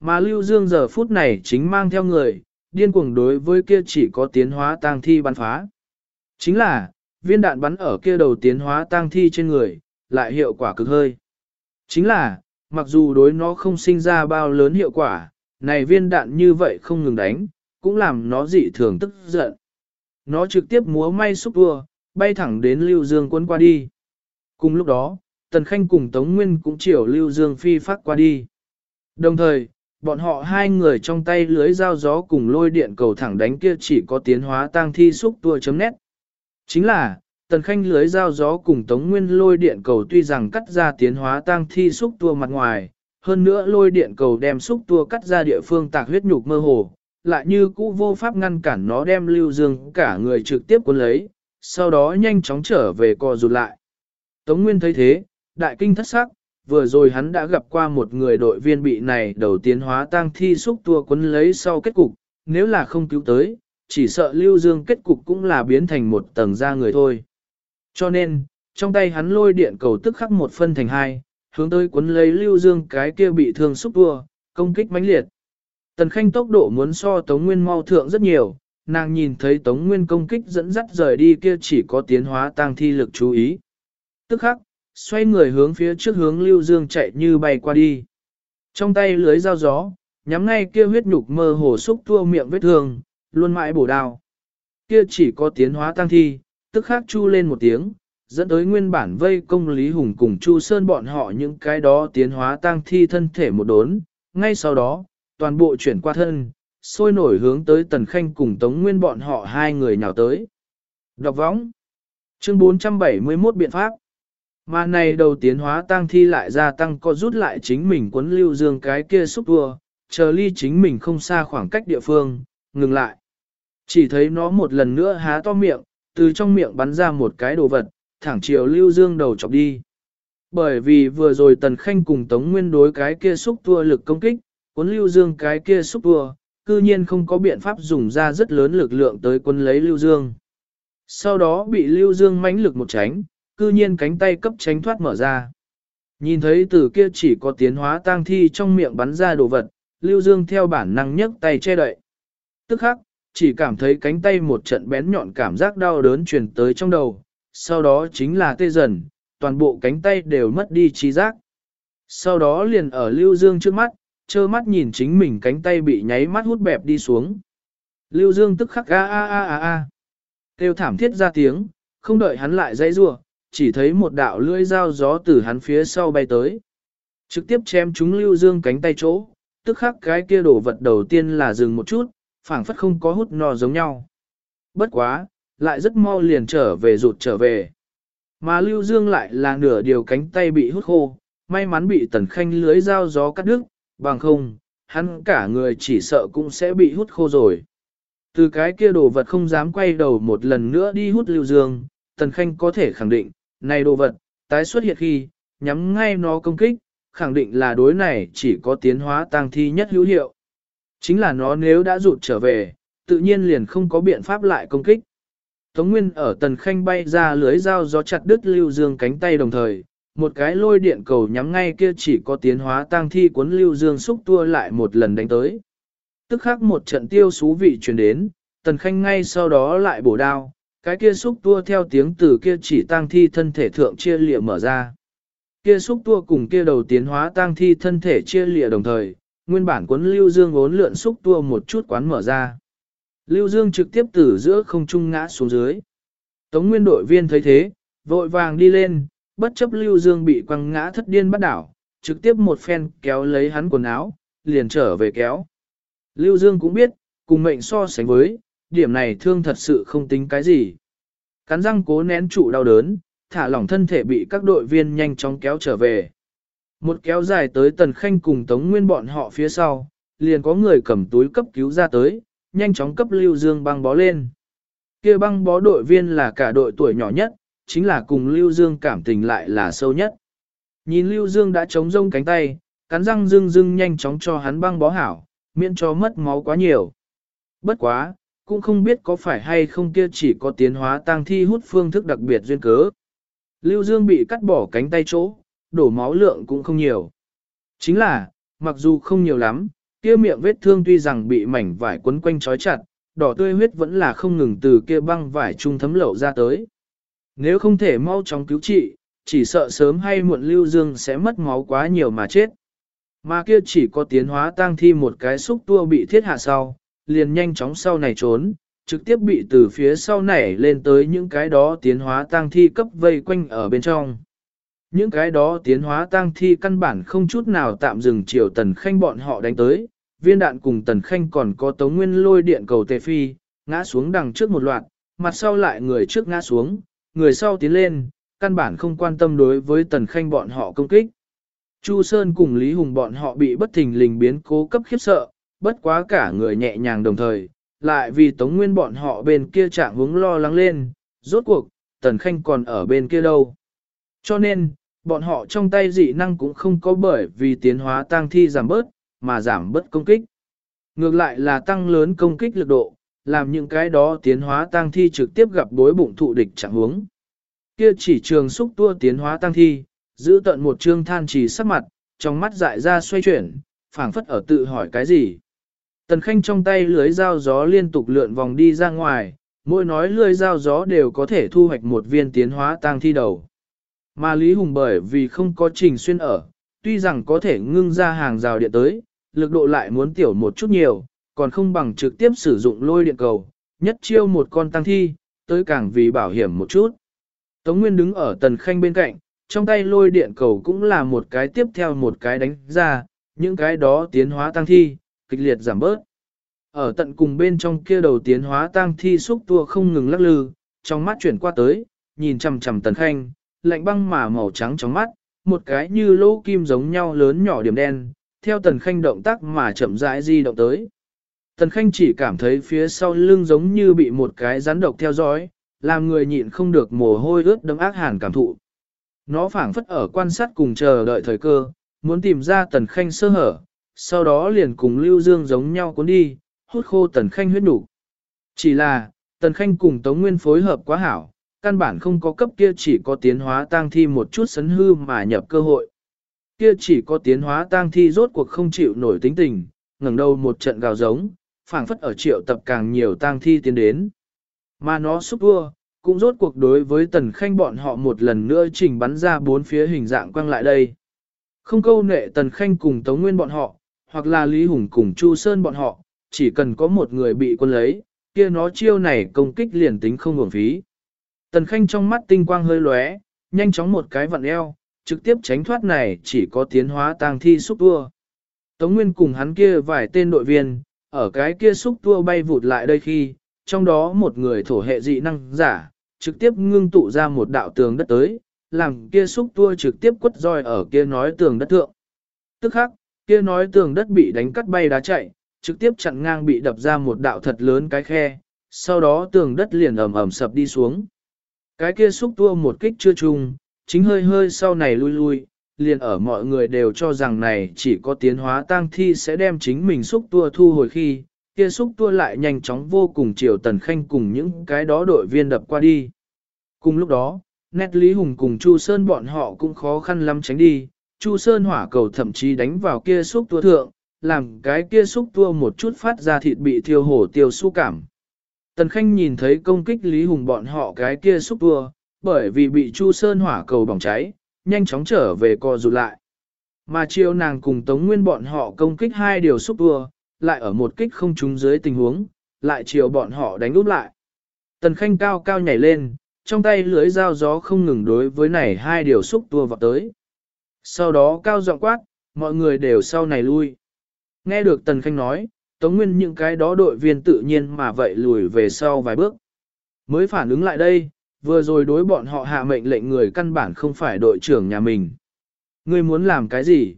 Mà Lưu Dương giờ phút này chính mang theo người, điên cuồng đối với kia chỉ có tiến hóa tang thi bắn phá. Chính là, viên đạn bắn ở kia đầu tiến hóa tang thi trên người, lại hiệu quả cực hơi. Chính là, mặc dù đối nó không sinh ra bao lớn hiệu quả, này viên đạn như vậy không ngừng đánh, cũng làm nó dị thường tức giận. Nó trực tiếp múa may xúc vua, bay thẳng đến Lưu Dương quân qua đi. Cùng lúc đó, Tần Khanh cùng Tống Nguyên cũng chiều Lưu Dương phi phát qua đi. Đồng thời, bọn họ hai người trong tay lưới dao gió cùng lôi điện cầu thẳng đánh kia chỉ có tiến hóa tang thi xúc tua chấm nét. Chính là, Tần Khanh lưới dao gió cùng Tống Nguyên lôi điện cầu tuy rằng cắt ra tiến hóa tang thi xúc tua mặt ngoài, hơn nữa lôi điện cầu đem xúc tua cắt ra địa phương tạc huyết nhục mơ hồ, lại như cũ vô pháp ngăn cản nó đem lưu dương cả người trực tiếp cuốn lấy, sau đó nhanh chóng trở về co rụt lại. Tống Nguyên thấy thế, đại kinh thất sắc, vừa rồi hắn đã gặp qua một người đội viên bị này đầu tiến hóa tang thi xúc tua cuốn lấy sau kết cục, nếu là không cứu tới, chỉ sợ lưu dương kết cục cũng là biến thành một tầng da người thôi. Cho nên, trong tay hắn lôi điện cầu tức khắc một phân thành hai, hướng tới cuốn lấy lưu dương cái kia bị thương xúc tua, công kích mãnh liệt. Tần Khanh tốc độ muốn so Tống Nguyên mau thượng rất nhiều, nàng nhìn thấy Tống Nguyên công kích dẫn dắt rời đi kia chỉ có tiến hóa tăng thi lực chú ý. Tức khắc, xoay người hướng phía trước hướng Lưu Dương chạy như bay qua đi. Trong tay lưới dao gió, nhắm ngay kia huyết nhục mơ hồ xúc tua miệng vết thương, luôn mãi bổ đao. Kia chỉ có tiến hóa tăng thi, tức khắc chu lên một tiếng, dẫn tới nguyên bản vây công Lý Hùng cùng Chu Sơn bọn họ những cái đó tiến hóa tăng thi thân thể một đốn, ngay sau đó, toàn bộ chuyển qua thân, sôi nổi hướng tới Tần Khanh cùng Tống Nguyên bọn họ hai người nhào tới. Đọc võng Chương 471 biện pháp mà này đầu tiến hóa tăng thi lại gia tăng có rút lại chính mình quấn lưu dương cái kia xúc vua, chờ ly chính mình không xa khoảng cách địa phương, ngừng lại. Chỉ thấy nó một lần nữa há to miệng, từ trong miệng bắn ra một cái đồ vật, thẳng chiều lưu dương đầu chọc đi. Bởi vì vừa rồi Tần Khanh cùng Tống Nguyên đối cái kia xúc tua lực công kích, cuốn Lưu Dương cái kia xúc tua, cư nhiên không có biện pháp dùng ra rất lớn lực lượng tới quân lấy Lưu Dương. Sau đó bị Lưu Dương mãnh lực một tránh, cư nhiên cánh tay cấp tránh thoát mở ra. Nhìn thấy từ kia chỉ có tiến hóa tang thi trong miệng bắn ra đồ vật, Lưu Dương theo bản năng nhấc tay che đậy. Tức khắc, chỉ cảm thấy cánh tay một trận bén nhọn cảm giác đau đớn truyền tới trong đầu, sau đó chính là tê dần, toàn bộ cánh tay đều mất đi trí giác. Sau đó liền ở Lưu Dương trước mắt, trơ mắt nhìn chính mình cánh tay bị nháy mắt hút bẹp đi xuống. Lưu Dương tức khắc a a a a a. Kêu thảm thiết ra tiếng, không đợi hắn lại dãy rủa, chỉ thấy một đạo lưỡi dao gió từ hắn phía sau bay tới. Trực tiếp chém chúng Lưu Dương cánh tay chỗ, tức khắc cái kia đổ vật đầu tiên là dừng một chút, phảng phất không có hút no giống nhau. Bất quá, lại rất mau liền trở về rụt trở về. Mà Lưu Dương lại là nửa điều cánh tay bị hút khô, may mắn bị tần khanh lưới dao gió cắt đứt, bằng không, hắn cả người chỉ sợ cũng sẽ bị hút khô rồi. Từ cái kia đồ vật không dám quay đầu một lần nữa đi hút Lưu Dương, tần khanh có thể khẳng định, này đồ vật, tái xuất hiện khi, nhắm ngay nó công kích, khẳng định là đối này chỉ có tiến hóa tăng thi nhất hữu hiệu. Chính là nó nếu đã rụt trở về, tự nhiên liền không có biện pháp lại công kích. Tống Nguyên ở tần khanh bay ra lưới dao gió chặt đứt Lưu Dương cánh tay đồng thời, một cái lôi điện cầu nhắm ngay kia chỉ có tiến hóa tăng thi cuốn Lưu Dương xúc tua lại một lần đánh tới. Tức khắc một trận tiêu xú vị truyền đến, tần khanh ngay sau đó lại bổ đao, cái kia xúc tua theo tiếng từ kia chỉ tăng thi thân thể thượng chia lịa mở ra. Kia xúc tua cùng kia đầu tiến hóa tăng thi thân thể chia lịa đồng thời, nguyên bản cuốn Lưu Dương ốn lượn xúc tua một chút quán mở ra. Lưu Dương trực tiếp từ giữa không trung ngã xuống dưới. Tống nguyên đội viên thấy thế, vội vàng đi lên, bất chấp Lưu Dương bị quăng ngã thất điên bắt đảo, trực tiếp một phen kéo lấy hắn quần áo, liền trở về kéo. Lưu Dương cũng biết, cùng mệnh so sánh với, điểm này thương thật sự không tính cái gì. Cắn răng cố nén trụ đau đớn, thả lỏng thân thể bị các đội viên nhanh chóng kéo trở về. Một kéo dài tới tần khanh cùng tống nguyên bọn họ phía sau, liền có người cầm túi cấp cứu ra tới, nhanh chóng cấp Lưu Dương băng bó lên. kia băng bó đội viên là cả đội tuổi nhỏ nhất, chính là cùng Lưu Dương cảm tình lại là sâu nhất. Nhìn Lưu Dương đã chống rông cánh tay, cắn răng dương dương nhanh chóng cho hắn băng bó hảo, miễn cho mất máu quá nhiều. Bất quá, cũng không biết có phải hay không kia chỉ có tiến hóa tăng thi hút phương thức đặc biệt duyên cớ. Lưu Dương bị cắt bỏ cánh tay chỗ, đổ máu lượng cũng không nhiều. Chính là, mặc dù không nhiều lắm, kia miệng vết thương tuy rằng bị mảnh vải quấn quanh trói chặt, đỏ tươi huyết vẫn là không ngừng từ kia băng vải trung thấm lậu ra tới. Nếu không thể mau chóng cứu trị, chỉ sợ sớm hay muộn Lưu Dương sẽ mất máu quá nhiều mà chết. Mà kia chỉ có tiến hóa tang thi một cái xúc tua bị thiết hạ sau, liền nhanh chóng sau này trốn, trực tiếp bị từ phía sau nảy lên tới những cái đó tiến hóa tang thi cấp vây quanh ở bên trong. Những cái đó tiến hóa tang thi căn bản không chút nào tạm dừng chiều tần khanh bọn họ đánh tới, viên đạn cùng tần khanh còn có tống nguyên lôi điện cầu tề phi, ngã xuống đằng trước một loạt, mặt sau lại người trước ngã xuống, người sau tiến lên, căn bản không quan tâm đối với tần khanh bọn họ công kích. Chu Sơn cùng Lý Hùng bọn họ bị bất thình lình biến cố cấp khiếp sợ, bất quá cả người nhẹ nhàng đồng thời, lại vì Tống Nguyên bọn họ bên kia trạng hướng lo lắng lên, rốt cuộc, Tần Khanh còn ở bên kia đâu. Cho nên, bọn họ trong tay dị năng cũng không có bởi vì tiến hóa tăng thi giảm bớt, mà giảm bớt công kích. Ngược lại là tăng lớn công kích lực độ, làm những cái đó tiến hóa tăng thi trực tiếp gặp đối bụng thụ địch trạng hướng. Kia chỉ trường xúc tua tiến hóa tăng thi, giữ tận một trương than trì sắc mặt, trong mắt dại ra xoay chuyển, phảng phất ở tự hỏi cái gì. Tần Khanh trong tay lưới dao gió liên tục lượn vòng đi ra ngoài, mỗi nói lưới dao gió đều có thể thu hoạch một viên tiến hóa tăng thi đầu. Mà Lý Hùng bởi vì không có trình xuyên ở, tuy rằng có thể ngưng ra hàng rào điện tới, lực độ lại muốn tiểu một chút nhiều, còn không bằng trực tiếp sử dụng lôi điện cầu, nhất chiêu một con tăng thi, tới càng vì bảo hiểm một chút. Tống Nguyên đứng ở tần khanh bên cạnh, trong tay lôi điện cầu cũng là một cái tiếp theo một cái đánh ra, những cái đó tiến hóa tăng thi, kịch liệt giảm bớt. Ở tận cùng bên trong kia đầu tiến hóa tăng thi xúc tua không ngừng lắc lư, trong mắt chuyển qua tới, nhìn chằm chằm tần khanh, lạnh băng mà màu trắng trong mắt, một cái như lỗ kim giống nhau lớn nhỏ điểm đen, theo tần khanh động tác mà chậm rãi di động tới. Tần khanh chỉ cảm thấy phía sau lưng giống như bị một cái rắn độc theo dõi, làm người nhịn không được mồ hôi ướt đấm ác hàn cảm thụ. Nó phảng phất ở quan sát cùng chờ đợi thời cơ, muốn tìm ra tần khanh sơ hở, sau đó liền cùng lưu dương giống nhau cuốn đi, hút khô tần khanh huyết đủ. Chỉ là, tần khanh cùng tống nguyên phối hợp quá hảo, căn bản không có cấp kia chỉ có tiến hóa tang thi một chút sấn hư mà nhập cơ hội. Kia chỉ có tiến hóa tang thi rốt cuộc không chịu nổi tính tình, ngẩng đầu một trận gào giống, phảng phất ở triệu tập càng nhiều tang thi tiến đến. Mà nó xúc vua, cũng rốt cuộc đối với tần khanh bọn họ một lần nữa chỉnh bắn ra bốn phía hình dạng quăng lại đây. Không câu nệ tần khanh cùng tống nguyên bọn họ, hoặc là Lý Hùng cùng Chu Sơn bọn họ, chỉ cần có một người bị quân lấy, kia nó chiêu này công kích liền tính không uổng phí. Tần khanh trong mắt tinh quang hơi lóe, nhanh chóng một cái vặn eo, trực tiếp tránh thoát này chỉ có tiến hóa tang thi xúc tua. Tống Nguyên cùng hắn kia vài tên đội viên, ở cái kia xúc tua bay vụt lại đây khi, trong đó một người thổ hệ dị năng giả, trực tiếp ngưng tụ ra một đạo tường đất tới, làm kia xúc tua trực tiếp quất roi ở kia nói tường đất thượng. Tức khắc, kia nói tường đất bị đánh cắt bay đá chạy, trực tiếp chặn ngang bị đập ra một đạo thật lớn cái khe, sau đó tường đất liền ầm ầm sập đi xuống. Cái kia xúc tua một kích chưa chung, chính hơi hơi sau này lui lui, liền ở mọi người đều cho rằng này chỉ có tiến hóa tang thi sẽ đem chính mình xúc tua thu hồi khi, kia xúc tua lại nhanh chóng vô cùng chiều tần khanh cùng những cái đó đội viên đập qua đi. Cùng lúc đó, nét Lý Hùng cùng Chu Sơn bọn họ cũng khó khăn lắm tránh đi, Chu Sơn hỏa cầu thậm chí đánh vào kia xúc tua thượng, làm cái kia xúc tua một chút phát ra thịt bị thiêu hổ tiêu su cảm. Tần Khanh nhìn thấy công kích Lý Hùng bọn họ cái kia xúc tua, bởi vì bị Chu Sơn hỏa cầu bỏng cháy, nhanh chóng trở về co rụt lại. Mà chiêu nàng cùng Tống Nguyên bọn họ công kích hai điều xúc tua, lại ở một kích không trúng dưới tình huống, lại chiều bọn họ đánh úp lại. Tần Khanh cao cao nhảy lên, trong tay lưới dao gió không ngừng đối với này hai điều xúc tua vào tới. Sau đó cao giọng quát, mọi người đều sau này lui. Nghe được Tần Khanh nói, Tống Nguyên những cái đó đội viên tự nhiên mà vậy lùi về sau vài bước. Mới phản ứng lại đây, vừa rồi đối bọn họ hạ mệnh lệnh người căn bản không phải đội trưởng nhà mình. Ngươi muốn làm cái gì?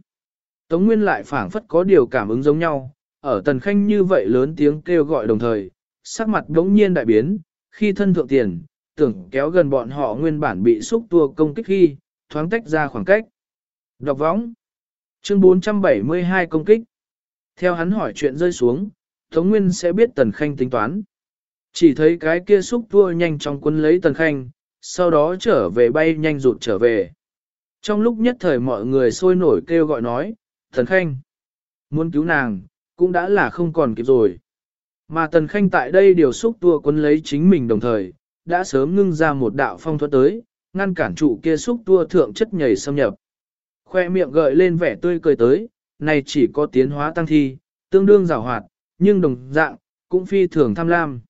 Tống Nguyên lại phản phất có điều cảm ứng giống nhau, ở Tần Khanh như vậy lớn tiếng kêu gọi đồng thời, sắc mặt đống nhiên đại biến, khi thân thượng tiền, tưởng kéo gần bọn họ nguyên bản bị xúc tua công kích khi, thoáng tách ra khoảng cách. Đọc võng. Chương 472 công kích. Theo hắn hỏi chuyện rơi xuống, Tống Nguyên sẽ biết Tần Khanh tính toán. Chỉ thấy cái kia xúc tua nhanh trong quân lấy Tần Khanh, sau đó trở về bay nhanh rụt trở về. Trong lúc nhất thời mọi người sôi nổi kêu gọi nói, Tần Khanh, muốn cứu nàng, cũng đã là không còn kịp rồi. Mà Tần Khanh tại đây điều xúc tua quân lấy chính mình đồng thời, đã sớm ngưng ra một đạo phong thuật tới, ngăn cản trụ kia xúc tua thượng chất nhảy xâm nhập. Khoe miệng gợi lên vẻ tươi cười tới, này chỉ có tiến hóa tăng thi, tương đương rào hoạt, nhưng đồng dạng, cũng phi thường tham lam.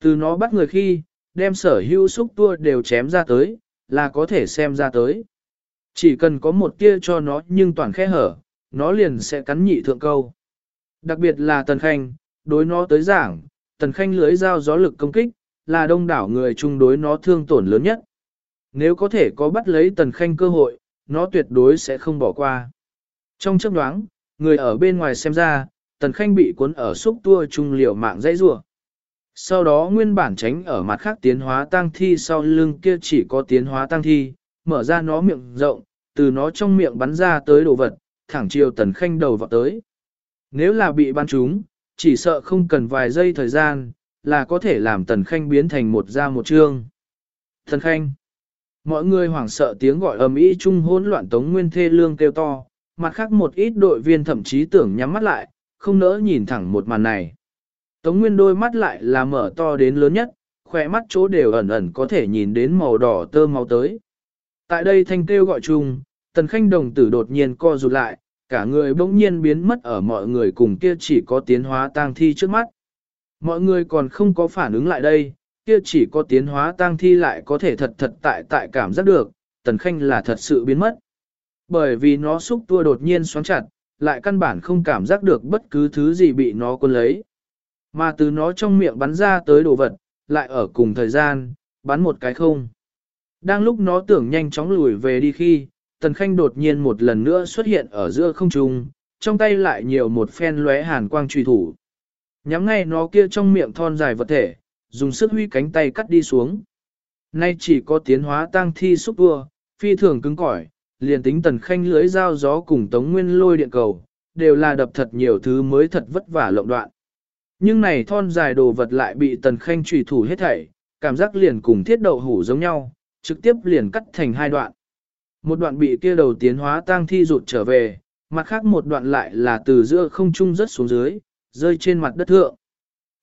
Từ nó bắt người khi, đem sở hữu xúc tua đều chém ra tới, là có thể xem ra tới. Chỉ cần có một tia cho nó nhưng toàn khe hở, nó liền sẽ cắn nhị thượng câu. Đặc biệt là Tần Khanh, đối nó tới giảng, Tần Khanh lưới dao gió lực công kích, là đông đảo người chung đối nó thương tổn lớn nhất. Nếu có thể có bắt lấy Tần Khanh cơ hội, nó tuyệt đối sẽ không bỏ qua. Trong chấp đoáng, người ở bên ngoài xem ra, Tần Khanh bị cuốn ở xúc tua trung liều mạng dãy rủa. Sau đó nguyên bản tránh ở mặt khác tiến hóa tăng thi sau lưng kia chỉ có tiến hóa tăng thi, mở ra nó miệng rộng, từ nó trong miệng bắn ra tới đồ vật, thẳng chiều Tần Khanh đầu vào tới. Nếu là bị bắn trúng, chỉ sợ không cần vài giây thời gian, là có thể làm Tần Khanh biến thành một da một trương. Tần Khanh Mọi người hoảng sợ tiếng gọi ầm ĩ chung hỗn loạn tống nguyên thê lương kêu to, mặt khác một ít đội viên thậm chí tưởng nhắm mắt lại, không nỡ nhìn thẳng một màn này. Tống nguyên đôi mắt lại là mở to đến lớn nhất, khỏe mắt chỗ đều ẩn ẩn có thể nhìn đến màu đỏ tơ máu tới. Tại đây thanh kêu gọi chung, tần khanh đồng tử đột nhiên co rụt lại, cả người bỗng nhiên biến mất ở mọi người cùng kia chỉ có tiến hóa tang thi trước mắt. Mọi người còn không có phản ứng lại đây, kia chỉ có tiến hóa tang thi lại có thể thật thật tại tại cảm giác được, tần khanh là thật sự biến mất. Bởi vì nó xúc tua đột nhiên xoắn chặt, lại căn bản không cảm giác được bất cứ thứ gì bị nó cuốn lấy. Mà từ nó trong miệng bắn ra tới đồ vật, lại ở cùng thời gian, bắn một cái không. Đang lúc nó tưởng nhanh chóng lùi về đi khi, Tần Khanh đột nhiên một lần nữa xuất hiện ở giữa không trung, trong tay lại nhiều một phen lóe hàn quang truy thủ. Nhắm ngay nó kia trong miệng thon dài vật thể, dùng sức huy cánh tay cắt đi xuống. Nay chỉ có tiến hóa tăng thi xúc vua, phi thường cứng cỏi, liền tính Tần Khanh lưới dao gió cùng Tống Nguyên lôi điện cầu, đều là đập thật nhiều thứ mới thật vất vả lộng đoạn. Nhưng này thon dài đồ vật lại bị Tần Khanh trùy thủ hết thảy, cảm giác liền cùng thiết đậu hủ giống nhau, trực tiếp liền cắt thành hai đoạn. Một đoạn bị kia đầu tiến hóa tang thi rụt trở về, mặt khác một đoạn lại là từ giữa không trung rớt xuống dưới, rơi trên mặt đất thượng.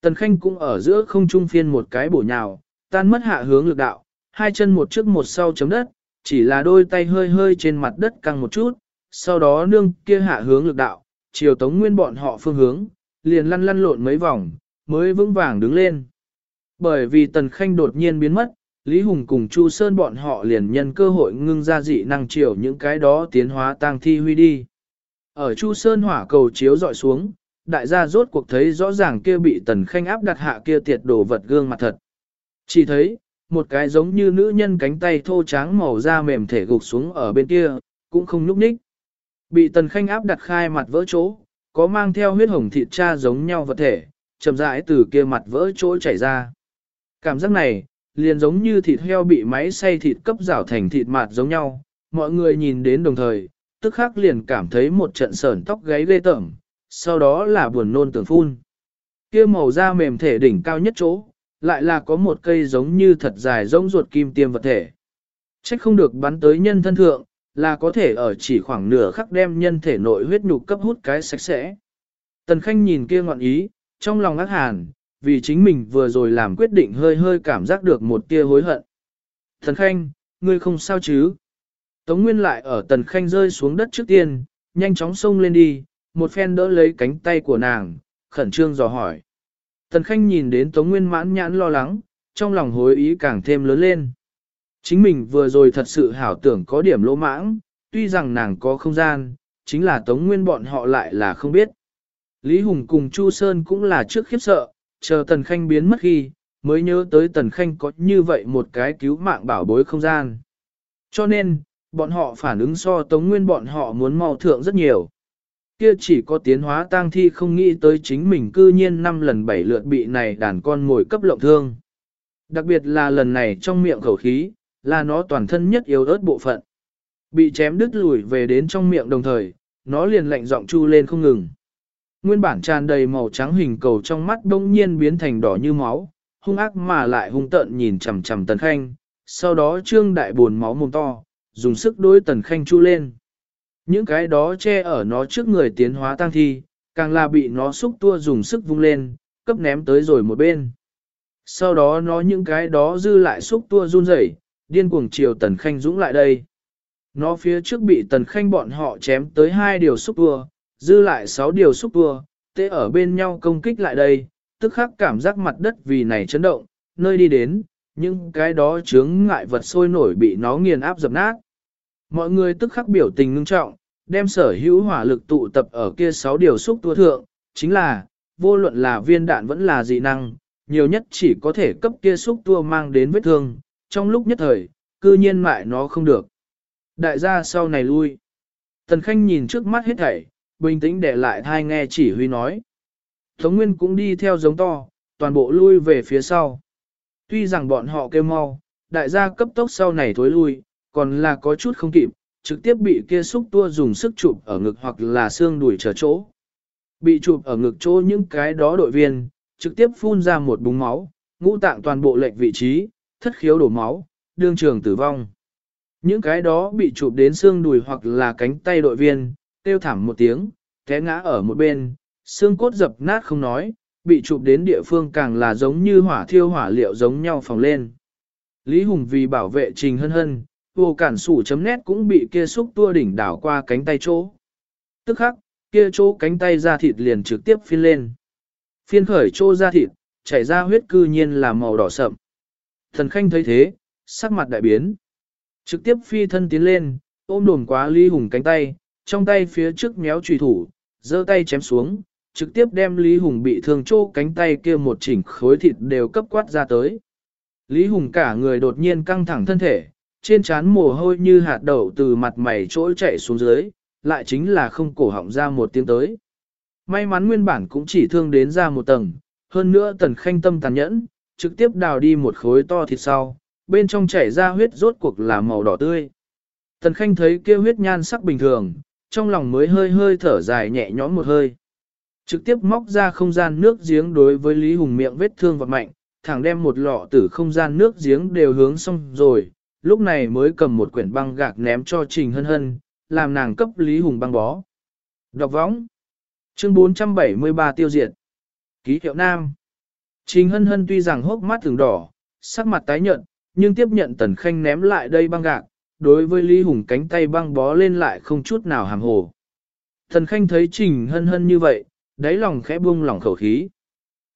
Tần Khanh cũng ở giữa không trung phiên một cái bổ nhào, tan mất hạ hướng lực đạo, hai chân một trước một sau chấm đất, chỉ là đôi tay hơi hơi trên mặt đất căng một chút, sau đó nương kia hạ hướng lực đạo, chiều tống nguyên bọn họ phương hướng, liền lăn lăn lộn mấy vòng, mới vững vàng đứng lên. Bởi vì Tần Khanh đột nhiên biến mất, Lý Hùng cùng Chu Sơn bọn họ liền nhân cơ hội ngưng ra dị năng chiều những cái đó tiến hóa tang thi huy đi. Ở Chu Sơn hỏa cầu chiếu dọi xuống, đại gia rốt cuộc thấy rõ ràng kia bị Tần Khanh áp đặt hạ kia tiệt đồ vật gương mặt thật. Chỉ thấy, một cái giống như nữ nhân cánh tay thô tráng màu da mềm thể gục xuống ở bên kia, cũng không nhúc nhích. Bị Tần Khanh áp đặt khai mặt vỡ chỗ, có mang theo huyết hồng thịt cha giống nhau vật thể, chậm rãi từ kia mặt vỡ chỗ chảy ra. Cảm giác này, liền giống như thịt heo bị máy xay thịt cấp rảo thành thịt mạt giống nhau, mọi người nhìn đến đồng thời, tức khắc liền cảm thấy một trận sờn tóc gáy ghê tởm, sau đó là buồn nôn tưởng phun. Kia màu da mềm thể đỉnh cao nhất chỗ, lại là có một cây giống như thật dài giống ruột kim tiêm vật thể. Trách không được bắn tới nhân thân thượng, là có thể ở chỉ khoảng nửa khắc đem nhân thể nội huyết nhục cấp hút cái sạch sẽ. Tần Khanh nhìn kia ngọn ý, trong lòng ác hàn, vì chính mình vừa rồi làm quyết định hơi hơi cảm giác được một tia hối hận. Tần Khanh, ngươi không sao chứ? Tống Nguyên lại ở Tần Khanh rơi xuống đất trước tiên, nhanh chóng xông lên đi, một phen đỡ lấy cánh tay của nàng, khẩn trương dò hỏi. Tần Khanh nhìn đến Tống Nguyên mãn nhãn lo lắng, trong lòng hối ý càng thêm lớn lên. Chính mình vừa rồi thật sự hảo tưởng có điểm lỗ mãng, tuy rằng nàng có không gian, chính là Tống Nguyên bọn họ lại là không biết. Lý Hùng cùng Chu Sơn cũng là trước khiếp sợ, chờ Tần Khanh biến mất khi, mới nhớ tới Tần Khanh có như vậy một cái cứu mạng bảo bối không gian. Cho nên, bọn họ phản ứng so Tống Nguyên bọn họ muốn mau thượng rất nhiều. Kia chỉ có tiến hóa tang thi không nghĩ tới chính mình cư nhiên năm lần bảy lượt bị này đàn con ngồi cấp lộng thương. Đặc biệt là lần này trong miệng khẩu khí, là nó toàn thân nhất yếu ớt bộ phận. Bị chém đứt lùi về đến trong miệng đồng thời, nó liền lạnh giọng chu lên không ngừng. Nguyên bản tràn đầy màu trắng hình cầu trong mắt đông nhiên biến thành đỏ như máu, hung ác mà lại hung tợn nhìn chằm chằm tần khanh, sau đó trương đại buồn máu mồm to, dùng sức đối tần khanh chu lên. Những cái đó che ở nó trước người tiến hóa tăng thi, càng là bị nó xúc tua dùng sức vung lên, cấp ném tới rồi một bên. Sau đó nó những cái đó dư lại xúc tua run rẩy, điên cuồng chiều Tần Khanh Dũng lại đây. Nó phía trước bị Tần Khanh bọn họ chém tới hai điều xúc tua, dư lại sáu điều xúc tua, tê ở bên nhau công kích lại đây, tức khắc cảm giác mặt đất vì này chấn động, nơi đi đến, những cái đó chướng ngại vật sôi nổi bị nó nghiền áp dập nát. Mọi người tức khắc biểu tình ngưng trọng, đem sở hữu hỏa lực tụ tập ở kia sáu điều xúc tua thượng, chính là, vô luận là viên đạn vẫn là dị năng, nhiều nhất chỉ có thể cấp kia xúc tua mang đến vết thương, trong lúc nhất thời, cư nhiên mại nó không được. Đại gia sau này lui. Tần Khanh nhìn trước mắt hết thảy, bình tĩnh để lại thai nghe chỉ huy nói. Tống Nguyên cũng đi theo giống to, toàn bộ lui về phía sau. Tuy rằng bọn họ kêu mau, đại gia cấp tốc sau này thối lui, còn là có chút không kịp, trực tiếp bị kia xúc tua dùng sức chụp ở ngực hoặc là xương đùi trở chỗ. Bị chụp ở ngực chỗ những cái đó đội viên, trực tiếp phun ra một búng máu, ngũ tạng toàn bộ lệch vị trí, thất khiếu đổ máu, đương trường tử vong. Những cái đó bị chụp đến xương đùi hoặc là cánh tay đội viên, tiêu thảm một tiếng, té ngã ở một bên, xương cốt dập nát không nói, bị chụp đến địa phương càng là giống như hỏa thiêu hỏa liệu giống nhau phòng lên. Lý Hùng vì bảo vệ Trình Hân Hân, vô cản sủ chấm nét cũng bị kia xúc tua đỉnh đảo qua cánh tay chỗ. Tức khắc, kia chỗ cánh tay ra thịt liền trực tiếp phiên lên. Phiên khởi chỗ ra thịt, chảy ra huyết cư nhiên là màu đỏ sậm. Thần Khanh thấy thế, sắc mặt đại biến. Trực tiếp phi thân tiến lên, ôm đồm quá Lý Hùng cánh tay, trong tay phía trước méo trùy thủ, giơ tay chém xuống, trực tiếp đem Lý Hùng bị thương chỗ cánh tay kia một chỉnh khối thịt đều cấp quát ra tới. Lý Hùng cả người đột nhiên căng thẳng thân thể, trên trán mồ hôi như hạt đậu từ mặt mày trỗi chạy xuống dưới, lại chính là không cổ họng ra một tiếng tới. May mắn nguyên bản cũng chỉ thương đến ra một tầng, hơn nữa tần khanh tâm tàn nhẫn, trực tiếp đào đi một khối to thịt sau, bên trong chảy ra huyết rốt cuộc là màu đỏ tươi. Tần khanh thấy kia huyết nhan sắc bình thường, trong lòng mới hơi hơi thở dài nhẹ nhõm một hơi. Trực tiếp móc ra không gian nước giếng đối với Lý Hùng miệng vết thương vật mạnh, thẳng đem một lọ tử không gian nước giếng đều hướng xong rồi, lúc này mới cầm một quyển băng gạc ném cho Trình Hân Hân, làm nàng cấp Lý Hùng băng bó. Đọc võng. Chương 473 tiêu diệt. Ký hiệu Nam. Trình Hân Hân tuy rằng hốc mắt thường đỏ, sắc mặt tái nhợt, nhưng tiếp nhận Tần Khanh ném lại đây băng gạc, đối với Lý Hùng cánh tay băng bó lên lại không chút nào hàm hồ. Tần Khanh thấy Trình Hân Hân như vậy, đáy lòng khẽ buông lỏng khẩu khí.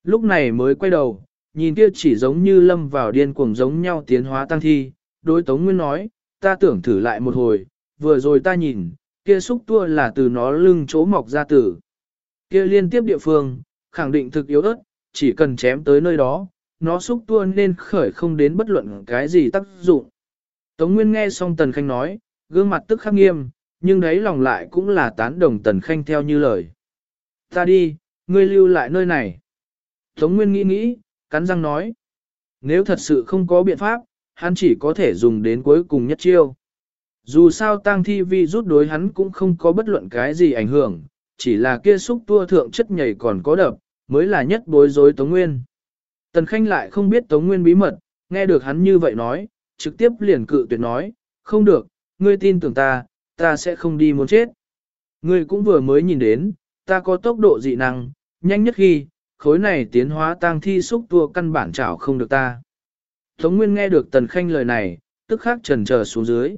Lúc này mới quay đầu, nhìn kia chỉ giống như lâm vào điên cuồng giống nhau tiến hóa tăng thi, đối Tống Nguyên nói, ta tưởng thử lại một hồi, vừa rồi ta nhìn, kia xúc tua là từ nó lưng chỗ mọc ra tử. Kia liên tiếp địa phương, khẳng định thực yếu ớt, chỉ cần chém tới nơi đó, nó xúc tua nên khởi không đến bất luận cái gì tác dụng. Tống Nguyên nghe xong Tần Khanh nói, gương mặt tức khắc nghiêm, nhưng đấy lòng lại cũng là tán đồng Tần Khanh theo như lời. Ta đi, ngươi lưu lại nơi này. Tống Nguyên nghĩ nghĩ, cắn răng nói. Nếu thật sự không có biện pháp, hắn chỉ có thể dùng đến cuối cùng nhất chiêu. Dù sao tang thi vi rút đối hắn cũng không có bất luận cái gì ảnh hưởng, chỉ là kia xúc tua thượng chất nhảy còn có đập, mới là nhất bối rối Tống Nguyên. Tần Khanh lại không biết Tống Nguyên bí mật, nghe được hắn như vậy nói, trực tiếp liền cự tuyệt nói, không được, ngươi tin tưởng ta, ta sẽ không đi muốn chết. Ngươi cũng vừa mới nhìn đến, ta có tốc độ dị năng, nhanh nhất khi, khối này tiến hóa tang thi xúc tua căn bản chảo không được ta. Tống Nguyên nghe được Tần Khanh lời này, tức khắc trần chờ xuống dưới.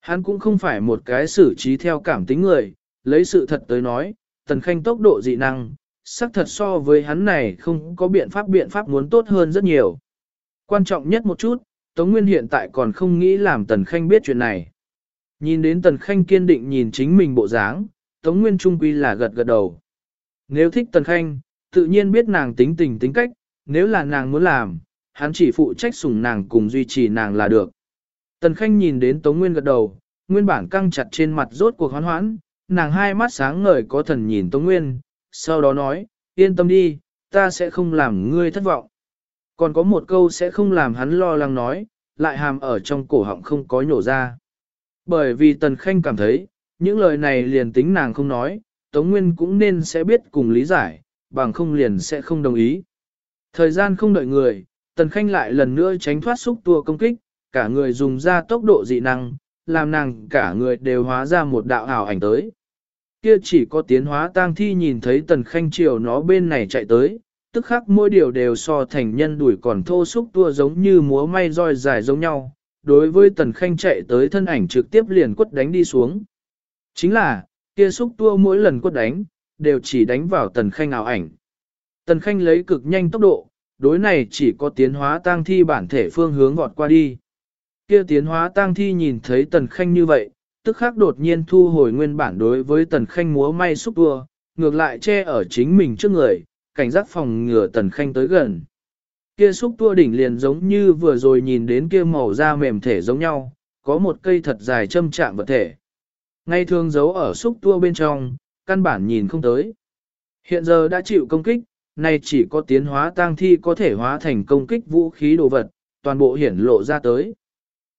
Hắn cũng không phải một cái xử trí theo cảm tính người, lấy sự thật tới nói, Tần Khanh tốc độ dị năng, xác thật so với hắn này không có biện pháp biện pháp muốn tốt hơn rất nhiều. Quan trọng nhất một chút, Tống Nguyên hiện tại còn không nghĩ làm Tần Khanh biết chuyện này. Nhìn đến Tần Khanh kiên định nhìn chính mình bộ dáng, Tống Nguyên trung quy là gật gật đầu. Nếu thích Tần Khanh, tự nhiên biết nàng tính tình tính cách, nếu là nàng muốn làm, hắn chỉ phụ trách sủng nàng cùng duy trì nàng là được. Tần Khanh nhìn đến Tống Nguyên gật đầu, nguyên bản căng chặt trên mặt rốt cuộc hoán hoãn, nàng hai mắt sáng ngời có thần nhìn Tống Nguyên, sau đó nói, yên tâm đi, ta sẽ không làm ngươi thất vọng. Còn có một câu sẽ không làm hắn lo lắng nói, lại hàm ở trong cổ họng không có nhổ ra. Bởi vì Tần Khanh cảm thấy, những lời này liền tính nàng không nói, Tống Nguyên cũng nên sẽ biết cùng lý giải, bằng không liền sẽ không đồng ý. Thời gian không đợi người, Tần Khanh lại lần nữa tránh thoát xúc tua công kích, cả người dùng ra tốc độ dị năng, làm nàng cả người đều hóa ra một đạo ảo ảnh tới. Kia chỉ có tiến hóa tang thi nhìn thấy tần khanh chiều nó bên này chạy tới, tức khắc mỗi điều đều so thành nhân đuổi còn thô xúc tua giống như múa may roi dài giống nhau. Đối với tần khanh chạy tới thân ảnh trực tiếp liền quất đánh đi xuống. Chính là, kia xúc tua mỗi lần quất đánh, đều chỉ đánh vào tần khanh ảo ảnh. Tần khanh lấy cực nhanh tốc độ, đối này chỉ có tiến hóa tang thi bản thể phương hướng vọt qua đi. Kia tiến hóa tang thi nhìn thấy tần khanh như vậy, tức khắc đột nhiên thu hồi nguyên bản đối với tần khanh múa may xúc tua, ngược lại che ở chính mình trước người, cảnh giác phòng ngừa tần khanh tới gần. Kia xúc tua đỉnh liền giống như vừa rồi nhìn đến kia màu da mềm thể giống nhau, có một cây thật dài châm chạm vật thể. Ngay thường giấu ở xúc tua bên trong, căn bản nhìn không tới. Hiện giờ đã chịu công kích, này chỉ có tiến hóa tang thi có thể hóa thành công kích vũ khí đồ vật, toàn bộ hiển lộ ra tới.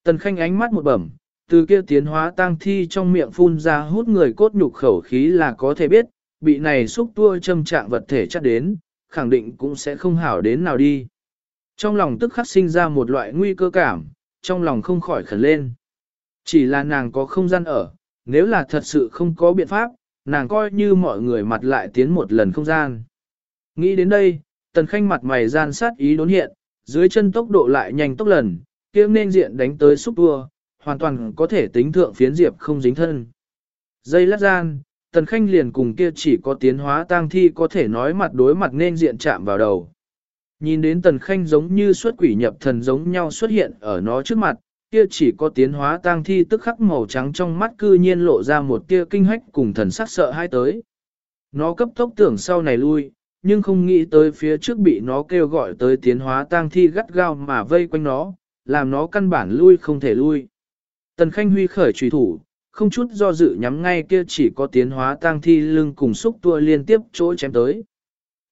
Tần khanh ánh mắt một bẩm, từ kia tiến hóa tang thi trong miệng phun ra hút người cốt nhục khẩu khí là có thể biết, bị này xúc tua châm trạng vật thể chắc đến, khẳng định cũng sẽ không hảo đến nào đi. Trong lòng tức khắc sinh ra một loại nguy cơ cảm, trong lòng không khỏi khẩn lên. Chỉ là nàng có không gian ở, nếu là thật sự không có biện pháp, nàng coi như mọi người mặt lại tiến một lần không gian. Nghĩ đến đây, tần khanh mặt mày gian sát ý đốn hiện, dưới chân tốc độ lại nhanh tốc lần, kia nên diện đánh tới xúc tua, hoàn toàn có thể tính thượng phiến diệp không dính thân. Dây lát gian, tần khanh liền cùng kia chỉ có tiến hóa tang thi có thể nói mặt đối mặt nên diện chạm vào đầu. Nhìn đến tần khanh giống như xuất quỷ nhập thần giống nhau xuất hiện ở nó trước mặt, kia chỉ có tiến hóa tang thi tức khắc màu trắng trong mắt cư nhiên lộ ra một tia kinh hách cùng thần sắc sợ hai tới. Nó cấp tốc tưởng sau này lui, nhưng không nghĩ tới phía trước bị nó kêu gọi tới tiến hóa tang thi gắt gao mà vây quanh nó, làm nó căn bản lui không thể lui. Tần Khanh Huy khởi trùy thủ, không chút do dự nhắm ngay kia chỉ có tiến hóa tang thi lưng cùng xúc tua liên tiếp chỗ chém tới.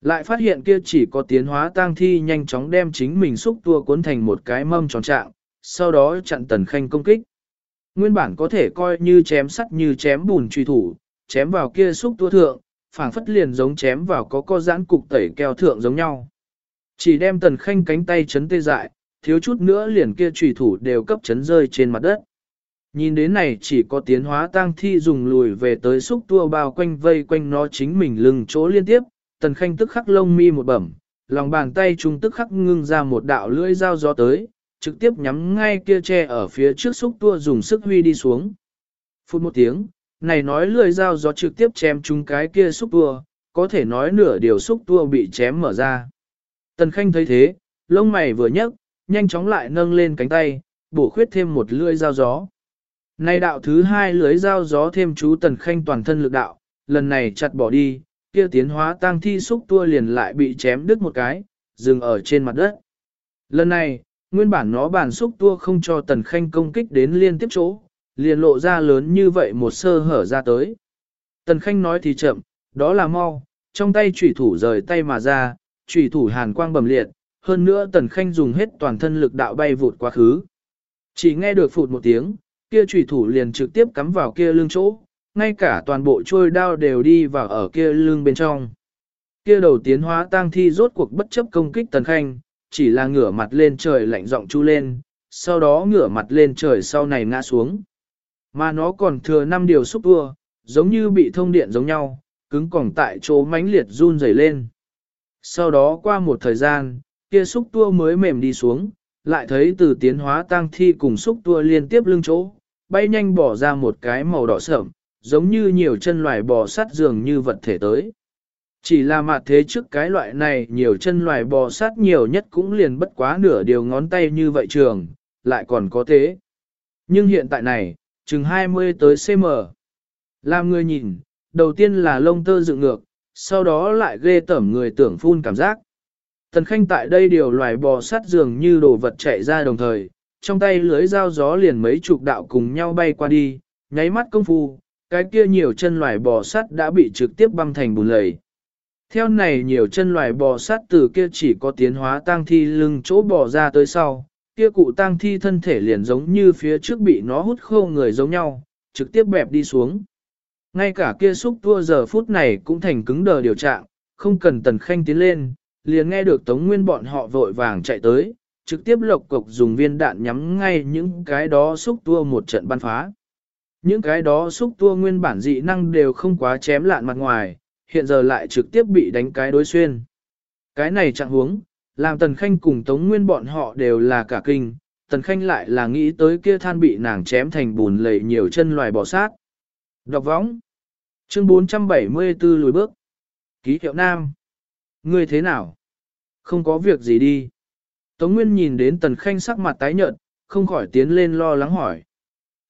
Lại phát hiện kia chỉ có tiến hóa tang thi nhanh chóng đem chính mình xúc tua cuốn thành một cái mâm tròn trạng, sau đó chặn Tần Khanh công kích. Nguyên bản có thể coi như chém sắt như chém bùn truy thủ, chém vào kia xúc tua thượng, phảng phất liền giống chém vào có co giãn cục tẩy keo thượng giống nhau. Chỉ đem Tần Khanh cánh tay chấn tê dại, thiếu chút nữa liền kia trùy thủ đều cấp chấn rơi trên mặt đất. Nhìn đến này chỉ có tiến hóa tang thi dùng lùi về tới xúc tua bao quanh vây quanh nó chính mình lưng chỗ liên tiếp, tần khanh tức khắc lông mi một bẩm, lòng bàn tay trung tức khắc ngưng ra một đạo lưỡi dao gió tới, trực tiếp nhắm ngay kia tre ở phía trước xúc tua dùng sức huy đi xuống. Phút một tiếng, này nói lưỡi dao gió trực tiếp chém chúng cái kia xúc tua, có thể nói nửa điều xúc tua bị chém mở ra. Tần khanh thấy thế, lông mày vừa nhấc, nhanh chóng lại nâng lên cánh tay, bổ khuyết thêm một lưỡi dao gió. Nay đạo thứ hai lưới dao gió thêm chú tần khanh toàn thân lực đạo, lần này chặt bỏ đi, kia tiến hóa tăng thi xúc tua liền lại bị chém đứt một cái, dừng ở trên mặt đất. Lần này, nguyên bản nó bản xúc tua không cho tần khanh công kích đến liên tiếp chỗ, liền lộ ra lớn như vậy một sơ hở ra tới. Tần khanh nói thì chậm, đó là mau, trong tay chủy thủ rời tay mà ra, chủy thủ hàn quang bầm liệt, hơn nữa tần khanh dùng hết toàn thân lực đạo bay vụt quá khứ. Chỉ nghe được phụt một tiếng, kia chủy thủ liền trực tiếp cắm vào kia lưng chỗ, ngay cả toàn bộ trôi đao đều đi vào ở kia lưng bên trong. Kia đầu tiến hóa tang thi rốt cuộc bất chấp công kích tần khanh, chỉ là ngửa mặt lên trời lạnh giọng chu lên, sau đó ngửa mặt lên trời sau này ngã xuống. Mà nó còn thừa năm điều xúc tua, giống như bị thông điện giống nhau, cứng cỏng tại chỗ mãnh liệt run rẩy lên. Sau đó qua một thời gian, kia xúc tua mới mềm đi xuống, lại thấy từ tiến hóa tang thi cùng xúc tua liên tiếp lưng chỗ, bay nhanh bỏ ra một cái màu đỏ sợm, giống như nhiều chân loài bò sát dường như vật thể tới. Chỉ là mặt thế trước cái loại này nhiều chân loài bò sát nhiều nhất cũng liền bất quá nửa điều ngón tay như vậy trường, lại còn có thế. Nhưng hiện tại này, chừng 20 tới cm. Làm người nhìn, đầu tiên là lông tơ dựng ngược, sau đó lại ghê tẩm người tưởng phun cảm giác. Tần Khanh tại đây điều loài bò sát dường như đồ vật chạy ra đồng thời, trong tay lưới dao gió liền mấy chục đạo cùng nhau bay qua đi, nháy mắt công phu, cái kia nhiều chân loài bò sát đã bị trực tiếp băng thành bùn lầy. Theo này nhiều chân loài bò sát từ kia chỉ có tiến hóa tăng thi lưng chỗ bò ra tới sau, kia cụ tang thi thân thể liền giống như phía trước bị nó hút khô người giống nhau, trực tiếp bẹp đi xuống. Ngay cả kia xúc tua giờ phút này cũng thành cứng đờ điều trạng, không cần tần khanh tiến lên, liền nghe được tống nguyên bọn họ vội vàng chạy tới, trực tiếp lộc cục dùng viên đạn nhắm ngay những cái đó xúc tua một trận bắn phá. Những cái đó xúc tua nguyên bản dị năng đều không quá chém lạn mặt ngoài, hiện giờ lại trực tiếp bị đánh cái đối xuyên. Cái này chẳng huống, làm Tần Khanh cùng Tống Nguyên bọn họ đều là cả kinh, Tần Khanh lại là nghĩ tới kia than bị nàng chém thành bùn lầy nhiều chân loài bỏ sát. Đọc võng. Chương 474 lùi bước. Ký hiệu nam. Ngươi thế nào? Không có việc gì đi. Tống Nguyên nhìn đến Tần Khanh sắc mặt tái nhợt, không khỏi tiến lên lo lắng hỏi.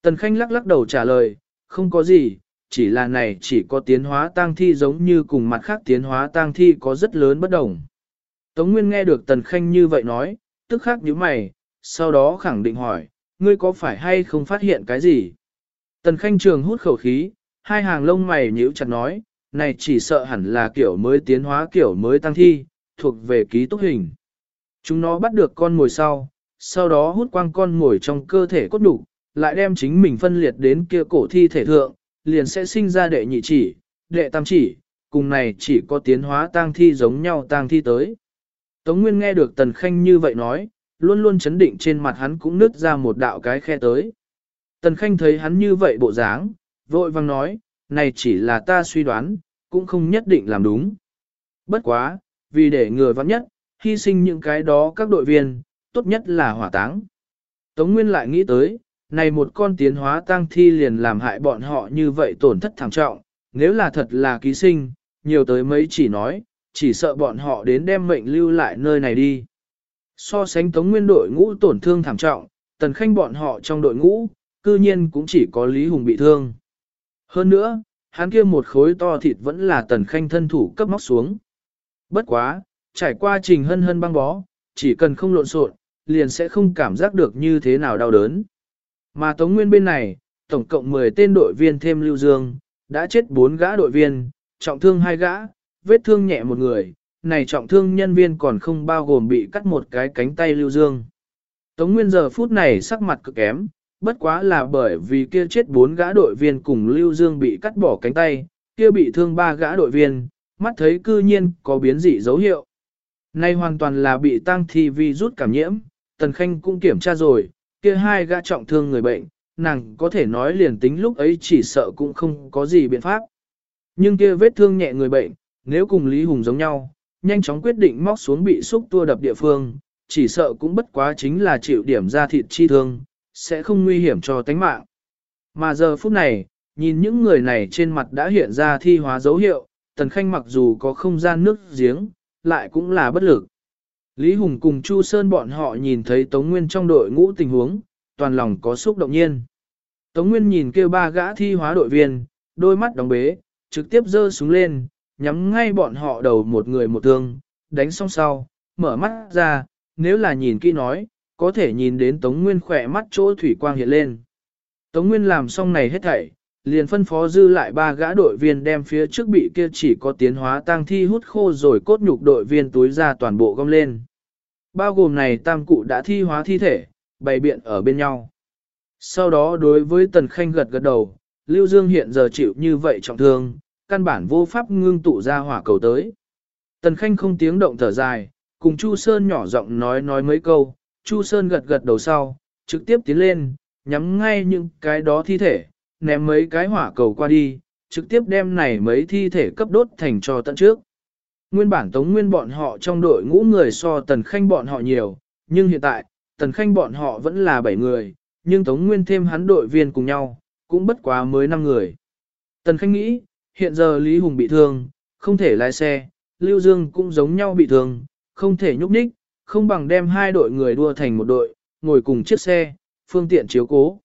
Tần Khanh lắc lắc đầu trả lời, không có gì, chỉ là này chỉ có tiến hóa tang thi giống như cùng mặt khác tiến hóa tang thi có rất lớn bất đồng. Tống Nguyên nghe được Tần Khanh như vậy nói, tức khắc nhíu mày, sau đó khẳng định hỏi, ngươi có phải hay không phát hiện cái gì? Tần Khanh trường hút khẩu khí, hai hàng lông mày nhíu chặt nói, này chỉ sợ hẳn là kiểu mới tiến hóa kiểu mới tăng thi, thuộc về ký túc hình. Chúng nó bắt được con mồi sau, sau đó hút quang con mồi trong cơ thể cốt đủ, lại đem chính mình phân liệt đến kia cổ thi thể thượng, liền sẽ sinh ra đệ nhị chỉ, đệ tam chỉ, cùng này chỉ có tiến hóa tang thi giống nhau tang thi tới. Tống Nguyên nghe được Tần Khanh như vậy nói, luôn luôn chấn định trên mặt hắn cũng nứt ra một đạo cái khe tới. Tần Khanh thấy hắn như vậy bộ dáng, vội vang nói, này chỉ là ta suy đoán, cũng không nhất định làm đúng. Bất quá, vì để người vắng nhất, hy sinh những cái đó các đội viên, tốt nhất là hỏa táng. Tống Nguyên lại nghĩ tới, này một con tiến hóa tăng thi liền làm hại bọn họ như vậy tổn thất thảm trọng, nếu là thật là ký sinh, nhiều tới mấy chỉ nói, chỉ sợ bọn họ đến đem mệnh lưu lại nơi này đi. So sánh Tống Nguyên đội ngũ tổn thương thảm trọng, tần khanh bọn họ trong đội ngũ, cư nhiên cũng chỉ có Lý Hùng bị thương. Hơn nữa, hắn kia một khối to thịt vẫn là tần khanh thân thủ cấp móc xuống. Bất quá, trải qua trình hân hân băng bó, chỉ cần không lộn xộn, liền sẽ không cảm giác được như thế nào đau đớn. Mà Tống Nguyên bên này, tổng cộng 10 tên đội viên thêm Lưu Dương, đã chết 4 gã đội viên, trọng thương 2 gã, vết thương nhẹ một người, này trọng thương nhân viên còn không bao gồm bị cắt một cái cánh tay Lưu Dương. Tống Nguyên giờ phút này sắc mặt cực kém, bất quá là bởi vì kia chết bốn gã đội viên cùng Lưu Dương bị cắt bỏ cánh tay, kia bị thương ba gã đội viên, mắt thấy cư nhiên có biến dị dấu hiệu. nay hoàn toàn là bị tăng thi vi rút cảm nhiễm, Tần Khanh cũng kiểm tra rồi, kia hai gã trọng thương người bệnh, nàng có thể nói liền tính lúc ấy chỉ sợ cũng không có gì biện pháp. Nhưng kia vết thương nhẹ người bệnh, nếu cùng Lý Hùng giống nhau, nhanh chóng quyết định móc xuống bị xúc tua đập địa phương, chỉ sợ cũng bất quá chính là chịu điểm ra thịt chi thương, sẽ không nguy hiểm cho tánh mạng. Mà giờ phút này, nhìn những người này trên mặt đã hiện ra thi hóa dấu hiệu, Tần Khanh mặc dù có không gian nước giếng, lại cũng là bất lực. Lý Hùng cùng Chu Sơn bọn họ nhìn thấy Tống Nguyên trong đội ngũ tình huống, toàn lòng có xúc động nhiên. Tống Nguyên nhìn kêu ba gã thi hóa đội viên, đôi mắt đóng bế, trực tiếp giơ súng lên, nhắm ngay bọn họ đầu một người một thương, đánh xong sau, mở mắt ra, nếu là nhìn kỹ nói, có thể nhìn đến Tống Nguyên khỏe mắt chỗ thủy quang hiện lên. Tống Nguyên làm xong này hết thảy, liền phân phó dư lại ba gã đội viên đem phía trước bị kia chỉ có tiến hóa tang thi hút khô rồi cốt nhục đội viên túi ra toàn bộ gom lên. Bao gồm này tam cụ đã thi hóa thi thể, bày biện ở bên nhau. Sau đó đối với Tần Khanh gật gật đầu, Lưu Dương hiện giờ chịu như vậy trọng thương, căn bản vô pháp ngưng tụ ra hỏa cầu tới. Tần Khanh không tiếng động thở dài, cùng Chu Sơn nhỏ giọng nói nói mấy câu, Chu Sơn gật gật đầu sau, trực tiếp tiến lên, nhắm ngay những cái đó thi thể, ném mấy cái hỏa cầu qua đi, trực tiếp đem này mấy thi thể cấp đốt thành cho tận trước. Nguyên bản tống nguyên bọn họ trong đội ngũ người so tần khanh bọn họ nhiều, nhưng hiện tại, tần khanh bọn họ vẫn là 7 người, nhưng tống nguyên thêm hắn đội viên cùng nhau, cũng bất quá mới 5 người. Tần khanh nghĩ, hiện giờ Lý Hùng bị thương, không thể lái xe, Lưu Dương cũng giống nhau bị thương, không thể nhúc nhích, không bằng đem hai đội người đua thành một đội, ngồi cùng chiếc xe, phương tiện chiếu cố.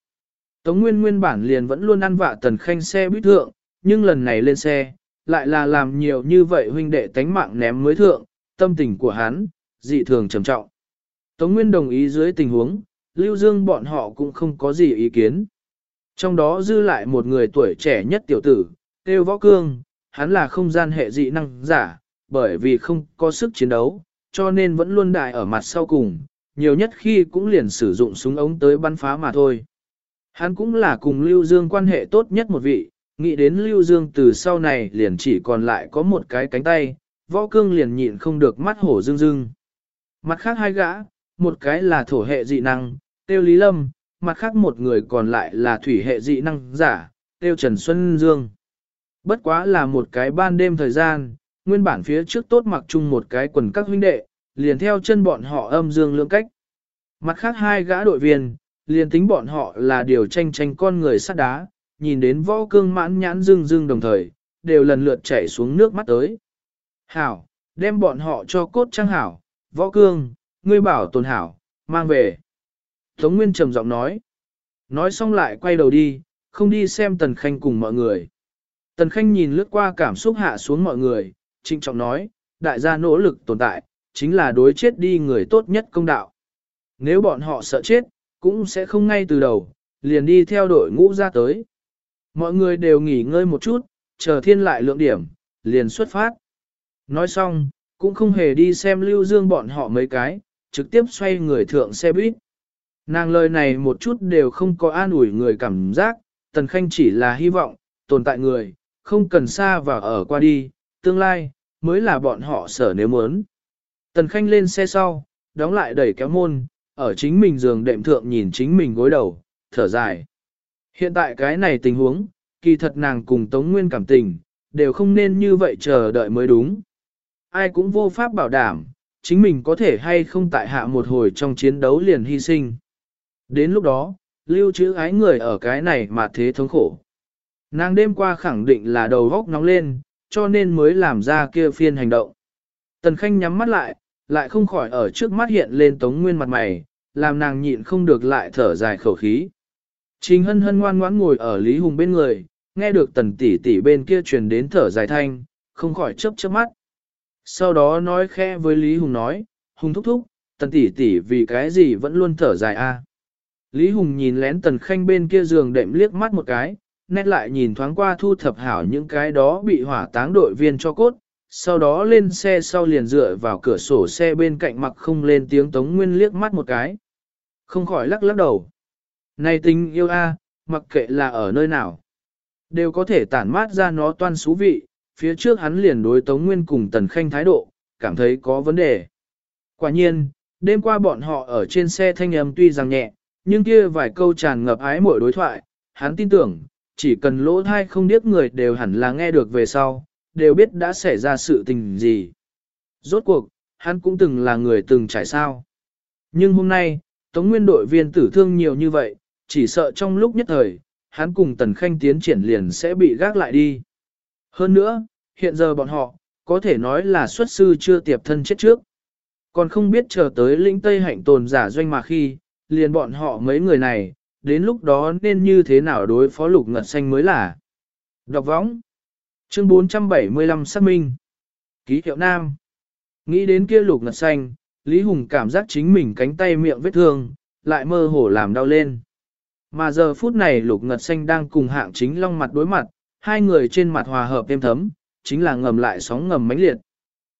Tống Nguyên nguyên bản liền vẫn luôn ăn vạ tần khanh xe buýt thượng, nhưng lần này lên xe, lại là làm nhiều như vậy huynh đệ tánh mạng ném mới thượng, tâm tình của hắn, dị thường trầm trọng. Tống Nguyên đồng ý dưới tình huống, Lưu Dương bọn họ cũng không có gì ý kiến. Trong đó dư lại một người tuổi trẻ nhất tiểu tử, Têu Võ Cương, hắn là không gian hệ dị năng giả, bởi vì không có sức chiến đấu, cho nên vẫn luôn đại ở mặt sau cùng, nhiều nhất khi cũng liền sử dụng súng ống tới bắn phá mà thôi. Hắn cũng là cùng Lưu Dương quan hệ tốt nhất một vị, nghĩ đến Lưu Dương từ sau này liền chỉ còn lại có một cái cánh tay, võ cương liền nhịn không được mắt hổ dương dương. Mặt khác hai gã, một cái là thổ hệ dị năng, tiêu lý lâm, mặt khác một người còn lại là thủy hệ dị năng giả, tiêu Trần Xuân Dương. Bất quá là một cái ban đêm thời gian, nguyên bản phía trước tốt mặc chung một cái quần các huynh đệ, liền theo chân bọn họ âm dương lưỡng cách. Mặt khác hai gã đội viên, liền tính bọn họ là điều tranh tranh con người sắt đá, nhìn đến võ cương mãn nhãn dương dương đồng thời, đều lần lượt chảy xuống nước mắt tới. Hảo, đem bọn họ cho cốt trang hảo, võ cương, ngươi bảo tồn hảo, mang về. Tống Nguyên trầm giọng nói. Nói xong lại quay đầu đi, không đi xem Tần Khanh cùng mọi người. Tần Khanh nhìn lướt qua cảm xúc hạ xuống mọi người, trịnh trọng nói, đại gia nỗ lực tồn tại, chính là đối chết đi người tốt nhất công đạo. Nếu bọn họ sợ chết, cũng sẽ không ngay từ đầu, liền đi theo đội ngũ ra tới. Mọi người đều nghỉ ngơi một chút, chờ thiên lại lượng điểm, liền xuất phát. Nói xong, cũng không hề đi xem lưu dương bọn họ mấy cái, trực tiếp xoay người thượng xe buýt. Nàng lời này một chút đều không có an ủi người cảm giác, Tần Khanh chỉ là hy vọng, tồn tại người, không cần xa và ở qua đi, tương lai, mới là bọn họ sở nếu muốn. Tần Khanh lên xe sau, đóng lại đẩy kéo môn, ở chính mình giường đệm thượng nhìn chính mình gối đầu, thở dài. Hiện tại cái này tình huống, kỳ thật nàng cùng Tống Nguyên cảm tình, đều không nên như vậy chờ đợi mới đúng. Ai cũng vô pháp bảo đảm, chính mình có thể hay không tại hạ một hồi trong chiến đấu liền hy sinh. Đến lúc đó, lưu trữ ái người ở cái này mà thế thống khổ. Nàng đêm qua khẳng định là đầu góc nóng lên, cho nên mới làm ra kia phiên hành động. Tần Khanh nhắm mắt lại, lại không khỏi ở trước mắt hiện lên Tống Nguyên mặt mày, làm nàng nhịn không được lại thở dài khẩu khí. Trình hân hân ngoan ngoãn ngồi ở Lý Hùng bên người, nghe được tần tỷ tỷ bên kia truyền đến thở dài thanh, không khỏi chớp chớp mắt. Sau đó nói khẽ với Lý Hùng nói, Hùng thúc thúc, tần tỷ tỷ vì cái gì vẫn luôn thở dài a? Lý Hùng nhìn lén tần khanh bên kia giường đệm liếc mắt một cái, nét lại nhìn thoáng qua thu thập hảo những cái đó bị hỏa táng đội viên cho cốt, sau đó lên xe sau liền dựa vào cửa sổ xe bên cạnh mặc không lên tiếng Tống Nguyên liếc mắt một cái. Không khỏi lắc lắc đầu. Này tình yêu a, mặc kệ là ở nơi nào, đều có thể tản mát ra nó toan xú vị, phía trước hắn liền đối Tống Nguyên cùng Tần Khanh thái độ, cảm thấy có vấn đề. Quả nhiên, đêm qua bọn họ ở trên xe thanh âm tuy rằng nhẹ, nhưng kia vài câu tràn ngập ái mỗi đối thoại, hắn tin tưởng, chỉ cần lỗ thai không biết người đều hẳn là nghe được về sau, đều biết đã xảy ra sự tình gì. Rốt cuộc, hắn cũng từng là người từng trải sao. Nhưng hôm nay, Tống Nguyên đội viên tử thương nhiều như vậy, chỉ sợ trong lúc nhất thời, hắn cùng Tần Khanh tiến triển liền sẽ bị gác lại đi. Hơn nữa, hiện giờ bọn họ, có thể nói là xuất sư chưa tiệp thân chết trước. Còn không biết chờ tới lĩnh Tây hạnh tồn giả doanh mà khi, liền bọn họ mấy người này, đến lúc đó nên như thế nào đối phó lục ngật xanh mới là. Đọc võng. Chương 475 xác minh. Ký hiệu nam. Nghĩ đến kia lục ngật xanh, Lý Hùng cảm giác chính mình cánh tay miệng vết thương, lại mơ hồ làm đau lên. Mà giờ phút này lục ngật xanh đang cùng hạng chính long mặt đối mặt, hai người trên mặt hòa hợp êm thấm, chính là ngầm lại sóng ngầm mãnh liệt.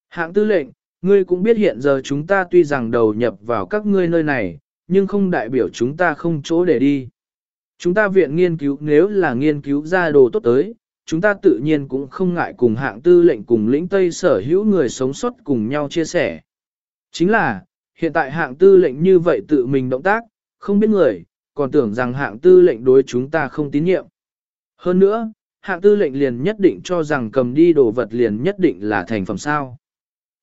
Hạng tư lệnh, ngươi cũng biết hiện giờ chúng ta tuy rằng đầu nhập vào các ngươi nơi này, nhưng không đại biểu chúng ta không chỗ để đi. Chúng ta viện nghiên cứu nếu là nghiên cứu ra đồ tốt tới, chúng ta tự nhiên cũng không ngại cùng hạng tư lệnh cùng lĩnh Tây sở hữu người sống sót cùng nhau chia sẻ. Chính là, hiện tại hạng tư lệnh như vậy tự mình động tác, không biết người, còn tưởng rằng hạng tư lệnh đối chúng ta không tín nhiệm. Hơn nữa, hạng tư lệnh liền nhất định cho rằng cầm đi đồ vật liền nhất định là thành phẩm sao.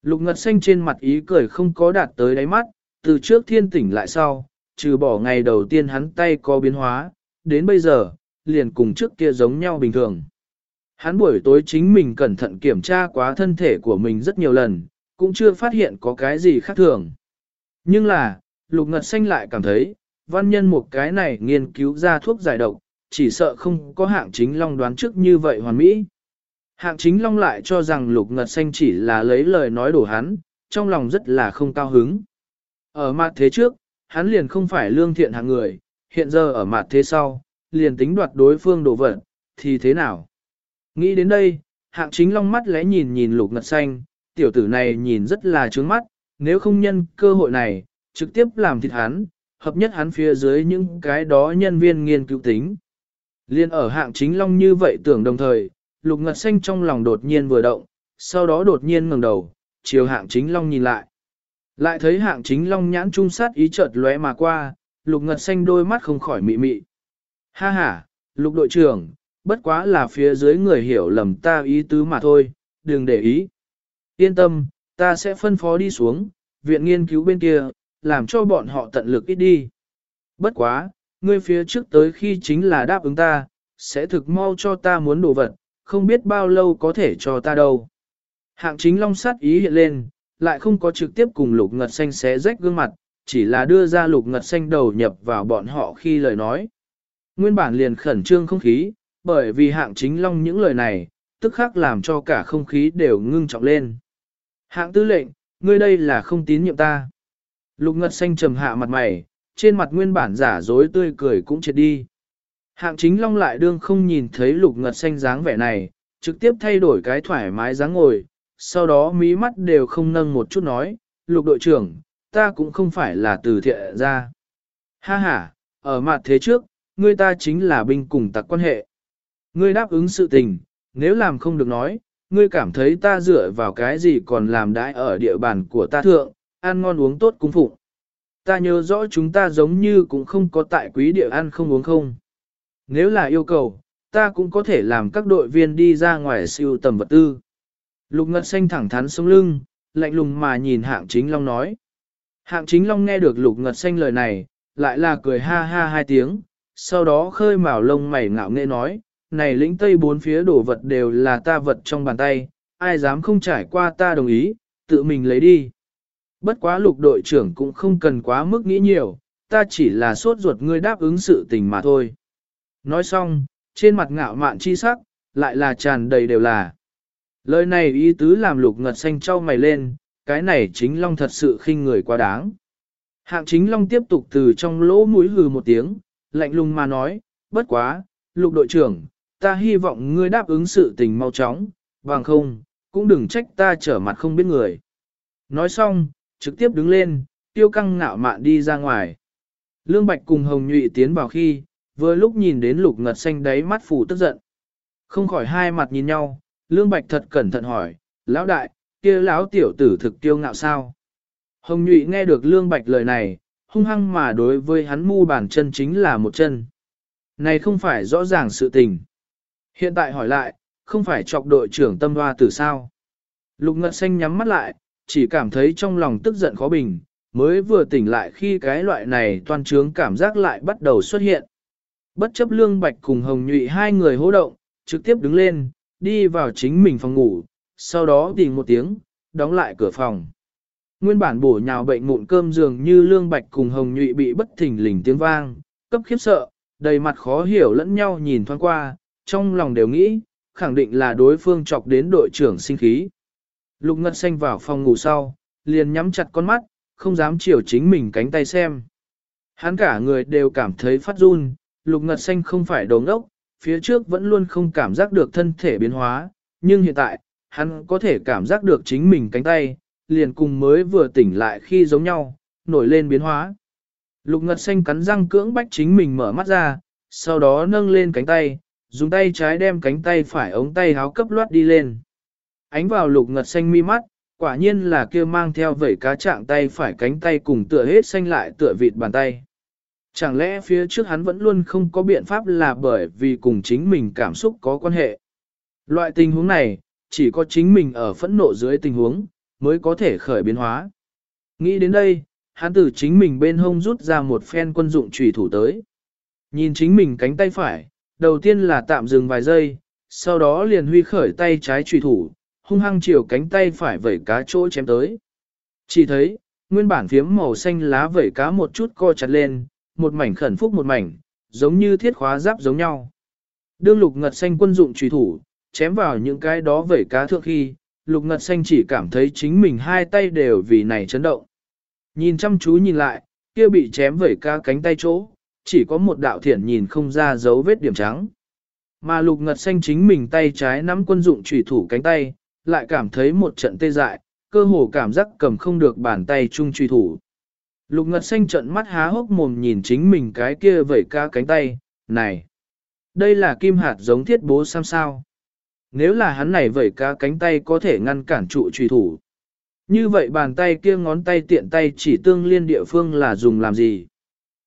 Lục ngật xanh trên mặt ý cười không có đạt tới đáy mắt, từ trước thiên tỉnh lại sau, trừ bỏ ngày đầu tiên hắn tay có biến hóa, đến bây giờ, liền cùng trước kia giống nhau bình thường. Hắn buổi tối chính mình cẩn thận kiểm tra quá thân thể của mình rất nhiều lần, cũng chưa phát hiện có cái gì khác thường. Nhưng là, lục ngật xanh lại cảm thấy, văn nhân một cái này nghiên cứu ra thuốc giải độc, chỉ sợ không có hạng chính long đoán trước như vậy hoàn mỹ. Hạng chính long lại cho rằng lục ngật xanh chỉ là lấy lời nói đổ hắn, trong lòng rất là không cao hứng. Ở mặt thế trước, hắn liền không phải lương thiện hạng người, hiện giờ ở mặt thế sau, liền tính đoạt đối phương đồ vật, thì thế nào? Nghĩ đến đây, hạng chính long mắt lẽ nhìn nhìn lục ngật xanh, tiểu tử này nhìn rất là trướng mắt, nếu không nhân cơ hội này, trực tiếp làm thịt hắn, hợp nhất hắn phía dưới những cái đó nhân viên nghiên cứu tính. Liên ở hạng chính long như vậy tưởng đồng thời, lục ngật xanh trong lòng đột nhiên vừa động, sau đó đột nhiên ngẩng đầu, chiều hạng chính long nhìn lại. Lại thấy hạng chính long nhãn trung sát ý chợt lóe mà qua, lục ngật xanh đôi mắt không khỏi mị mị. Ha ha, lục đội trưởng, bất quá là phía dưới người hiểu lầm ta ý tứ mà thôi, đừng để ý. Yên tâm, ta sẽ phân phó đi xuống, viện nghiên cứu bên kia, làm cho bọn họ tận lực ít đi. Bất quá, ngươi phía trước tới khi chính là đáp ứng ta, sẽ thực mau cho ta muốn đồ vật, không biết bao lâu có thể cho ta đâu. Hạng chính long sát ý hiện lên, lại không có trực tiếp cùng lục ngật xanh xé rách gương mặt, chỉ là đưa ra lục ngật xanh đầu nhập vào bọn họ khi lời nói. Nguyên bản liền khẩn trương không khí, bởi vì hạng chính long những lời này, tức khắc làm cho cả không khí đều ngưng trọng lên. Hạng tư lệnh, ngươi đây là không tín nhiệm ta. Lục ngật xanh trầm hạ mặt mày, trên mặt nguyên bản giả dối tươi cười cũng chết đi. Hạng chính long lại đương không nhìn thấy lục ngật xanh dáng vẻ này, trực tiếp thay đổi cái thoải mái dáng ngồi, sau đó mí mắt đều không nâng một chút nói, lục đội trưởng, ta cũng không phải là từ thiện ra. Ha ha, ở mặt thế trước, ngươi ta chính là binh cùng tặc quan hệ. Ngươi đáp ứng sự tình, nếu làm không được nói, ngươi cảm thấy ta dựa vào cái gì còn làm đãi ở địa bàn của ta thượng, ăn ngon uống tốt cung phụng. Ta nhớ rõ chúng ta giống như cũng không có tại quý địa ăn không uống không. Nếu là yêu cầu, ta cũng có thể làm các đội viên đi ra ngoài siêu tầm vật tư. Lục Ngật Xanh thẳng thắn sống lưng, lạnh lùng mà nhìn hạng chính long nói. Hạng chính long nghe được Lục Ngật Xanh lời này, lại là cười ha ha hai tiếng, sau đó khơi mào lông mày ngạo nghệ nói, này lĩnh tây bốn phía đổ vật đều là ta vật trong bàn tay, ai dám không trải qua ta đồng ý, tự mình lấy đi. Bất quá lục đội trưởng cũng không cần quá mức nghĩ nhiều, ta chỉ là sốt ruột ngươi đáp ứng sự tình mà thôi. Nói xong, trên mặt ngạo mạn chi sắc, lại là tràn đầy đều là. Lời này ý tứ làm lục ngật xanh trao mày lên, cái này chính long thật sự khinh người quá đáng. Hạng chính long tiếp tục từ trong lỗ mũi hừ một tiếng, lạnh lùng mà nói, bất quá, lục đội trưởng, ta hy vọng ngươi đáp ứng sự tình mau chóng, bằng không, cũng đừng trách ta trở mặt không biết người. Nói xong, trực tiếp đứng lên, tiêu căng ngạo mạn đi ra ngoài. Lương Bạch cùng Hồng Nhụy tiến vào khi, vừa lúc nhìn đến lục ngật xanh đáy mắt phủ tức giận. Không khỏi hai mặt nhìn nhau, Lương Bạch thật cẩn thận hỏi, lão đại, kia lão tiểu tử thực tiêu ngạo sao? Hồng Nhụy nghe được Lương Bạch lời này, hung hăng mà đối với hắn mu bàn chân chính là một chân. Này không phải rõ ràng sự tình. Hiện tại hỏi lại, không phải chọc đội trưởng tâm hoa tử sao? Lục Ngật Xanh nhắm mắt lại, chỉ cảm thấy trong lòng tức giận khó bình, mới vừa tỉnh lại khi cái loại này toan trướng cảm giác lại bắt đầu xuất hiện. Bất chấp Lương Bạch cùng Hồng Nhụy hai người hô động, trực tiếp đứng lên, đi vào chính mình phòng ngủ, sau đó tìm một tiếng, đóng lại cửa phòng. Nguyên bản bổ nhào bệnh mụn cơm dường như Lương Bạch cùng Hồng Nhụy bị bất thình lình tiếng vang, cấp khiếp sợ, đầy mặt khó hiểu lẫn nhau nhìn thoáng qua, trong lòng đều nghĩ, khẳng định là đối phương chọc đến đội trưởng sinh khí. Lục Ngân Xanh vào phòng ngủ sau, liền nhắm chặt con mắt, không dám chiều chính mình cánh tay xem. Hắn cả người đều cảm thấy phát run, Lục Ngật Xanh không phải đồ ngốc, phía trước vẫn luôn không cảm giác được thân thể biến hóa, nhưng hiện tại, hắn có thể cảm giác được chính mình cánh tay, liền cùng mới vừa tỉnh lại khi giống nhau, nổi lên biến hóa. Lục Ngật Xanh cắn răng cưỡng bách chính mình mở mắt ra, sau đó nâng lên cánh tay, dùng tay trái đem cánh tay phải ống tay háo cấp loát đi lên. Ánh vào lục ngật xanh mi mắt, quả nhiên là kia mang theo vẩy cá trạng tay phải cánh tay cùng tựa hết xanh lại tựa vịt bàn tay. Chẳng lẽ phía trước hắn vẫn luôn không có biện pháp là bởi vì cùng chính mình cảm xúc có quan hệ. Loại tình huống này, chỉ có chính mình ở phẫn nộ dưới tình huống, mới có thể khởi biến hóa. Nghĩ đến đây, hắn từ chính mình bên hông rút ra một phen quân dụng trùy thủ tới. Nhìn chính mình cánh tay phải, đầu tiên là tạm dừng vài giây, sau đó liền huy khởi tay trái trùy thủ, hung hăng chiều cánh tay phải vẩy cá chỗ chém tới. Chỉ thấy, nguyên bản phiếm màu xanh lá vẩy cá một chút co chặt lên, một mảnh khẩn phúc một mảnh, giống như thiết khóa giáp giống nhau. Đương lục ngật xanh quân dụng trùy thủ, chém vào những cái đó vẩy cá thượng khi, lục ngật xanh chỉ cảm thấy chính mình hai tay đều vì này chấn động. Nhìn chăm chú nhìn lại, kia bị chém vẩy cá cánh tay chỗ, chỉ có một đạo thiển nhìn không ra dấu vết điểm trắng. Mà lục ngật xanh chính mình tay trái nắm quân dụng trùy thủ cánh tay, lại cảm thấy một trận tê dại, cơ hồ cảm giác cầm không được bàn tay chung truy thủ. Lục ngật xanh trận mắt há hốc mồm nhìn chính mình cái kia vẩy ca cánh tay, này, đây là kim hạt giống thiết bố sam sao. Nếu là hắn này vẩy ca cánh tay có thể ngăn cản trụ truy thủ. Như vậy bàn tay kia ngón tay tiện tay chỉ tương liên địa phương là dùng làm gì?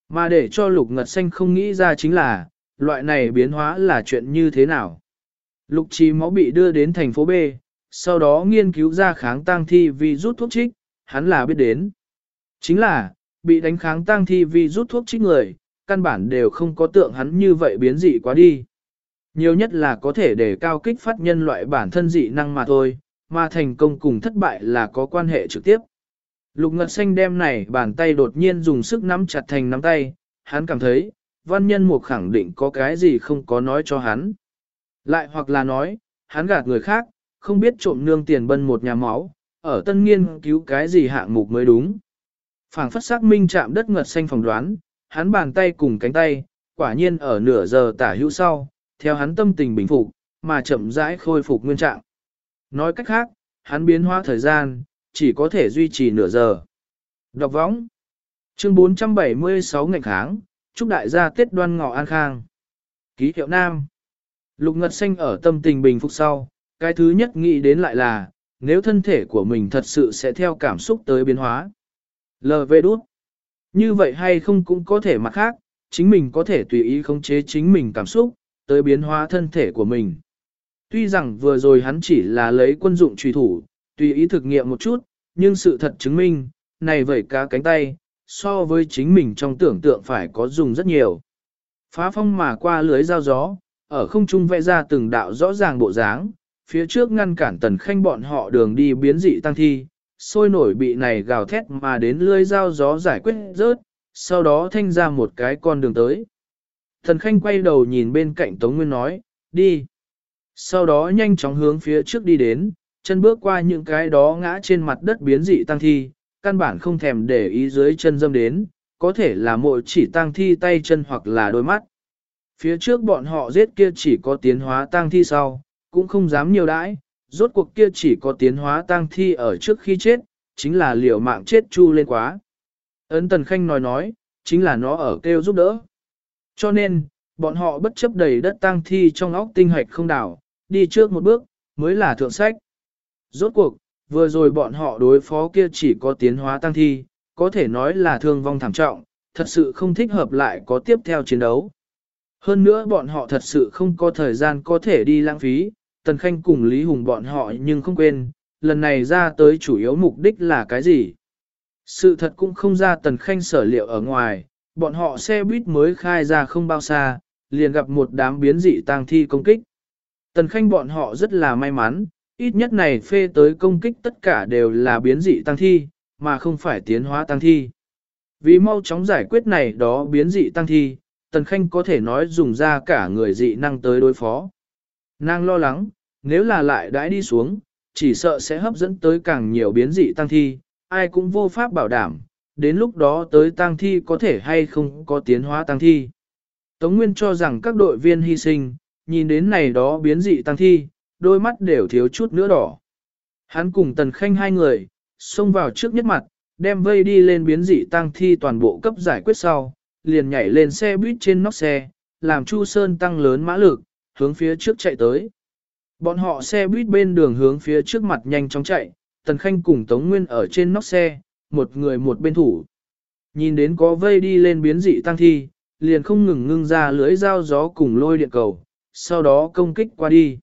Mà để cho lục ngật xanh không nghĩ ra chính là, loại này biến hóa là chuyện như thế nào. Lục trì máu bị đưa đến thành phố B, sau đó nghiên cứu ra kháng tăng thi vì rút thuốc trích, hắn là biết đến. Chính là, bị đánh kháng tang thi vì rút thuốc trích người, căn bản đều không có tượng hắn như vậy biến dị quá đi. Nhiều nhất là có thể để cao kích phát nhân loại bản thân dị năng mà thôi, mà thành công cùng thất bại là có quan hệ trực tiếp. Lục Ngật Xanh đem này bàn tay đột nhiên dùng sức nắm chặt thành nắm tay, hắn cảm thấy, văn nhân mục khẳng định có cái gì không có nói cho hắn. Lại hoặc là nói, hắn gạt người khác, không biết trộm nương tiền bân một nhà máu, ở tân nghiên cứu cái gì hạng mục mới đúng phảng phất xác minh chạm đất ngật xanh phòng đoán, hắn bàn tay cùng cánh tay, quả nhiên ở nửa giờ tả hữu sau, theo hắn tâm tình bình phục, mà chậm rãi khôi phục nguyên trạng. Nói cách khác, hắn biến hóa thời gian, chỉ có thể duy trì nửa giờ. Đọc võng. Chương 476 ngày kháng, chúc đại gia Tết đoan ngọ an khang. Ký hiệu Nam. Lục Ngật Xanh ở tâm tình bình phục sau, cái thứ nhất nghĩ đến lại là, nếu thân thể của mình thật sự sẽ theo cảm xúc tới biến hóa. LV đút. Như vậy hay không cũng có thể mặt khác, chính mình có thể tùy ý khống chế chính mình cảm xúc, tới biến hóa thân thể của mình. Tuy rằng vừa rồi hắn chỉ là lấy quân dụng truy thủ, tùy ý thực nghiệm một chút, nhưng sự thật chứng minh, này vậy cá cánh tay, so với chính mình trong tưởng tượng phải có dùng rất nhiều. Phá phong mà qua lưới dao gió, ở không trung vẽ ra từng đạo rõ ràng bộ dáng, phía trước ngăn cản tần khanh bọn họ đường đi biến dị tăng thi, sôi nổi bị này gào thét mà đến lưỡi dao gió giải quyết rớt, sau đó thanh ra một cái con đường tới. Thần khanh quay đầu nhìn bên cạnh Tống Nguyên nói, đi. Sau đó nhanh chóng hướng phía trước đi đến, chân bước qua những cái đó ngã trên mặt đất biến dị tăng thi, căn bản không thèm để ý dưới chân dâm đến, có thể là mỗi chỉ tăng thi tay chân hoặc là đôi mắt. Phía trước bọn họ giết kia chỉ có tiến hóa tăng thi sau, cũng không dám nhiều đãi, rốt cuộc kia chỉ có tiến hóa tang thi ở trước khi chết, chính là liều mạng chết chu lên quá. Ấn Tần Khanh nói nói, chính là nó ở kêu giúp đỡ. Cho nên, bọn họ bất chấp đầy đất tang thi trong óc tinh hạch không đảo, đi trước một bước, mới là thượng sách. Rốt cuộc, vừa rồi bọn họ đối phó kia chỉ có tiến hóa tăng thi, có thể nói là thương vong thảm trọng, thật sự không thích hợp lại có tiếp theo chiến đấu. Hơn nữa bọn họ thật sự không có thời gian có thể đi lãng phí, Tần Khanh cùng Lý Hùng bọn họ nhưng không quên, lần này ra tới chủ yếu mục đích là cái gì. Sự thật cũng không ra Tần Khanh sở liệu ở ngoài, bọn họ xe buýt mới khai ra không bao xa, liền gặp một đám biến dị tang thi công kích. Tần Khanh bọn họ rất là may mắn, ít nhất này phê tới công kích tất cả đều là biến dị tăng thi, mà không phải tiến hóa tăng thi. Vì mau chóng giải quyết này đó biến dị tăng thi, Tần Khanh có thể nói dùng ra cả người dị năng tới đối phó. Nàng lo lắng, nếu là lại đãi đi xuống, chỉ sợ sẽ hấp dẫn tới càng nhiều biến dị tăng thi, ai cũng vô pháp bảo đảm, đến lúc đó tới tăng thi có thể hay không có tiến hóa tăng thi. Tống Nguyên cho rằng các đội viên hy sinh, nhìn đến này đó biến dị tăng thi, đôi mắt đều thiếu chút nữa đỏ. Hắn cùng Tần Khanh hai người, xông vào trước nhất mặt, đem vây đi lên biến dị tăng thi toàn bộ cấp giải quyết sau, liền nhảy lên xe buýt trên nóc xe, làm Chu Sơn tăng lớn mã lực, hướng phía trước chạy tới. Bọn họ xe buýt bên đường hướng phía trước mặt nhanh chóng chạy, Tần Khanh cùng Tống Nguyên ở trên nóc xe, một người một bên thủ. Nhìn đến có vây đi lên biến dị tăng thi, liền không ngừng ngưng ra lưới dao gió cùng lôi điện cầu, sau đó công kích qua đi.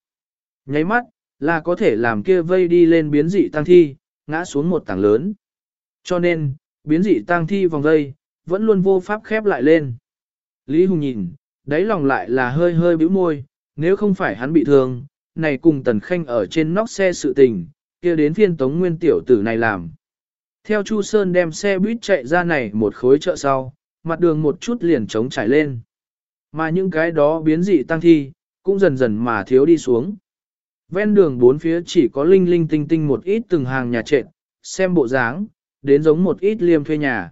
Nháy mắt, là có thể làm kia vây đi lên biến dị tăng thi, ngã xuống một tảng lớn. Cho nên, biến dị tăng thi vòng vây, vẫn luôn vô pháp khép lại lên. Lý Hùng nhìn, đáy lòng lại là hơi hơi bĩu môi, nếu không phải hắn bị thương, này cùng Tần Khanh ở trên nóc xe sự tình, kia đến phiên tống nguyên tiểu tử này làm. Theo Chu Sơn đem xe buýt chạy ra này một khối chợ sau, mặt đường một chút liền trống trải lên. Mà những cái đó biến dị tăng thi, cũng dần dần mà thiếu đi xuống. Ven đường bốn phía chỉ có linh linh tinh tinh một ít từng hàng nhà trệt, xem bộ dáng, đến giống một ít liêm thuê nhà.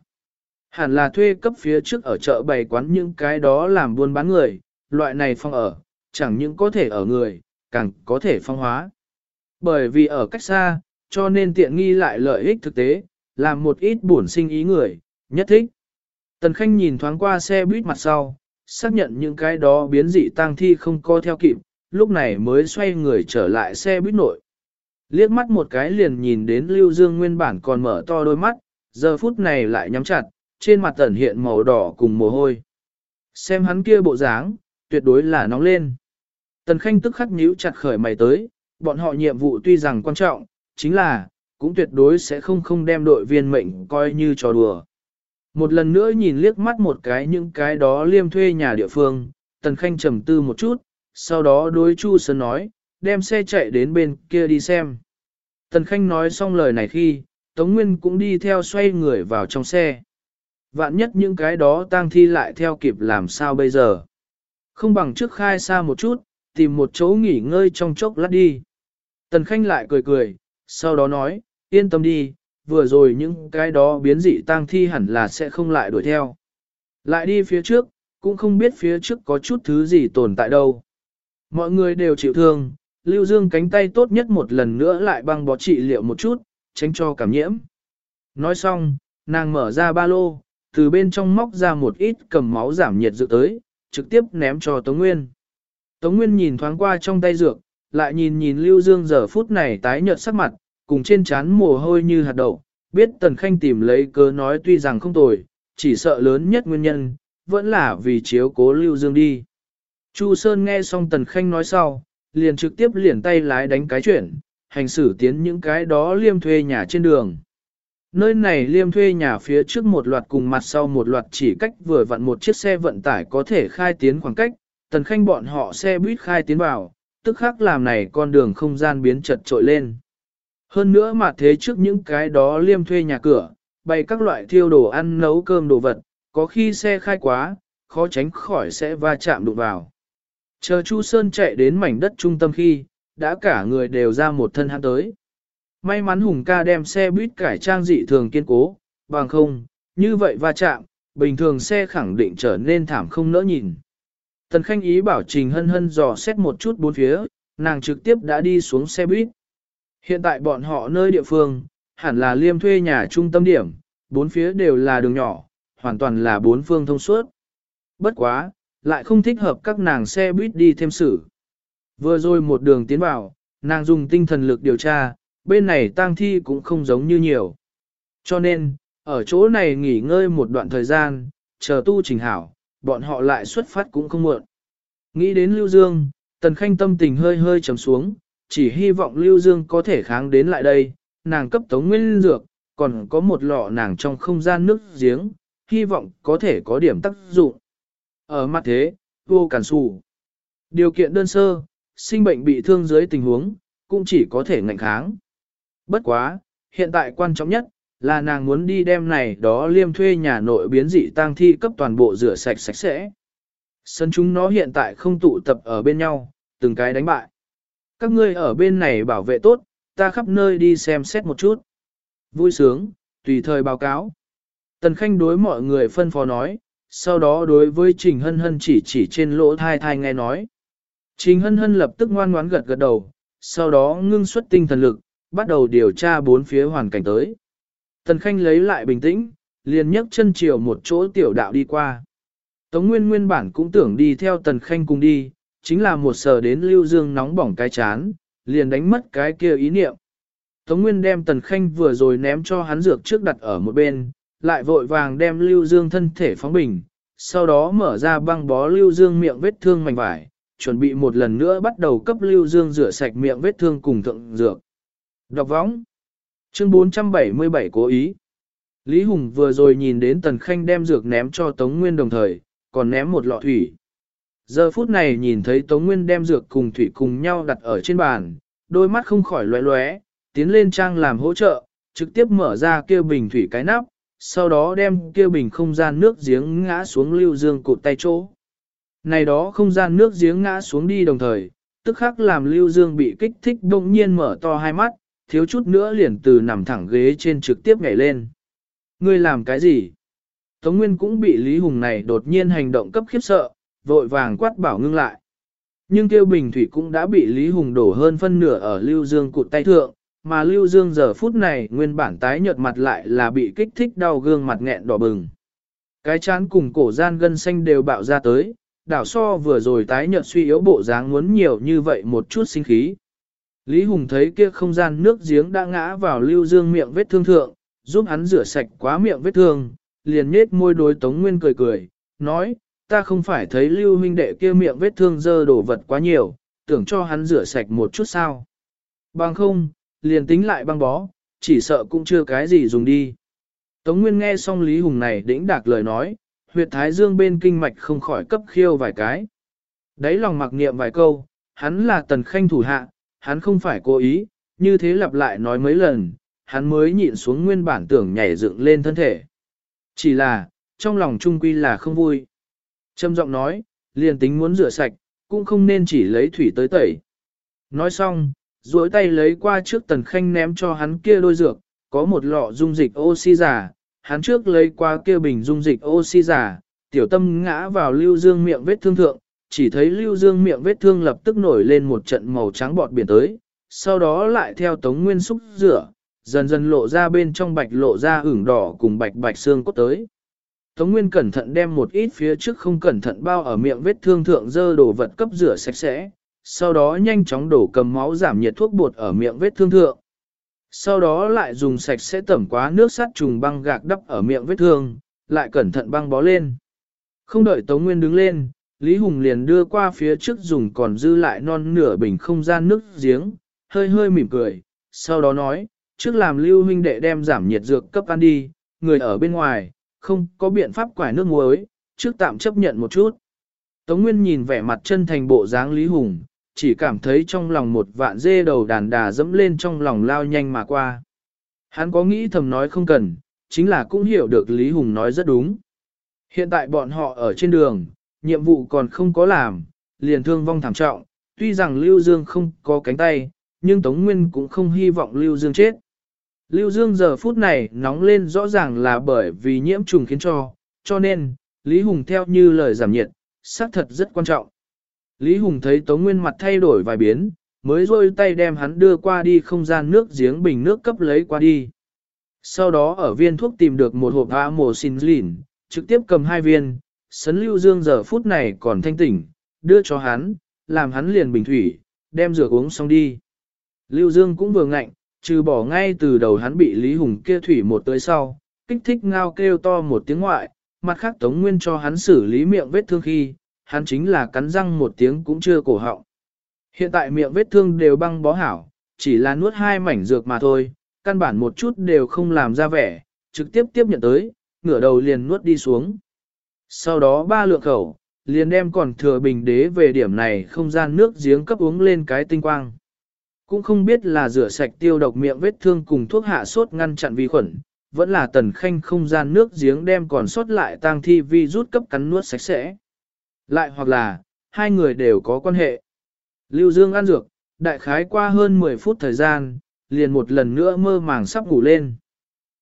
Hẳn là thuê cấp phía trước ở chợ bày quán những cái đó làm buôn bán người, loại này phong ở, chẳng những có thể ở người, càng có thể phong hóa. Bởi vì ở cách xa, cho nên tiện nghi lại lợi ích thực tế, làm một ít buồn sinh ý người, nhất thích. Tần Khanh nhìn thoáng qua xe buýt mặt sau, xác nhận những cái đó biến dị tang thi không co theo kịp, lúc này mới xoay người trở lại xe buýt nội. Liếc mắt một cái liền nhìn đến Lưu Dương nguyên bản còn mở to đôi mắt, giờ phút này lại nhắm chặt, trên mặt tẩn hiện màu đỏ cùng mồ hôi. Xem hắn kia bộ dáng, tuyệt đối là nóng lên. Tần Khanh tức khắc nhíu chặt khởi mày tới, bọn họ nhiệm vụ tuy rằng quan trọng, chính là, cũng tuyệt đối sẽ không không đem đội viên mệnh coi như trò đùa. Một lần nữa nhìn liếc mắt một cái những cái đó liêm thuê nhà địa phương, Tần Khanh trầm tư một chút, sau đó đối Chu Sơn nói, đem xe chạy đến bên kia đi xem. Tần Khanh nói xong lời này khi, Tống Nguyên cũng đi theo xoay người vào trong xe. Vạn nhất những cái đó tang thi lại theo kịp làm sao bây giờ. Không bằng trước khai xa một chút, tìm một chỗ nghỉ ngơi trong chốc lát đi. Tần Khanh lại cười cười, sau đó nói, yên tâm đi, vừa rồi những cái đó biến dị tang thi hẳn là sẽ không lại đuổi theo. Lại đi phía trước, cũng không biết phía trước có chút thứ gì tồn tại đâu. Mọi người đều chịu thương, Lưu Dương cánh tay tốt nhất một lần nữa lại băng bó trị liệu một chút, tránh cho cảm nhiễm. Nói xong, nàng mở ra ba lô, từ bên trong móc ra một ít cầm máu giảm nhiệt dự tới, trực tiếp ném cho Tống Nguyên. Tống Nguyên nhìn thoáng qua trong tay dược, lại nhìn nhìn Lưu Dương giờ phút này tái nhợt sắc mặt, cùng trên trán mồ hôi như hạt đậu, biết Tần Khanh tìm lấy cớ nói tuy rằng không tồi, chỉ sợ lớn nhất nguyên nhân, vẫn là vì chiếu cố Lưu Dương đi. Chu Sơn nghe xong Tần Khanh nói sau, liền trực tiếp liền tay lái đánh cái chuyển, hành xử tiến những cái đó liêm thuê nhà trên đường. Nơi này liêm thuê nhà phía trước một loạt cùng mặt sau một loạt chỉ cách vừa vặn một chiếc xe vận tải có thể khai tiến khoảng cách, tần khanh bọn họ xe buýt khai tiến vào, tức khắc làm này con đường không gian biến chật trội lên. Hơn nữa mà thế trước những cái đó liêm thuê nhà cửa, bày các loại thiêu đồ ăn nấu cơm đồ vật, có khi xe khai quá, khó tránh khỏi sẽ va chạm đụng vào. Chờ Chu Sơn chạy đến mảnh đất trung tâm khi, đã cả người đều ra một thân hắn tới. May mắn Hùng ca đem xe buýt cải trang dị thường kiên cố, bằng không, như vậy va chạm, bình thường xe khẳng định trở nên thảm không nỡ nhìn. Tần Khanh ý bảo Trình Hân Hân dò xét một chút bốn phía, nàng trực tiếp đã đi xuống xe buýt. Hiện tại bọn họ nơi địa phương, hẳn là liêm thuê nhà trung tâm điểm, bốn phía đều là đường nhỏ, hoàn toàn là bốn phương thông suốt. Bất quá, lại không thích hợp các nàng xe buýt đi thêm xử. Vừa rồi một đường tiến vào, nàng dùng tinh thần lực điều tra, bên này tang thi cũng không giống như nhiều. Cho nên, ở chỗ này nghỉ ngơi một đoạn thời gian, chờ tu trình hảo, bọn họ lại xuất phát cũng không muộn. Nghĩ đến Lưu Dương, Tần Khanh tâm tình hơi hơi trầm xuống, chỉ hy vọng Lưu Dương có thể kháng đến lại đây, nàng cấp tống nguyên dược, còn có một lọ nàng trong không gian nước giếng, hy vọng có thể có điểm tác dụng. Ở mặt thế, vô cản sụ. Điều kiện đơn sơ, sinh bệnh bị thương dưới tình huống, cũng chỉ có thể ngạnh kháng. Bất quá, hiện tại quan trọng nhất, là nàng muốn đi đem này đó liêm thuê nhà nội biến dị tang thi cấp toàn bộ rửa sạch sạch sẽ. Sân chúng nó hiện tại không tụ tập ở bên nhau, từng cái đánh bại. Các ngươi ở bên này bảo vệ tốt, ta khắp nơi đi xem xét một chút. Vui sướng, tùy thời báo cáo. Tần Khanh đối mọi người phân phó nói, sau đó đối với Trình Hân Hân chỉ chỉ trên lỗ thai thai nghe nói. Trình Hân Hân lập tức ngoan ngoãn gật gật đầu, sau đó ngưng xuất tinh thần lực, bắt đầu điều tra bốn phía hoàn cảnh tới. Tần Khanh lấy lại bình tĩnh, liền nhấc chân chiều một chỗ tiểu đạo đi qua. Tống Nguyên nguyên bản cũng tưởng đi theo Tần Khanh cùng đi, chính là một sờ đến Lưu Dương nóng bỏng cái chán, liền đánh mất cái kia ý niệm. Tống Nguyên đem Tần Khanh vừa rồi ném cho hắn dược trước đặt ở một bên, lại vội vàng đem Lưu Dương thân thể phóng bình, sau đó mở ra băng bó Lưu Dương miệng vết thương mảnh vải, chuẩn bị một lần nữa bắt đầu cấp Lưu Dương rửa sạch miệng vết thương cùng thượng dược. Đọc võng. Chương 477 cố ý. Lý Hùng vừa rồi nhìn đến Tần Khanh đem dược ném cho Tống Nguyên đồng thời, còn ném một lọ thủy. Giờ phút này nhìn thấy Tống Nguyên đem dược cùng thủy cùng nhau đặt ở trên bàn, đôi mắt không khỏi lóe lóe, tiến lên trang làm hỗ trợ, trực tiếp mở ra kia bình thủy cái nắp, sau đó đem kia bình không gian nước giếng ngã xuống lưu dương cụt tay chỗ. Này đó không gian nước giếng ngã xuống đi đồng thời, tức khắc làm lưu dương bị kích thích đông nhiên mở to hai mắt, thiếu chút nữa liền từ nằm thẳng ghế trên trực tiếp nhảy lên. Ngươi làm cái gì? Tống Nguyên cũng bị Lý Hùng này đột nhiên hành động cấp khiếp sợ, vội vàng quát bảo ngưng lại. Nhưng Tiêu bình thủy cũng đã bị Lý Hùng đổ hơn phân nửa ở Lưu Dương cụt tay thượng, mà Lưu Dương giờ phút này nguyên bản tái nhợt mặt lại là bị kích thích đau gương mặt nghẹn đỏ bừng. Cái chán cùng cổ gian gân xanh đều bạo ra tới, đảo so vừa rồi tái nhợt suy yếu bộ dáng muốn nhiều như vậy một chút sinh khí. Lý Hùng thấy kia không gian nước giếng đã ngã vào Lưu Dương miệng vết thương thượng, giúp hắn rửa sạch quá miệng vết thương, liền nhếch môi đối Tống Nguyên cười cười, nói, ta không phải thấy lưu huynh đệ kia miệng vết thương dơ đổ vật quá nhiều, tưởng cho hắn rửa sạch một chút sao. Bằng không, liền tính lại băng bó, chỉ sợ cũng chưa cái gì dùng đi. Tống Nguyên nghe xong Lý Hùng này đĩnh đạc lời nói, huyệt thái dương bên kinh mạch không khỏi cấp khiêu vài cái. Đấy lòng mặc niệm vài câu, hắn là tần khanh thủ hạ, hắn không phải cố ý, như thế lặp lại nói mấy lần, hắn mới nhịn xuống nguyên bản tưởng nhảy dựng lên thân thể. Chỉ là, trong lòng trung quy là không vui. Trâm giọng nói, liền tính muốn rửa sạch, cũng không nên chỉ lấy thủy tới tẩy. Nói xong, duỗi tay lấy qua trước tần khanh ném cho hắn kia đôi dược, có một lọ dung dịch oxy giả, hắn trước lấy qua kia bình dung dịch oxy giả, tiểu tâm ngã vào lưu dương miệng vết thương thượng, chỉ thấy lưu dương miệng vết thương lập tức nổi lên một trận màu trắng bọt biển tới, sau đó lại theo tống nguyên xúc rửa, dần dần lộ ra bên trong bạch lộ ra ửng đỏ cùng bạch bạch xương cốt tới. Tống Nguyên cẩn thận đem một ít phía trước không cẩn thận bao ở miệng vết thương thượng dơ đổ vật cấp rửa sạch sẽ, sau đó nhanh chóng đổ cầm máu giảm nhiệt thuốc bột ở miệng vết thương thượng. Sau đó lại dùng sạch sẽ tẩm quá nước sát trùng băng gạc đắp ở miệng vết thương, lại cẩn thận băng bó lên. Không đợi Tống Nguyên đứng lên, Lý Hùng liền đưa qua phía trước dùng còn dư lại non nửa bình không gian nước giếng, hơi hơi mỉm cười, sau đó nói, trước làm lưu huynh đệ đem giảm nhiệt dược cấp ăn đi, người ở bên ngoài, không có biện pháp quải nước muối, trước tạm chấp nhận một chút. Tống Nguyên nhìn vẻ mặt chân thành bộ dáng Lý Hùng, chỉ cảm thấy trong lòng một vạn dê đầu đàn đà dẫm lên trong lòng lao nhanh mà qua. Hắn có nghĩ thầm nói không cần, chính là cũng hiểu được Lý Hùng nói rất đúng. Hiện tại bọn họ ở trên đường, nhiệm vụ còn không có làm, liền thương vong thảm trọng, tuy rằng Lưu Dương không có cánh tay, nhưng Tống Nguyên cũng không hy vọng Lưu Dương chết. Lưu Dương giờ phút này nóng lên rõ ràng là bởi vì nhiễm trùng khiến cho, cho nên, Lý Hùng theo như lời giảm nhiệt, xác thật rất quan trọng. Lý Hùng thấy Tống Nguyên mặt thay đổi vài biến, mới rôi tay đem hắn đưa qua đi không gian nước giếng bình nước cấp lấy qua đi. Sau đó ở viên thuốc tìm được một hộp hạ mồ xin lìn, trực tiếp cầm hai viên, sấn Lưu Dương giờ phút này còn thanh tỉnh, đưa cho hắn, làm hắn liền bình thủy, đem rửa uống xong đi. Lưu Dương cũng vừa ngạnh, trừ bỏ ngay từ đầu hắn bị Lý Hùng kia thủy một tới sau, kích thích ngao kêu to một tiếng ngoại, mặt khác Tống Nguyên cho hắn xử lý miệng vết thương khi, hắn chính là cắn răng một tiếng cũng chưa cổ họng. Hiện tại miệng vết thương đều băng bó hảo, chỉ là nuốt hai mảnh dược mà thôi, căn bản một chút đều không làm ra vẻ, trực tiếp tiếp nhận tới, ngửa đầu liền nuốt đi xuống. Sau đó ba lượng khẩu, liền đem còn thừa bình đế về điểm này không gian nước giếng cấp uống lên cái tinh quang cũng không biết là rửa sạch tiêu độc miệng vết thương cùng thuốc hạ sốt ngăn chặn vi khuẩn, vẫn là tần khanh không gian nước giếng đem còn sót lại tang thi vi rút cấp cắn nuốt sạch sẽ. Lại hoặc là, hai người đều có quan hệ. Lưu Dương ăn dược, đại khái qua hơn 10 phút thời gian, liền một lần nữa mơ màng sắp ngủ lên.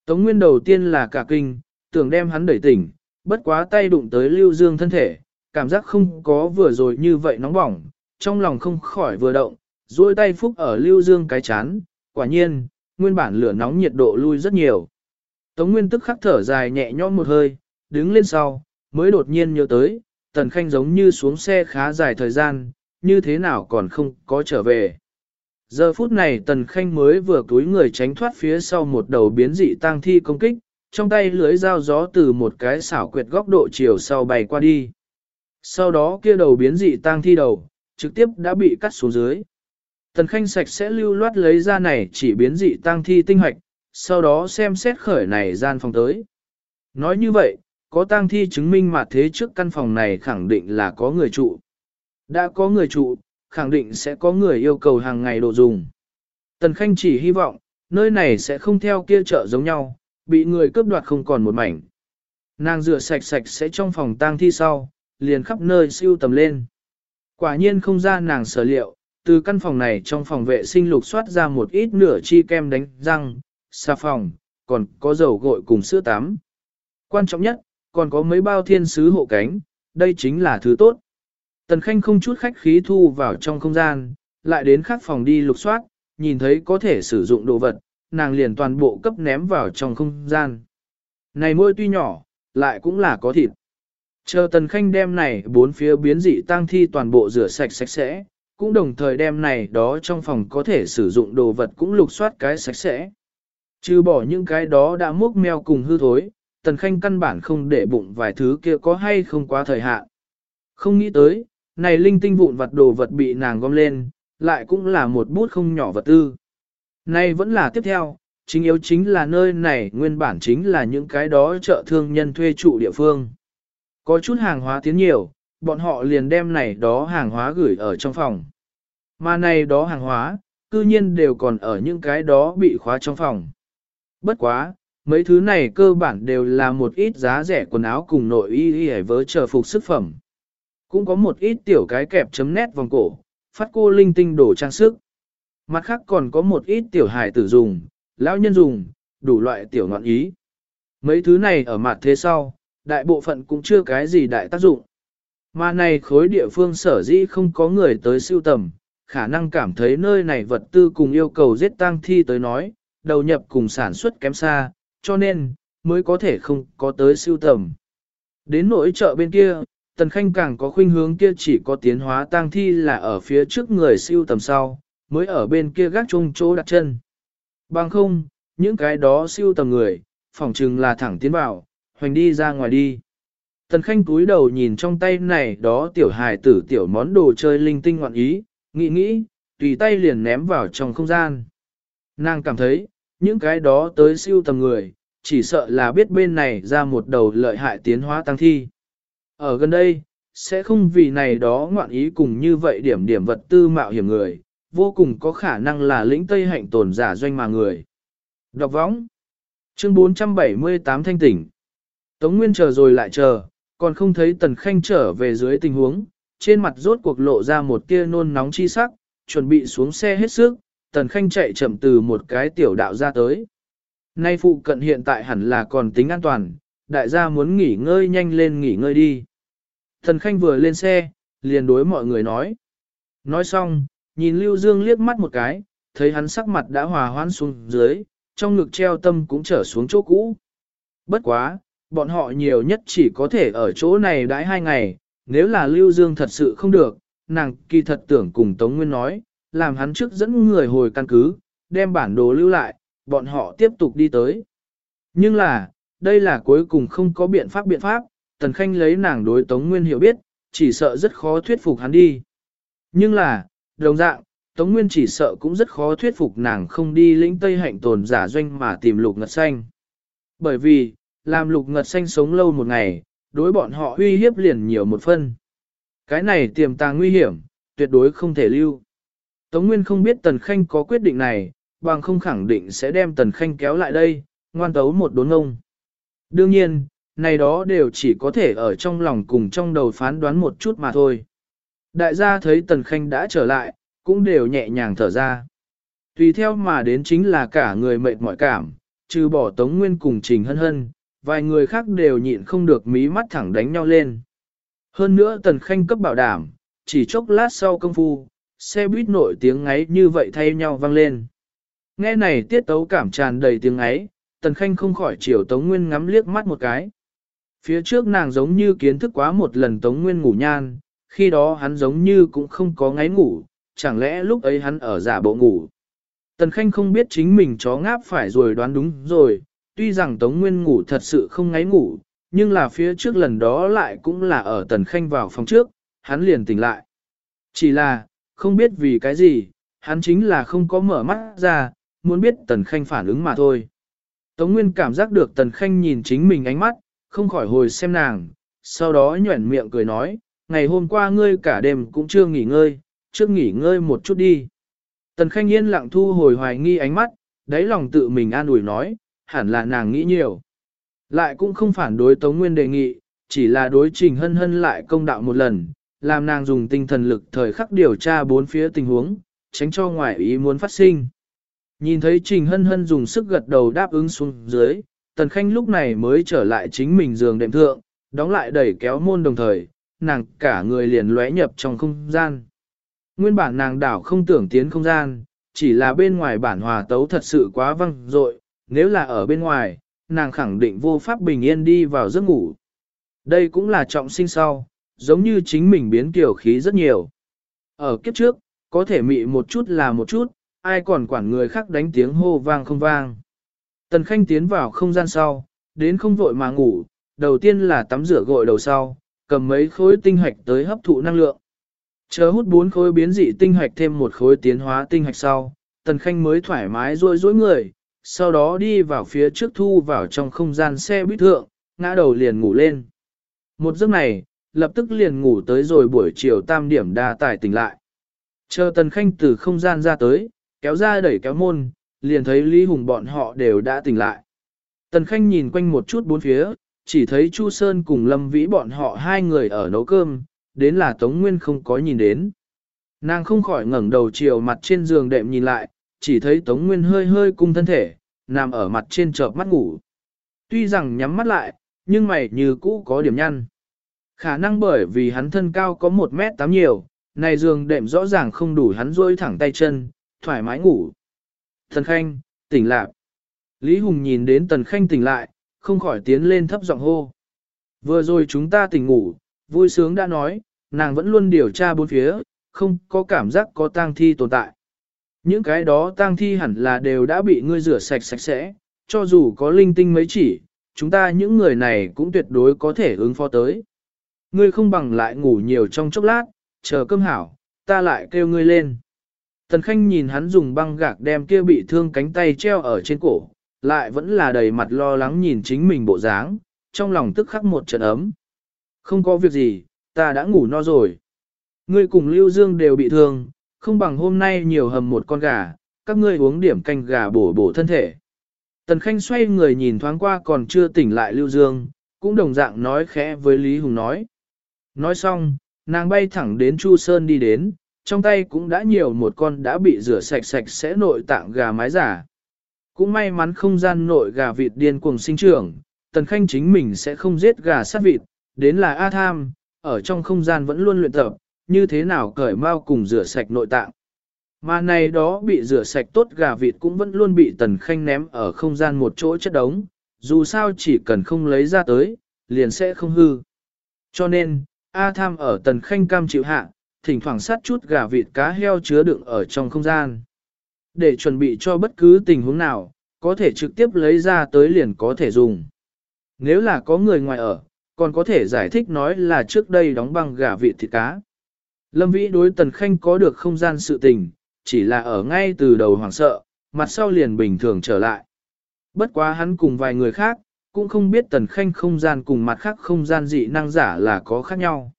Tống Nguyên đầu tiên là cả kinh, tưởng đem hắn đẩy tỉnh, bất quá tay đụng tới Lưu Dương thân thể, cảm giác không có vừa rồi như vậy nóng bỏng, trong lòng không khỏi vừa động, duỗi tay phúc ở lưu dương cái chán, quả nhiên, nguyên bản lửa nóng nhiệt độ lui rất nhiều. Tống Nguyên tức khắc thở dài nhẹ nhõm một hơi, đứng lên sau, mới đột nhiên nhớ tới, Tần Khanh giống như xuống xe khá dài thời gian, như thế nào còn không có trở về. Giờ phút này Tần Khanh mới vừa túi người tránh thoát phía sau một đầu biến dị tang thi công kích, trong tay lưới dao gió từ một cái xảo quyệt góc độ chiều sau bay qua đi. Sau đó kia đầu biến dị tang thi đầu, trực tiếp đã bị cắt xuống dưới. Tần Khanh sạch sẽ lưu loát lấy ra này chỉ biến dị tang thi tinh hoạch, sau đó xem xét khởi này gian phòng tới. Nói như vậy, có tang thi chứng minh mà thế trước căn phòng này khẳng định là có người trụ. Đã có người trụ, khẳng định sẽ có người yêu cầu hàng ngày đồ dùng. Tần Khanh chỉ hy vọng, nơi này sẽ không theo kia chợ giống nhau, bị người cướp đoạt không còn một mảnh. Nàng rửa sạch sạch sẽ trong phòng tang thi sau, liền khắp nơi siêu tầm lên. Quả nhiên không ra nàng sở liệu, từ căn phòng này trong phòng vệ sinh lục soát ra một ít nửa chi kem đánh răng, xà phòng, còn có dầu gội cùng sữa tắm. Quan trọng nhất, còn có mấy bao thiên sứ hộ cánh, đây chính là thứ tốt. Tần Khanh không chút khách khí thu vào trong không gian, lại đến khác phòng đi lục soát, nhìn thấy có thể sử dụng đồ vật, nàng liền toàn bộ cấp ném vào trong không gian. Này môi tuy nhỏ, lại cũng là có thịt. Chờ Tần Khanh đem này bốn phía biến dị tang thi toàn bộ rửa sạch sạch sẽ, cũng đồng thời đem này đó trong phòng có thể sử dụng đồ vật cũng lục soát cái sạch sẽ. Trừ bỏ những cái đó đã múc meo cùng hư thối, Tần Khanh căn bản không để bụng vài thứ kia có hay không quá thời hạn. Không nghĩ tới, này linh tinh vụn vật đồ vật bị nàng gom lên, lại cũng là một bút không nhỏ vật tư nay vẫn là tiếp theo, chính yếu chính là nơi này nguyên bản chính là những cái đó chợ thương nhân thuê trụ địa phương. Có chút hàng hóa tiến nhiều, bọn họ liền đem này đó hàng hóa gửi ở trong phòng. Mà này đó hàng hóa, cư nhiên đều còn ở những cái đó bị khóa trong phòng. Bất quá, mấy thứ này cơ bản đều là một ít giá rẻ quần áo cùng nội y y vớ chờ phục sức phẩm. Cũng có một ít tiểu cái kẹp chấm nét vòng cổ, phát cô linh tinh đổ trang sức. Mặt khác còn có một ít tiểu hài tử dùng, lão nhân dùng, đủ loại tiểu ngọn ý. Mấy thứ này ở mặt thế sau, đại bộ phận cũng chưa cái gì đại tác dụng. Mà này khối địa phương sở dĩ không có người tới siêu tầm, khả năng cảm thấy nơi này vật tư cùng yêu cầu giết tang thi tới nói, đầu nhập cùng sản xuất kém xa, cho nên, mới có thể không có tới siêu tầm. Đến nỗi chợ bên kia, Tần Khanh càng có khuynh hướng kia chỉ có tiến hóa tang thi là ở phía trước người siêu tầm sau, mới ở bên kia gác chung chỗ đặt chân. Bằng không, những cái đó siêu tầm người, phỏng chừng là thẳng tiến vào, hoành đi ra ngoài đi. Tần Khanh cúi đầu nhìn trong tay này đó tiểu hài tử tiểu món đồ chơi linh tinh ngoạn ý, nghĩ nghĩ, tùy tay liền ném vào trong không gian. Nàng cảm thấy, những cái đó tới siêu tầm người, chỉ sợ là biết bên này ra một đầu lợi hại tiến hóa tăng thi. Ở gần đây, sẽ không vì này đó ngoạn ý cùng như vậy điểm điểm vật tư mạo hiểm người, vô cùng có khả năng là lĩnh Tây hạnh tồn giả doanh mà người. Đọc võng Chương 478 thanh tỉnh Tống Nguyên chờ rồi lại chờ, còn không thấy Tần Khanh trở về dưới tình huống, trên mặt rốt cuộc lộ ra một tia nôn nóng chi sắc, chuẩn bị xuống xe hết sức, Tần Khanh chạy chậm từ một cái tiểu đạo ra tới. Nay phụ cận hiện tại hẳn là còn tính an toàn, đại gia muốn nghỉ ngơi nhanh lên nghỉ ngơi đi. Tần Khanh vừa lên xe, liền đối mọi người nói. Nói xong, nhìn Lưu Dương liếc mắt một cái, thấy hắn sắc mặt đã hòa hoãn xuống dưới, trong ngực treo tâm cũng trở xuống chỗ cũ. Bất quá, bọn họ nhiều nhất chỉ có thể ở chỗ này đãi hai ngày, nếu là Lưu Dương thật sự không được, nàng kỳ thật tưởng cùng Tống Nguyên nói, làm hắn trước dẫn người hồi căn cứ, đem bản đồ lưu lại, bọn họ tiếp tục đi tới. Nhưng là, đây là cuối cùng không có biện pháp biện pháp, Tần Khanh lấy nàng đối Tống Nguyên hiểu biết, chỉ sợ rất khó thuyết phục hắn đi. Nhưng là, đồng dạng, Tống Nguyên chỉ sợ cũng rất khó thuyết phục nàng không đi lĩnh Tây Hạnh tồn giả doanh mà tìm lục ngật xanh. Bởi vì, làm lục ngật xanh sống lâu một ngày, đối bọn họ uy hiếp liền nhiều một phân. Cái này tiềm tàng nguy hiểm, tuyệt đối không thể lưu. Tống Nguyên không biết Tần Khanh có quyết định này, bằng không khẳng định sẽ đem Tần Khanh kéo lại đây, ngoan tấu một đốn ngông. Đương nhiên, này đó đều chỉ có thể ở trong lòng cùng trong đầu phán đoán một chút mà thôi. Đại gia thấy Tần Khanh đã trở lại, cũng đều nhẹ nhàng thở ra. Tùy theo mà đến chính là cả người mệt mỏi cảm, trừ bỏ Tống Nguyên cùng Trình Hân Hân, vài người khác đều nhịn không được mí mắt thẳng đánh nhau lên. Hơn nữa Tần Khanh cấp bảo đảm, chỉ chốc lát sau công phu, xe buýt nổi tiếng ấy như vậy thay nhau vang lên. Nghe này tiết tấu cảm tràn đầy tiếng ấy, Tần Khanh không khỏi chiều Tống Nguyên ngắm liếc mắt một cái. Phía trước nàng giống như kiến thức quá một lần Tống Nguyên ngủ nhan, khi đó hắn giống như cũng không có ngáy ngủ, chẳng lẽ lúc ấy hắn ở giả bộ ngủ. Tần Khanh không biết chính mình chó ngáp phải rồi đoán đúng rồi, tuy rằng Tống Nguyên ngủ thật sự không ngáy ngủ, nhưng là phía trước lần đó lại cũng là ở Tần Khanh vào phòng trước, hắn liền tỉnh lại. Chỉ là, không biết vì cái gì, hắn chính là không có mở mắt ra, muốn biết Tần Khanh phản ứng mà thôi. Tống Nguyên cảm giác được Tần Khanh nhìn chính mình ánh mắt, không khỏi hồi xem nàng, sau đó nhuẩn miệng cười nói, ngày hôm qua ngươi cả đêm cũng chưa nghỉ ngơi, trước nghỉ ngơi một chút đi. Tần Khanh yên lặng thu hồi hoài nghi ánh mắt, đáy lòng tự mình an ủi nói, hẳn là nàng nghĩ nhiều. Lại cũng không phản đối Tống Nguyên đề nghị, chỉ là đối trình hân hân lại công đạo một lần, làm nàng dùng tinh thần lực thời khắc điều tra bốn phía tình huống, tránh cho ngoại ý muốn phát sinh. Nhìn thấy trình hân hân dùng sức gật đầu đáp ứng xuống dưới, Tần Khanh lúc này mới trở lại chính mình giường đệm thượng, đóng lại đẩy kéo môn đồng thời, nàng cả người liền lóe nhập trong không gian. Nguyên bản nàng đảo không tưởng tiến không gian, chỉ là bên ngoài bản hòa tấu thật sự quá văng dội nếu là ở bên ngoài, nàng khẳng định vô pháp bình yên đi vào giấc ngủ. Đây cũng là trọng sinh sau, giống như chính mình biến kiểu khí rất nhiều. Ở kiếp trước, có thể mị một chút là một chút, ai còn quản người khác đánh tiếng hô vang không vang. Tần Khanh tiến vào không gian sau, đến không vội mà ngủ, đầu tiên là tắm rửa gội đầu sau, cầm mấy khối tinh hạch tới hấp thụ năng lượng. Chờ hút bốn khối biến dị tinh hạch thêm một khối tiến hóa tinh hạch sau, Tần Khanh mới thoải mái rôi rối người, sau đó đi vào phía trước thu vào trong không gian xe buýt thượng, ngã đầu liền ngủ lên. Một giấc này, lập tức liền ngủ tới rồi buổi chiều tam điểm đa tài tỉnh lại. Chờ Tần Khanh từ không gian ra tới, kéo ra đẩy kéo môn, liền thấy Lý Hùng bọn họ đều đã tỉnh lại. Tần Khanh nhìn quanh một chút bốn phía, chỉ thấy Chu Sơn cùng Lâm Vĩ bọn họ hai người ở nấu cơm, đến là Tống Nguyên không có nhìn đến. Nàng không khỏi ngẩng đầu chiều mặt trên giường đệm nhìn lại, chỉ thấy Tống Nguyên hơi hơi cung thân thể, nằm ở mặt trên chợp mắt ngủ. Tuy rằng nhắm mắt lại, nhưng mày như cũ có điểm nhăn. Khả năng bởi vì hắn thân cao có 1 mét 8 nhiều, này giường đệm rõ ràng không đủ hắn duỗi thẳng tay chân, thoải mái ngủ. Tần Khanh, tỉnh lại Lý Hùng nhìn đến Tần Khanh tỉnh lại, không khỏi tiến lên thấp giọng hô. Vừa rồi chúng ta tỉnh ngủ, vui sướng đã nói, nàng vẫn luôn điều tra bốn phía, không có cảm giác có tang thi tồn tại. Những cái đó tang thi hẳn là đều đã bị ngươi rửa sạch sạch sẽ, cho dù có linh tinh mấy chỉ, chúng ta những người này cũng tuyệt đối có thể ứng phó tới. Ngươi không bằng lại ngủ nhiều trong chốc lát, chờ cơm hảo, ta lại kêu ngươi lên. Tần Khanh nhìn hắn dùng băng gạc đem kia bị thương cánh tay treo ở trên cổ, lại vẫn là đầy mặt lo lắng nhìn chính mình bộ dáng, trong lòng tức khắc một trận ấm. Không có việc gì, ta đã ngủ no rồi. Ngươi cùng Lưu Dương đều bị thương, không bằng hôm nay nhiều hầm một con gà, các ngươi uống điểm canh gà bổ bổ thân thể. Tần Khanh xoay người nhìn thoáng qua còn chưa tỉnh lại Lưu Dương, cũng đồng dạng nói khẽ với Lý Hùng nói. Nói xong, nàng bay thẳng đến Chu Sơn đi đến, trong tay cũng đã nhiều một con đã bị rửa sạch sạch sẽ nội tạng gà mái giả. Cũng may mắn không gian nội gà vịt điên cuồng sinh trưởng, Tần Khanh chính mình sẽ không giết gà sát vịt, đến là A Tham, ở trong không gian vẫn luôn luyện tập, như thế nào cởi mau cùng rửa sạch nội tạng. Mà này đó bị rửa sạch tốt gà vịt cũng vẫn luôn bị Tần Khanh ném ở không gian một chỗ chất đống, dù sao chỉ cần không lấy ra tới, liền sẽ không hư. Cho nên, A Tham ở Tần Khanh cam chịu hạ, thỉnh thoảng sát chút gà vịt cá heo chứa đựng ở trong không gian. Để chuẩn bị cho bất cứ tình huống nào, có thể trực tiếp lấy ra tới liền có thể dùng. Nếu là có người ngoài ở, còn có thể giải thích nói là trước đây đóng băng gà vịt thịt cá. Lâm Vĩ đối Tần Khanh có được không gian sự tình, chỉ là ở ngay từ đầu hoảng sợ, mặt sau liền bình thường trở lại. Bất quá hắn cùng vài người khác, cũng không biết Tần Khanh không gian cùng mặt khác không gian dị năng giả là có khác nhau.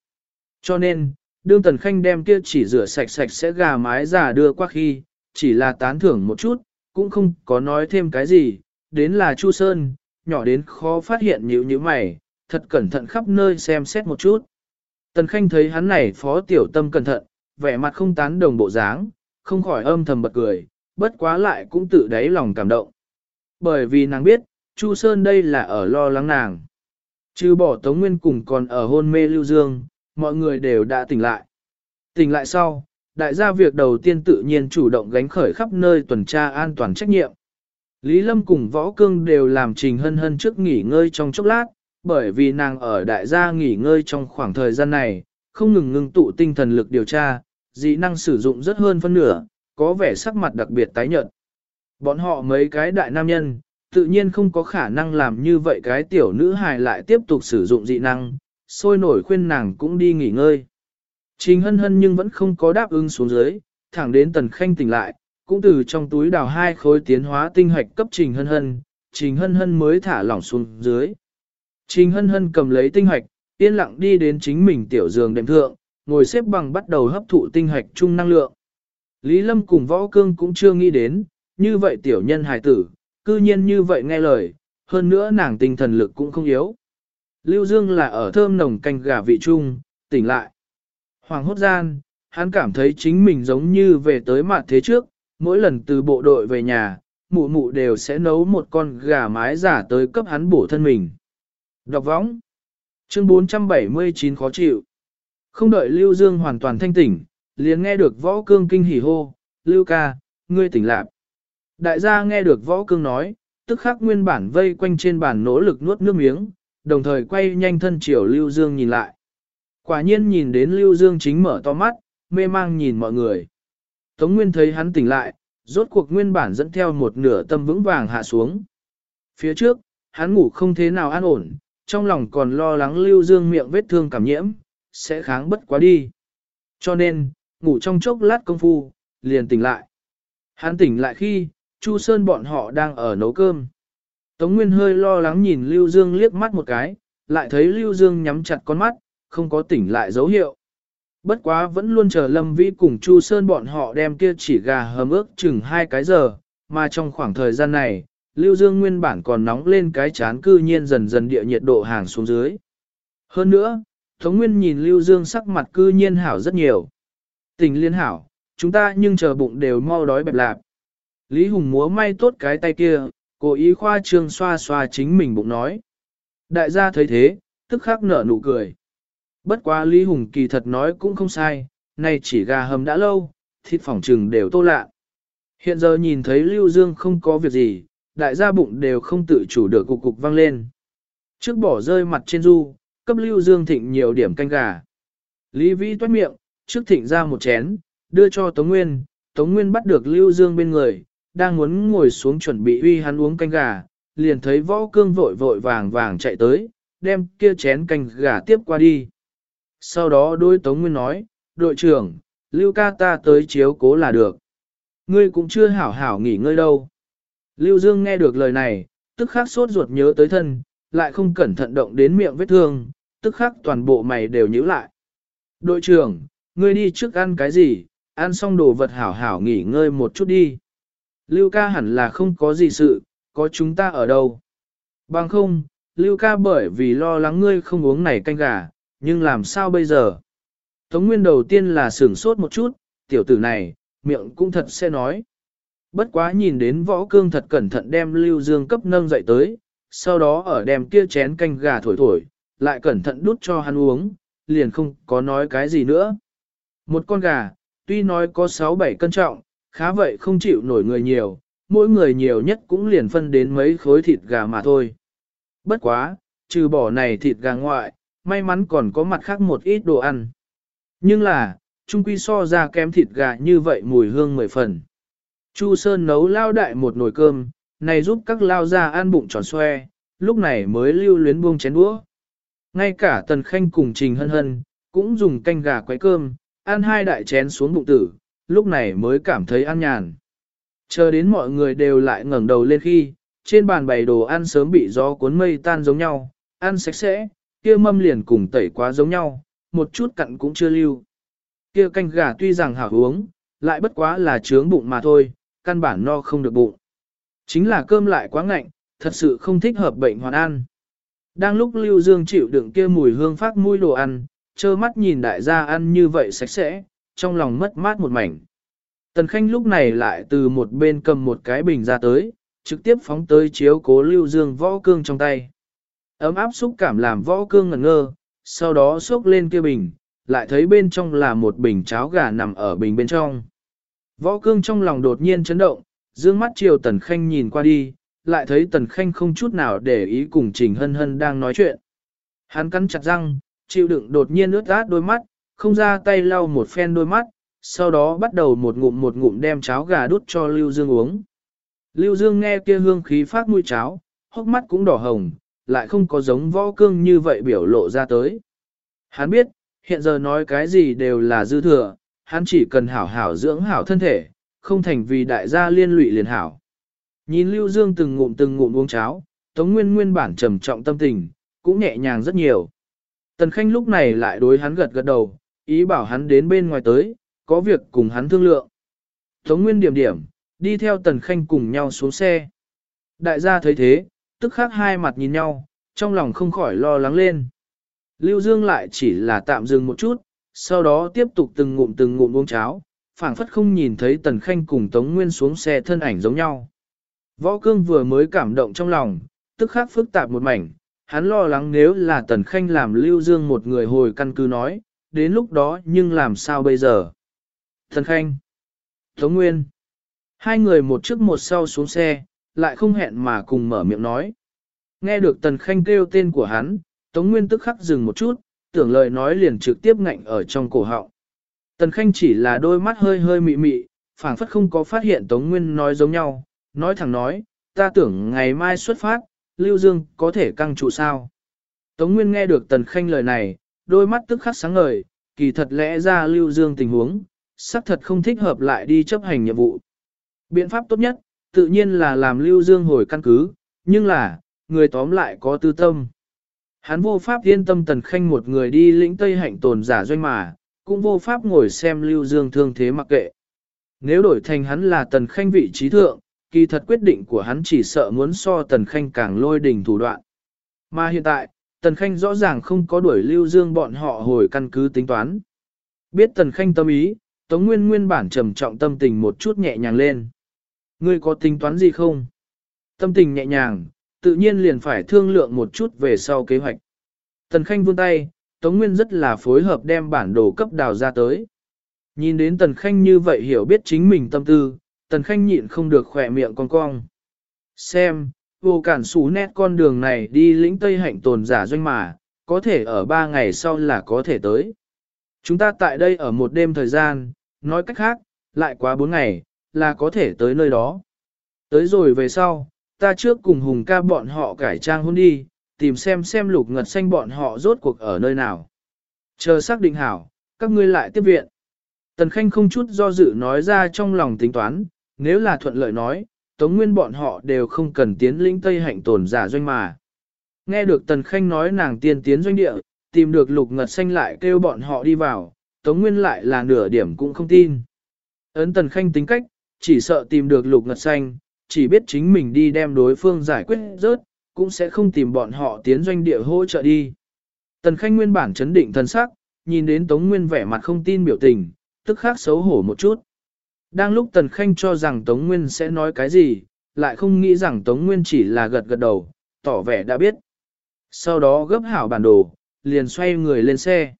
Cho nên, đương Tần Khanh đem kia chỉ rửa sạch sạch sẽ gà mái giả đưa qua khi, chỉ là tán thưởng một chút, cũng không có nói thêm cái gì, đến là Chu Sơn, nhỏ đến khó phát hiện nhíu như mày, thật cẩn thận khắp nơi xem xét một chút. Tần Khanh thấy hắn này phó tiểu tâm cẩn thận, vẻ mặt không tán đồng bộ dáng, không khỏi âm thầm bật cười, bất quá lại cũng tự đáy lòng cảm động. Bởi vì nàng biết, Chu Sơn đây là ở lo lắng nàng. Chứ bỏ Tống Nguyên cùng còn ở hôn mê Lưu Dương, mọi người đều đã tỉnh lại. Tỉnh lại sau, đại gia việc đầu tiên tự nhiên chủ động gánh khởi khắp nơi tuần tra an toàn trách nhiệm. Lý Lâm cùng Võ Cương đều làm trình hân hân trước nghỉ ngơi trong chốc lát, bởi vì nàng ở đại gia nghỉ ngơi trong khoảng thời gian này, không ngừng ngưng tụ tinh thần lực điều tra, dị năng sử dụng rất hơn phân nửa, có vẻ sắc mặt đặc biệt tái nhợt. Bọn họ mấy cái đại nam nhân, tự nhiên không có khả năng làm như vậy cái tiểu nữ hài lại tiếp tục sử dụng dị năng, sôi nổi khuyên nàng cũng đi nghỉ ngơi. Trình hân hân nhưng vẫn không có đáp ứng xuống dưới, thẳng đến tần khanh tỉnh lại, cũng từ trong túi đào hai khối tiến hóa tinh hạch cấp trình hân hân, trình hân hân mới thả lỏng xuống dưới. Trình hân hân cầm lấy tinh hạch, yên lặng đi đến chính mình tiểu giường đệm thượng, ngồi xếp bằng bắt đầu hấp thụ tinh hạch chung năng lượng. Lý Lâm cùng võ cương cũng chưa nghĩ đến, như vậy tiểu nhân hài tử, cư nhiên như vậy nghe lời, hơn nữa nàng tinh thần lực cũng không yếu. Lưu Dương là ở thơm nồng canh gà vị trung, tỉnh lại. Hoàng hốt gian, hắn cảm thấy chính mình giống như về tới mặt thế trước, mỗi lần từ bộ đội về nhà, mụ mụ đều sẽ nấu một con gà mái giả tới cấp hắn bổ thân mình. Đọc võng. Chương 479 khó chịu. Không đợi Lưu Dương hoàn toàn thanh tỉnh, liền nghe được võ cương kinh hỉ hô, Lưu ca, ngươi tỉnh lạc. Đại gia nghe được võ cương nói, tức khắc nguyên bản vây quanh trên bàn nỗ lực nuốt nước miếng, đồng thời quay nhanh thân chiều Lưu Dương nhìn lại. Quả nhiên nhìn đến Lưu Dương chính mở to mắt, mê mang nhìn mọi người. Tống Nguyên thấy hắn tỉnh lại, rốt cuộc nguyên bản dẫn theo một nửa tâm vững vàng hạ xuống. Phía trước, hắn ngủ không thế nào an ổn, trong lòng còn lo lắng Lưu Dương miệng vết thương cảm nhiễm, sẽ kháng bất quá đi. Cho nên, ngủ trong chốc lát công phu, liền tỉnh lại. Hắn tỉnh lại khi, Chu Sơn bọn họ đang ở nấu cơm. Tống Nguyên hơi lo lắng nhìn Lưu Dương liếc mắt một cái, lại thấy Lưu Dương nhắm chặt con mắt, không có tỉnh lại dấu hiệu. Bất quá vẫn luôn chờ Lâm Vĩ cùng Chu Sơn bọn họ đem kia chỉ gà hầm ước chừng hai cái giờ, mà trong khoảng thời gian này, Lưu Dương nguyên bản còn nóng lên cái chán cư nhiên dần dần địa nhiệt độ hàng xuống dưới. Hơn nữa, Tống Nguyên nhìn Lưu Dương sắc mặt cư nhiên hảo rất nhiều. Tình liên hảo, chúng ta nhưng chờ bụng đều mau đói bẹp lạp. Lý Hùng múa may tốt cái tay kia, cố ý khoa trương xoa xoa chính mình bụng nói. Đại gia thấy thế, tức khắc nở nụ cười. Bất quá Lý Hùng kỳ thật nói cũng không sai, nay chỉ gà hầm đã lâu, thịt phỏng trừng đều tô lạ. Hiện giờ nhìn thấy Lưu Dương không có việc gì, đại gia bụng đều không tự chủ được cục cục vang lên. Trước bỏ rơi mặt trên du, cấp Lưu Dương thịnh nhiều điểm canh gà. Lý Vĩ toát miệng, trước thịnh ra một chén, đưa cho Tống Nguyên, Tống Nguyên bắt được Lưu Dương bên người, đang muốn ngồi xuống chuẩn bị uy hắn uống canh gà, liền thấy võ cương vội vội vàng vàng chạy tới, đem kia chén canh gà tiếp qua đi. Sau đó đôi Tống Nguyên nói, đội trưởng, Lưu ca ta tới chiếu cố là được. Ngươi cũng chưa hảo hảo nghỉ ngơi đâu. Lưu Dương nghe được lời này, tức khắc sốt ruột nhớ tới thân, lại không cẩn thận động đến miệng vết thương, tức khắc toàn bộ mày đều nhíu lại. Đội trưởng, ngươi đi trước ăn cái gì, ăn xong đồ vật hảo hảo nghỉ ngơi một chút đi. Lưu ca hẳn là không có gì sự, có chúng ta ở đâu. Bằng không, Lưu ca bởi vì lo lắng ngươi không uống này canh gà, nhưng làm sao bây giờ? Tống Nguyên đầu tiên là sửng sốt một chút, tiểu tử này, miệng cũng thật sẽ nói. Bất quá nhìn đến võ cương thật cẩn thận đem Lưu Dương cấp nâng dậy tới, sau đó ở đem kia chén canh gà thổi thổi, lại cẩn thận đút cho hắn uống, liền không có nói cái gì nữa. Một con gà, tuy nói có 6-7 cân trọng, khá vậy không chịu nổi người nhiều, mỗi người nhiều nhất cũng liền phân đến mấy khối thịt gà mà thôi. Bất quá, trừ bỏ này thịt gà ngoại, may mắn còn có mặt khác một ít đồ ăn. Nhưng là, trung quy so ra kém thịt gà như vậy mùi hương mười phần. Chu Sơn nấu lao đại một nồi cơm, này giúp các lao ra ăn bụng tròn xoe, lúc này mới lưu luyến buông chén đũa. Ngay cả Tần Khanh cùng Trình Hân Hân, cũng dùng canh gà quấy cơm, ăn hai đại chén xuống bụng tử, lúc này mới cảm thấy ăn nhàn. Chờ đến mọi người đều lại ngẩng đầu lên khi, trên bàn bày đồ ăn sớm bị gió cuốn mây tan giống nhau, ăn sạch sẽ, kia mâm liền cùng tẩy quá giống nhau, một chút cặn cũng chưa lưu. Kia canh gà tuy rằng hảo uống, lại bất quá là trướng bụng mà thôi, căn bản no không được bụng. Chính là cơm lại quá ngạnh, thật sự không thích hợp bệnh hoàn ăn. Đang lúc Lưu Dương chịu đựng kia mùi hương phát mũi đồ ăn, trơ mắt nhìn đại gia ăn như vậy sạch sẽ, trong lòng mất mát một mảnh. Tần Khanh lúc này lại từ một bên cầm một cái bình ra tới, trực tiếp phóng tới chiếu cố Lưu Dương võ cương trong tay. Ấm áp xúc cảm làm võ cương ngẩn ngơ, sau đó xúc lên kia bình, lại thấy bên trong là một bình cháo gà nằm ở bình bên trong. Võ cương trong lòng đột nhiên chấn động, dương mắt chiều Tần Khanh nhìn qua đi, lại thấy Tần Khanh không chút nào để ý cùng Trình Hân Hân đang nói chuyện. Hắn cắn chặt răng, chịu đựng đột nhiên ướt át đôi mắt, không ra tay lau một phen đôi mắt, sau đó bắt đầu một ngụm một ngụm đem cháo gà đút cho Lưu Dương uống. Lưu Dương nghe kia hương khí phát mũi cháo, hốc mắt cũng đỏ hồng, lại không có giống võ cương như vậy biểu lộ ra tới. Hắn biết, hiện giờ nói cái gì đều là dư thừa, hắn chỉ cần hảo hảo dưỡng hảo thân thể, không thành vì đại gia liên lụy liền hảo. Nhìn Lưu Dương từng ngụm từng ngụm uống cháo, Tống Nguyên nguyên bản trầm trọng tâm tình, cũng nhẹ nhàng rất nhiều. Tần Khanh lúc này lại đối hắn gật gật đầu, ý bảo hắn đến bên ngoài tới, có việc cùng hắn thương lượng. Tống Nguyên điểm điểm, đi theo Tần Khanh cùng nhau xuống xe. Đại gia thấy thế, tức khắc hai mặt nhìn nhau, trong lòng không khỏi lo lắng lên. Lưu Dương lại chỉ là tạm dừng một chút, sau đó tiếp tục từng ngụm từng ngụm uống cháo, phảng phất không nhìn thấy Tần Khanh cùng Tống Nguyên xuống xe thân ảnh giống nhau. Võ Cương vừa mới cảm động trong lòng, tức khắc phức tạp một mảnh, hắn lo lắng nếu là Tần Khanh làm Lưu Dương một người hồi căn cứ nói, đến lúc đó nhưng làm sao bây giờ? Tần Khanh, Tống Nguyên, hai người một trước một sau xuống xe, lại không hẹn mà cùng mở miệng nói. Nghe được Tần Khanh kêu tên của hắn, Tống Nguyên tức khắc dừng một chút, tưởng lời nói liền trực tiếp ngạnh ở trong cổ họng. Tần Khanh chỉ là đôi mắt hơi hơi mị mị, phảng phất không có phát hiện Tống Nguyên nói giống nhau, nói thẳng nói, ta tưởng ngày mai xuất phát, Lưu Dương có thể căng trụ sao? Tống Nguyên nghe được Tần Khanh lời này, đôi mắt tức khắc sáng ngời, kỳ thật lẽ ra Lưu Dương tình huống, xác thật không thích hợp lại đi chấp hành nhiệm vụ. Biện pháp tốt nhất, tự nhiên là làm Lưu Dương hồi căn cứ, nhưng là, người tóm lại có tư tâm. Hắn vô pháp yên tâm Tần Khanh một người đi lĩnh Tây hạnh tồn giả doanh mà, cũng vô pháp ngồi xem Lưu Dương thương thế mặc kệ. Nếu đổi thành hắn là Tần Khanh vị trí thượng, kỳ thật quyết định của hắn chỉ sợ muốn so Tần Khanh càng lôi đình thủ đoạn. Mà hiện tại, Tần Khanh rõ ràng không có đuổi Lưu Dương bọn họ hồi căn cứ tính toán. Biết Tần Khanh tâm ý, Tống Nguyên nguyên bản trầm trọng tâm tình một chút nhẹ nhàng lên. Ngươi có tính toán gì không? Tâm tình nhẹ nhàng, tự nhiên liền phải thương lượng một chút về sau kế hoạch. Tần Khanh vươn tay, Tống Nguyên rất là phối hợp đem bản đồ cấp đào ra tới. Nhìn đến Tần Khanh như vậy hiểu biết chính mình tâm tư, Tần Khanh nhịn không được khỏe miệng con cong. Xem, vô cản xú nét con đường này đi lĩnh Tây Hạnh tồn giả doanh mà, có thể ở ba ngày sau là có thể tới. Chúng ta tại đây ở một đêm thời gian, nói cách khác, lại quá bốn ngày, là có thể tới nơi đó. Tới rồi về sau, ta trước cùng Hùng ca bọn họ cải trang hôn đi, tìm xem xem lục ngật xanh bọn họ rốt cuộc ở nơi nào. Chờ xác định hảo, các ngươi lại tiếp viện. Tần Khanh không chút do dự nói ra trong lòng tính toán, nếu là thuận lợi nói, Tống Nguyên bọn họ đều không cần tiến lĩnh Tây Hạnh tổn giả doanh mà. Nghe được Tần Khanh nói nàng tiên tiến doanh địa, tìm được lục ngật xanh lại kêu bọn họ đi vào, Tống Nguyên lại là nửa điểm cũng không tin. Ấn Tần Khanh tính cách, chỉ sợ tìm được lục ngật xanh, chỉ biết chính mình đi đem đối phương giải quyết rớt, cũng sẽ không tìm bọn họ tiến doanh địa hỗ trợ đi. Tần Khanh nguyên bản chấn định thân sắc, nhìn đến Tống Nguyên vẻ mặt không tin biểu tình, tức khắc xấu hổ một chút. Đang lúc Tần Khanh cho rằng Tống Nguyên sẽ nói cái gì, lại không nghĩ rằng Tống Nguyên chỉ là gật gật đầu, tỏ vẻ đã biết. Sau đó gấp hảo bản đồ, liền xoay người lên xe.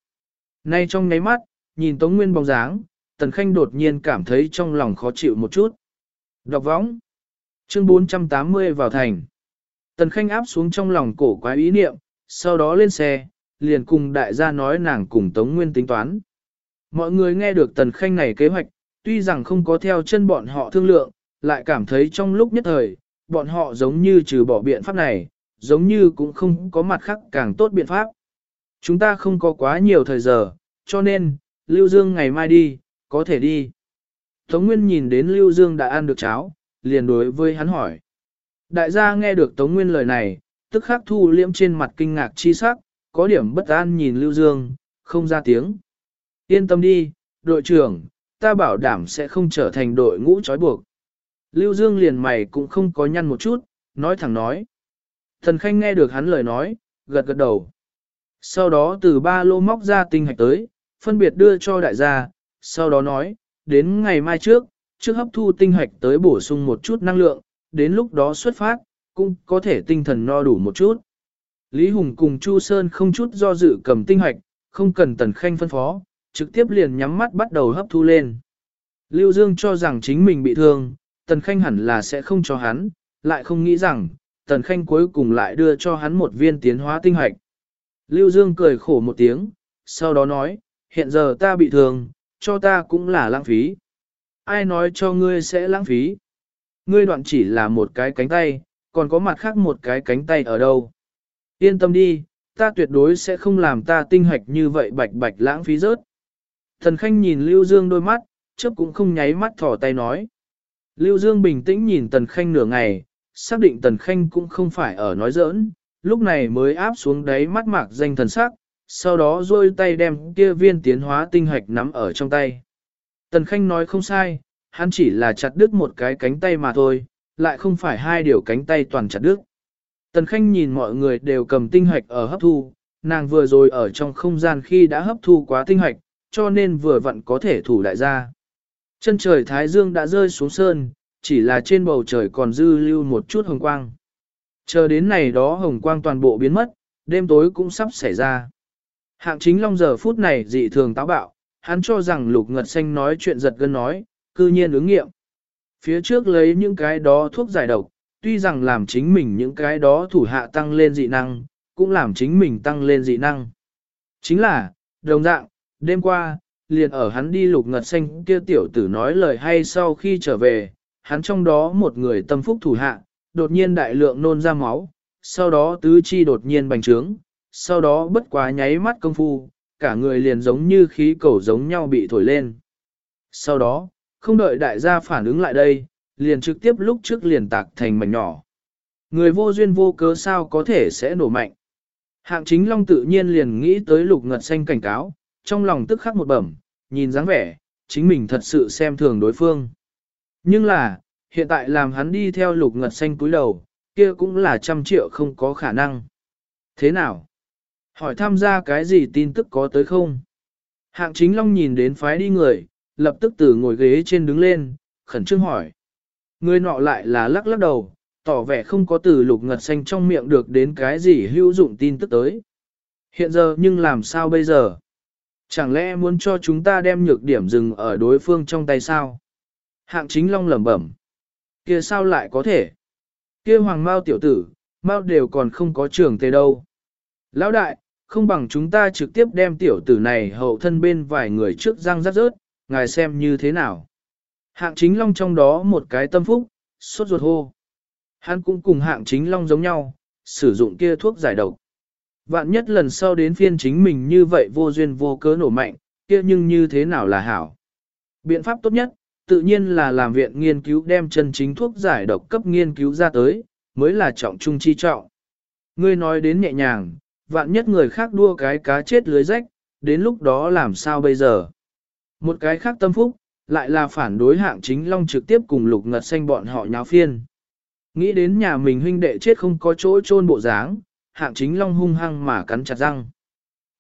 Nay trong nháy mắt, nhìn Tống Nguyên bóng dáng, Tần Khanh đột nhiên cảm thấy trong lòng khó chịu một chút. Đọc võng. Chương 480 vào thành. Tần Khanh áp xuống trong lòng cổ quái ý niệm, sau đó lên xe, liền cùng đại gia nói nàng cùng Tống Nguyên tính toán. Mọi người nghe được Tần Khanh này kế hoạch, tuy rằng không có theo chân bọn họ thương lượng, lại cảm thấy trong lúc nhất thời, bọn họ giống như trừ bỏ biện pháp này, giống như cũng không có mặt khác càng tốt biện pháp. Chúng ta không có quá nhiều thời giờ, cho nên, Lưu Dương ngày mai đi, có thể đi. Tống Nguyên nhìn đến Lưu Dương đã ăn được cháo, liền đối với hắn hỏi. Đại gia nghe được Tống Nguyên lời này, tức khắc thu liễm trên mặt kinh ngạc chi sắc, có điểm bất an nhìn Lưu Dương, không ra tiếng. Yên tâm đi, đội trưởng, ta bảo đảm sẽ không trở thành đội ngũ trói buộc. Lưu Dương liền mày cũng không có nhăn một chút, nói thẳng nói. Thần Khanh nghe được hắn lời nói, gật gật đầu. Sau đó từ ba lô móc ra tinh hạch tới, phân biệt đưa cho đại gia, sau đó nói, đến ngày mai trước, trước hấp thu tinh hạch tới bổ sung một chút năng lượng, đến lúc đó xuất phát, cũng có thể tinh thần no đủ một chút. Lý Hùng cùng Chu Sơn không chút do dự cầm tinh hạch, không cần Tần Khanh phân phó, trực tiếp liền nhắm mắt bắt đầu hấp thu lên. Lưu Dương cho rằng chính mình bị thương, Tần Khanh hẳn là sẽ không cho hắn, lại không nghĩ rằng, Tần Khanh cuối cùng lại đưa cho hắn một viên tiến hóa tinh hạch. Lưu Dương cười khổ một tiếng, sau đó nói, hiện giờ ta bị thương, cho ta cũng là lãng phí. Ai nói cho ngươi sẽ lãng phí? Ngươi đoạn chỉ là một cái cánh tay, còn có mặt khác một cái cánh tay ở đâu? Yên tâm đi, ta tuyệt đối sẽ không làm ta tinh hạch như vậy bạch bạch lãng phí rớt. Thần Khanh nhìn Lưu Dương đôi mắt, chớp cũng không nháy mắt thỏ tay nói. Lưu Dương bình tĩnh nhìn Tần Khanh nửa ngày, xác định Tần Khanh cũng không phải ở nói giỡn, lúc này mới áp xuống đáy mắt mạc danh thần sắc, sau đó duỗi tay đem kia viên tiến hóa tinh hạch nắm ở trong tay. Tần Khanh nói không sai, hắn chỉ là chặt đứt một cái cánh tay mà thôi, lại không phải hai điều cánh tay toàn chặt đứt. Tần Khanh nhìn mọi người đều cầm tinh hạch ở hấp thu, nàng vừa rồi ở trong không gian khi đã hấp thu quá tinh hạch, cho nên vừa vặn có thể thủ đại ra. Chân trời Thái Dương đã rơi xuống sơn, chỉ là trên bầu trời còn dư lưu một chút hồng quang. Chờ đến này đó hồng quang toàn bộ biến mất, đêm tối cũng sắp xảy ra. Hạng chính long giờ phút này dị thường táo bạo, hắn cho rằng lục ngật xanh nói chuyện giật gân nói, cư nhiên ứng nghiệm. Phía trước lấy những cái đó thuốc giải độc, tuy rằng làm chính mình những cái đó thủ hạ tăng lên dị năng, cũng làm chính mình tăng lên dị năng. Chính là, đồng dạng, đêm qua, liền ở hắn đi lục ngật xanh kia tiểu tử nói lời hay sau khi trở về, hắn trong đó một người tâm phúc thủ hạ, đột nhiên đại lượng nôn ra máu, sau đó tứ chi đột nhiên bành trướng, sau đó bất quá nháy mắt công phu, cả người liền giống như khí cầu giống nhau bị thổi lên. Sau đó, không đợi đại gia phản ứng lại đây, liền trực tiếp lúc trước liền tạc thành mảnh nhỏ. Người vô duyên vô cớ sao có thể sẽ nổ mạnh. Hạng chính long tự nhiên liền nghĩ tới lục ngật xanh cảnh cáo, trong lòng tức khắc một bẩm, nhìn dáng vẻ, chính mình thật sự xem thường đối phương. Nhưng là, hiện tại làm hắn đi theo lục ngật xanh cúi đầu, kia cũng là trăm triệu không có khả năng. Thế nào? Hỏi tham gia cái gì tin tức có tới không? Hạng chính long nhìn đến phái đi người, lập tức từ ngồi ghế trên đứng lên, khẩn trương hỏi. Người nọ lại là lắc lắc đầu, tỏ vẻ không có từ lục ngật xanh trong miệng được đến cái gì hữu dụng tin tức tới. Hiện giờ nhưng làm sao bây giờ? Chẳng lẽ muốn cho chúng ta đem nhược điểm dừng ở đối phương trong tay sao? Hạng chính long lẩm bẩm. kia sao lại có thể? kia hoàng mao tiểu tử, mao đều còn không có trường tề đâu. Lão đại, không bằng chúng ta trực tiếp đem tiểu tử này hậu thân bên vài người trước răng rắc rớt, ngài xem như thế nào. Hạng chính long trong đó một cái tâm phúc, sốt ruột hô. Hắn cũng cùng hạng chính long giống nhau, sử dụng kia thuốc giải độc. Vạn nhất lần sau đến phiên chính mình như vậy vô duyên vô cớ nổ mạnh, kia nhưng như thế nào là hảo. Biện pháp tốt nhất, tự nhiên là làm viện nghiên cứu đem chân chính thuốc giải độc cấp nghiên cứu ra tới, mới là trọng trung chi trọng. Ngươi nói đến nhẹ nhàng, vạn nhất người khác đua cái cá chết lưới rách, đến lúc đó làm sao bây giờ? Một cái khác tâm phúc, lại là phản đối hạng chính long trực tiếp cùng lục ngật xanh bọn họ nháo phiên. Nghĩ đến nhà mình huynh đệ chết không có chỗ chôn bộ dáng, hạng chính long hung hăng mà cắn chặt răng.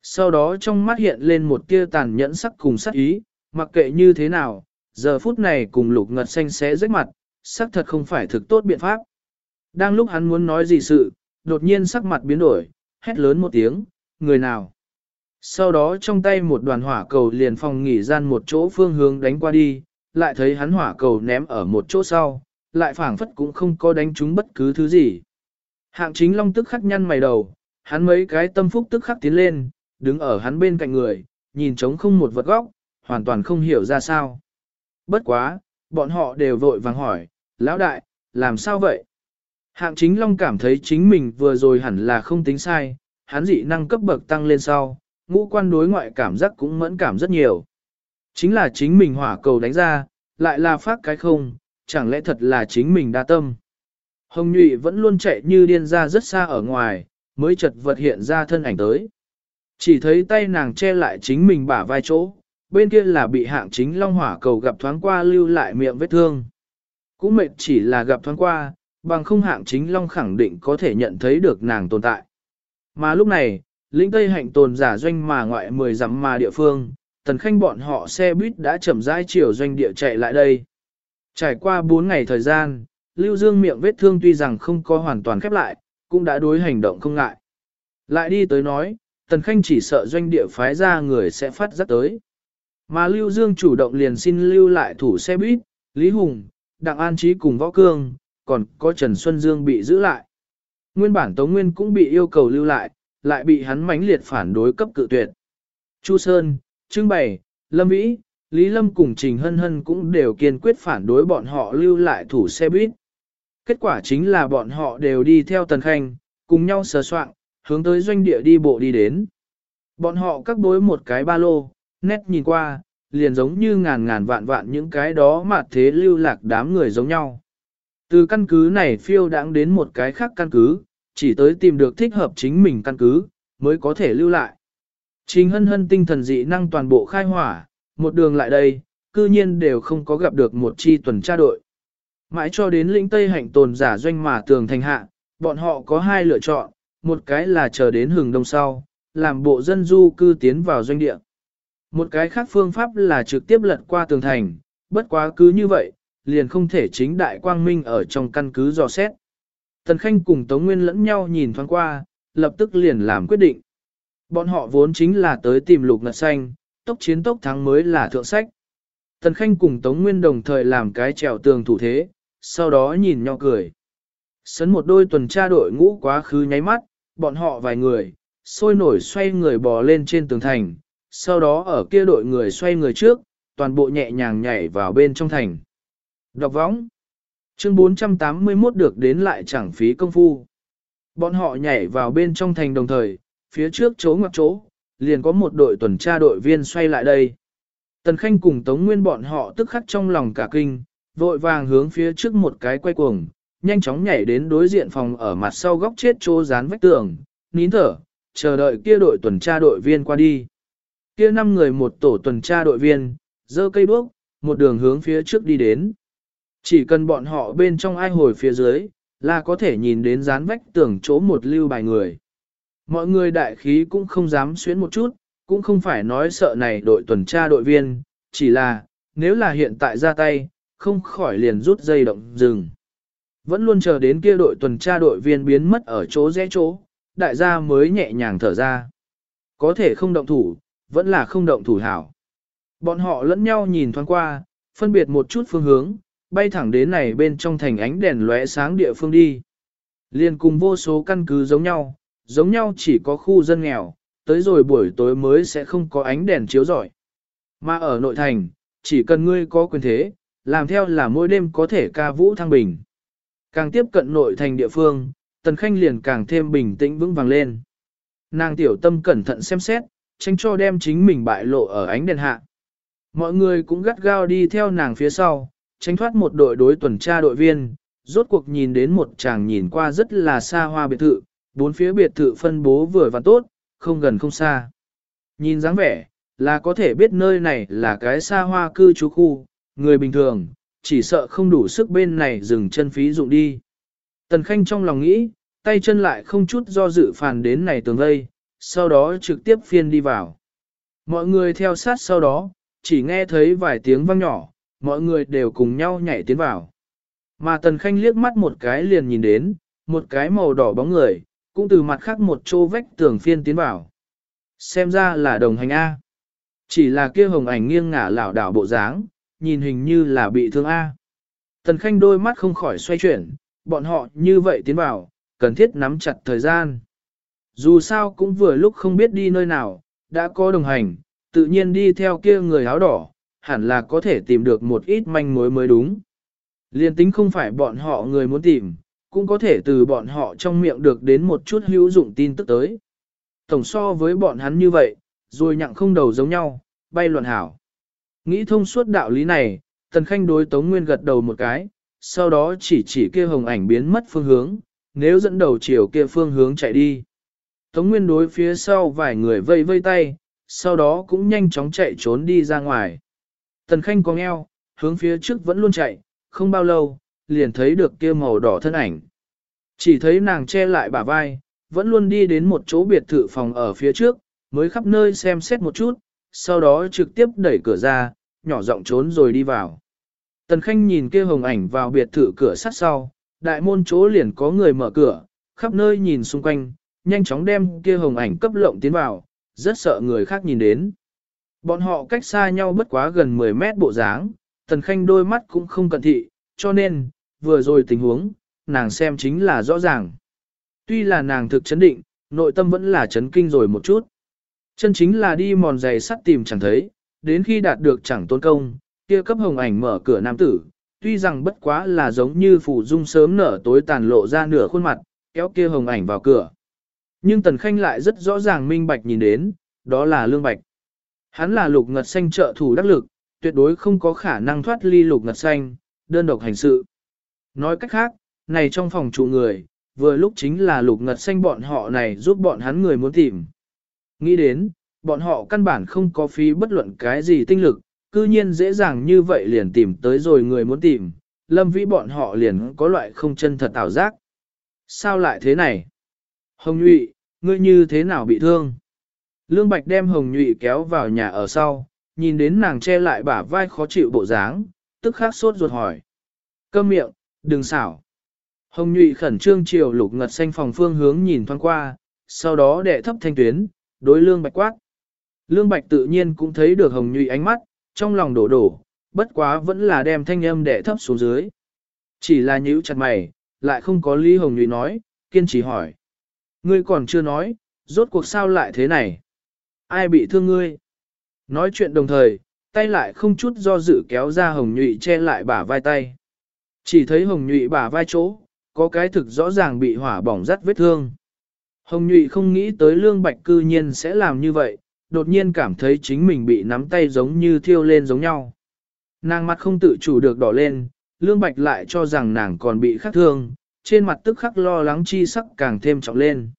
Sau đó trong mắt hiện lên một tia tàn nhẫn sắc cùng sắc ý, mặc kệ như thế nào, giờ phút này cùng lục ngật xanh xé rách mặt, sắc thật không phải thực tốt biện pháp. Đang lúc hắn muốn nói gì sự, đột nhiên sắc mặt biến đổi, hét lớn một tiếng, người nào. Sau đó trong tay một đoàn hỏa cầu liền phòng nghỉ gian một chỗ phương hướng đánh qua đi, lại thấy hắn hỏa cầu ném ở một chỗ sau, lại phảng phất cũng không có đánh trúng bất cứ thứ gì. Hạng chính long tức khắc nhăn mày đầu, hắn mấy cái tâm phúc tức khắc tiến lên, đứng ở hắn bên cạnh người, nhìn trống không một vật góc, hoàn toàn không hiểu ra sao. Bất quá, bọn họ đều vội vàng hỏi, lão đại, làm sao vậy? Hạng chính long cảm thấy chính mình vừa rồi hẳn là không tính sai, hắn dị năng cấp bậc tăng lên sau, ngũ quan đối ngoại cảm giác cũng mẫn cảm rất nhiều. Chính là chính mình hỏa cầu đánh ra, lại là phát cái không, chẳng lẽ thật là chính mình đa tâm. Hồng Nhụy vẫn luôn chạy như điên ra rất xa ở ngoài, mới chật vật hiện ra thân ảnh tới. Chỉ thấy tay nàng che lại chính mình bả vai chỗ, bên kia là bị hạng chính long hỏa cầu gặp thoáng qua lưu lại miệng vết thương. Cũng mệt chỉ là gặp thoáng qua, bằng không hạng chính long khẳng định có thể nhận thấy được nàng tồn tại. Mà lúc này, lĩnh Tây hạnh tồn giả doanh mà ngoại mười dặm mà địa phương, tần khanh bọn họ xe buýt đã chậm rãi chiều doanh địa chạy lại đây. Trải qua 4 ngày thời gian, Lưu Dương miệng vết thương tuy rằng không có hoàn toàn khép lại, cũng đã đối hành động không ngại. Lại đi tới nói, tần khanh chỉ sợ doanh địa phái ra người sẽ phát giác tới. Mà Lưu Dương chủ động liền xin lưu lại thủ xe buýt, Lý Hùng, Đặng An Trí cùng Võ Cương, còn có Trần Xuân Dương bị giữ lại. Nguyên bản Tống Nguyên cũng bị yêu cầu lưu lại, lại bị hắn mãnh liệt phản đối cấp cự tuyệt. Chu Sơn, Trưng Bày, Lâm Vĩ, Lý Lâm cùng Trình Hân Hân cũng đều kiên quyết phản đối bọn họ lưu lại thủ xe buýt. Kết quả chính là bọn họ đều đi theo Tần Khanh, cùng nhau sờ soạn, hướng tới doanh địa đi bộ đi đến. Bọn họ các bối một cái ba lô, nét nhìn qua, liền giống như ngàn ngàn vạn vạn những cái đó mà thế lưu lạc đám người giống nhau. Từ căn cứ này phiêu đãng đến một cái khác căn cứ, chỉ tới tìm được thích hợp chính mình căn cứ, mới có thể lưu lại. Trình hân hân tinh thần dị năng toàn bộ khai hỏa, một đường lại đây, cư nhiên đều không có gặp được một chi tuần tra đội. Mãi cho đến lĩnh Tây hạnh tồn giả doanh mà tường thành hạ, bọn họ có hai lựa chọn, một cái là chờ đến hừng đông sau, làm bộ dân du cư tiến vào doanh địa. Một cái khác phương pháp là trực tiếp lật qua tường thành, bất quá cứ như vậy, liền không thể chính đại quang minh ở trong căn cứ dò xét. Tần Khanh cùng Tống Nguyên lẫn nhau nhìn thoáng qua, lập tức liền làm quyết định. Bọn họ vốn chính là tới tìm lục ngật xanh, tốc chiến tốc thắng mới là thượng sách. Tần Khanh cùng Tống Nguyên đồng thời làm cái trèo tường thủ thế, sau đó nhìn nhau cười. Sấn một đôi tuần tra đội ngũ quá khứ nháy mắt, bọn họ vài người, sôi nổi xoay người bò lên trên tường thành, sau đó ở kia đội người xoay người trước, toàn bộ nhẹ nhàng nhảy vào bên trong thành. Đọc võng. Chương 481 được đến lại chẳng phí công phu. Bọn họ nhảy vào bên trong thành đồng thời, phía trước chỗ ngoặc chỗ, liền có một đội tuần tra đội viên xoay lại đây. Tần Khanh cùng Tống Nguyên bọn họ tức khắc trong lòng cả kinh, vội vàng hướng phía trước một cái quay cuồng, nhanh chóng nhảy đến đối diện phòng ở mặt sau góc chết chỗ dán vách tường, nín thở, chờ đợi kia đội tuần tra đội viên qua đi. Kia năm người một tổ tuần tra đội viên, dơ cây đuốc, một đường hướng phía trước đi đến. Chỉ cần bọn họ bên trong ai hồi phía dưới, là có thể nhìn đến dán vách tường chỗ một lưu bài người. Mọi người đại khí cũng không dám xuyến một chút, cũng không phải nói sợ này đội tuần tra đội viên, chỉ là, nếu là hiện tại ra tay, không khỏi liền rút dây động dừng. Vẫn luôn chờ đến kia đội tuần tra đội viên biến mất ở chỗ rẽ chỗ, đại gia mới nhẹ nhàng thở ra. Có thể không động thủ, vẫn là không động thủ hảo. Bọn họ lẫn nhau nhìn thoáng qua, phân biệt một chút phương hướng, bay thẳng đến này bên trong thành ánh đèn lóe sáng địa phương đi. Liên cùng vô số căn cứ giống nhau, giống nhau chỉ có khu dân nghèo, tới rồi buổi tối mới sẽ không có ánh đèn chiếu rọi. Mà ở nội thành, chỉ cần ngươi có quyền thế, làm theo là mỗi đêm có thể ca vũ thăng bình. Càng tiếp cận nội thành địa phương, Tần Khanh liền càng thêm bình tĩnh vững vàng lên. Nàng tiểu tâm cẩn thận xem xét, tránh cho đem chính mình bại lộ ở ánh đèn hạ. Mọi người cũng gắt gao đi theo nàng phía sau, tránh thoát một đội đối tuần tra đội viên, rốt cuộc nhìn đến một chàng nhìn qua rất là xa hoa biệt thự, bốn phía biệt thự phân bố vừa và tốt, không gần không xa. Nhìn dáng vẻ, là có thể biết nơi này là cái xa hoa cư trú khu, người bình thường, chỉ sợ không đủ sức bên này dừng chân phí dụng đi. Tần Khanh trong lòng nghĩ, tay chân lại không chút do dự phản đến này tường vây, sau đó trực tiếp phiên đi vào. Mọi người theo sát sau đó, chỉ nghe thấy vài tiếng vang nhỏ, mọi người đều cùng nhau nhảy tiến vào. Mà Tần Khanh liếc mắt một cái liền nhìn đến, một cái màu đỏ bóng người, cũng từ mặt khác một chỗ vách tường phiên tiến vào. Xem ra là đồng hành A. Chỉ là kia hồng ảnh nghiêng ngả lảo đảo bộ dáng, nhìn hình như là bị thương A. Tần Khanh đôi mắt không khỏi xoay chuyển, bọn họ như vậy tiến vào, cần thiết nắm chặt thời gian. Dù sao cũng vừa lúc không biết đi nơi nào, đã có đồng hành, tự nhiên đi theo kia người áo đỏ, hẳn là có thể tìm được một ít manh mối mới đúng. Liên tính không phải bọn họ người muốn tìm, cũng có thể từ bọn họ trong miệng được đến một chút hữu dụng tin tức tới. Tổng so với bọn hắn như vậy, rồi nhặng không đầu giống nhau, bay luận hảo. Nghĩ thông suốt đạo lý này, Tần Khanh đối Tống Nguyên gật đầu một cái, sau đó chỉ chỉ kia hồng ảnh biến mất phương hướng, nếu dẫn đầu chiều kia phương hướng chạy đi. Tống Nguyên đối phía sau vài người vây vây tay, sau đó cũng nhanh chóng chạy trốn đi ra ngoài. Tần Khanh có eo, hướng phía trước vẫn luôn chạy, không bao lâu, liền thấy được kia màu đỏ thân ảnh. Chỉ thấy nàng che lại bả vai, vẫn luôn đi đến một chỗ biệt thự phòng ở phía trước, mới khắp nơi xem xét một chút, sau đó trực tiếp đẩy cửa ra, nhỏ giọng trốn rồi đi vào. Tần Khanh nhìn kia hồng ảnh vào biệt thự cửa sắt sau, đại môn chỗ liền có người mở cửa, khắp nơi nhìn xung quanh, nhanh chóng đem kia hồng ảnh cấp lộng tiến vào, rất sợ người khác nhìn đến. Bọn họ cách xa nhau bất quá gần 10 mét bộ dáng, Tần Khanh đôi mắt cũng không cẩn thị, cho nên, vừa rồi tình huống, nàng xem chính là rõ ràng. Tuy là nàng thực chấn định, nội tâm vẫn là chấn kinh rồi một chút. Chân chính là đi mòn giày sắt tìm chẳng thấy, đến khi đạt được chẳng tôn công, kia cấp hồng ảnh mở cửa nam tử, tuy rằng bất quá là giống như phủ dung sớm nở tối tàn lộ ra nửa khuôn mặt, kéo kia hồng ảnh vào cửa. Nhưng Tần Khanh lại rất rõ ràng minh bạch nhìn đến, đó là Lương Bạch. Hắn là lục ngật xanh trợ thủ đắc lực, tuyệt đối không có khả năng thoát ly lục ngật xanh, đơn độc hành sự. Nói cách khác, này trong phòng trụ người, vừa lúc chính là lục ngật xanh bọn họ này giúp bọn hắn người muốn tìm. Nghĩ đến, bọn họ căn bản không có phí bất luận cái gì tinh lực, cư nhiên dễ dàng như vậy liền tìm tới rồi người muốn tìm, lâm vĩ bọn họ liền có loại không chân thật ảo giác. Sao lại thế này? Hồng nhụy, ngươi như thế nào bị thương? Lương Bạch đem Hồng nhụy kéo vào nhà ở sau, nhìn đến nàng che lại bả vai khó chịu bộ dáng, tức khắc sốt ruột hỏi. Câm miệng, đừng xảo. Hồng nhụy khẩn trương chiều lục ngật xanh phòng phương hướng nhìn thoáng qua, sau đó đệ thấp thanh tuyến, đối lương bạch quát. Lương bạch tự nhiên cũng thấy được hồng nhụy ánh mắt, trong lòng đổ đổ, bất quá vẫn là đem thanh âm đệ thấp xuống dưới. Chỉ là nhíu chặt mày, lại không có lý hồng nhụy nói, kiên trì hỏi. Ngươi còn chưa nói, rốt cuộc sao lại thế này? Ai bị thương ngươi? Nói chuyện đồng thời, tay lại không chút do dự kéo ra hồng nhụy che lại bả vai tay. Chỉ thấy hồng nhụy bả vai chỗ, có cái thực rõ ràng bị hỏa bỏng rắt vết thương. Hồng Nhụy không nghĩ tới Lương Bạch cư nhiên sẽ làm như vậy, đột nhiên cảm thấy chính mình bị nắm tay giống như thiêu lên giống nhau. Nàng mặt không tự chủ được đỏ lên, Lương Bạch lại cho rằng nàng còn bị khắc thương, trên mặt tức khắc lo lắng chi sắc càng thêm trọng lên.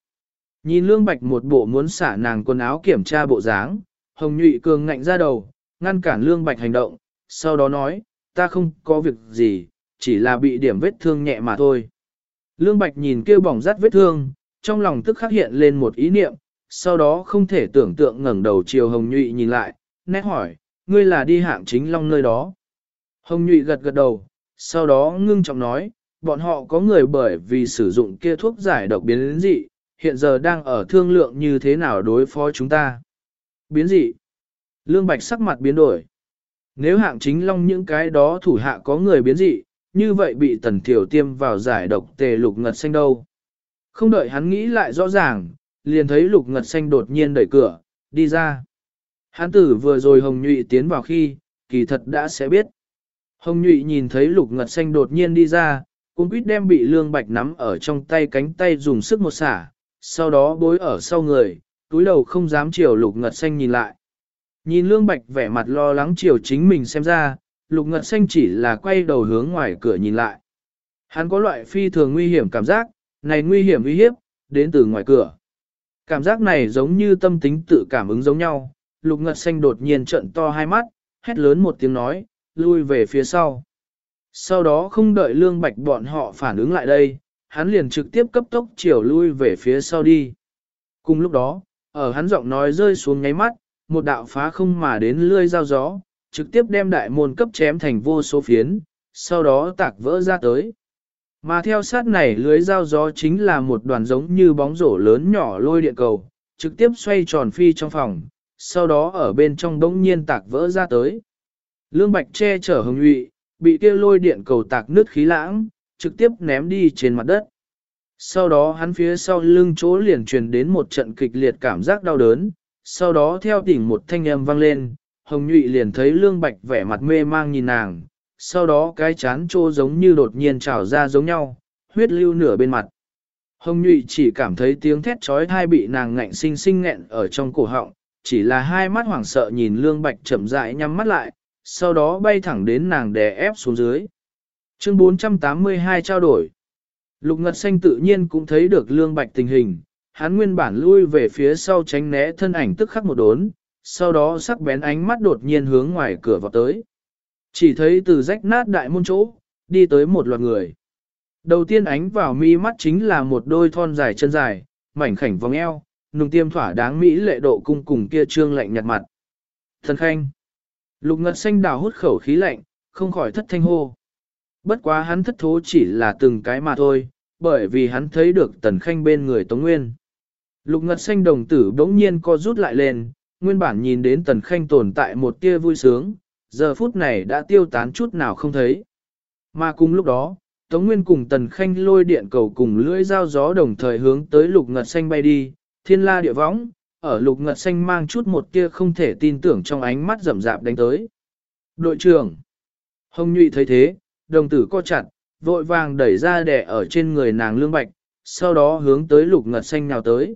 Nhìn Lương Bạch một bộ muốn xả nàng quần áo kiểm tra bộ dáng, Hồng Nhụy cường ngạnh ra đầu, ngăn cản Lương Bạch hành động, sau đó nói, ta không có việc gì, chỉ là bị điểm vết thương nhẹ mà thôi. Lương Bạch nhìn kêu bỏng rát vết thương, trong lòng tức khắc hiện lên một ý niệm, sau đó không thể tưởng tượng ngẩng đầu chiều Hồng Nhụy nhìn lại, nét hỏi, ngươi là đi hạng chính long nơi đó. Hồng Nhụy gật gật đầu, sau đó ngưng trọng nói, bọn họ có người bởi vì sử dụng kia thuốc giải độc biến dị, hiện giờ đang ở thương lượng như thế nào đối phó chúng ta. Biến dị. Lương Bạch sắc mặt biến đổi. Nếu hạng chính long những cái đó thủ hạ có người biến dị, như vậy bị tần thiểu tiêm vào giải độc tề lục ngật xanh đâu. Không đợi hắn nghĩ lại rõ ràng, liền thấy lục ngật xanh đột nhiên đẩy cửa, đi ra. Hắn tử vừa rồi hồng nhụy tiến vào khi, kỳ thật đã sẽ biết. Hồng nhụy nhìn thấy lục ngật xanh đột nhiên đi ra, cũng quýt đem bị lương bạch nắm ở trong tay cánh tay dùng sức một xả, sau đó bối ở sau người, túi đầu không dám chiều lục ngật xanh nhìn lại. Nhìn lương bạch vẻ mặt lo lắng chiều chính mình xem ra, lục ngật xanh chỉ là quay đầu hướng ngoài cửa nhìn lại. Hắn có loại phi thường nguy hiểm cảm giác, này nguy hiểm uy hiếp, đến từ ngoài cửa. Cảm giác này giống như tâm tính tự cảm ứng giống nhau, lục ngật xanh đột nhiên trận to hai mắt, hét lớn một tiếng nói, lui về phía sau. Sau đó không đợi lương bạch bọn họ phản ứng lại đây, hắn liền trực tiếp cấp tốc chiều lui về phía sau đi. Cùng lúc đó, ở hắn giọng nói rơi xuống nháy mắt, một đạo phá không mà đến lươi dao gió, trực tiếp đem đại môn cấp chém thành vô số phiến, sau đó tạc vỡ ra tới. Mà theo sát này lưới dao gió chính là một đoàn giống như bóng rổ lớn nhỏ lôi điện cầu, trực tiếp xoay tròn phi trong phòng, sau đó ở bên trong đống nhiên tạc vỡ ra tới. Lương Bạch che chở hồng nhụy, bị kia lôi điện cầu tạc nứt khí lãng, trực tiếp ném đi trên mặt đất. Sau đó hắn phía sau lưng chỗ liền truyền đến một trận kịch liệt cảm giác đau đớn, sau đó theo tỉnh một thanh âm vang lên, hồng nhụy liền thấy lương bạch vẻ mặt mê mang nhìn nàng, sau đó cái chán trô giống như đột nhiên trào ra giống nhau, huyết lưu nửa bên mặt. Hồng nhụy chỉ cảm thấy tiếng thét trói thai bị nàng ngạnh sinh sinh nghẹn ở trong cổ họng, chỉ là hai mắt hoảng sợ nhìn lương bạch chậm rãi nhắm mắt lại, sau đó bay thẳng đến nàng đè ép xuống dưới. Chương 482 trao đổi. Lục Ngật Xanh tự nhiên cũng thấy được lương bạch tình hình, hắn nguyên bản lui về phía sau tránh né thân ảnh tức khắc một đốn, sau đó sắc bén ánh mắt đột nhiên hướng ngoài cửa vào tới. Chỉ thấy từ rách nát đại môn chỗ, đi tới một loạt người. Đầu tiên ánh vào mi mắt chính là một đôi thon dài chân dài, mảnh khảnh vòng eo, nùng tiêm thỏa đáng mỹ lệ độ cung cùng kia trương lạnh nhạt mặt. Thần khanh. Lục ngật xanh đào hút khẩu khí lạnh, không khỏi thất thanh hô. Bất quá hắn thất thố chỉ là từng cái mà thôi, bởi vì hắn thấy được tần khanh bên người Tống Nguyên. Lục ngật xanh đồng tử bỗng nhiên co rút lại lên, nguyên bản nhìn đến tần khanh tồn tại một tia vui sướng, giờ phút này đã tiêu tán chút nào không thấy. Mà cùng lúc đó, Tống Nguyên cùng tần khanh lôi điện cầu cùng lưỡi dao gió đồng thời hướng tới lục ngật xanh bay đi, thiên la địa võng, ở lục ngật xanh mang chút một tia không thể tin tưởng trong ánh mắt rậm rạp đánh tới. Đội trưởng Hồng Nhụy thấy thế, đồng tử co chặt, vội vàng đẩy ra đẻ ở trên người nàng lương bạch, sau đó hướng tới lục ngật xanh nào tới.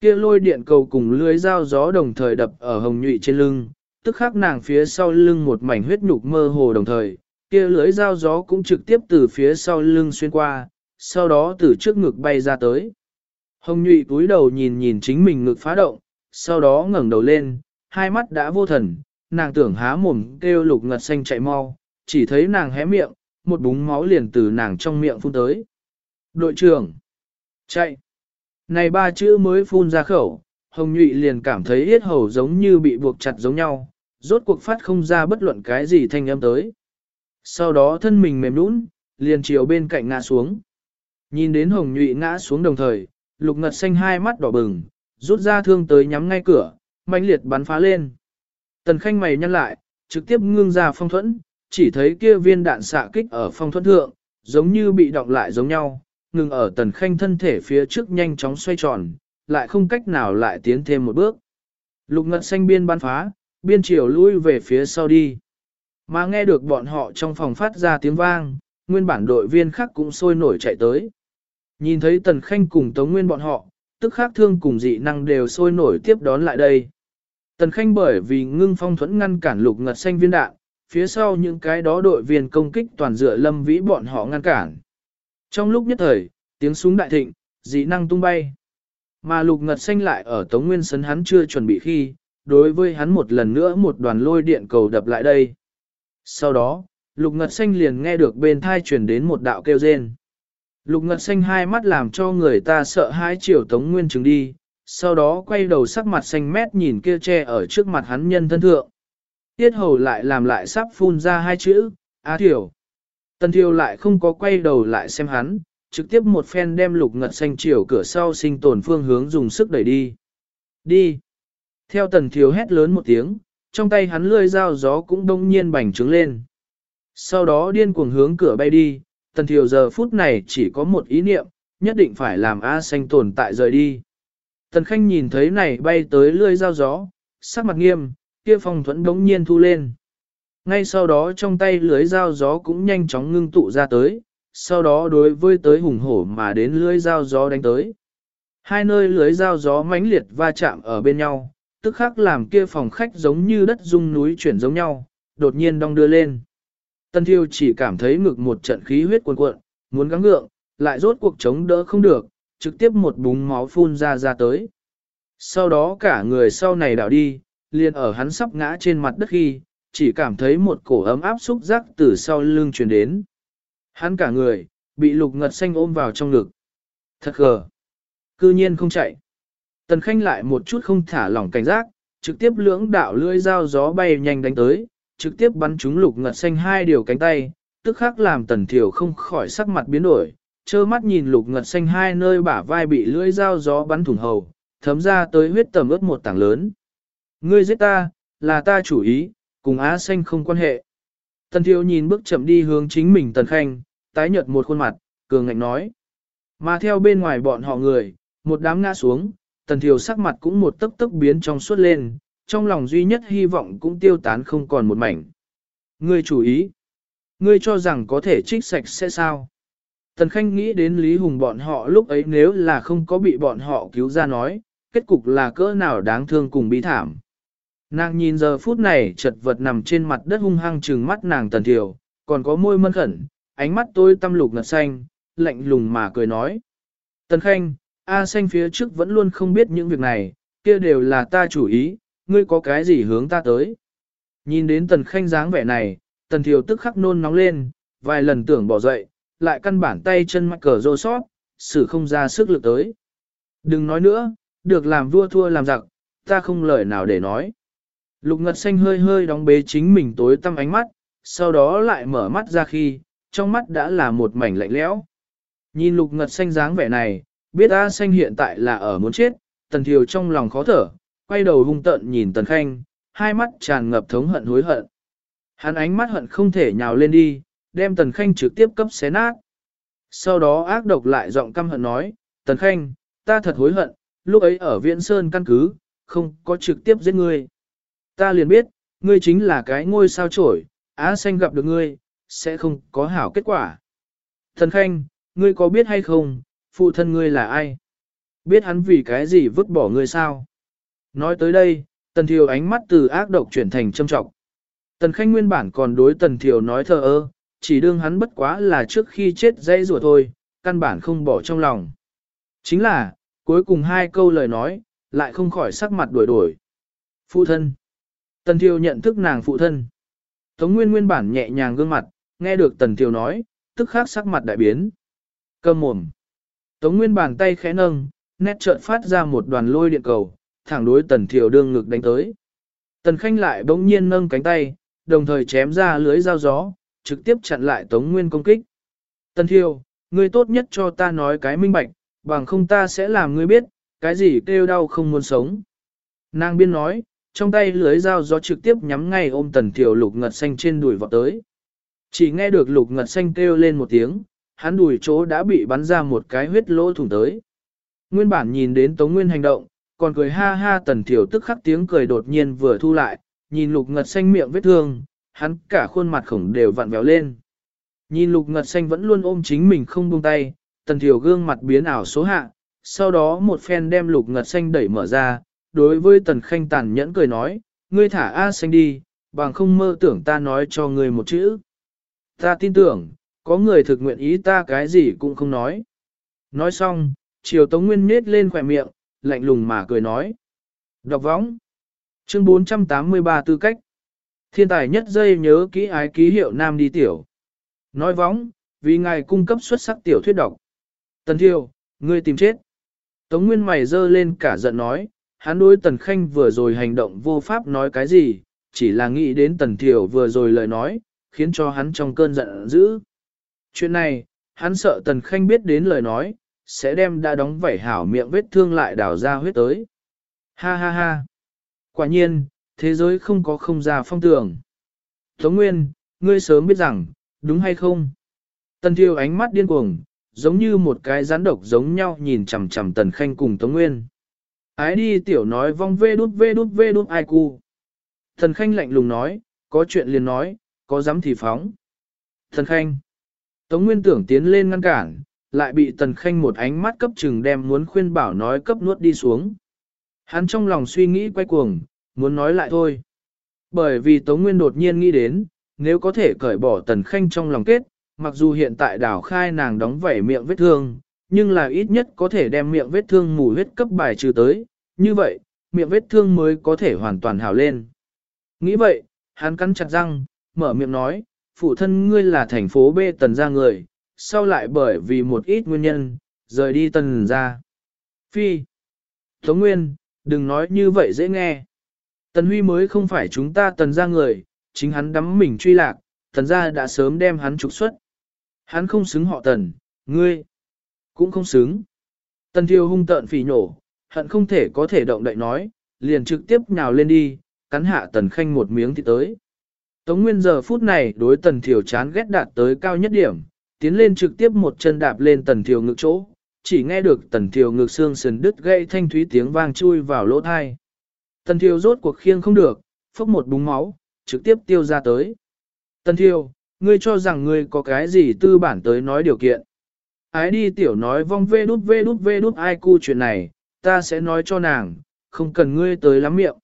Kia lôi điện cầu cùng lưới dao gió đồng thời đập ở hồng nhụy trên lưng, tức khắc nàng phía sau lưng một mảnh huyết nhục mơ hồ đồng thời, kia lưới dao gió cũng trực tiếp từ phía sau lưng xuyên qua, sau đó từ trước ngực bay ra tới. Hồng nhụy cúi đầu nhìn nhìn chính mình ngực phá động, sau đó ngẩng đầu lên, hai mắt đã vô thần, nàng tưởng há mồm kêu lục ngật xanh chạy mau, chỉ thấy nàng hé miệng, một búng máu liền từ nàng trong miệng phun tới. Đội trưởng! Chạy! Này ba chữ mới phun ra khẩu, Hồng Nhụy liền cảm thấy yết hầu giống như bị buộc chặt giống nhau, rốt cuộc phát không ra bất luận cái gì thanh âm tới. Sau đó thân mình mềm nũng, liền chiều bên cạnh ngã xuống. Nhìn đến Hồng Nhụy ngã xuống đồng thời, Lục Ngật Xanh hai mắt đỏ bừng, rút ra thương tới nhắm ngay cửa, mãnh liệt bắn phá lên. Tần Khanh mày nhăn lại, trực tiếp ngưng ra phong thuẫn, chỉ thấy kia viên đạn xạ kích ở phong thuẫn thượng, giống như bị động lại giống nhau, ngừng ở tần khanh thân thể phía trước nhanh chóng xoay tròn, lại không cách nào lại tiến thêm một bước. Lục ngật xanh biên bắn phá, biên chiều lui về phía sau đi. Mà nghe được bọn họ trong phòng phát ra tiếng vang, nguyên bản đội viên khác cũng sôi nổi chạy tới. Nhìn thấy Tần Khanh cùng Tống Nguyên bọn họ, tức khác thương cùng dị năng đều sôi nổi tiếp đón lại đây. Tần Khanh bởi vì ngưng phong thuẫn ngăn cản lục ngật xanh viên đạn, phía sau những cái đó đội viên công kích toàn dựa lâm vĩ bọn họ ngăn cản. Trong lúc nhất thời, tiếng súng đại thịnh, dị năng tung bay. Mà lục ngật xanh lại ở Tống Nguyên Sấn hắn chưa chuẩn bị khi, đối với hắn một lần nữa một đoàn lôi điện cầu đập lại đây. Sau đó, lục ngật xanh liền nghe được bên thai truyền đến một đạo kêu rên. Lục ngật xanh hai mắt làm cho người ta sợ hãi chiều Tống Nguyên chứng đi, sau đó quay đầu sắc mặt xanh mét nhìn kia che ở trước mặt hắn nhân thân thượng. Tiết hầu lại làm lại sắp phun ra hai chữ, Á Thiểu. Tần Thiều lại không có quay đầu lại xem hắn, trực tiếp một phen đem lục ngật xanh chiều cửa sau sinh tồn phương hướng dùng sức đẩy đi. Đi! Theo Tần Thiều hét lớn một tiếng, trong tay hắn lươi dao gió cũng đông nhiên bành trướng lên. Sau đó điên cuồng hướng cửa bay đi, Tần Thiều giờ phút này chỉ có một ý niệm, nhất định phải làm A xanh tồn tại rời đi. Tần Khanh nhìn thấy này bay tới lươi dao gió, sắc mặt nghiêm, kia phong thuẫn đống nhiên thu lên. Ngay sau đó trong tay lưới dao gió cũng nhanh chóng ngưng tụ ra tới, sau đó đối với tới hùng hổ mà đến lưới dao gió đánh tới. Hai nơi lưới dao gió mãnh liệt va chạm ở bên nhau, tức khắc làm kia phòng khách giống như đất rung núi chuyển giống nhau, đột nhiên đong đưa lên. Tân thiêu chỉ cảm thấy ngực một trận khí huyết cuồn cuộn, muốn gắng gượng, lại rốt cuộc chống đỡ không được, trực tiếp một búng máu phun ra ra tới. Sau đó cả người sau này đảo đi, liền ở hắn sắp ngã trên mặt đất khi, chỉ cảm thấy một cổ ấm áp xúc giác từ sau lưng truyền đến. Hắn cả người, bị lục ngật xanh ôm vào trong ngực. Thật gờ. Cư nhiên không chạy. Tần Khanh lại một chút không thả lỏng cảnh giác, trực tiếp lưỡng đạo lưỡi dao gió bay nhanh đánh tới, trực tiếp bắn trúng lục ngật xanh hai điều cánh tay, tức khắc làm tần thiểu không khỏi sắc mặt biến đổi, trơ mắt nhìn lục ngật xanh hai nơi bả vai bị lưỡi dao gió bắn thủng hầu, thấm ra tới huyết tầm ướt một tảng lớn. Ngươi giết ta, là ta chủ ý, cùng Á xanh không quan hệ. Tần Thiệu nhìn bước chậm đi hướng chính mình tần khanh, tái nhợt một khuôn mặt, cường ngạnh nói. Mà theo bên ngoài bọn họ người, một đám ngã xuống, tần Thiệu sắc mặt cũng một tấc tấc biến trong suốt lên, trong lòng duy nhất hy vọng cũng tiêu tán không còn một mảnh. Ngươi chủ ý. Ngươi cho rằng có thể trích sạch sẽ sao? Tần Khanh nghĩ đến Lý Hùng bọn họ lúc ấy nếu là không có bị bọn họ cứu ra nói, kết cục là cỡ nào đáng thương cùng bí thảm. Nàng nhìn giờ phút này chật vật nằm trên mặt đất hung hăng trừng mắt nàng tần thiểu, còn có môi mân khẩn, ánh mắt tôi tâm lục ngật xanh, lạnh lùng mà cười nói. Tần Khanh, A xanh phía trước vẫn luôn không biết những việc này, kia đều là ta chủ ý, ngươi có cái gì hướng ta tới. Nhìn đến tần khanh dáng vẻ này, tần thiều tức khắc nôn nóng lên, vài lần tưởng bỏ dậy, lại căn bản tay chân mắc cờ rô sót, xử không ra sức lực tới. Đừng nói nữa, được làm vua thua làm giặc, ta không lời nào để nói. Lục ngật xanh hơi hơi đóng bế chính mình tối tăm ánh mắt, sau đó lại mở mắt ra khi, trong mắt đã là một mảnh lạnh lẽo. Nhìn lục ngật xanh dáng vẻ này, biết A xanh hiện tại là ở muốn chết, tần thiều trong lòng khó thở, quay đầu hung tợn nhìn tần khanh, hai mắt tràn ngập thống hận hối hận. Hắn ánh mắt hận không thể nhào lên đi, đem tần khanh trực tiếp cấp xé nát. Sau đó ác độc lại giọng căm hận nói, tần khanh, ta thật hối hận, lúc ấy ở Viễn Sơn căn cứ, không có trực tiếp giết ngươi. Ta liền biết, ngươi chính là cái ngôi sao trổi, á xanh gặp được ngươi, sẽ không có hảo kết quả. thần khanh, ngươi có biết hay không, phụ thân ngươi là ai? Biết hắn vì cái gì vứt bỏ ngươi sao? Nói tới đây, Tần Thiều ánh mắt từ ác độc chuyển thành châm trọng. Tần Khanh nguyên bản còn đối Tần Thiều nói thờ ơ, chỉ đương hắn bất quá là trước khi chết dây rùa thôi, căn bản không bỏ trong lòng. Chính là, cuối cùng hai câu lời nói, lại không khỏi sắc mặt đổi đổi. Phụ thân. Tần Thiều nhận thức nàng phụ thân. Tống Nguyên nguyên bản nhẹ nhàng gương mặt, nghe được Tần Thiều nói, tức khắc sắc mặt đại biến. Cơm mồm. Tống Nguyên bàn tay khẽ nâng, nét trợn phát ra một đoàn lôi điện cầu, thẳng đối tần thiều đương ngực đánh tới. Tần khanh lại bỗng nhiên nâng cánh tay, đồng thời chém ra lưới dao gió, trực tiếp chặn lại tống nguyên công kích. Tần thiều, ngươi tốt nhất cho ta nói cái minh bạch, bằng không ta sẽ làm ngươi biết, cái gì kêu đau không muốn sống. Nàng biên nói, trong tay lưới dao gió trực tiếp nhắm ngay ôm tần thiểu lục ngật xanh trên đùi vọt tới. Chỉ nghe được lục ngật xanh kêu lên một tiếng, hắn đùi chỗ đã bị bắn ra một cái huyết lỗ thủng tới. Nguyên bản nhìn đến Tống Nguyên hành động, còn cười ha ha tần thiểu tức khắc tiếng cười đột nhiên vừa thu lại, nhìn lục ngật xanh miệng vết thương, hắn cả khuôn mặt khổng đều vặn vẹo lên. Nhìn lục ngật xanh vẫn luôn ôm chính mình không buông tay, tần thiểu gương mặt biến ảo số hạ, sau đó một phen đem lục ngật xanh đẩy mở ra, đối với tần khanh tàn nhẫn cười nói, ngươi thả A xanh đi, bằng không mơ tưởng ta nói cho ngươi một chữ. Ta tin tưởng, có người thực nguyện ý ta cái gì cũng không nói. Nói xong, chiều Tống Nguyên nết lên khỏe miệng, lạnh lùng mà cười nói. Đọc võng. Chương 483 tư cách. Thiên tài nhất dây nhớ kỹ ái ký hiệu nam đi tiểu. Nói võng, vì ngài cung cấp xuất sắc tiểu thuyết đọc. Tần Thiêu, ngươi tìm chết. Tống Nguyên mày dơ lên cả giận nói, hắn đối Tần Khanh vừa rồi hành động vô pháp nói cái gì, chỉ là nghĩ đến Tần Thiều vừa rồi lời nói, khiến cho hắn trong cơn giận dữ. Chuyện này, hắn sợ Tần Khanh biết đến lời nói, sẽ đem đã đóng vảy hảo miệng vết thương lại đào ra huyết tới. Ha ha ha. Quả nhiên, thế giới không có không ra phong tường. Tống Nguyên, ngươi sớm biết rằng, đúng hay không? Tần Thiêu ánh mắt điên cuồng, giống như một cái rắn độc giống nhau nhìn chằm chằm Tần Khanh cùng Tống Nguyên. Ái đi tiểu nói vong vê đút vê đút vê đút ai cu. Thần Khanh lạnh lùng nói, có chuyện liền nói, có dám thì phóng. Thần Khanh. Tống Nguyên tưởng tiến lên ngăn cản, lại bị Tần Khanh một ánh mắt cấp chừng đem muốn khuyên bảo nói cấp nuốt đi xuống. Hắn trong lòng suy nghĩ quay cuồng, muốn nói lại thôi. Bởi vì Tống Nguyên đột nhiên nghĩ đến, nếu có thể cởi bỏ Tần Khanh trong lòng kết, mặc dù hiện tại đảo khai nàng đóng vảy miệng vết thương, nhưng là ít nhất có thể đem miệng vết thương mù huyết cấp bài trừ tới, như vậy, miệng vết thương mới có thể hoàn toàn hảo lên. Nghĩ vậy, hắn cắn chặt răng, mở miệng nói, phụ thân ngươi là thành phố B tần ra người, sau lại bởi vì một ít nguyên nhân, rời đi tần ra. Phi. Tống Nguyên, đừng nói như vậy dễ nghe. Tần Huy mới không phải chúng ta tần ra người, chính hắn đắm mình truy lạc, tần ra đã sớm đem hắn trục xuất. Hắn không xứng họ tần, ngươi, cũng không xứng. Tần thiêu hung tợn phỉ nổ, hận không thể có thể động đậy nói, liền trực tiếp nhào lên đi, cắn hạ tần khanh một miếng thì tới. Tống Nguyên giờ phút này đối tần thiều chán ghét đạt tới cao nhất điểm, tiến lên trực tiếp một chân đạp lên tần thiều ngực chỗ, chỉ nghe được tần thiều ngực xương sườn đứt gây thanh thúy tiếng vang chui vào lỗ thai. Tần thiều rốt cuộc khiêng không được, phốc một búng máu, trực tiếp tiêu ra tới. Tần thiều, ngươi cho rằng ngươi có cái gì tư bản tới nói điều kiện. Ái đi tiểu nói vong vê đút vê đút vê đút ai cu chuyện này, ta sẽ nói cho nàng, không cần ngươi tới lắm miệng.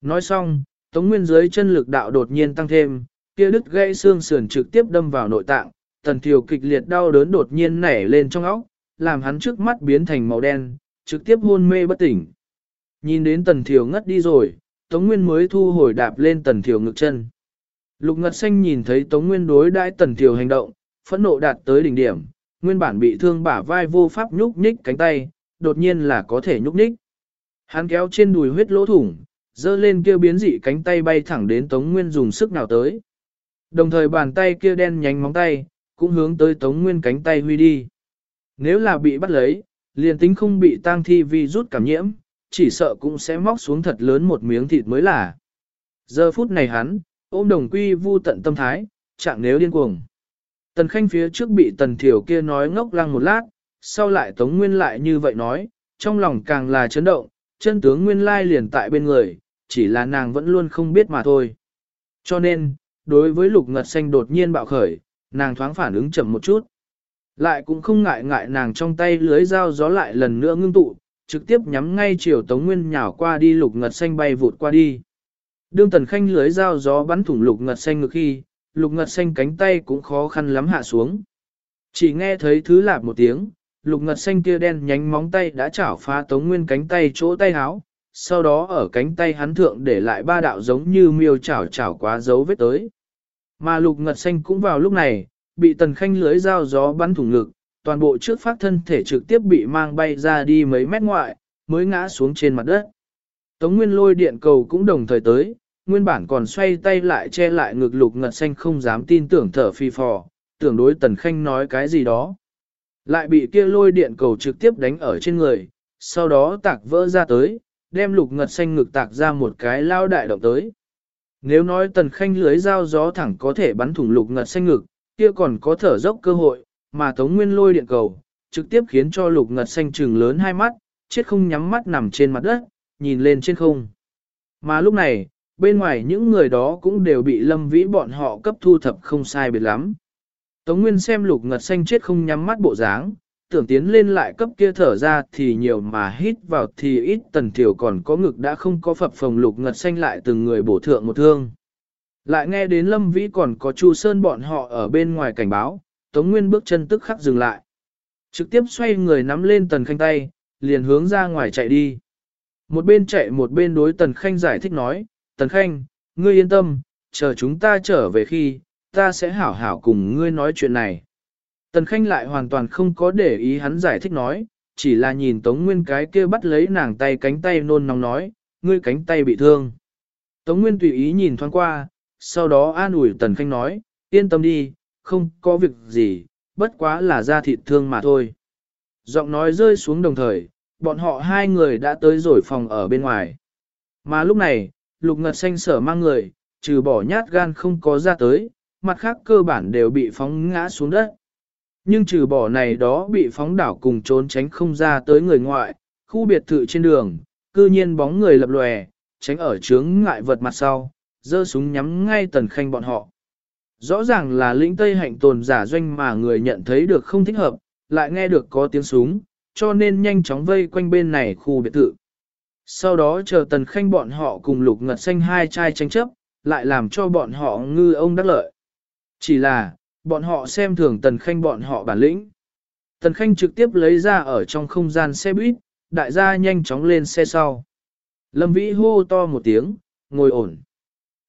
Nói xong, Tống Nguyên dưới chân lực đạo đột nhiên tăng thêm, kia đứt gãy xương sườn trực tiếp đâm vào nội tạng, tần thiều kịch liệt đau đớn đột nhiên nảy lên trong óc, làm hắn trước mắt biến thành màu đen, trực tiếp hôn mê bất tỉnh. Nhìn đến tần thiều ngất đi rồi, Tống Nguyên mới thu hồi đạp lên tần thiều ngực chân. Lục Ngật Xanh nhìn thấy Tống Nguyên đối đãi tần thiều hành động, phẫn nộ đạt tới đỉnh điểm, nguyên bản bị thương bả vai vô pháp nhúc nhích cánh tay, đột nhiên là có thể nhúc nhích. Hắn kéo trên đùi huyết lỗ thủng, dơ lên kia biến dị cánh tay bay thẳng đến Tống Nguyên dùng sức nào tới. Đồng thời bàn tay kia đen nhánh móng tay, cũng hướng tới Tống Nguyên cánh tay huy đi. Nếu là bị bắt lấy, liền tính không bị tang thi vi rút cảm nhiễm, chỉ sợ cũng sẽ móc xuống thật lớn một miếng thịt mới là. Giờ phút này hắn, ôm đồng quy vu tận tâm thái, chẳng nếu điên cuồng. Tần Khanh phía trước bị Tần Thiểu kia nói ngốc lăng một lát, sau lại Tống Nguyên lại như vậy nói, trong lòng càng là chấn động, chân tướng Nguyên lai liền tại bên người, chỉ là nàng vẫn luôn không biết mà thôi. Cho nên, đối với lục ngật xanh đột nhiên bạo khởi, nàng thoáng phản ứng chậm một chút. Lại cũng không ngại ngại nàng trong tay lưới dao gió lại lần nữa ngưng tụ, trực tiếp nhắm ngay chiều Tống Nguyên nhào qua đi lục ngật xanh bay vụt qua đi. Đương tần khanh lưới dao gió bắn thủng lục ngật xanh ngực khi, lục ngật xanh cánh tay cũng khó khăn lắm hạ xuống. Chỉ nghe thấy thứ lạp một tiếng, lục ngật xanh kia đen nhánh móng tay đã chảo phá Tống Nguyên cánh tay chỗ tay háo, sau đó ở cánh tay hắn thượng để lại ba đạo giống như miêu chảo chảo quá dấu vết tới. Mà lục ngật xanh cũng vào lúc này, bị tần khanh lưới dao gió bắn thủng ngực, toàn bộ trước phát thân thể trực tiếp bị mang bay ra đi mấy mét ngoại, mới ngã xuống trên mặt đất. Tống nguyên lôi điện cầu cũng đồng thời tới, nguyên bản còn xoay tay lại che lại ngực lục ngật xanh không dám tin tưởng thở phi phò, tưởng đối tần khanh nói cái gì đó. Lại bị kia lôi điện cầu trực tiếp đánh ở trên người, sau đó tạc vỡ ra tới, đem lục ngật xanh ngực tạc ra một cái lao đại động tới. Nếu nói tần khanh lưới dao gió thẳng có thể bắn thủng lục ngật xanh ngực, kia còn có thở dốc cơ hội, mà tống nguyên lôi điện cầu, trực tiếp khiến cho lục ngật xanh trừng lớn hai mắt, chết không nhắm mắt nằm trên mặt đất, nhìn lên trên không. Mà lúc này, bên ngoài những người đó cũng đều bị lâm vĩ bọn họ cấp thu thập không sai biệt lắm. Tống Nguyên xem lục ngật xanh chết không nhắm mắt bộ dáng, tưởng tiến lên lại cấp kia thở ra thì nhiều mà hít vào thì ít tần thiểu còn có ngực đã không có phập phồng lục ngật xanh lại từng người bổ thượng một thương. Lại nghe đến Lâm Vĩ còn có Chu Sơn bọn họ ở bên ngoài cảnh báo, Tống Nguyên bước chân tức khắc dừng lại. Trực tiếp xoay người nắm lên Tần Khanh tay, liền hướng ra ngoài chạy đi. Một bên chạy một bên đối Tần Khanh giải thích nói, Tần Khanh, ngươi yên tâm, chờ chúng ta trở về khi, ta sẽ hảo hảo cùng ngươi nói chuyện này. Tần Khanh lại hoàn toàn không có để ý hắn giải thích nói, chỉ là nhìn Tống Nguyên cái kia bắt lấy nàng tay cánh tay nôn nóng nói, ngươi cánh tay bị thương. Tống Nguyên tùy ý nhìn thoáng qua, sau đó an ủi Tần Khanh nói, yên tâm đi, không có việc gì, bất quá là da thịt thương mà thôi. Giọng nói rơi xuống đồng thời, bọn họ hai người đã tới rồi phòng ở bên ngoài. Mà lúc này, lục ngật xanh sở mang người, trừ bỏ nhát gan không có ra tới, mặt khác cơ bản đều bị phóng ngã xuống đất. Nhưng trừ bỏ này đó bị phóng đảo cùng trốn tránh không ra tới người ngoại, khu biệt thự trên đường, cư nhiên bóng người lập lòe, tránh ở chướng ngại vật mặt sau, giơ súng nhắm ngay tần khanh bọn họ. Rõ ràng là lĩnh Tây hạnh tồn giả doanh mà người nhận thấy được không thích hợp, lại nghe được có tiếng súng, cho nên nhanh chóng vây quanh bên này khu biệt thự. Sau đó chờ tần khanh bọn họ cùng lục ngật xanh hai trai tranh chấp, lại làm cho bọn họ ngư ông đắc lợi. Chỉ là, bọn họ xem thường tần khanh bọn họ bản lĩnh. Tần khanh trực tiếp lấy ra ở trong không gian xe buýt, đại gia nhanh chóng lên xe sau. Lâm vĩ hô to một tiếng, ngồi ổn.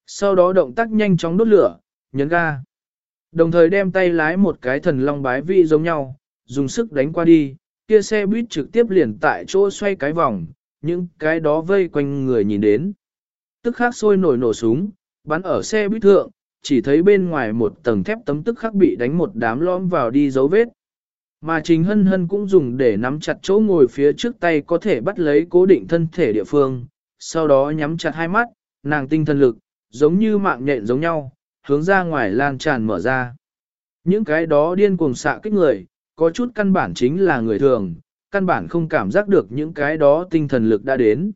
Sau đó động tác nhanh chóng đốt lửa, nhấn ga. Đồng thời đem tay lái một cái thần long bái vị giống nhau, dùng sức đánh qua đi, kia xe buýt trực tiếp liền tại chỗ xoay cái vòng, những cái đó vây quanh người nhìn đến. Tức khắc sôi nổi nổ súng, bắn ở xe buýt thượng, chỉ thấy bên ngoài một tầng thép tấm tức khắc bị đánh một đám lõm vào đi dấu vết. Mà Trình Hân Hân cũng dùng để nắm chặt chỗ ngồi phía trước tay có thể bắt lấy cố định thân thể địa phương, sau đó nhắm chặt hai mắt, nàng tinh thần lực, giống như mạng nhện giống nhau, hướng ra ngoài lan tràn mở ra. Những cái đó điên cuồng xạ kích người, có chút căn bản chính là người thường, căn bản không cảm giác được những cái đó tinh thần lực đã đến.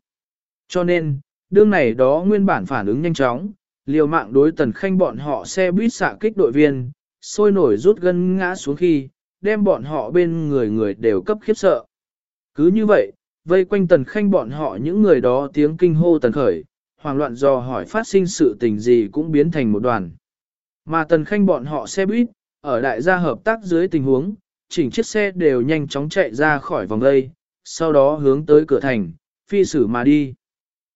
Cho nên, đương này đó nguyên bản phản ứng nhanh chóng, liều mạng đối tần khanh bọn họ xe buýt xạ kích đội viên, sôi nổi rút gân ngã xuống khi, đem bọn họ bên người người đều cấp khiếp sợ. Cứ như vậy, vây quanh tần khanh bọn họ những người đó tiếng kinh hô tần khởi, hoảng loạn do hỏi phát sinh sự tình gì cũng biến thành một đoàn. Mà tần khanh bọn họ xe buýt, ở đại gia hợp tác dưới tình huống, chỉnh chiếc xe đều nhanh chóng chạy ra khỏi vòng dây, sau đó hướng tới cửa thành, phi sử mà đi.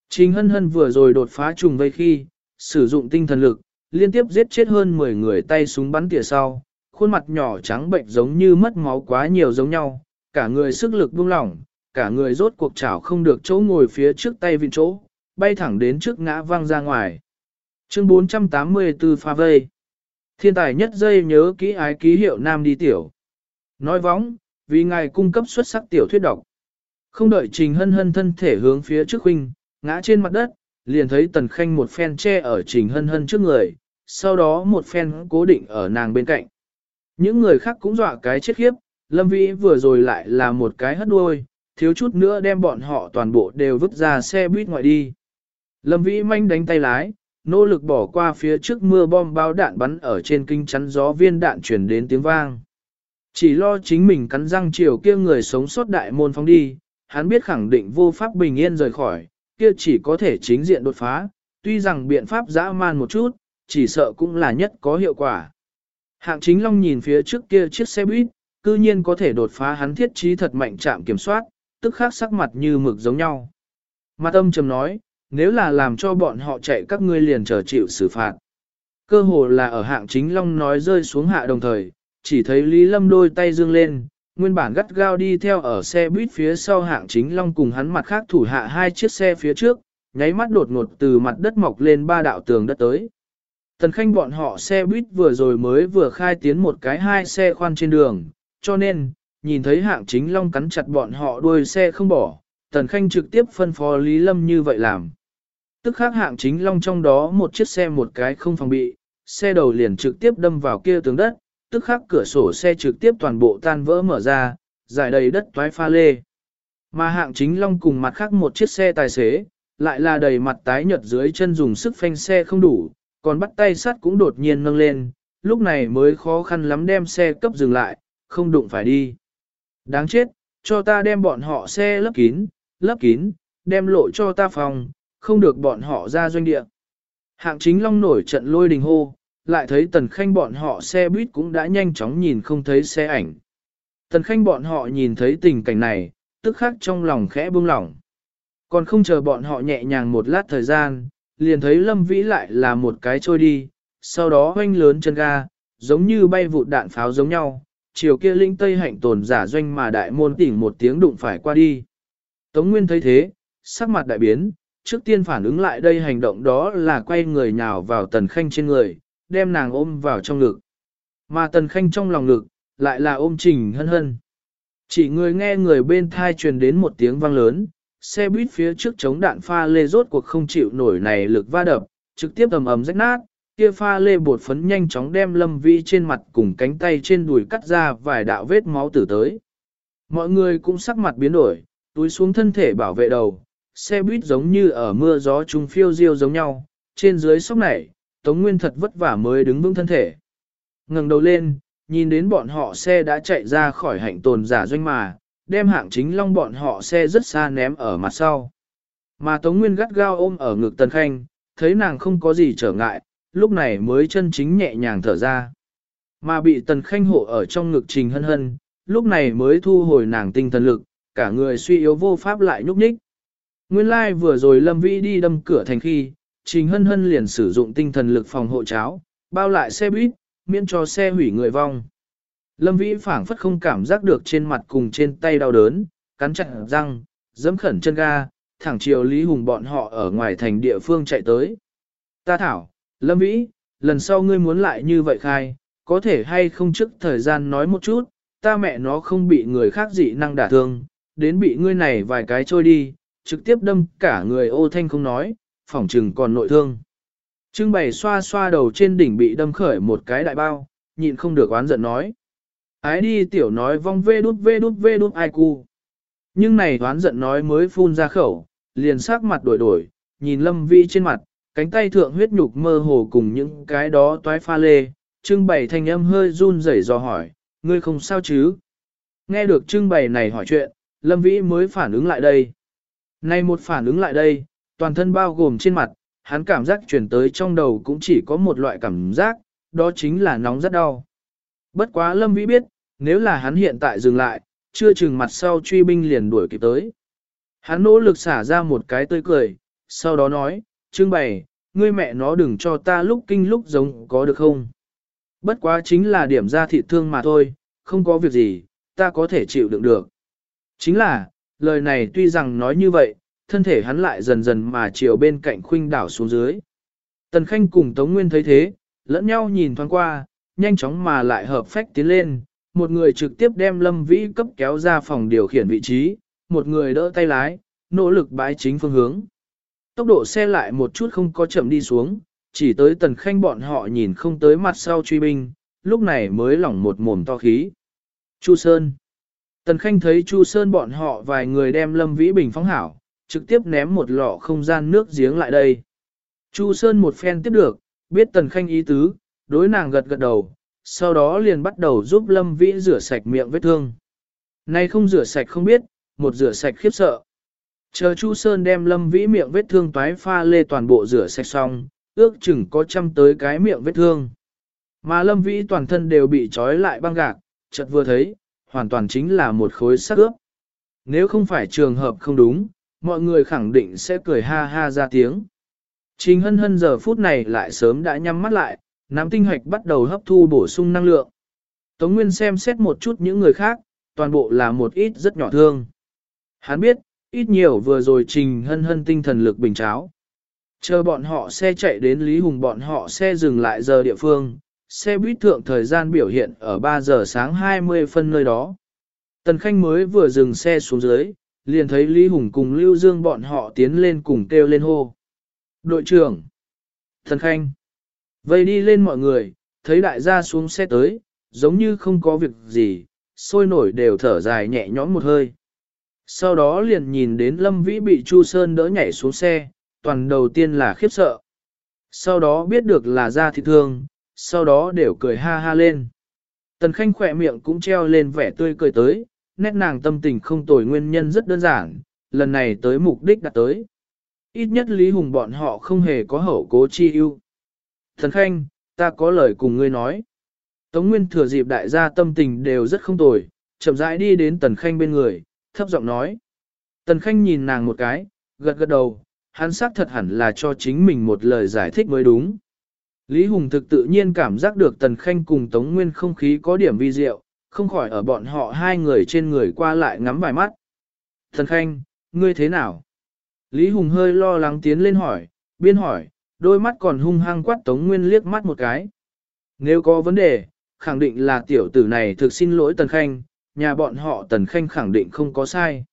Trình hân hân vừa rồi đột phá trùng vây khi, sử dụng tinh thần lực, liên tiếp giết chết hơn 10 người tay súng bắn tỉa sau, khuôn mặt nhỏ trắng bệnh giống như mất máu quá nhiều giống nhau, cả người sức lực buông lỏng, cả người rốt cuộc chảo không được chỗ ngồi phía trước tay vịn chỗ, bay thẳng đến trước ngã văng ra ngoài. Chương 484 pha vây. Thiên tài nhất dây nhớ kỹ ái ký hiệu nam đi tiểu. Nói vóng, vì ngài cung cấp xuất sắc tiểu thuyết độc. Không đợi Trình Hân Hân thân thể hướng phía trước huynh, ngã trên mặt đất, liền thấy Tần Khanh một phen che ở Trình Hân Hân trước người, sau đó một phen cố định ở nàng bên cạnh. Những người khác cũng dọa cái chết khiếp, Lâm Vĩ vừa rồi lại là một cái hất đuôi, thiếu chút nữa đem bọn họ toàn bộ đều vứt ra xe buýt ngoại đi. Lâm Vĩ manh đánh tay lái, nỗ lực bỏ qua phía trước mưa bom bao đạn bắn ở trên kinh chắn gió viên đạn chuyển đến tiếng vang. Chỉ lo chính mình cắn răng chiều kia người sống sót đại môn phóng đi, hắn biết khẳng định vô pháp bình yên rời khỏi, kia chỉ có thể chính diện đột phá, tuy rằng biện pháp dã man một chút, chỉ sợ cũng là nhất có hiệu quả. Hạng chính long nhìn phía trước kia chiếc xe buýt, cư nhiên có thể đột phá hắn thiết trí thật mạnh chạm kiểm soát, tức khác sắc mặt như mực giống nhau. Mặt âm trầm nói, nếu là làm cho bọn họ chạy các ngươi liền chờ chịu xử phạt. Cơ hồ là ở hạng chính long nói rơi xuống hạ đồng thời, chỉ thấy Lý Lâm đôi tay dương lên, nguyên bản gắt gao đi theo ở xe buýt phía sau hạng chính long cùng hắn mặt khác thủ hạ hai chiếc xe phía trước, nháy mắt đột ngột từ mặt đất mọc lên ba đạo tường đất tới. Tần khanh bọn họ xe buýt vừa rồi mới vừa khai tiến một cái hai xe khoan trên đường, cho nên, nhìn thấy hạng chính long cắn chặt bọn họ đuôi xe không bỏ, tần khanh trực tiếp phân phó Lý Lâm như vậy làm. Tức khác hạng chính long trong đó một chiếc xe một cái không phòng bị, xe đầu liền trực tiếp đâm vào kia tường đất, tức khắc cửa sổ xe trực tiếp toàn bộ tan vỡ mở ra, giải đầy đất toái pha lê. Mà hạng chính long cùng mặt khác một chiếc xe tài xế, lại là đầy mặt tái nhợt dưới chân dùng sức phanh xe không đủ, còn bắt tay sắt cũng đột nhiên nâng lên, lúc này mới khó khăn lắm đem xe cấp dừng lại, không đụng phải đi. Đáng chết, cho ta đem bọn họ xe lấp kín, lấp kín, đem lộ cho ta phòng, không được bọn họ ra doanh địa. Hạng chính long nổi trận lôi đình hô, lại thấy tần khanh bọn họ xe buýt cũng đã nhanh chóng nhìn không thấy xe ảnh. Tần khanh bọn họ nhìn thấy tình cảnh này, tức khắc trong lòng khẽ buông lỏng. Còn không chờ bọn họ nhẹ nhàng một lát thời gian, liền thấy lâm vĩ lại là một cái trôi đi, sau đó hoanh lớn chân ga, giống như bay vụt đạn pháo giống nhau, chiều kia linh tây hạnh tồn giả doanh mà đại môn tỉnh một tiếng đụng phải qua đi. Tống Nguyên thấy thế, sắc mặt đại biến, trước tiên phản ứng lại đây hành động đó là quay người nhào vào tần khanh trên người, đem nàng ôm vào trong ngực. Mà tần khanh trong lòng ngực, lại là ôm trình hân hân. Chỉ người nghe người bên thai truyền đến một tiếng vang lớn, xe buýt phía trước chống đạn pha lê rốt cuộc không chịu nổi này lực va đập, trực tiếp ầm ầm rách nát, kia pha lê bột phấn nhanh chóng đem lâm vi trên mặt cùng cánh tay trên đùi cắt ra vài đạo vết máu tử tới. Mọi người cũng sắc mặt biến đổi, túi xuống thân thể bảo vệ đầu, xe buýt giống như ở mưa gió trung phiêu diêu giống nhau, trên dưới sóc nảy. Tống Nguyên thật vất vả mới đứng vững thân thể. ngẩng đầu lên, nhìn đến bọn họ xe đã chạy ra khỏi hạnh tồn giả doanh mà, đem hạng chính long bọn họ xe rất xa ném ở mặt sau. Mà Tống Nguyên gắt gao ôm ở ngực Tần Khanh, thấy nàng không có gì trở ngại, lúc này mới chân chính nhẹ nhàng thở ra. Mà bị Tần Khanh hộ ở trong ngực Trình Hân Hân, lúc này mới thu hồi nàng tinh thần lực, cả người suy yếu vô pháp lại nhúc nhích. Nguyên lai like vừa rồi Lâm Vĩ đi đâm cửa thành khi, Trình Hân Hân liền sử dụng tinh thần lực phòng hộ cháo, bao lại xe buýt, miễn cho xe hủy người vong. Lâm Vĩ phảng phất không cảm giác được trên mặt cùng trên tay đau đớn, cắn chặt răng, dẫm khẩn chân ga, thẳng chiều Lý Hùng bọn họ ở ngoài thành địa phương chạy tới. Ta thảo, Lâm Vĩ, lần sau ngươi muốn lại như vậy khai, có thể hay không trước thời gian nói một chút, ta mẹ nó không bị người khác dị năng đả thương, đến bị ngươi này vài cái trôi đi, trực tiếp đâm cả người ô thanh không nói, phỏng trừng còn nội thương. Trưng bày xoa xoa đầu trên đỉnh bị đâm khởi một cái đại bao, nhịn không được oán giận nói. Ái đi tiểu nói vong vê đút vê đút vê đút ai cu. Nhưng này oán giận nói mới phun ra khẩu, liền sắc mặt đổi đổi, nhìn lâm vĩ trên mặt, cánh tay thượng huyết nhục mơ hồ cùng những cái đó toái pha lê, trưng bày thanh âm hơi run rẩy do hỏi, ngươi không sao chứ? Nghe được trưng bày này hỏi chuyện, lâm vĩ mới phản ứng lại đây. Nay một phản ứng lại đây, toàn thân bao gồm trên mặt, hắn cảm giác chuyển tới trong đầu cũng chỉ có một loại cảm giác, đó chính là nóng rất đau. Bất quá Lâm Vĩ biết, nếu là hắn hiện tại dừng lại, chưa chừng mặt sau truy binh liền đuổi kịp tới. Hắn nỗ lực xả ra một cái tươi cười, sau đó nói, trưng bày, ngươi mẹ nó đừng cho ta lúc kinh lúc giống có được không? Bất quá chính là điểm ra thị thương mà thôi, không có việc gì, ta có thể chịu đựng được. Chính là, lời này tuy rằng nói như vậy, thân thể hắn lại dần dần mà chiều bên cạnh khuynh đảo xuống dưới. Tần Khanh cùng Tống Nguyên thấy thế, lẫn nhau nhìn thoáng qua, nhanh chóng mà lại hợp phách tiến lên, một người trực tiếp đem Lâm Vĩ cấp kéo ra phòng điều khiển vị trí, một người đỡ tay lái, nỗ lực bãi chính phương hướng. Tốc độ xe lại một chút không có chậm đi xuống, chỉ tới Tần Khanh bọn họ nhìn không tới mặt sau truy binh, lúc này mới lỏng một mồm to khí. Chu Sơn Tần Khanh thấy Chu Sơn bọn họ vài người đem Lâm Vĩ Bình phóng hảo, trực tiếp ném một lọ không gian nước giếng lại đây. Chu Sơn một phen tiếp được, biết Tần Khanh ý tứ, đối nàng gật gật đầu, sau đó liền bắt đầu giúp Lâm Vĩ rửa sạch miệng vết thương. Nay không rửa sạch không biết, một rửa sạch khiếp sợ. Chờ Chu Sơn đem Lâm Vĩ miệng vết thương toái pha lê toàn bộ rửa sạch xong, ước chừng có trăm tới cái miệng vết thương. Mà Lâm Vĩ toàn thân đều bị trói lại băng gạc, chợt vừa thấy, hoàn toàn chính là một khối sắc ướp. Nếu không phải trường hợp không đúng, mọi người khẳng định sẽ cười ha ha ra tiếng. Trình hân hân giờ phút này lại sớm đã nhắm mắt lại, nắm tinh hoạch bắt đầu hấp thu bổ sung năng lượng. Tống Nguyên xem xét một chút những người khác, toàn bộ là một ít rất nhỏ thương. Hắn biết, ít nhiều vừa rồi trình hân hân tinh thần lực bình cháo. Chờ bọn họ xe chạy đến Lý Hùng bọn họ xe dừng lại giờ địa phương, xe buýt thượng thời gian biểu hiện ở 3 giờ sáng 20 phân nơi đó. Tần Khanh mới vừa dừng xe xuống dưới, liền thấy Lý Hùng cùng Lưu Dương bọn họ tiến lên cùng kêu lên hô. Đội trưởng! Thần Khanh! Vây đi lên mọi người, thấy đại gia xuống xe tới, giống như không có việc gì, sôi nổi đều thở dài nhẹ nhõm một hơi. Sau đó liền nhìn đến Lâm Vĩ bị Chu Sơn đỡ nhảy xuống xe, toàn đầu tiên là khiếp sợ. Sau đó biết được là ra thị thương, sau đó đều cười ha ha lên. Tần Khanh khỏe miệng cũng treo lên vẻ tươi cười tới, nét nàng tâm tình không tồi nguyên nhân rất đơn giản, lần này tới mục đích đã tới. Ít nhất Lý Hùng bọn họ không hề có hậu cố chi ưu. Thần Khanh, ta có lời cùng ngươi nói. Tống Nguyên thừa dịp đại gia tâm tình đều rất không tồi, chậm rãi đi đến Tần Khanh bên người, thấp giọng nói. Tần Khanh nhìn nàng một cái, gật gật đầu, hắn xác thật hẳn là cho chính mình một lời giải thích mới đúng. Lý Hùng thực tự nhiên cảm giác được Tần Khanh cùng Tống Nguyên không khí có điểm vi diệu, không khỏi ở bọn họ hai người trên người qua lại ngắm vài mắt. Tần Khanh, ngươi thế nào? Lý Hùng hơi lo lắng tiến lên hỏi, biên hỏi, đôi mắt còn hung hăng quát Tống Nguyên liếc mắt một cái. Nếu có vấn đề, khẳng định là tiểu tử này thực xin lỗi Tần Khanh, nhà bọn họ Tần Khanh khẳng định không có sai.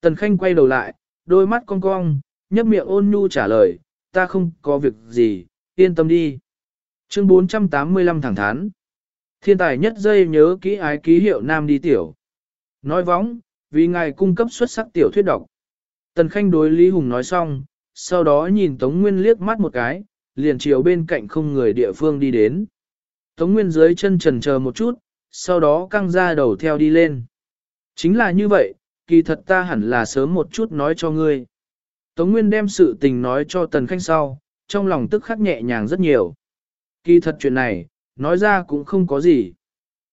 Tần Khanh quay đầu lại, đôi mắt cong cong, nhấp miệng ôn nhu trả lời, ta không có việc gì, yên tâm đi. Chương 485 thẳng thắn. Thiên tài nhất dây nhớ kỹ ái ký hiệu nam đi tiểu. Nói vóng, vì ngài cung cấp xuất sắc tiểu thuyết độc. Tần Khanh đối Lý Hùng nói xong, sau đó nhìn Tống Nguyên liếc mắt một cái, liền chiều bên cạnh không người địa phương đi đến. Tống Nguyên dưới chân trần chờ một chút, sau đó căng ra đầu theo đi lên. Chính là như vậy, kỳ thật ta hẳn là sớm một chút nói cho ngươi. Tống Nguyên đem sự tình nói cho Tần Khanh sau, trong lòng tức khắc nhẹ nhàng rất nhiều. Kỳ thật chuyện này, nói ra cũng không có gì.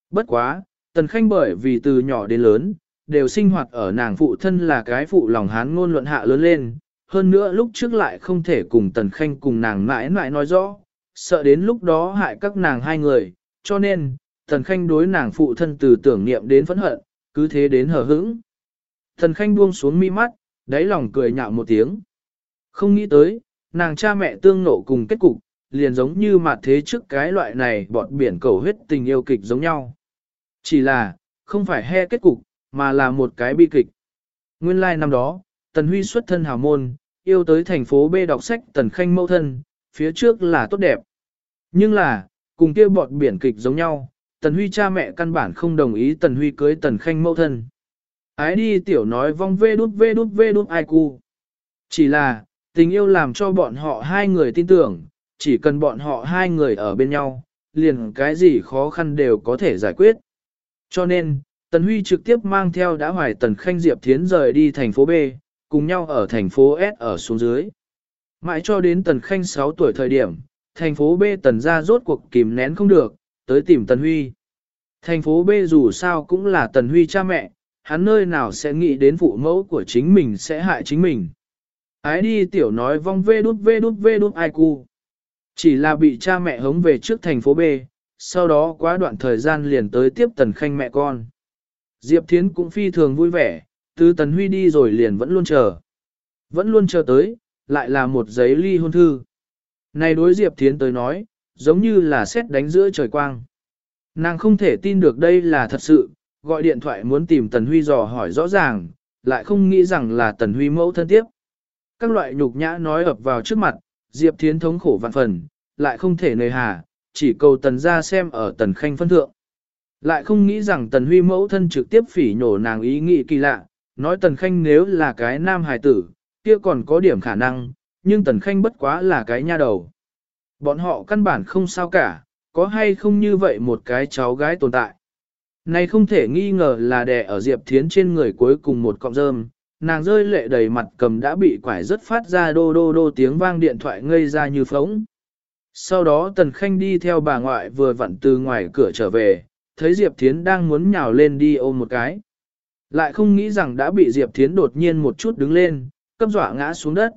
Bất quá, Tần Khanh bởi vì từ nhỏ đến lớn, đều sinh hoạt ở nàng phụ thân là cái phụ lòng hán ngôn luận hạ lớn lên, hơn nữa lúc trước lại không thể cùng Tần Khanh cùng nàng mãi mãi nói rõ, sợ đến lúc đó hại các nàng hai người, cho nên, Tần Khanh đối nàng phụ thân từ tưởng niệm đến phẫn hận, cứ thế đến hờ hững. Tần Khanh buông xuống mi mắt, đáy lòng cười nhạo một tiếng. Không nghĩ tới, nàng cha mẹ tương nộ cùng kết cục, liền giống như mặt thế trước cái loại này bọt biển cầu huyết tình yêu kịch giống nhau. Chỉ là, không phải he kết cục, mà là một cái bi kịch. Nguyên lai like năm đó, Tần Huy xuất thân hào môn, yêu tới thành phố B đọc sách Tần Khanh mẫu thân, phía trước là tốt đẹp. Nhưng là, cùng kia bọt biển kịch giống nhau, Tần Huy cha mẹ căn bản không đồng ý Tần Huy cưới Tần Khanh mẫu thân. Ái đi tiểu nói vong vê đút vê đút vê đút ai cu. Chỉ là, tình yêu làm cho bọn họ hai người tin tưởng, chỉ cần bọn họ hai người ở bên nhau, liền cái gì khó khăn đều có thể giải quyết. Cho nên, Tần Huy trực tiếp mang theo đã hoài Tần Khanh Diệp Thiến rời đi thành phố B, cùng nhau ở thành phố S ở xuống dưới. Mãi cho đến Tần Khanh 6 tuổi thời điểm, thành phố B Tần ra rốt cuộc kìm nén không được, tới tìm Tần Huy. Thành phố B dù sao cũng là Tần Huy cha mẹ, hắn nơi nào sẽ nghĩ đến phụ mẫu của chính mình sẽ hại chính mình. Ái đi tiểu nói vong vê đút vê đút vê đút ai cu. Chỉ là bị cha mẹ hống về trước thành phố B, sau đó quá đoạn thời gian liền tới tiếp Tần Khanh mẹ con. Diệp Thiến cũng phi thường vui vẻ, từ Tần Huy đi rồi liền vẫn luôn chờ. Vẫn luôn chờ tới, lại là một giấy ly hôn thư. Này đối Diệp Thiến tới nói, giống như là xét đánh giữa trời quang. Nàng không thể tin được đây là thật sự, gọi điện thoại muốn tìm Tần Huy dò hỏi rõ ràng, lại không nghĩ rằng là Tần Huy mẫu thân tiếp. Các loại nhục nhã nói ập vào trước mặt, Diệp Thiến thống khổ vạn phần, lại không thể nơi hà, chỉ cầu Tần ra xem ở Tần Khanh phân thượng. Lại không nghĩ rằng Tần Huy mẫu thân trực tiếp phỉ nhổ nàng ý nghĩ kỳ lạ, nói Tần Khanh nếu là cái nam hài tử, kia còn có điểm khả năng, nhưng Tần Khanh bất quá là cái nha đầu. Bọn họ căn bản không sao cả, có hay không như vậy một cái cháu gái tồn tại. Này không thể nghi ngờ là đè ở Diệp Thiến trên người cuối cùng một cọng rơm, nàng rơi lệ đầy mặt cầm đã bị quải rất phát ra đô đô đô tiếng vang điện thoại ngây ra như phóng. Sau đó Tần Khanh đi theo bà ngoại vừa vặn từ ngoài cửa trở về, thấy Diệp Thiến đang muốn nhào lên đi ôm một cái. Lại không nghĩ rằng đã bị Diệp Thiến đột nhiên một chút đứng lên, cấp dọa ngã xuống đất.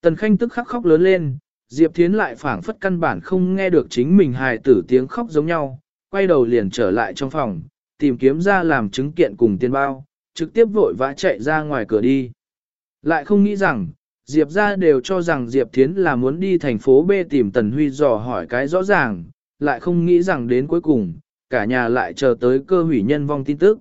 Tần Khanh tức khắc khóc lớn lên, Diệp Thiến lại phảng phất căn bản không nghe được chính mình hài tử tiếng khóc giống nhau, quay đầu liền trở lại trong phòng, tìm kiếm ra làm chứng kiện cùng tiền bao, trực tiếp vội vã chạy ra ngoài cửa đi. Lại không nghĩ rằng, Diệp ra đều cho rằng Diệp Thiến là muốn đi thành phố B tìm Tần Huy dò hỏi cái rõ ràng, lại không nghĩ rằng đến cuối cùng, cả nhà lại chờ tới cơ hủy nhân vong tin tức.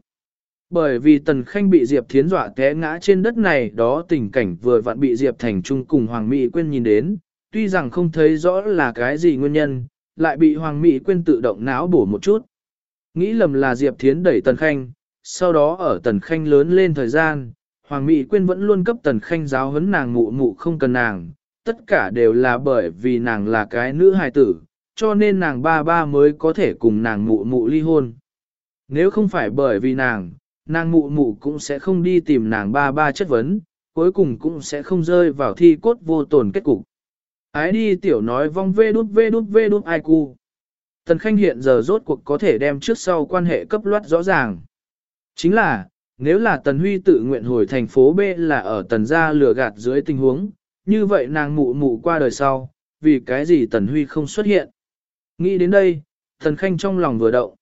Bởi vì Tần Khanh bị Diệp Thiến dọa té ngã trên đất này đó tình cảnh vừa vặn bị Diệp Thành Trung cùng Hoàng Mỹ Quyên nhìn đến, tuy rằng không thấy rõ là cái gì nguyên nhân, lại bị Hoàng Mỹ Quyên tự động não bổ một chút. Nghĩ lầm là Diệp Thiến đẩy Tần Khanh, sau đó ở Tần Khanh lớn lên thời gian, Hoàng Mỹ Quyên vẫn luôn cấp Tần Khanh giáo huấn nàng mụ mụ không cần nàng, tất cả đều là bởi vì nàng là cái nữ hài tử, cho nên nàng ba ba mới có thể cùng nàng mụ mụ ly hôn. Nếu không phải bởi vì nàng, nàng mụ mụ cũng sẽ không đi tìm nàng ba ba chất vấn, cuối cùng cũng sẽ không rơi vào thi cốt vô tổn kết cục. Ái đi tiểu nói vong vê đút vê đút vê đút ai cu. Tần Khanh hiện giờ rốt cuộc có thể đem trước sau quan hệ cấp loát rõ ràng. Chính là, nếu là Tần Huy tự nguyện hồi thành phố B là ở Tần gia lừa gạt dưới tình huống, như vậy nàng mụ mụ qua đời sau, vì cái gì Tần Huy không xuất hiện. Nghĩ đến đây, Tần Khanh trong lòng vừa động.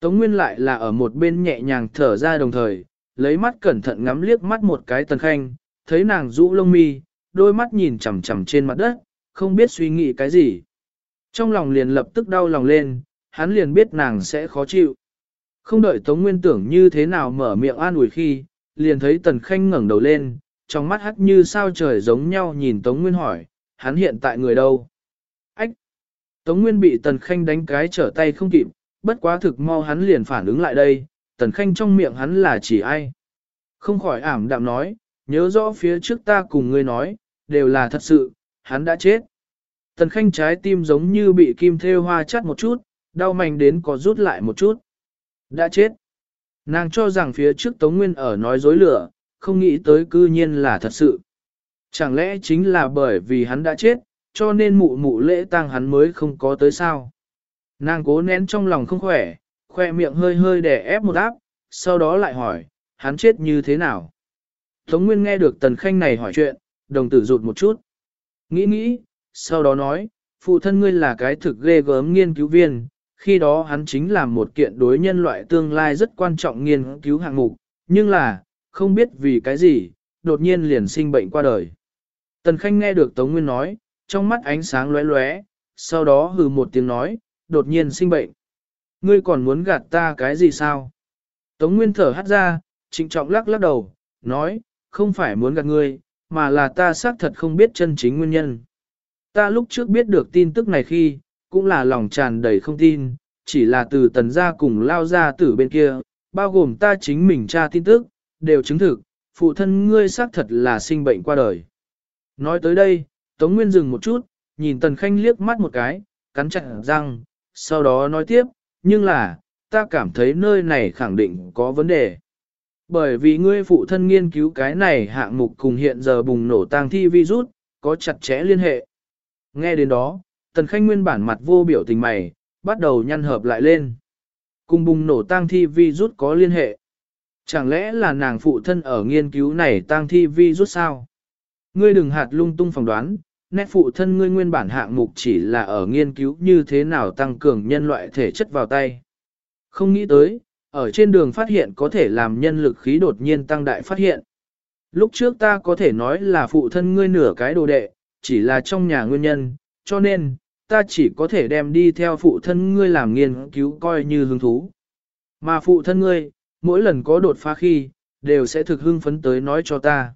Tống Nguyên lại là ở một bên nhẹ nhàng thở ra đồng thời, lấy mắt cẩn thận ngắm liếc mắt một cái Tần Khanh, thấy nàng rũ lông mi, đôi mắt nhìn chằm chằm trên mặt đất, không biết suy nghĩ cái gì. Trong lòng liền lập tức đau lòng lên, hắn liền biết nàng sẽ khó chịu. Không đợi Tống Nguyên tưởng như thế nào mở miệng an ủi khi, liền thấy Tần Khanh ngẩng đầu lên, trong mắt hắt như sao trời giống nhau nhìn Tống Nguyên hỏi, hắn hiện tại người đâu? Ách! Tống Nguyên bị Tần Khanh đánh cái trở tay không kịp, bất quá thực mau hắn liền phản ứng lại đây, Tần Khanh trong miệng hắn là chỉ ai? Không khỏi ảm đạm nói, nhớ rõ phía trước ta cùng ngươi nói, đều là thật sự, hắn đã chết. Tần Khanh trái tim giống như bị kim thêu hoa chắt một chút, đau mạnh đến có rút lại một chút. Đã chết. Nàng cho rằng phía trước Tống Nguyên ở nói dối lửa, không nghĩ tới cư nhiên là thật sự. Chẳng lẽ chính là bởi vì hắn đã chết, cho nên mụ mụ lễ tang hắn mới không có tới sao. Nàng cố nén trong lòng không khỏe, khoe miệng hơi hơi đè ép một áp, sau đó lại hỏi, hắn chết như thế nào? Tống Nguyên nghe được Tần Khanh này hỏi chuyện, đồng tử rụt một chút. Nghĩ nghĩ, sau đó nói, phụ thân ngươi là cái thực ghê gớm nghiên cứu viên, khi đó hắn chính là một kiện đối nhân loại tương lai rất quan trọng nghiên cứu hạng mục, nhưng là, không biết vì cái gì, đột nhiên liền sinh bệnh qua đời. Tần Khanh nghe được Tống Nguyên nói, trong mắt ánh sáng lóe lóe, sau đó hừ một tiếng nói, đột nhiên sinh bệnh. Ngươi còn muốn gạt ta cái gì sao? Tống Nguyên thở hắt ra, trịnh trọng lắc lắc đầu, nói, không phải muốn gạt ngươi, mà là ta xác thật không biết chân chính nguyên nhân. Ta lúc trước biết được tin tức này khi, cũng là lòng tràn đầy không tin, chỉ là từ tần gia cùng lao ra tử bên kia, bao gồm ta chính mình tra tin tức, đều chứng thực, phụ thân ngươi xác thật là sinh bệnh qua đời. Nói tới đây, Tống Nguyên dừng một chút, nhìn Tần Khanh liếc mắt một cái, cắn chặt răng, sau đó nói tiếp, nhưng là, ta cảm thấy nơi này khẳng định có vấn đề. Bởi vì ngươi phụ thân nghiên cứu cái này hạng mục cùng hiện giờ bùng nổ tang thi virus, có chặt chẽ liên hệ. Nghe đến đó, Tần Khanh nguyên bản mặt vô biểu tình mày, bắt đầu nhăn hợp lại lên. Cùng bùng nổ tang thi vi rút có liên hệ. Chẳng lẽ là nàng phụ thân ở nghiên cứu này tang thi vi rút sao? Ngươi đừng hạt lung tung phỏng đoán, nét phụ thân ngươi nguyên bản hạng mục chỉ là ở nghiên cứu như thế nào tăng cường nhân loại thể chất vào tay. Không nghĩ tới, ở trên đường phát hiện có thể làm nhân lực khí đột nhiên tăng đại phát hiện. Lúc trước ta có thể nói là phụ thân ngươi nửa cái đồ đệ, chỉ là trong nhà nguyên nhân, cho nên, ta chỉ có thể đem đi theo phụ thân ngươi làm nghiên cứu coi như hứng thú. Mà phụ thân ngươi, mỗi lần có đột phá khi, đều sẽ thực hưng phấn tới nói cho ta.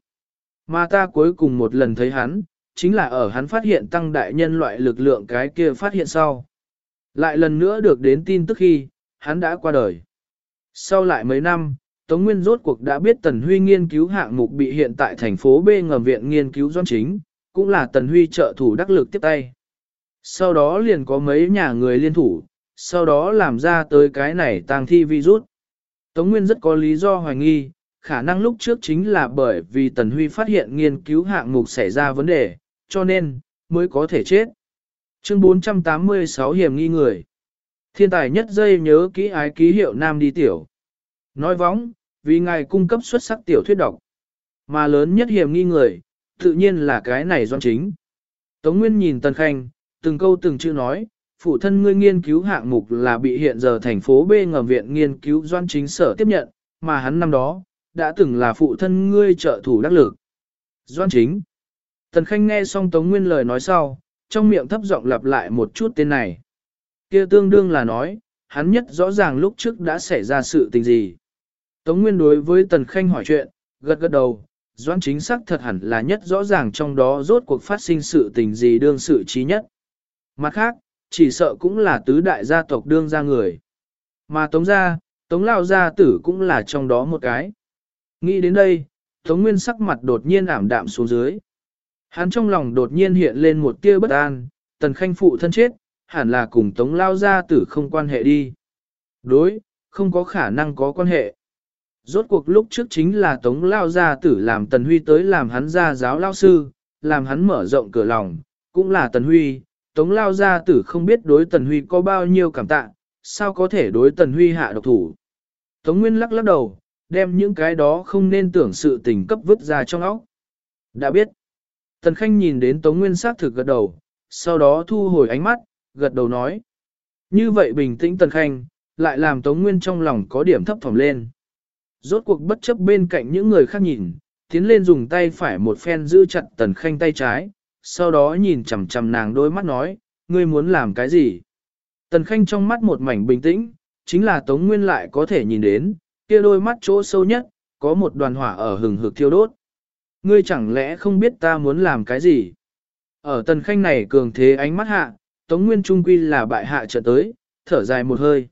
Mà ta cuối cùng một lần thấy hắn, chính là ở hắn phát hiện tăng đại nhân loại lực lượng cái kia phát hiện sau. Lại lần nữa được đến tin tức khi, hắn đã qua đời. Sau lại mấy năm, Tống Nguyên rốt cuộc đã biết Tần Huy nghiên cứu hạng mục bị hiện tại thành phố B ngầm viện nghiên cứu doanh chính, cũng là Tần Huy trợ thủ đắc lực tiếp tay. Sau đó liền có mấy nhà người liên thủ, sau đó làm ra tới cái này tang thi virus. Tống Nguyên rất có lý do hoài nghi, khả năng lúc trước chính là bởi vì Tần Huy phát hiện nghiên cứu hạng mục xảy ra vấn đề, cho nên, mới có thể chết. Chương 486 hiểm nghi người. Thiên tài nhất dây nhớ kỹ ái ký hiệu nam đi tiểu. Nói vóng, vì ngài cung cấp xuất sắc tiểu thuyết độc. Mà lớn nhất hiểm nghi người, tự nhiên là cái này doan chính. Tống Nguyên nhìn Tần Khanh, từng câu từng chữ nói, phụ thân ngươi nghiên cứu hạng mục là bị hiện giờ thành phố B ngầm viện nghiên cứu doan chính sở tiếp nhận, mà hắn năm đó, đã từng là phụ thân ngươi trợ thủ đắc lực. Doan chính. Tần Khanh nghe xong Tống Nguyên lời nói sau, trong miệng thấp giọng lặp lại một chút tên này. kia tương đương là nói, hắn nhất rõ ràng lúc trước đã xảy ra sự tình gì. Tống Nguyên đối với Tần Khanh hỏi chuyện, gật gật đầu, Doan chính xác thật hẳn là nhất rõ ràng trong đó rốt cuộc phát sinh sự tình gì đương sự trí nhất. Mặt khác, chỉ sợ cũng là tứ đại gia tộc đương ra người. Mà Tống gia, Tống Lao gia tử cũng là trong đó một cái. Nghĩ đến đây, Tống Nguyên sắc mặt đột nhiên ảm đạm xuống dưới. Hắn trong lòng đột nhiên hiện lên một tia bất an, tần khanh phụ thân chết, hẳn là cùng tống lao gia tử không quan hệ đi. Đối, không có khả năng có quan hệ. Rốt cuộc lúc trước chính là tống lao gia tử làm tần huy tới làm hắn gia giáo lao sư, làm hắn mở rộng cửa lòng, cũng là tần huy, tống lao gia tử không biết đối tần huy có bao nhiêu cảm tạ, sao có thể đối tần huy hạ độc thủ. Tống Nguyên lắc lắc đầu, đem những cái đó không nên tưởng sự tình cấp vứt ra trong óc. Đã biết. Tần Khanh nhìn đến Tống Nguyên xác thực gật đầu, sau đó thu hồi ánh mắt, gật đầu nói. Như vậy bình tĩnh Tần Khanh, lại làm Tống Nguyên trong lòng có điểm thấp thỏm lên. Rốt cuộc bất chấp bên cạnh những người khác nhìn, tiến lên dùng tay phải một phen giữ chặt Tần Khanh tay trái, sau đó nhìn chằm chằm nàng đôi mắt nói, ngươi muốn làm cái gì? Tần Khanh trong mắt một mảnh bình tĩnh, chính là Tống Nguyên lại có thể nhìn đến, kia đôi mắt chỗ sâu nhất, có một đoàn hỏa ở hừng hực thiêu đốt. Ngươi chẳng lẽ không biết ta muốn làm cái gì? Ở Tần Khanh này cường thế ánh mắt hạ, Tống Nguyên Trung Quy là bại hạ trở tới, thở dài một hơi.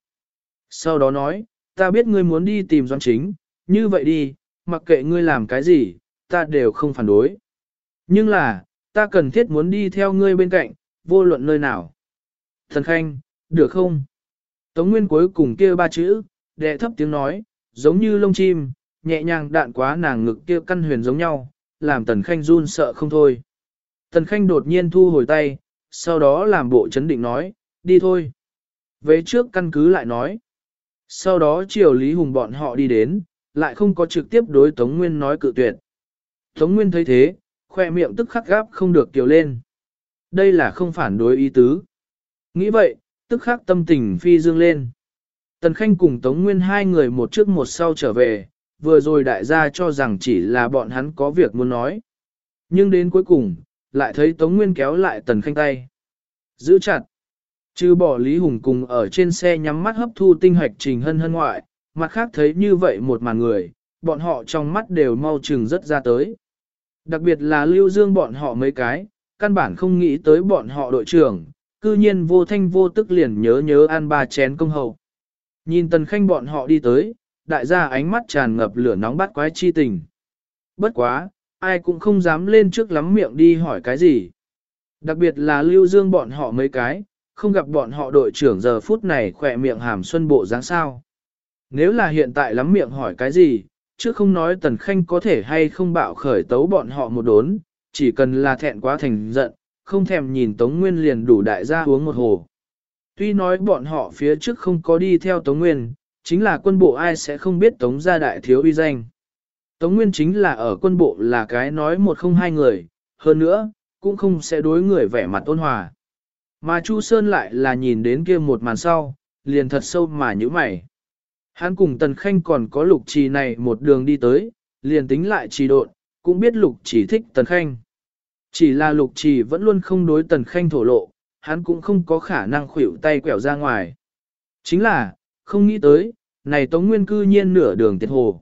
Sau đó nói, ta biết ngươi muốn đi tìm Doan Chính, như vậy đi, mặc kệ ngươi làm cái gì, ta đều không phản đối. Nhưng là, ta cần thiết muốn đi theo ngươi bên cạnh, vô luận nơi nào. Thần Khanh, được không? Tống Nguyên cuối cùng kia ba chữ, đệ thấp tiếng nói, giống như lông chim, nhẹ nhàng đạn quá nàng ngực kia căn huyền giống nhau, làm Tần Khanh run sợ không thôi. Tần Khanh đột nhiên thu hồi tay, sau đó làm bộ chấn định nói, đi thôi. Về trước căn cứ lại nói. Sau đó chiều Lý Hùng bọn họ đi đến, lại không có trực tiếp đối Tống Nguyên nói cự tuyệt. Tống Nguyên thấy thế, khoe miệng tức khắc gáp không được kiều lên. Đây là không phản đối ý tứ. Nghĩ vậy, tức khắc tâm tình phi dương lên. Tần Khanh cùng Tống Nguyên hai người một trước một sau trở về, vừa rồi đại gia cho rằng chỉ là bọn hắn có việc muốn nói. Nhưng đến cuối cùng, lại thấy Tống Nguyên kéo lại Tần Khanh tay. Giữ chặt. Chứ bỏ Lý Hùng cùng ở trên xe nhắm mắt hấp thu tinh hoạch trình hân hân ngoại, mặt khác thấy như vậy một màn người, bọn họ trong mắt đều mau chừng rất ra tới. Đặc biệt là Lưu Dương bọn họ mấy cái, căn bản không nghĩ tới bọn họ đội trưởng, cư nhiên vô thanh vô tức liền nhớ nhớ ăn ba chén công hậu. Nhìn tần khanh bọn họ đi tới, đại gia ánh mắt tràn ngập lửa nóng bắt quái chi tình. Bất quá, ai cũng không dám lên trước lắm miệng đi hỏi cái gì. Đặc biệt là lưu dương bọn họ mấy cái, không gặp bọn họ đội trưởng giờ phút này khỏe miệng hàm xuân bộ dáng sao. Nếu là hiện tại lắm miệng hỏi cái gì, chứ không nói tần khanh có thể hay không bạo khởi tấu bọn họ một đốn, chỉ cần là thẹn quá thành giận, không thèm nhìn Tống Nguyên liền đủ đại gia uống một hồ. Tuy nói bọn họ phía trước không có đi theo Tống Nguyên, chính là quân bộ ai sẽ không biết Tống gia đại thiếu uy danh. Tống Nguyên chính là ở quân bộ là cái nói một không hai người, hơn nữa, cũng không sẽ đối người vẻ mặt ôn hòa. Mà Chu Sơn lại là nhìn đến kia một màn sau, liền thật sâu mà như mày. Hắn cùng Tần Khanh còn có lục trì này một đường đi tới, liền tính lại trì độn, cũng biết lục chỉ thích Tần Khanh. Chỉ là lục trì vẫn luôn không đối Tần Khanh thổ lộ, hắn cũng không có khả năng khuỷu tay quẹo ra ngoài. Chính là, không nghĩ tới, này Tống Nguyên cư nhiên nửa đường tiệt hồ.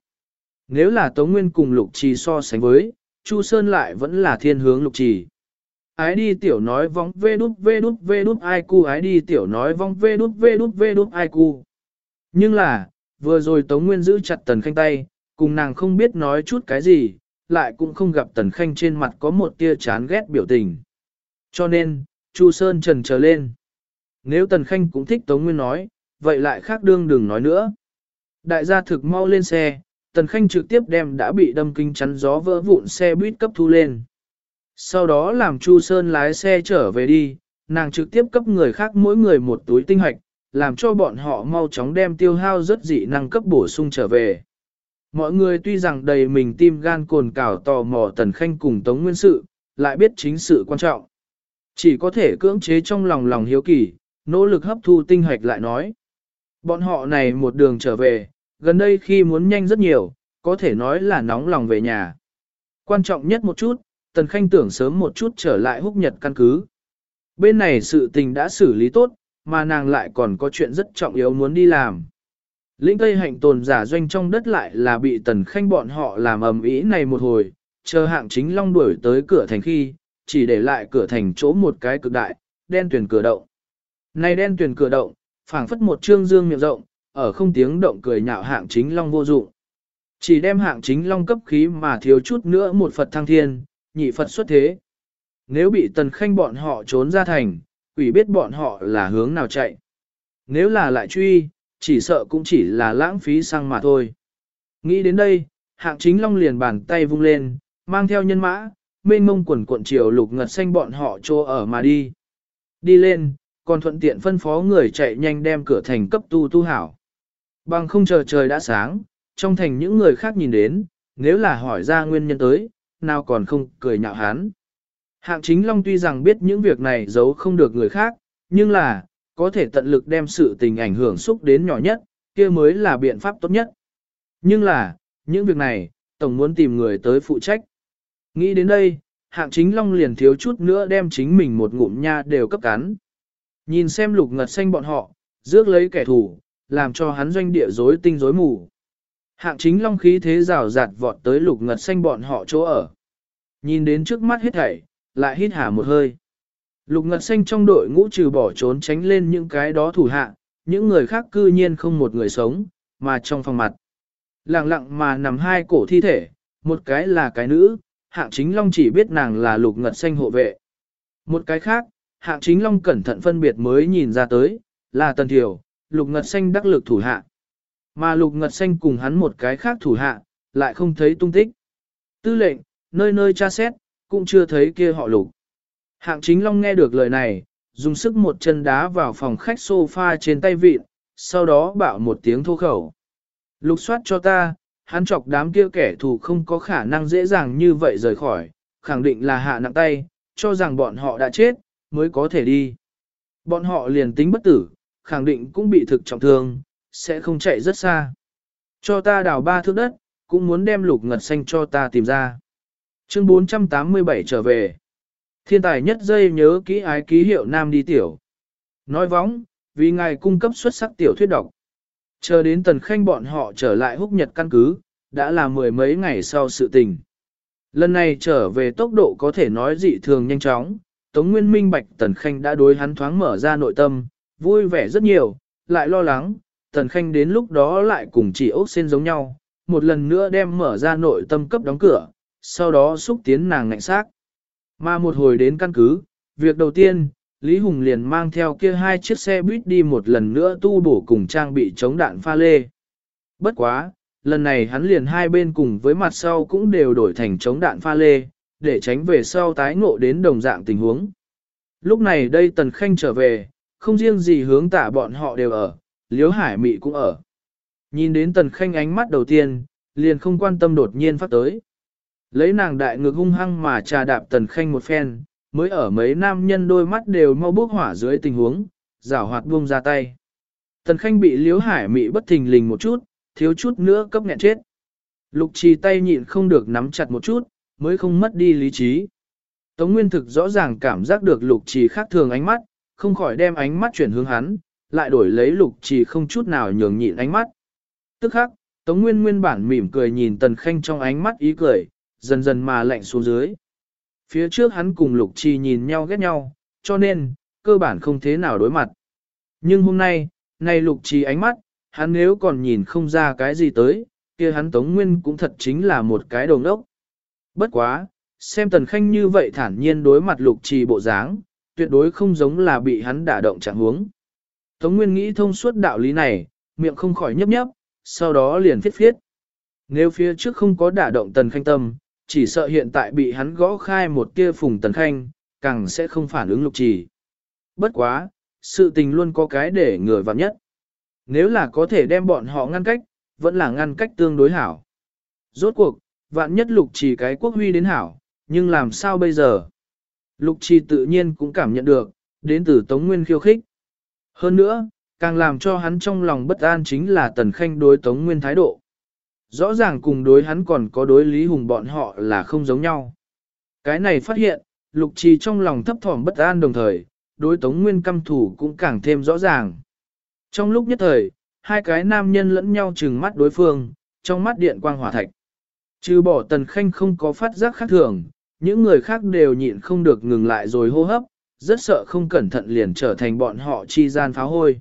Nếu là Tống Nguyên cùng lục trì so sánh với, Chu Sơn lại vẫn là thiên hướng lục trì. Ái đi tiểu nói vong vê đút vê đút vê đút ai cu ái đi tiểu nói vong vê đút vê đút vê đút ai cu. Nhưng là, vừa rồi Tống Nguyên giữ chặt Tần Khanh tay, cùng nàng không biết nói chút cái gì, lại cũng không gặp Tần Khanh trên mặt có một tia chán ghét biểu tình. Cho nên, Chu Sơn trần trở lên. Nếu Tần Khanh cũng thích Tống Nguyên nói, vậy lại khác đương đừng nói nữa. Đại gia thực mau lên xe, Tần Khanh trực tiếp đem đã bị đâm kinh chắn gió vỡ vụn xe buýt cấp thu lên. Sau đó làm Chu Sơn lái xe trở về đi, nàng trực tiếp cấp người khác mỗi người một túi tinh hoạch, làm cho bọn họ mau chóng đem tiêu hao rất dị năng cấp bổ sung trở về. Mọi người tuy rằng đầy mình tim gan cồn cào tò mò Tần Khanh cùng Tống Nguyên Sự, lại biết chính sự quan trọng. Chỉ có thể cưỡng chế trong lòng lòng hiếu kỳ, nỗ lực hấp thu tinh hoạch lại nói. Bọn họ này một đường trở về, gần đây khi muốn nhanh rất nhiều, có thể nói là nóng lòng về nhà. Quan trọng nhất một chút, Tần Khanh tưởng sớm một chút trở lại húc nhật căn cứ. Bên này sự tình đã xử lý tốt, mà nàng lại còn có chuyện rất trọng yếu muốn đi làm. Lĩnh Tây hạnh tồn giả doanh trong đất lại là bị Tần Khanh bọn họ làm ầm ĩ này một hồi, chờ hạng chính long đuổi tới cửa thành khi, chỉ để lại cửa thành chỗ một cái cực đại, đen tuyển cửa động. Này đen tuyển cửa động, phảng phất một trương dương miệng rộng, ở không tiếng động cười nhạo hạng chính long vô dụng. Chỉ đem hạng chính long cấp khí mà thiếu chút nữa một Phật thăng thiên, nhị Phật xuất thế. Nếu bị tần khanh bọn họ trốn ra thành, quỷ biết bọn họ là hướng nào chạy. Nếu là lại truy, chỉ sợ cũng chỉ là lãng phí xăng mà thôi. Nghĩ đến đây, hạng chính long liền bàn tay vung lên, mang theo nhân mã, mênh mông quần cuộn chiều lục ngật xanh bọn họ trô ở mà đi. Đi lên, còn thuận tiện phân phó người chạy nhanh đem cửa thành cấp tu tu hảo. Bằng không chờ trời đã sáng, trong thành những người khác nhìn đến, nếu là hỏi ra nguyên nhân tới, nào còn không cười nhạo hắn. Hạng chính Long tuy rằng biết những việc này giấu không được người khác, nhưng là, có thể tận lực đem sự tình ảnh hưởng xúc đến nhỏ nhất, kia mới là biện pháp tốt nhất. Nhưng là, những việc này, Tổng muốn tìm người tới phụ trách. Nghĩ đến đây, hạng chính Long liền thiếu chút nữa đem chính mình một ngụm nha đều cấp cắn. Nhìn xem lục ngật xanh bọn họ, rước lấy kẻ thù, làm cho hắn doanh địa rối tinh rối mù. Hạng chính long khí thế rào rạt vọt tới lục ngật xanh bọn họ chỗ ở. Nhìn đến trước mắt hết thảy, lại hít hả một hơi. Lục ngật xanh trong đội ngũ trừ bỏ trốn tránh lên những cái đó thủ hạ, những người khác cư nhiên không một người sống, mà trong phòng mặt. Lặng lặng mà nằm hai cổ thi thể, một cái là cái nữ, hạng chính long chỉ biết nàng là lục ngật xanh hộ vệ. Một cái khác, hạng chính long cẩn thận phân biệt mới nhìn ra tới, là tần thiểu, lục ngật xanh đắc lực thủ hạ. Mà lục ngật xanh cùng hắn một cái khác thủ hạ, lại không thấy tung tích. Tư lệnh, nơi nơi tra xét, cũng chưa thấy kia họ lục. Hạng chính long nghe được lời này, dùng sức một chân đá vào phòng khách sofa trên tay vịt, sau đó bạo một tiếng thô khẩu. Lục soát cho ta, hắn chọc đám kia kẻ thù không có khả năng dễ dàng như vậy rời khỏi, khẳng định là hạ nặng tay, cho rằng bọn họ đã chết, mới có thể đi. Bọn họ liền tính bất tử, khẳng định cũng bị thực trọng thương, sẽ không chạy rất xa. Cho ta đào ba thước đất, cũng muốn đem lục ngật xanh cho ta tìm ra. Chương 487 trở về. Thiên tài nhất dây nhớ kỹ ái ký hiệu nam đi tiểu. Nói vóng, vì ngài cung cấp xuất sắc tiểu thuyết độc. Chờ đến tần khanh bọn họ trở lại húc nhật căn cứ, đã là mười mấy ngày sau sự tình. Lần này trở về tốc độ có thể nói dị thường nhanh chóng, Tống Nguyên minh bạch Tần Khanh đã đối hắn thoáng mở ra nội tâm, vui vẻ rất nhiều, lại lo lắng, Tần Khanh đến lúc đó lại cùng chỉ ốc sen giống nhau, một lần nữa đem mở ra nội tâm cấp đóng cửa, sau đó xúc tiến nàng ngạnh xác. Mà một hồi đến căn cứ, việc đầu tiên, Lý Hùng liền mang theo kia hai chiếc xe buýt đi một lần nữa tu bổ cùng trang bị chống đạn pha lê. Bất quá, lần này hắn liền hai bên cùng với mặt sau cũng đều đổi thành chống đạn pha lê, để tránh về sau tái ngộ đến đồng dạng tình huống. Lúc này đây Tần Khanh trở về, không riêng gì hướng tả bọn họ đều ở, Liễu Hải Mị cũng ở. Nhìn đến Tần Khanh ánh mắt đầu tiên, liền không quan tâm đột nhiên phát tới. Lấy nàng đại ngực hung hăng mà trà đạp Tần Khanh một phen, mới ở mấy nam nhân đôi mắt đều mau bốc hỏa dưới tình huống, rảo hoạt buông ra tay. Tần Khanh bị liếu Hải Mị bất thình lình một chút, thiếu chút nữa cấp nghẹn chết. Lục trì tay nhịn không được nắm chặt một chút, mới không mất đi lý trí. Tống Nguyên thực rõ ràng cảm giác được lục trì khác thường ánh mắt, không khỏi đem ánh mắt chuyển hướng hắn, lại đổi lấy lục trì không chút nào nhường nhịn ánh mắt. Tức khắc, Tống Nguyên nguyên bản mỉm cười nhìn Tần Khanh trong ánh mắt ý cười, dần dần mà lạnh xuống dưới. Phía trước hắn cùng lục trì nhìn nhau ghét nhau, cho nên, cơ bản không thế nào đối mặt. Nhưng hôm nay, này lục trì ánh mắt, hắn nếu còn nhìn không ra cái gì tới, kia hắn Tống Nguyên cũng thật chính là một cái đồng ốc. Bất quá, xem Tần Khanh như vậy thản nhiên đối mặt lục trì bộ dáng, tuyệt đối không giống là bị hắn đả động trạng huống. Tống Nguyên nghĩ thông suốt đạo lý này, miệng không khỏi nhấp nhấp, sau đó liền phiết phiết. Nếu phía trước không có đả động Tần Khanh tâm, chỉ sợ hiện tại bị hắn gõ khai một tia phùng Tần Khanh, càng sẽ không phản ứng lục trì. Bất quá, sự tình luôn có cái để người vào nhất. Nếu là có thể đem bọn họ ngăn cách, vẫn là ngăn cách tương đối hảo. Rốt cuộc, vạn nhất lục trì cái quốc huy đến hảo, nhưng làm sao bây giờ? Lục trì tự nhiên cũng cảm nhận được, đến từ Tống Nguyên khiêu khích. Hơn nữa, càng làm cho hắn trong lòng bất an chính là Tần Khanh đối Tống Nguyên thái độ. Rõ ràng cùng đối hắn còn có đối Lý Hùng bọn họ là không giống nhau. Cái này phát hiện, lục trì trong lòng thấp thỏm bất an đồng thời, đối Tống Nguyên căm thủ cũng càng thêm rõ ràng. Trong lúc nhất thời, hai cái nam nhân lẫn nhau trừng mắt đối phương, trong mắt điện quang hỏa thạch. Trừ bỏ tần khanh không có phát giác khác thường, những người khác đều nhịn không được ngừng lại rồi hô hấp, rất sợ không cẩn thận liền trở thành bọn họ chi gian pháo hôi.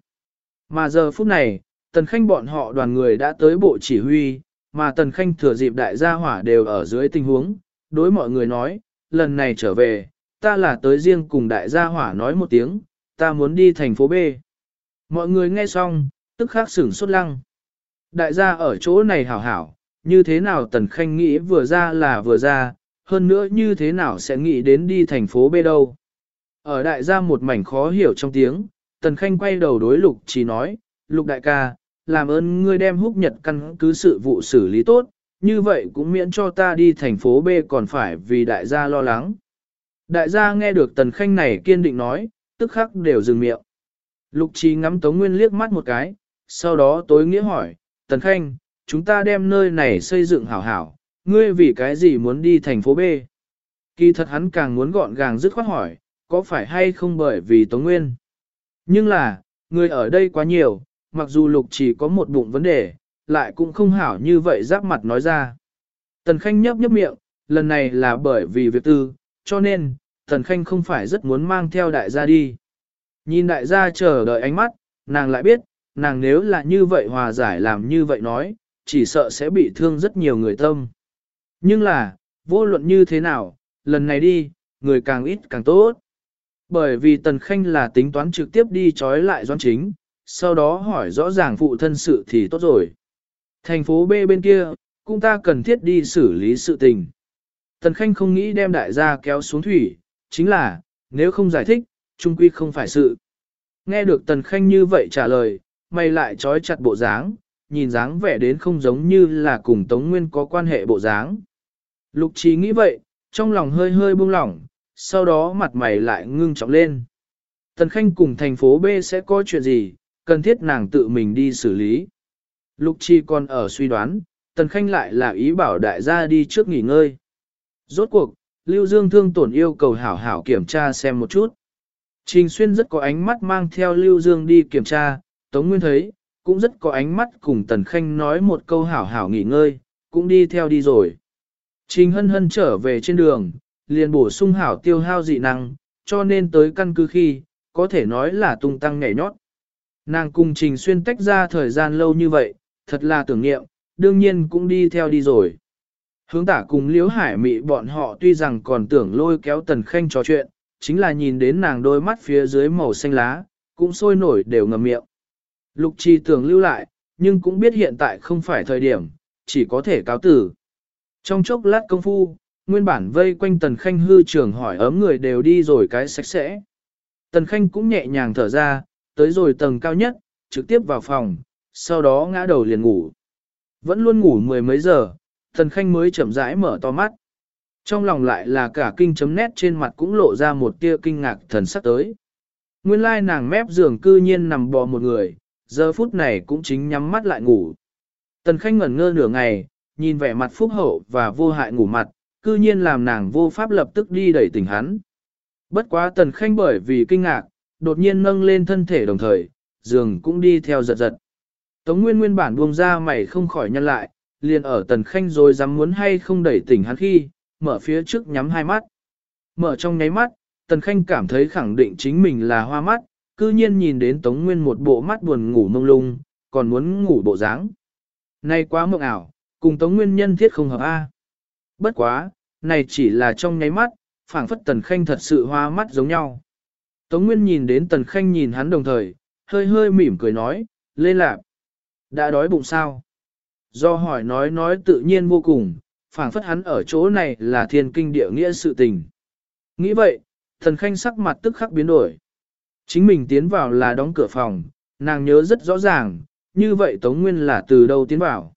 Mà giờ phút này, tần khanh bọn họ đoàn người đã tới bộ chỉ huy, mà tần khanh thừa dịp đại gia hỏa đều ở dưới tình huống, đối mọi người nói, lần này trở về, ta là tới riêng cùng đại gia hỏa nói một tiếng, ta muốn đi thành phố B. Mọi người nghe xong, tức khắc sửng sốt lăng. Đại gia ở chỗ này hảo hảo, như thế nào Tần Khanh nghĩ vừa ra là vừa ra, hơn nữa như thế nào sẽ nghĩ đến đi thành phố B đâu. Ở đại gia một mảnh khó hiểu trong tiếng, Tần Khanh quay đầu đối Lục chỉ nói, Lục đại ca, làm ơn ngươi đem húc nhật căn cứ sự vụ xử lý tốt, như vậy cũng miễn cho ta đi thành phố B còn phải vì đại gia lo lắng. Đại gia nghe được Tần Khanh này kiên định nói, tức khắc đều dừng miệng. Lục Trí ngắm Tống Nguyên liếc mắt một cái, sau đó tối nghĩa hỏi, Tần Khanh, chúng ta đem nơi này xây dựng hảo hảo, ngươi vì cái gì muốn đi thành phố B? Kỳ thật hắn càng muốn gọn gàng dứt khoát hỏi, có phải hay không bởi vì Tống Nguyên? Nhưng là, người ở đây quá nhiều, mặc dù Lục chỉ có một bụng vấn đề, lại cũng không hảo như vậy giáp mặt nói ra. Tần Khanh nhấp nhấp miệng, lần này là bởi vì việc tư, cho nên, Tần Khanh không phải rất muốn mang theo đại gia đi. Nhìn đại gia chờ đợi ánh mắt, nàng lại biết, nàng nếu là như vậy hòa giải làm như vậy nói, chỉ sợ sẽ bị thương rất nhiều người tâm. Nhưng là, vô luận như thế nào, lần này đi, người càng ít càng tốt. Bởi vì Tần Khanh là tính toán trực tiếp đi trói lại doan chính, sau đó hỏi rõ ràng phụ thân sự thì tốt rồi. Thành phố B bên kia, cũng ta cần thiết đi xử lý sự tình. Tần Khanh không nghĩ đem đại gia kéo xuống thủy, chính là, nếu không giải thích, trung quy không phải sự. Nghe được Tần Khanh như vậy trả lời, mày lại trói chặt bộ dáng, nhìn dáng vẻ đến không giống như là cùng Tống Nguyên có quan hệ bộ dáng. Lục trí nghĩ vậy, trong lòng hơi hơi buông lỏng, sau đó mặt mày lại ngưng trọng lên. Tần Khanh cùng thành phố B sẽ có chuyện gì, cần thiết nàng tự mình đi xử lý. Lục Chi còn ở suy đoán, Tần Khanh lại là ý bảo đại gia đi trước nghỉ ngơi. Rốt cuộc, Lưu Dương thương tổn yêu cầu hảo hảo kiểm tra xem một chút. Trình Xuyên rất có ánh mắt mang theo Lưu Dương đi kiểm tra, Tống Nguyên thấy, cũng rất có ánh mắt cùng Tần Khanh nói một câu hảo hảo nghỉ ngơi, cũng đi theo đi rồi. Trình Hân Hân trở về trên đường, liền bổ sung hảo tiêu hao dị năng, cho nên tới căn cứ khi, có thể nói là tung tăng nhảy nhót. Nàng cùng Trình Xuyên tách ra thời gian lâu như vậy, thật là tưởng niệm, đương nhiên cũng đi theo đi rồi. Hướng tả cùng Liễu Hải Mị bọn họ tuy rằng còn tưởng lôi kéo Tần Khanh trò chuyện, chính là nhìn đến nàng đôi mắt phía dưới màu xanh lá, cũng sôi nổi đều ngầm miệng. Lục trì tưởng lưu lại, nhưng cũng biết hiện tại không phải thời điểm, chỉ có thể cáo tử. Trong chốc lát công phu, nguyên bản vây quanh Tần Khanh hư trưởng hỏi ấm người đều đi rồi cái sạch sẽ. Tần Khanh cũng nhẹ nhàng thở ra, tới rồi tầng cao nhất, trực tiếp vào phòng, sau đó ngã đầu liền ngủ. Vẫn luôn ngủ mười mấy giờ, Thần Khanh mới chậm rãi mở to mắt. Trong lòng lại là cả kinh chấm nét trên mặt cũng lộ ra một tia kinh ngạc thần sắc tới. Nguyên lai nàng mép giường cư nhiên nằm bò một người, giờ phút này cũng chính nhắm mắt lại ngủ. Tần Khanh ngẩn ngơ nửa ngày, nhìn vẻ mặt phúc hậu và vô hại ngủ mặt, cư nhiên làm nàng vô pháp lập tức đi đẩy tỉnh hắn. Bất quá Tần Khanh bởi vì kinh ngạc, đột nhiên nâng lên thân thể đồng thời, giường cũng đi theo giật giật. Tống Nguyên nguyên bản buông ra mày không khỏi nhăn lại, liền ở Tần Khanh rồi dám muốn hay không đẩy tỉnh hắn khi, mở phía trước nhắm hai mắt. Mở trong nháy mắt, Tần Khanh cảm thấy khẳng định chính mình là hoa mắt, cư nhiên nhìn đến Tống Nguyên một bộ mắt buồn ngủ mông lung, còn muốn ngủ bộ dáng. Này quá mộng ảo, cùng Tống Nguyên nhân thiết không hợp A. Bất quá, này chỉ là trong nháy mắt, phảng phất Tần Khanh thật sự hoa mắt giống nhau. Tống Nguyên nhìn đến Tần Khanh nhìn hắn đồng thời, hơi hơi mỉm cười nói, lên lạp. Đã đói bụng sao? Do hỏi nói nói tự nhiên vô cùng, phảng phất hắn ở chỗ này là thiên kinh địa nghĩa sự tình. Nghĩ vậy, Tần Khanh sắc mặt tức khắc biến đổi. Chính mình tiến vào là đóng cửa phòng, nàng nhớ rất rõ ràng, như vậy Tống Nguyên là từ đâu tiến vào.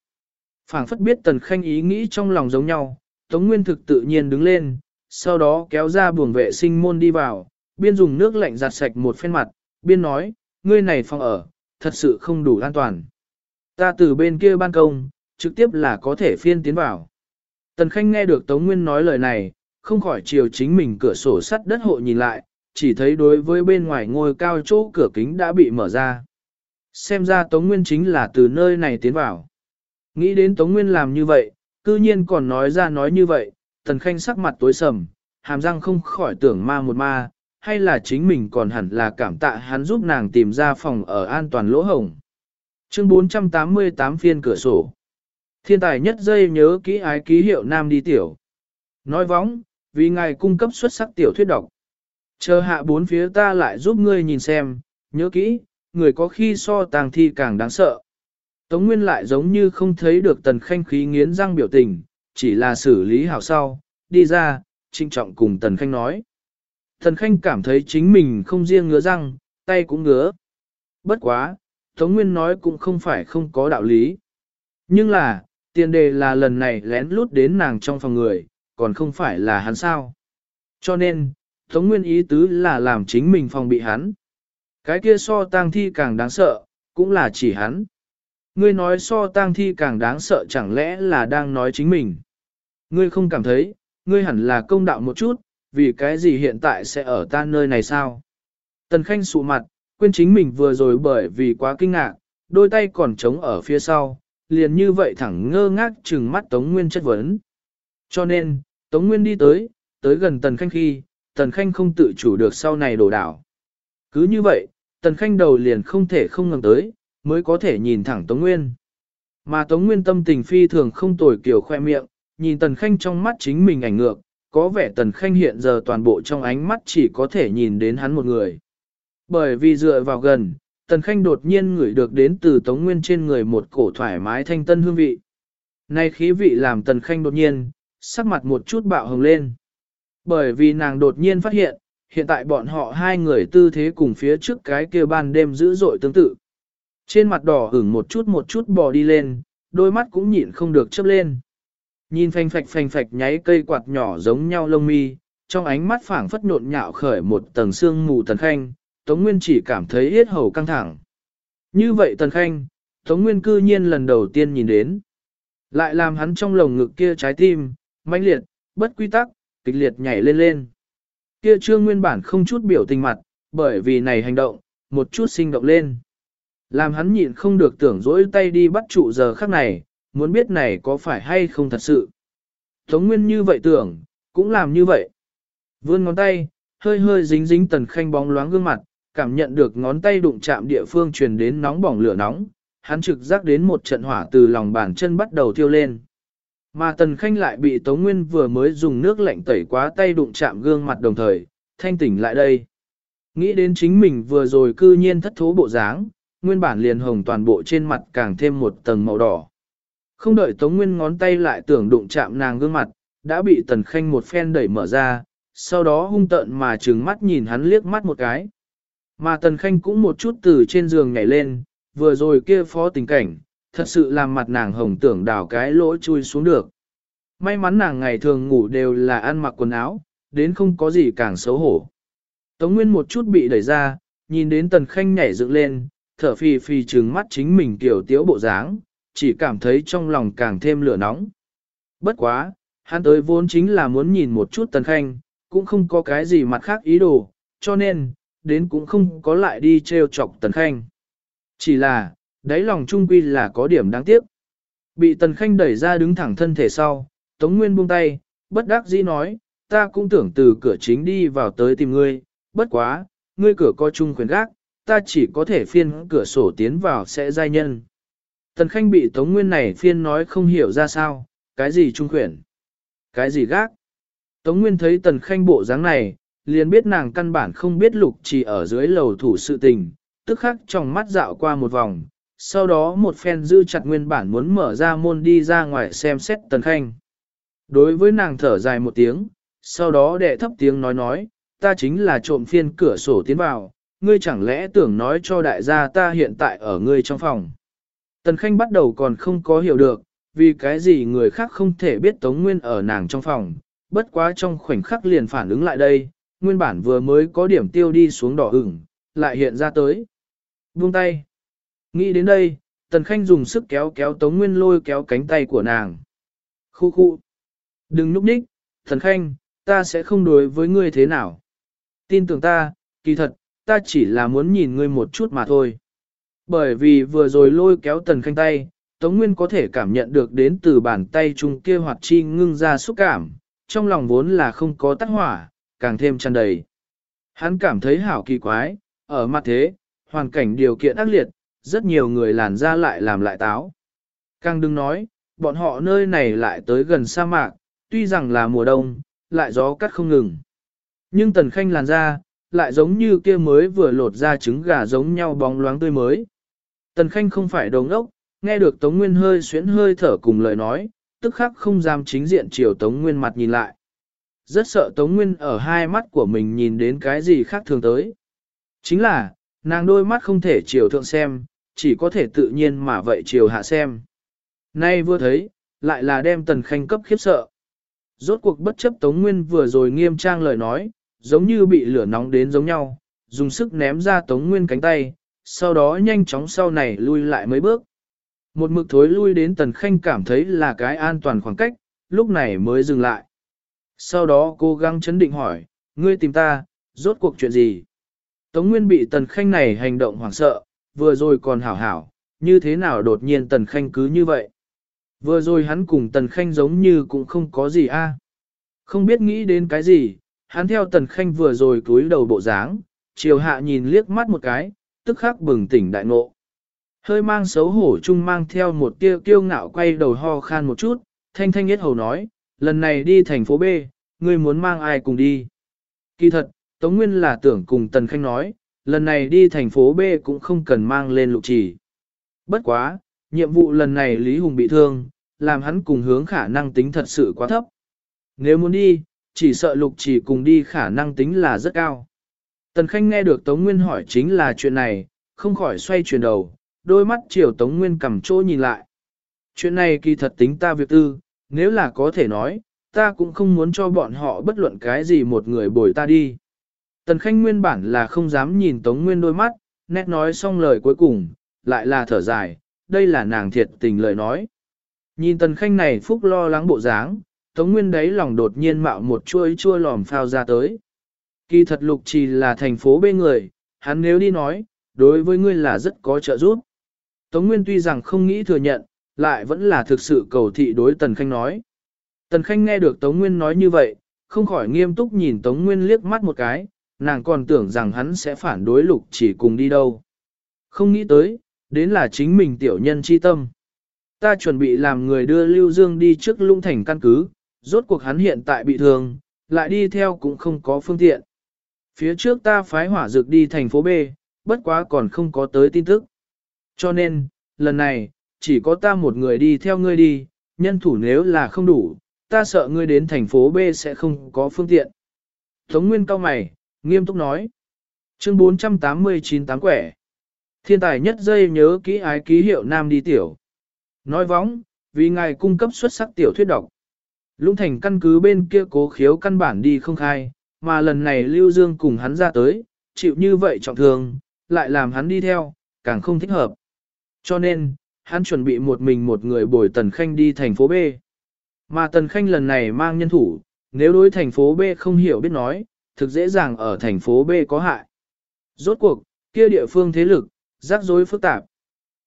phảng phất biết Tần Khanh ý nghĩ trong lòng giống nhau, Tống Nguyên thực tự nhiên đứng lên, sau đó kéo ra buồng vệ sinh môn đi vào, biên dùng nước lạnh giặt sạch một phen mặt, biên nói, ngươi này phòng ở, thật sự không đủ an toàn. Ta từ bên kia ban công, trực tiếp là có thể phiên tiến vào. Tần Khanh nghe được Tống Nguyên nói lời này, không khỏi chiều chính mình cửa sổ sắt đất hộ nhìn lại, chỉ thấy đối với bên ngoài ngôi cao chỗ cửa kính đã bị mở ra. Xem ra Tống Nguyên chính là từ nơi này tiến vào. Nghĩ đến Tống Nguyên làm như vậy, cư nhiên còn nói ra nói như vậy, Tần Khanh sắc mặt tối sầm, hàm răng không khỏi tưởng ma một ma, hay là chính mình còn hẳn là cảm tạ hắn giúp nàng tìm ra phòng ở an toàn lỗ hồng. Chương 488 phiên cửa sổ. Thiên tài nhất dây nhớ kỹ ái ký hiệu nam đi tiểu. Nói vóng, vì ngài cung cấp xuất sắc tiểu thuyết độc. Chờ hạ bốn phía ta lại giúp ngươi nhìn xem, nhớ kỹ, người có khi so tàng thi càng đáng sợ. Tống Nguyên lại giống như không thấy được tần khanh khí nghiến răng biểu tình, chỉ là xử lý hảo sau, đi ra, trinh trọng cùng tần khanh nói. Thần khanh cảm thấy chính mình không riêng ngứa răng, tay cũng ngứa. Bất quá, Tống Nguyên nói cũng không phải không có đạo lý. Nhưng là, tiền đề là lần này lén lút đến nàng trong phòng người, còn không phải là hắn sao. Cho nên, Tống Nguyên ý tứ là làm chính mình phòng bị hắn. Cái kia so tang thi càng đáng sợ, cũng là chỉ hắn. Ngươi nói so tang thi càng đáng sợ chẳng lẽ là đang nói chính mình. Ngươi không cảm thấy, ngươi hẳn là công đạo một chút, vì cái gì hiện tại sẽ ở ta nơi này sao? Tần Khanh sụ mặt, quên chính mình vừa rồi bởi vì quá kinh ngạc, đôi tay còn trống ở phía sau, liền như vậy thẳng ngơ ngác trừng mắt Tống Nguyên chất vấn. Cho nên, Tống Nguyên đi tới, tới gần Tần Khanh khi, Tần Khanh không tự chủ được sau này đổ đảo. Cứ như vậy, Tần Khanh đầu liền không thể không ngừng tới, mới có thể nhìn thẳng Tống Nguyên. Mà Tống Nguyên tâm tình phi thường không tồi kiểu khoe miệng, nhìn Tần Khanh trong mắt chính mình ảnh ngược, có vẻ Tần Khanh hiện giờ toàn bộ trong ánh mắt chỉ có thể nhìn đến hắn một người. Bởi vì dựa vào gần, Tần Khanh đột nhiên ngửi được đến từ Tống Nguyên trên người một cổ thoải mái thanh tân hương vị. Nay khí vị làm Tần Khanh đột nhiên, sắc mặt một chút bạo hồng lên. Bởi vì nàng đột nhiên phát hiện, hiện tại bọn họ hai người tư thế cùng phía trước cái kia ban đêm dữ dội tương tự. Trên mặt đỏ hửng một chút một chút bò đi lên, đôi mắt cũng nhịn không được chớp lên. Nhìn phanh phạch phanh phạch nháy cây quạt nhỏ giống nhau lông mi, trong ánh mắt phảng phất nhộn nhạo khởi một tầng xương mù tần khanh, Tống Nguyên chỉ cảm thấy yết hầu căng thẳng. Như vậy tần khanh, Tống Nguyên cư nhiên lần đầu tiên nhìn đến. Lại làm hắn trong lồng ngực kia trái tim, mãnh liệt, bất quy tắc, kịch liệt nhảy lên lên. Kia trương nguyên bản không chút biểu tình mặt, bởi vì này hành động, một chút sinh động lên. Làm hắn nhịn không được tưởng dỗi tay đi bắt trụ giờ khắc này, muốn biết này có phải hay không thật sự. Tống Nguyên như vậy tưởng, cũng làm như vậy. Vươn ngón tay, hơi hơi dính dính tần khanh bóng loáng gương mặt, cảm nhận được ngón tay đụng chạm địa phương truyền đến nóng bỏng lửa nóng, hắn trực giác đến một trận hỏa từ lòng bàn chân bắt đầu thiêu lên. Mà tần khanh lại bị Tống Nguyên vừa mới dùng nước lạnh tẩy quá tay đụng chạm gương mặt đồng thời, thanh tỉnh lại đây. Nghĩ đến chính mình vừa rồi cư nhiên thất thố bộ dáng, nguyên bản liền hồng toàn bộ trên mặt càng thêm một tầng màu đỏ. Không đợi Tống Nguyên ngón tay lại tưởng đụng chạm nàng gương mặt, đã bị Tần Khanh một phen đẩy mở ra, sau đó hung tợn mà trừng mắt nhìn hắn liếc mắt một cái. Mà Tần Khanh cũng một chút từ trên giường nhảy lên, vừa rồi kia phó tình cảnh, thật sự làm mặt nàng hồng tưởng đào cái lỗ chui xuống được. May mắn nàng ngày thường ngủ đều là ăn mặc quần áo, đến không có gì càng xấu hổ. Tống Nguyên một chút bị đẩy ra, nhìn đến Tần Khanh nhảy dựng lên, thở phì phì trừng mắt chính mình tiểu tiếu bộ dáng, chỉ cảm thấy trong lòng càng thêm lửa nóng. Bất quá, hắn tới vốn chính là muốn nhìn một chút Tần Khanh, cũng không có cái gì mặt khác ý đồ, cho nên, đến cũng không có lại đi treo chọc Tần Khanh. Chỉ là, đáy lòng trung quy là có điểm đáng tiếc. Bị Tần Khanh đẩy ra đứng thẳng thân thể sau, Tống Nguyên buông tay, bất đắc dĩ nói, ta cũng tưởng từ cửa chính đi vào tới tìm ngươi, bất quá, ngươi cửa có chung khuyến gác, ta chỉ có thể phiên cửa sổ tiến vào sẽ giai nhân. Tần Khanh bị Tống Nguyên này phiên nói không hiểu ra sao, cái gì trung quyền, cái gì gác. Tống Nguyên thấy Tần Khanh bộ dáng này, liền biết nàng căn bản không biết lục chỉ ở dưới lầu thủ sự tình, tức khắc trong mắt dạo qua một vòng, sau đó một phen giữ chặt nguyên bản muốn mở ra môn đi ra ngoài xem xét Tần Khanh. Đối với nàng thở dài một tiếng, sau đó đệ thấp tiếng nói nói, ta chính là trộm phiên cửa sổ tiến vào, ngươi chẳng lẽ tưởng nói cho đại gia ta hiện tại ở ngươi trong phòng. Tần Khanh bắt đầu còn không có hiểu được, vì cái gì người khác không thể biết Tống Nguyên ở nàng trong phòng, bất quá trong khoảnh khắc liền phản ứng lại đây, nguyên bản vừa mới có điểm tiêu đi xuống đỏ ửng, lại hiện ra tới. Buông tay. Nghĩ đến đây, Tần Khanh dùng sức kéo kéo Tống Nguyên lôi kéo cánh tay của nàng. Khu khu. Đừng núp ních, Tần Khanh, ta sẽ không đối với ngươi thế nào. Tin tưởng ta, kỳ thật, ta chỉ là muốn nhìn ngươi một chút mà thôi. Bởi vì vừa rồi lôi kéo Tần Khanh tay, Tống Nguyên có thể cảm nhận được đến từ bàn tay chung kia hoạt chi ngưng ra xúc cảm, trong lòng vốn là không có tắt hỏa, càng thêm tràn đầy. Hắn cảm thấy hảo kỳ quái, ở mặt thế, hoàn cảnh điều kiện ác liệt, rất nhiều người làn ra lại làm lại táo. Càng đừng nói, bọn họ nơi này lại tới gần sa mạc, tuy rằng là mùa đông, lại gió cắt không ngừng. Nhưng tần khanh làn ra, lại giống như kia mới vừa lột ra trứng gà giống nhau bóng loáng tươi mới. Tần Khanh không phải đồng ốc, nghe được Tống Nguyên hơi xuyến hơi thở cùng lời nói, tức khắc không dám chính diện chiều Tống Nguyên mặt nhìn lại. Rất sợ Tống Nguyên ở hai mắt của mình nhìn đến cái gì khác thường tới. Chính là, nàng đôi mắt không thể chiều thượng xem, chỉ có thể tự nhiên mà vậy chiều hạ xem. Nay vừa thấy, lại là đem Tần Khanh cấp khiếp sợ. Rốt cuộc bất chấp Tống Nguyên vừa rồi nghiêm trang lời nói, giống như bị lửa nóng đến giống nhau, dùng sức ném ra Tống Nguyên cánh tay, sau đó nhanh chóng sau này lui lại mấy bước. Một mực thối lui đến Tần Khanh cảm thấy là cái an toàn khoảng cách, lúc này mới dừng lại. Sau đó cố gắng chấn định hỏi, ngươi tìm ta, rốt cuộc chuyện gì? Tống Nguyên bị Tần Khanh này hành động hoảng sợ, vừa rồi còn hảo hảo, như thế nào đột nhiên Tần Khanh cứ như vậy? Vừa rồi hắn cùng Tần Khanh giống như cũng không có gì a. Không biết nghĩ đến cái gì, hắn theo Tần Khanh vừa rồi cúi đầu bộ dáng, chiều hạ nhìn liếc mắt một cái, tức khắc bừng tỉnh đại ngộ. Hơi mang xấu hổ chung mang theo một tia kiêu ngạo quay đầu ho khan một chút, thanh thanh nhất hầu nói, lần này đi thành phố B, ngươi muốn mang ai cùng đi. Kỳ thật, Tống Nguyên là tưởng cùng Tần Khanh nói, lần này đi thành phố B cũng không cần mang lên lục trì. Bất quá, nhiệm vụ lần này Lý Hùng bị thương, làm hắn cùng hướng khả năng tính thật sự quá thấp. Nếu muốn đi, chỉ sợ lục trì cùng đi khả năng tính là rất cao. Tần Khanh nghe được Tống Nguyên hỏi chính là chuyện này, không khỏi xoay chuyển đầu, đôi mắt chiều Tống Nguyên cầm chỗ nhìn lại. Chuyện này kỳ thật tính ta việc tư, nếu là có thể nói, ta cũng không muốn cho bọn họ bất luận cái gì một người bồi ta đi. Tần Khanh nguyên bản là không dám nhìn Tống Nguyên đôi mắt, nét nói xong lời cuối cùng, lại là thở dài, đây là nàng thiệt tình lời nói. Nhìn Tần Khanh này phúc lo lắng bộ dáng, Tống Nguyên đấy lòng đột nhiên mạo một chuôi chua lòm phao ra tới. Kỳ thật lục chỉ là thành phố bên người, hắn nếu đi nói, đối với ngươi là rất có trợ giúp. Tống Nguyên tuy rằng không nghĩ thừa nhận, lại vẫn là thực sự cầu thị đối Tần Khanh nói. Tần Khanh nghe được Tống Nguyên nói như vậy, không khỏi nghiêm túc nhìn Tống Nguyên liếc mắt một cái, nàng còn tưởng rằng hắn sẽ phản đối lục chỉ cùng đi đâu. Không nghĩ tới, đến là chính mình tiểu nhân chi tâm. Ta chuẩn bị làm người đưa Lưu Dương đi trước lung thành căn cứ, rốt cuộc hắn hiện tại bị thương, lại đi theo cũng không có phương tiện. Phía trước ta phái hỏa dược đi thành phố B, bất quá còn không có tới tin tức. Cho nên, lần này, chỉ có ta một người đi theo ngươi đi, nhân thủ nếu là không đủ, ta sợ ngươi đến thành phố B sẽ không có phương tiện. Tống Nguyên cao mày, nghiêm túc nói. Chương 489 tám quẻ. Thiên tài nhất dây nhớ kỹ ái ký hiệu nam đi tiểu. Nói vóng, vì ngài cung cấp xuất sắc tiểu thuyết độc. Lũng thành căn cứ bên kia cố khiếu căn bản đi không khai, mà lần này Lưu Dương cùng hắn ra tới, chịu như vậy trọng thương, lại làm hắn đi theo, càng không thích hợp. Cho nên, hắn chuẩn bị một mình một người bồi Tần Khanh đi thành phố B. Mà Tần Khanh lần này mang nhân thủ, nếu đối thành phố B không hiểu biết nói, thực dễ dàng ở thành phố B có hại. Rốt cuộc, kia địa phương thế lực, rắc rối phức tạp.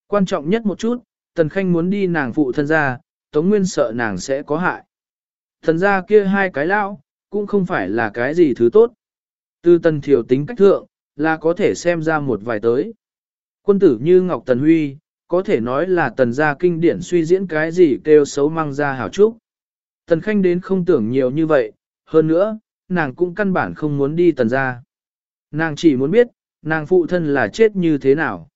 Quan trọng nhất một chút, Tần Khanh muốn đi nàng phụ thân ra, Tống Nguyên sợ nàng sẽ có hại. Thần ra kia hai cái lão, cũng không phải là cái gì thứ tốt. Từ tần thiểu tính cách thượng, là có thể xem ra một vài tới. Quân tử như Ngọc Tần Huy, có thể nói là tần gia kinh điển suy diễn cái gì kêu xấu mang ra hảo trúc. Tần Khanh đến không tưởng nhiều như vậy, hơn nữa, nàng cũng căn bản không muốn đi tần gia. Nàng chỉ muốn biết, nàng phụ thân là chết như thế nào.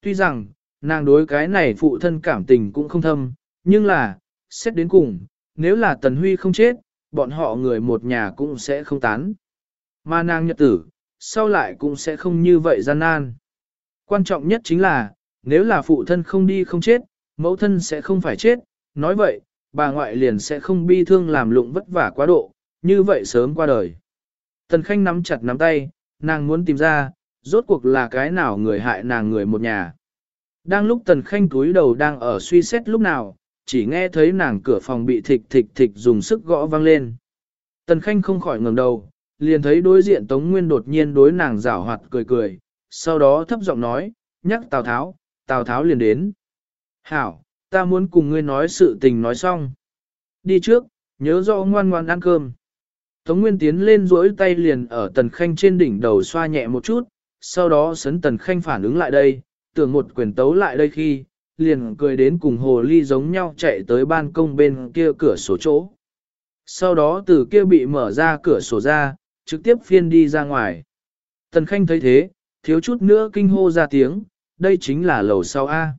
Tuy rằng, nàng đối cái này phụ thân cảm tình cũng không thâm, nhưng là, xét đến cùng, nếu là tần huy không chết, bọn họ người một nhà cũng sẽ không tán. Mà nàng nhật tử, sau lại cũng sẽ không như vậy gian nan. Quan trọng nhất chính là, nếu là phụ thân không đi không chết, mẫu thân sẽ không phải chết, nói vậy, bà ngoại liền sẽ không bi thương làm lụng vất vả quá độ, như vậy sớm qua đời. Tần Khanh nắm chặt nắm tay, nàng muốn tìm ra, rốt cuộc là cái nào người hại nàng người một nhà. Đang lúc Tần Khanh túi đầu đang ở suy xét lúc nào, chỉ nghe thấy nàng cửa phòng bị thịch thịch thịch dùng sức gõ vang lên. Tần Khanh không khỏi ngẩng đầu, liền thấy đối diện Tống Nguyên đột nhiên đối nàng rảo hoạt cười cười, sau đó thấp giọng nói, nhắc Tào Tháo, Tào Tháo liền đến. Hảo, ta muốn cùng ngươi nói sự tình nói xong. Đi trước, nhớ rõ ngoan ngoan ăn cơm. Tống Nguyên tiến lên duỗi tay liền ở Tần Khanh trên đỉnh đầu xoa nhẹ một chút, sau đó sấn Tần Khanh phản ứng lại đây, tưởng một quyền tấu lại đây khi, liền cười đến cùng hồ ly giống nhau chạy tới ban công bên kia cửa sổ chỗ. Sau đó từ kia bị mở ra cửa sổ ra, trực tiếp phiên đi ra ngoài. Tần Khanh thấy thế, thiếu chút nữa kinh hô ra tiếng, đây chính là lầu sau A.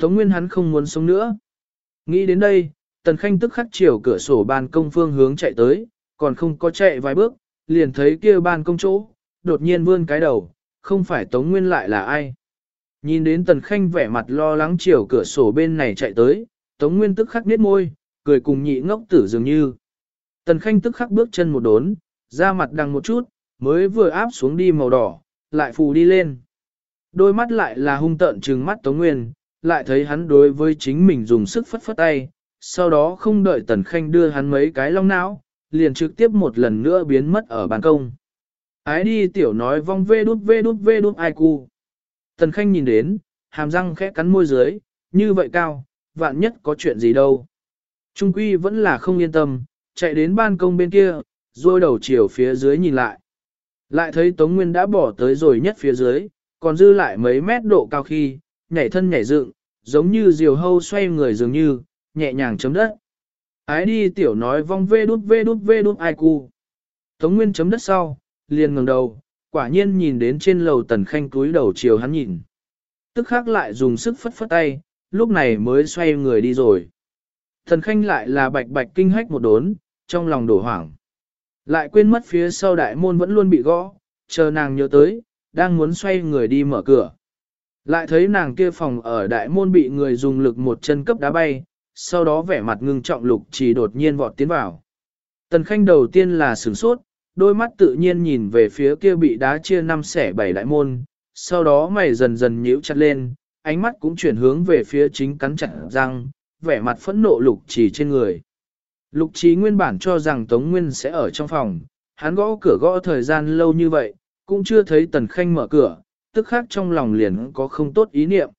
Tống Nguyên hắn không muốn sống nữa. Nghĩ đến đây, Tần Khanh tức khắc chiều cửa sổ ban công phương hướng chạy tới, còn không có chạy vài bước, liền thấy kia ban công chỗ, đột nhiên vươn cái đầu, không phải Tống Nguyên lại là ai. Nhìn đến Tần Khanh vẻ mặt lo lắng chiều cửa sổ bên này chạy tới, Tống Nguyên tức khắc nết môi, cười cùng nhị ngốc tử dường như. Tần Khanh tức khắc bước chân một đốn, ra mặt đằng một chút, mới vừa áp xuống đi màu đỏ, lại phù đi lên. Đôi mắt lại là hung tợn trừng mắt Tống Nguyên, lại thấy hắn đối với chính mình dùng sức phất phất tay, sau đó không đợi Tần Khanh đưa hắn mấy cái long não, liền trực tiếp một lần nữa biến mất ở ban công. Ái đi tiểu nói vong vê đút vê đút vê đút ai cu. Tần Khanh nhìn đến, hàm răng khẽ cắn môi dưới, như vậy cao, vạn nhất có chuyện gì đâu. Trung Quy vẫn là không yên tâm, chạy đến ban công bên kia, rồi đầu chiều phía dưới nhìn lại. Lại thấy Tống Nguyên đã bỏ tới rồi nhất phía dưới, còn dư lại mấy mét độ cao khi, nhảy thân nhảy dựng, giống như diều hâu xoay người dường như, nhẹ nhàng chấm đất. Ái đi tiểu nói vong vê đút vê đút vê đút ai cu. Tống Nguyên chấm đất sau, liền ngẩng đầu, quả nhiên nhìn đến trên lầu tần khanh túi đầu chiều hắn nhìn. Tức khác lại dùng sức phất phất tay, lúc này mới xoay người đi rồi. Tần khanh lại là bạch bạch kinh hách một đốn, trong lòng đổ hoảng. Lại quên mất phía sau đại môn vẫn luôn bị gõ, chờ nàng nhớ tới, đang muốn xoay người đi mở cửa. Lại thấy nàng kia phòng ở đại môn bị người dùng lực một chân cấp đá bay, sau đó vẻ mặt ngưng trọng lục chỉ đột nhiên vọt tiến vào. Tần khanh đầu tiên là sửng sốt, đôi mắt tự nhiên nhìn về phía kia bị đá chia năm xẻ bảy đại môn, sau đó mày dần dần nhíu chặt lên, ánh mắt cũng chuyển hướng về phía chính cắn chặt răng, vẻ mặt phẫn nộ lục trì trên người. Lục trí nguyên bản cho rằng Tống Nguyên sẽ ở trong phòng, hắn gõ cửa gõ thời gian lâu như vậy, cũng chưa thấy Tần Khanh mở cửa, tức khác trong lòng liền có không tốt ý niệm.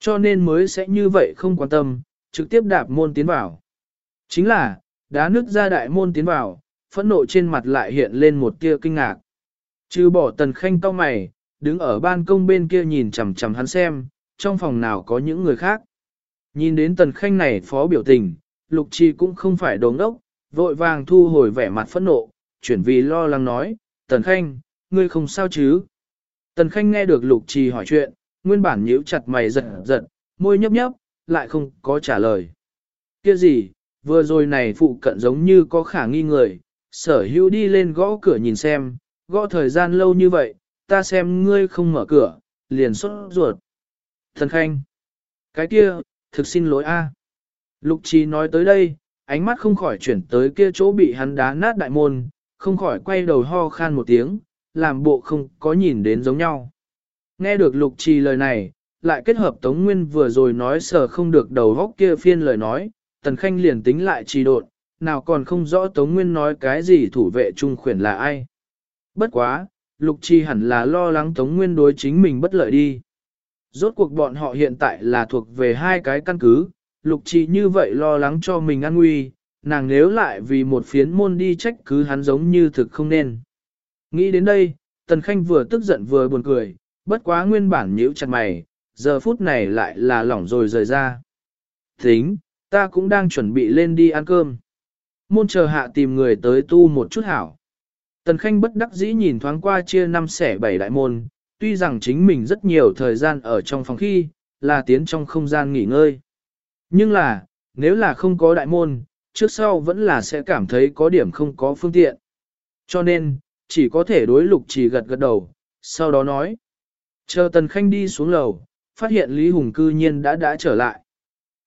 Cho nên mới sẽ như vậy không quan tâm, trực tiếp đạp môn tiến vào. Chính là, đá nước ra đại môn tiến vào, phẫn nộ trên mặt lại hiện lên một tia kinh ngạc. Chứ bỏ Tần Khanh cau mày, đứng ở ban công bên kia nhìn chằm chằm hắn xem, trong phòng nào có những người khác. Nhìn đến Tần Khanh này phó biểu tình, Lục Trì cũng không phải đồ ngốc, vội vàng thu hồi vẻ mặt phẫn nộ, chuyển vì lo lắng nói, Tần Khanh, ngươi không sao chứ? Tần Khanh nghe được Lục Trì hỏi chuyện, nguyên bản nhíu chặt mày giật giật, môi nhấp nhấp, lại không có trả lời. Kia gì, vừa rồi này phụ cận giống như có khả nghi người, sở hữu đi lên gõ cửa nhìn xem, gõ thời gian lâu như vậy, ta xem ngươi không mở cửa, liền xuất ruột. Thần Khanh, cái kia, thực xin lỗi a. Lục Chi nói tới đây, ánh mắt không khỏi chuyển tới kia chỗ bị hắn đá nát đại môn, không khỏi quay đầu ho khan một tiếng, làm bộ không có nhìn đến giống nhau. Nghe được Lục Trì lời này, lại kết hợp Tống Nguyên vừa rồi nói sở không được đầu góc kia phiên lời nói, Tần Khanh liền tính lại trì độn, nào còn không rõ Tống Nguyên nói cái gì thủ vệ trung khuyển là ai. Bất quá, Lục Trì hẳn là lo lắng Tống Nguyên đối chính mình bất lợi đi. Rốt cuộc bọn họ hiện tại là thuộc về hai cái căn cứ, lục trì như vậy lo lắng cho mình an nguy, nàng nếu lại vì một phiến môn đi trách cứ hắn giống như thực không nên. Nghĩ đến đây, Tần Khanh vừa tức giận vừa buồn cười, bất quá nguyên bản nhíu chặt mày, giờ phút này lại là lỏng rồi rời ra. Tính, ta cũng đang chuẩn bị lên đi ăn cơm. Môn chờ hạ tìm người tới tu một chút hảo. Tần Khanh bất đắc dĩ nhìn thoáng qua chia năm xẻ bảy đại môn, tuy rằng chính mình rất nhiều thời gian ở trong phòng khi, là tiến trong không gian nghỉ ngơi. Nhưng là, nếu là không có đại môn, trước sau vẫn là sẽ cảm thấy có điểm không có phương tiện. Cho nên, chỉ có thể đối lục chỉ gật gật đầu, sau đó nói. Chờ Tần Khanh đi xuống lầu, phát hiện Lý Hùng cư nhiên đã đã trở lại.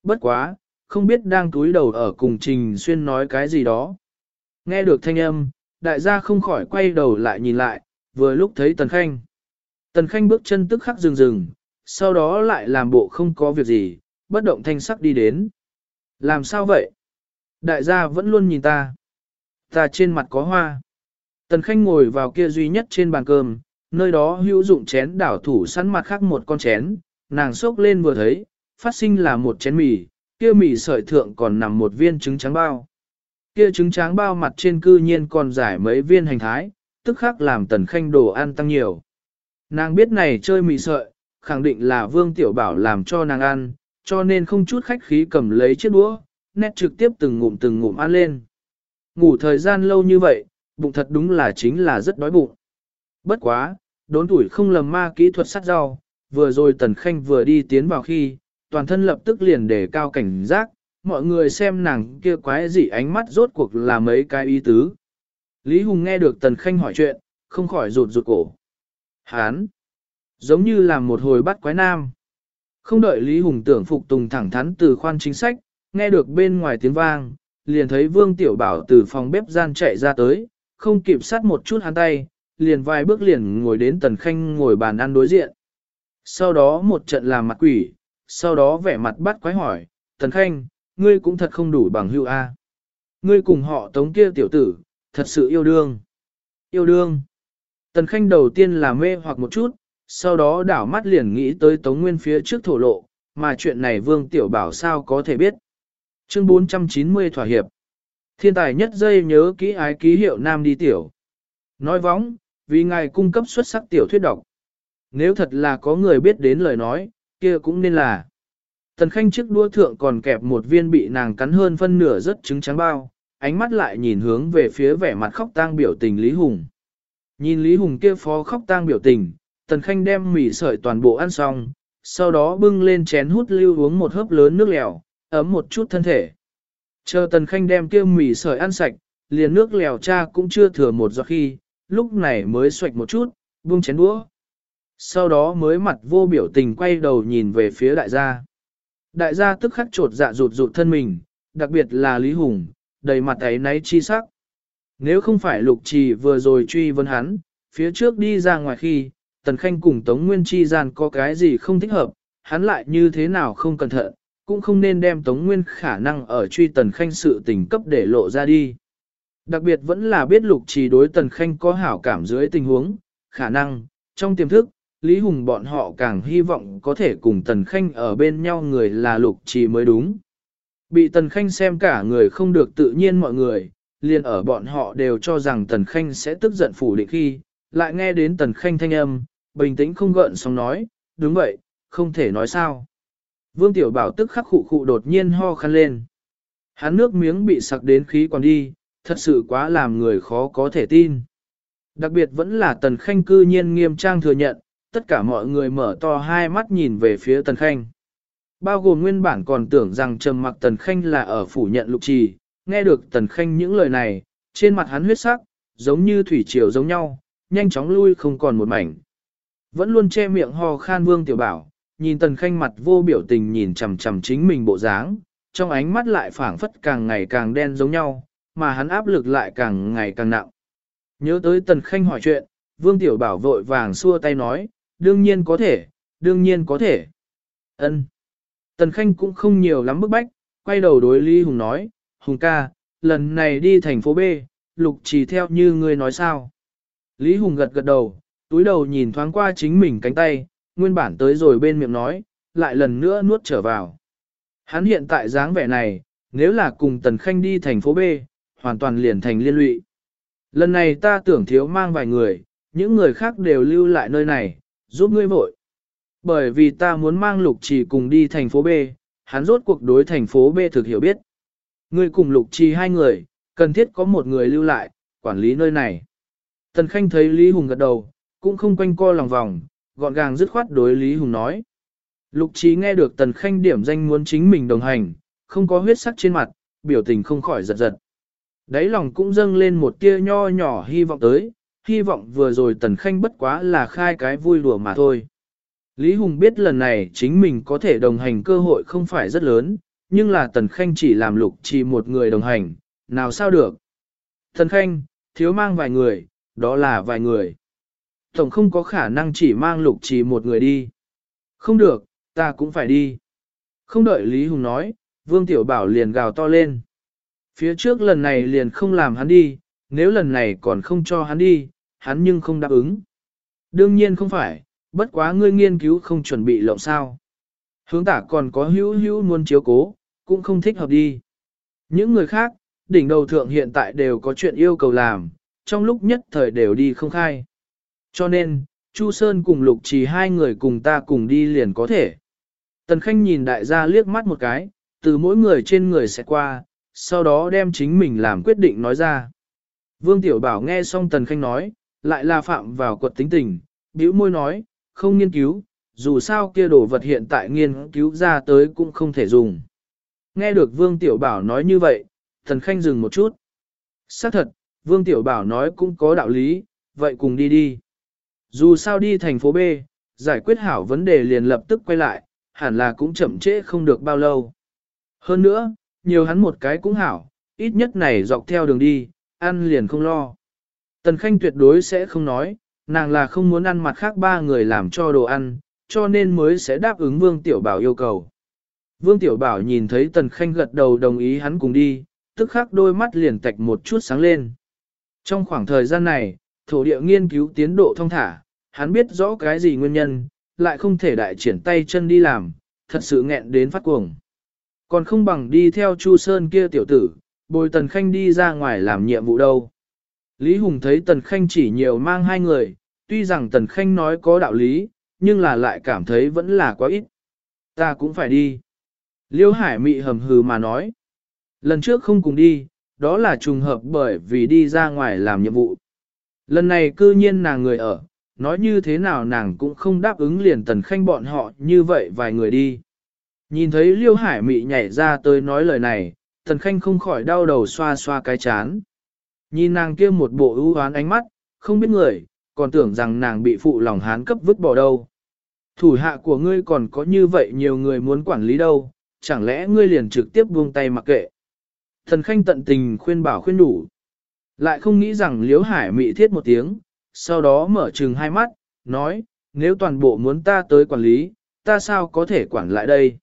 Bất quá, không biết đang túi đầu ở cùng Trình Xuyên nói cái gì đó. Nghe được thanh âm, đại gia không khỏi quay đầu lại nhìn lại, vừa lúc thấy Tần Khanh. Tần Khanh bước chân tức khắc dừng dừng, sau đó lại làm bộ không có việc gì, bất động thanh sắc đi đến. Làm sao vậy? Đại gia vẫn luôn nhìn ta. Ta trên mặt có hoa. Tần Khanh ngồi vào kia duy nhất trên bàn cơm, nơi đó hữu dụng chén đảo thủ sẵn mặt khác một con chén, nàng sốc lên vừa thấy, phát sinh là một chén mì, kia mì sợi thượng còn nằm một viên trứng trắng bao. Kia trứng trắng bao mặt trên cư nhiên còn giải mấy viên hành thái, tức khắc làm tần khanh đồ ăn tăng nhiều. Nàng biết này chơi mì sợi, khẳng định là vương tiểu bảo làm cho nàng ăn, cho nên không chút khách khí cầm lấy chiếc đũa, nét trực tiếp từng ngụm từng ngụm ăn lên. Ngủ thời gian lâu như vậy, bụng thật đúng là chính là rất đói bụng. Bất quá, đốn tuổi không lầm ma kỹ thuật sát rau, vừa rồi Tần Khanh vừa đi tiến vào khi, toàn thân lập tức liền đề cao cảnh giác, mọi người xem nàng kia quái gì ánh mắt rốt cuộc là mấy cái ý tứ. Lý Hùng nghe được Tần Khanh hỏi chuyện, không khỏi rụt rụt cổ. Hán! Giống như là một hồi bắt quái nam. Không đợi Lý Hùng tưởng phục tùng thẳng thắn từ khoan chính sách, nghe được bên ngoài tiếng vang, liền thấy Vương Tiểu Bảo từ phòng bếp gian chạy ra tới, không kịp sát một chút hắn tay, liền vài bước liền ngồi đến Tần Khanh ngồi bàn ăn đối diện. Sau đó một trận làm mặt quỷ, sau đó vẻ mặt bắt quái hỏi, Tần Khanh, ngươi cũng thật không đủ bằng hưu A. Ngươi cùng họ tống kia tiểu tử, thật sự yêu đương. Yêu đương. Tần Khanh đầu tiên là mê hoặc một chút, sau đó đảo mắt liền nghĩ tới Tống Nguyên phía trước thổ lộ, mà chuyện này Vương Tiểu Bảo sao có thể biết. Chương 490 Thỏa Hiệp Thiên tài nhất dây nhớ kỹ ái ký hiệu Nam đi tiểu. Nói vóng, vì ngài cung cấp xuất sắc tiểu thuyết độc. Nếu thật là có người biết đến lời nói, kia cũng nên là. Tần Khanh trước đua thượng còn kẹp một viên bị nàng cắn hơn phân nửa rất trứng trắng bao, ánh mắt lại nhìn hướng về phía vẻ mặt khóc tang biểu tình Lý Hùng. Nhìn Lý Hùng kia phó khóc tang biểu tình, Tần Khanh đem mì sợi toàn bộ ăn xong, sau đó bưng lên chén hút lưu uống một hớp lớn nước lèo, ấm một chút thân thể. Chờ Tần Khanh đem kia mì sợi ăn sạch, liền nước lèo cha cũng chưa thừa một giọt khi, lúc này mới xoạch một chút, buông chén đũa. Sau đó mới mặt vô biểu tình quay đầu nhìn về phía đại gia. Đại gia tức khắc trột dạ rụt rụt thân mình, đặc biệt là Lý Hùng, đầy mặt ấy náy chi sắc. Nếu không phải lục trì vừa rồi truy vấn hắn, phía trước đi ra ngoài khi, Tần Khanh cùng Tống Nguyên chi gian có cái gì không thích hợp, hắn lại như thế nào không cẩn thận, cũng không nên đem Tống Nguyên khả năng ở truy Tần Khanh sự tình cấp để lộ ra đi. Đặc biệt vẫn là biết lục trì đối Tần Khanh có hảo cảm dưới tình huống, khả năng, trong tiềm thức, Lý Hùng bọn họ càng hy vọng có thể cùng Tần Khanh ở bên nhau người là lục trì mới đúng. Bị Tần Khanh xem cả người không được tự nhiên mọi người, liền ở bọn họ đều cho rằng Tần Khanh sẽ tức giận phủ định khi, lại nghe đến Tần Khanh thanh âm, bình tĩnh không gợn xong nói, đúng vậy, không thể nói sao. Vương Tiểu Bảo tức khắc khụ khụ đột nhiên ho khăn lên. Hắn nước miếng bị sặc đến khí còn đi, thật sự quá làm người khó có thể tin. Đặc biệt vẫn là Tần Khanh cư nhiên nghiêm trang thừa nhận, tất cả mọi người mở to hai mắt nhìn về phía Tần Khanh. Bao gồm nguyên bản còn tưởng rằng trầm mặc Tần Khanh là ở phủ nhận lục trì, nghe được Tần Khanh những lời này, trên mặt hắn huyết sắc, giống như thủy triều giống nhau, nhanh chóng lui không còn một mảnh. Vẫn luôn che miệng ho khan vương tiểu bảo, nhìn Tần Khanh mặt vô biểu tình nhìn chằm chằm chính mình bộ dáng, trong ánh mắt lại phảng phất càng ngày càng đen giống nhau, mà hắn áp lực lại càng ngày càng nặng. Nhớ tới Tần Khanh hỏi chuyện, Vương Tiểu Bảo vội vàng xua tay nói, đương nhiên có thể, đương nhiên có thể. Ân. Tần Khanh cũng không nhiều lắm bức bách, quay đầu đối Lý Hùng nói, Hùng ca, lần này đi thành phố B, lục chỉ theo như ngươi nói sao. Lý Hùng gật gật đầu, túi đầu nhìn thoáng qua chính mình cánh tay, nguyên bản tới rồi bên miệng nói, lại lần nữa nuốt trở vào. Hắn hiện tại dáng vẻ này, nếu là cùng Tần Khanh đi thành phố B, hoàn toàn liền thành liên lụy. Lần này ta tưởng thiếu mang vài người, những người khác đều lưu lại nơi này, giúp ngươi vội. Bởi vì ta muốn mang lục trì cùng đi thành phố B, hắn rốt cuộc đối thành phố B thực hiểu biết. Ngươi cùng lục trì hai người, cần thiết có một người lưu lại, quản lý nơi này. Tần Khanh thấy Lý Hùng gật đầu, cũng không quanh co lòng vòng, gọn gàng dứt khoát đối Lý Hùng nói. Lục trí nghe được Tần Khanh điểm danh muốn chính mình đồng hành, không có huyết sắc trên mặt, biểu tình không khỏi giật giật. Đáy lòng cũng dâng lên một tia nho nhỏ hy vọng tới, hy vọng vừa rồi Tần Khanh bất quá là khai cái vui đùa mà thôi. Lý Hùng biết lần này chính mình có thể đồng hành cơ hội không phải rất lớn, nhưng là Tần Khanh chỉ làm lục chỉ một người đồng hành, nào sao được. Tần Khanh, thiếu mang vài người, đó là vài người. Tổng không có khả năng chỉ mang lục chỉ một người đi. Không được, ta cũng phải đi. Không đợi Lý Hùng nói, Vương Tiểu Bảo liền gào to lên. Phía trước lần này liền không làm hắn đi, nếu lần này còn không cho hắn đi, hắn nhưng không đáp ứng. Đương nhiên không phải, bất quá ngươi nghiên cứu không chuẩn bị lộng sao. Hướng tả còn có hữu hữu muốn chiếu cố, cũng không thích hợp đi. Những người khác, đỉnh đầu thượng hiện tại đều có chuyện yêu cầu làm, trong lúc nhất thời đều đi không khai. Cho nên, Chu Sơn cùng Lục Trì hai người cùng ta cùng đi liền có thể. Tần Khanh nhìn đại gia liếc mắt một cái, từ mỗi người trên người sẽ qua, sau đó đem chính mình làm quyết định nói ra. Vương Tiểu Bảo nghe xong Tần Khanh nói, lại là phạm vào quật tính tình, bĩu môi nói, không nghiên cứu, dù sao kia đồ vật hiện tại nghiên cứu ra tới cũng không thể dùng. Nghe được Vương Tiểu Bảo nói như vậy, Thần Khanh dừng một chút. Xác thật, Vương Tiểu Bảo nói cũng có đạo lý, vậy cùng đi đi. Dù sao đi thành phố B, giải quyết hảo vấn đề liền lập tức quay lại, hẳn là cũng chậm trễ không được bao lâu. Hơn nữa, nhiều hắn một cái cũng hảo, ít nhất này dọc theo đường đi, ăn liền không lo. Tần Khanh tuyệt đối sẽ không nói, nàng là không muốn ăn mặt khác ba người làm cho đồ ăn, cho nên mới sẽ đáp ứng Vương Tiểu Bảo yêu cầu. Vương Tiểu Bảo nhìn thấy Tần Khanh gật đầu đồng ý hắn cùng đi, tức khắc đôi mắt liền tạch một chút sáng lên. Trong khoảng thời gian này, thổ địa nghiên cứu tiến độ thông thả, hắn biết rõ cái gì nguyên nhân, lại không thể đại triển tay chân đi làm, thật sự nghẹn đến phát cuồng. Còn không bằng đi theo Chu Sơn kia tiểu tử, bồi Tần Khanh đi ra ngoài làm nhiệm vụ đâu. Lý Hùng thấy Tần Khanh chỉ nhiều mang hai người, tuy rằng Tần Khanh nói có đạo lý, nhưng là lại cảm thấy vẫn là quá ít. Ta cũng phải đi. Liêu Hải Mị hầm hừ mà nói. Lần trước không cùng đi, đó là trùng hợp bởi vì đi ra ngoài làm nhiệm vụ. Lần này cư nhiên nàng người ở, nói như thế nào nàng cũng không đáp ứng liền Tần Khanh bọn họ như vậy vài người đi. Nhìn thấy Liêu Hải Mị nhảy ra tới nói lời này, Tần Khanh không khỏi đau đầu xoa xoa cái chán. Nhìn nàng kia một bộ ưu hoán ánh mắt, không biết người, còn tưởng rằng nàng bị phụ lòng hán cấp vứt bỏ đâu. Thủ hạ của ngươi còn có như vậy nhiều người muốn quản lý đâu, chẳng lẽ ngươi liền trực tiếp buông tay mặc kệ. Thần Khanh tận tình khuyên bảo khuyên đủ. Lại không nghĩ rằng Liễu Hải mị thiết một tiếng, sau đó mở trừng hai mắt, nói, nếu toàn bộ muốn ta tới quản lý, ta sao có thể quản lại đây?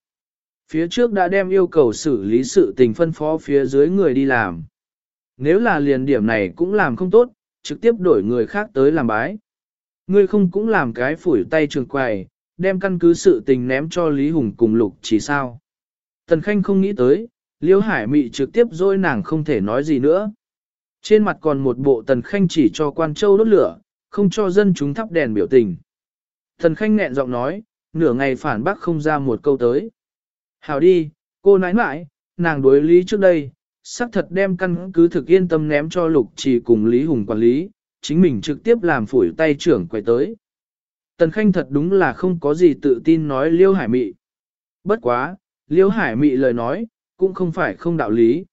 Phía trước đã đem yêu cầu xử lý sự tình phân phó phía dưới người đi làm. Nếu là liền điểm này cũng làm không tốt, trực tiếp đổi người khác tới làm bái. Ngươi không cũng làm cái phủi tay trường quài, đem căn cứ sự tình ném cho Lý Hùng cùng Lục chỉ sao. Tần Khanh không nghĩ tới, Liêu Hải Mị trực tiếp dôi nàng không thể nói gì nữa. Trên mặt còn một bộ Tần Khanh chỉ cho quan châu đốt lửa, không cho dân chúng thắp đèn biểu tình. Tần Khanh nghẹn giọng nói, nửa ngày phản bác không ra một câu tới. Hảo đi, cô nãi nãi, nàng đối lý trước đây, xác thật đem căn cứ thực yên tâm ném cho lục chỉ cùng Lý Hùng quản lý, chính mình trực tiếp làm phủi tay trưởng quay tới. Tần Khanh thật đúng là không có gì tự tin nói Liêu Hải Mị. Bất quá, Liêu Hải Mị lời nói, cũng không phải không đạo lý.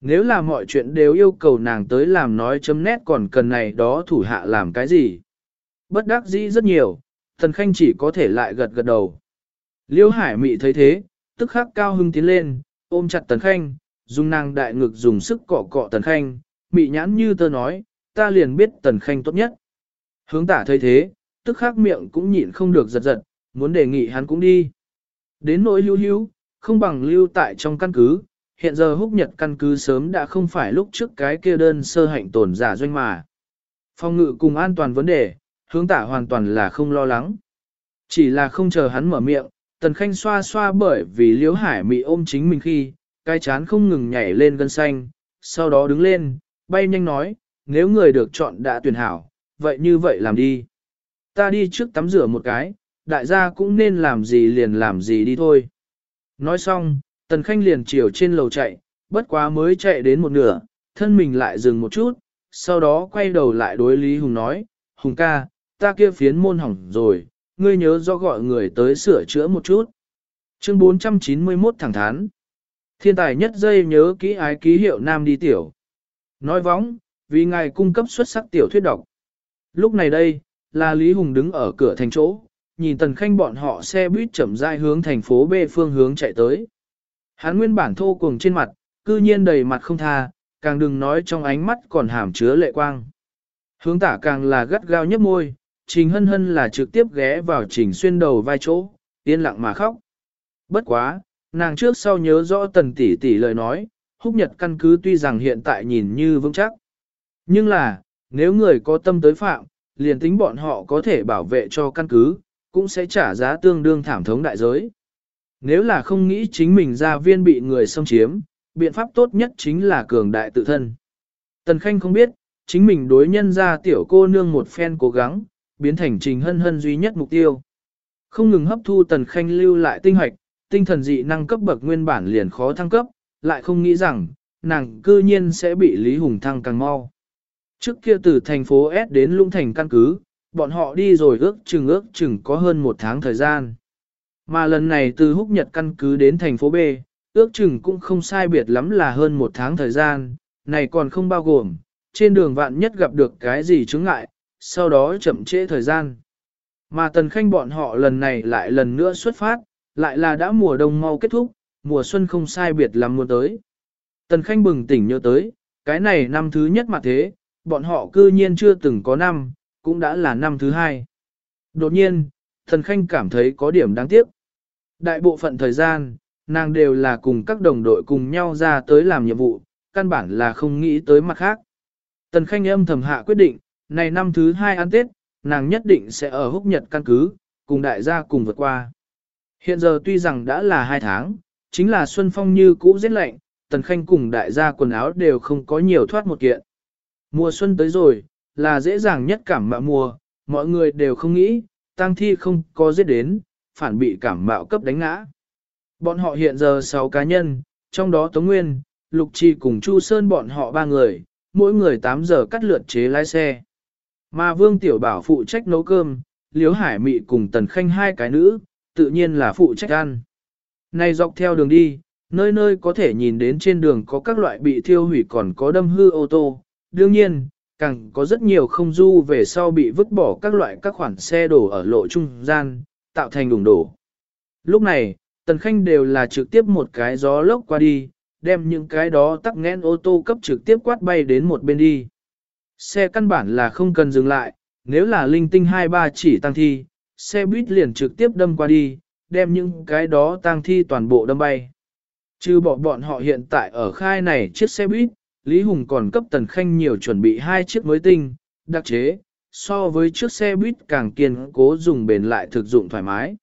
Nếu là mọi chuyện đều yêu cầu nàng tới làm nói chấm nét còn cần này đó thủ hạ làm cái gì. Bất đắc dĩ rất nhiều, Tần Khanh chỉ có thể lại gật gật đầu. Liêu Hải Mị thấy thế, tức khắc cao hưng tiến lên, ôm chặt Tần Khanh, Dung nàng đại ngực dùng sức cọ cọ Tần Khanh, Mị nhãn như tơ nói, ta liền biết Tần Khanh tốt nhất. Hướng tả thấy thế, tức khắc miệng cũng nhịn không được giật giật, muốn đề nghị hắn cũng đi. Đến nỗi lưu lưu, không bằng lưu tại trong căn cứ, hiện giờ húc nhật căn cứ sớm đã không phải lúc trước cái kia đơn sơ hạnh tổn giả doanh mà. Phong ngự cùng an toàn vấn đề, hướng tả hoàn toàn là không lo lắng. Chỉ là không chờ hắn mở miệng, tần khanh xoa xoa bởi vì liễu hải mị ôm chính mình khi, cái chán không ngừng nhảy lên gân xanh, sau đó đứng lên, bay nhanh nói, nếu người được chọn đã tuyển hảo, vậy như vậy làm đi. Ta đi trước tắm rửa một cái, đại gia cũng nên làm gì liền làm gì đi thôi. Nói xong, Tần Khanh liền chiều trên lầu chạy, bất quá mới chạy đến một nửa, thân mình lại dừng một chút, sau đó quay đầu lại đối Lý Hùng nói, Hùng ca, ta kia phiến môn hỏng rồi, ngươi nhớ do gọi người tới sửa chữa một chút. Chương 491 thẳng thắn. Thiên tài nhất dây nhớ kỹ ái ký hiệu nam đi tiểu. Nói vóng, vì ngài cung cấp xuất sắc tiểu thuyết độc. Lúc này đây, là Lý Hùng đứng ở cửa thành chỗ, nhìn Tần Khanh bọn họ xe buýt chậm rãi hướng thành phố B phương hướng chạy tới. Hắn nguyên bản thô cuồng trên mặt, cư nhiên đầy mặt không tha, càng đừng nói trong ánh mắt còn hàm chứa lệ quang. Hướng tả càng là gắt gao nhấp môi, Trình Hân Hân là trực tiếp ghé vào Trình Xuyên đầu vai chỗ, yên lặng mà khóc. Bất quá, nàng trước sau nhớ rõ tần tỷ tỷ lời nói, húc nhật căn cứ tuy rằng hiện tại nhìn như vững chắc. Nhưng là, nếu người có tâm tới phạm, liền tính bọn họ có thể bảo vệ cho căn cứ, cũng sẽ trả giá tương đương thảm thống đại giới. Nếu là không nghĩ chính mình ra viên bị người xâm chiếm, biện pháp tốt nhất chính là cường đại tự thân. Tần Khanh không biết, chính mình đối nhân ra tiểu cô nương một phen cố gắng, biến thành trình hân hân duy nhất mục tiêu. Không ngừng hấp thu Tần Khanh lưu lại tinh hoạch, tinh thần dị năng cấp bậc nguyên bản liền khó thăng cấp, lại không nghĩ rằng, nàng cư nhiên sẽ bị Lý Hùng thăng càng mau. Trước kia từ thành phố S đến Lũng Thành căn cứ, bọn họ đi rồi ước chừng ước chừng có hơn một tháng thời gian. Mà lần này từ húc nhật căn cứ đến thành phố B, ước chừng cũng không sai biệt lắm là hơn một tháng thời gian, này còn không bao gồm, trên đường vạn nhất gặp được cái gì chứng ngại, sau đó chậm trễ thời gian. Mà tần khanh bọn họ lần này lại lần nữa xuất phát, lại là đã mùa đông mau kết thúc, mùa xuân không sai biệt lắm muốn tới. Tần khanh bừng tỉnh nhớ tới, cái này năm thứ nhất mà thế, bọn họ cư nhiên chưa từng có năm, cũng đã là năm thứ hai. Đột nhiên, Tần khanh cảm thấy có điểm đáng tiếc. Đại bộ phận thời gian, nàng đều là cùng các đồng đội cùng nhau ra tới làm nhiệm vụ, căn bản là không nghĩ tới mặt khác. Tần khanh âm thầm hạ quyết định, này năm thứ hai ăn Tết, nàng nhất định sẽ ở húc nhật căn cứ, cùng đại gia cùng vượt qua. Hiện giờ tuy rằng đã là hai tháng, chính là Xuân Phong như cũ rét lạnh, Tần Khanh cùng đại gia quần áo đều không có nhiều thoát một kiện. Mùa xuân tới rồi, là dễ dàng nhất cảm mạo mùa, mọi người đều không nghĩ, tang thi không có giết đến, phản bị cảm mạo cấp đánh ngã. Bọn họ hiện giờ 6 cá nhân, trong đó Tống Nguyên, Lục Trì cùng Chu Sơn bọn họ ba người, mỗi người 8 giờ cắt lượt chế lái xe. Mà Vương Tiểu Bảo phụ trách nấu cơm, Liễu Hải Mị cùng Tần Khanh hai cái nữ, tự nhiên là phụ trách ăn. Này dọc theo đường đi, nơi nơi có thể nhìn đến trên đường có các loại bị thiêu hủy còn có đâm hư ô tô. Đương nhiên, càng có rất nhiều không du về sau bị vứt bỏ các loại các khoản xe đổ ở lộ trung gian, tạo thành đủng đổ. Lúc này, Tần Khanh đều là trực tiếp một cái gió lốc qua đi, đem những cái đó tắc nghẽn ô tô cấp trực tiếp quát bay đến một bên đi. Xe căn bản là không cần dừng lại, nếu là linh tinh 2-3 chỉ tăng thi, xe buýt liền trực tiếp đâm qua đi, đem những cái đó tang thi toàn bộ đâm bay. Chứ bỏ bọn họ hiện tại ở khai này chiếc xe buýt, Lý Hùng còn cấp Tần Khanh nhiều chuẩn bị hai chiếc mới tinh, đặc chế, so với chiếc xe buýt càng kiên cố dùng bền lại thực dụng thoải mái.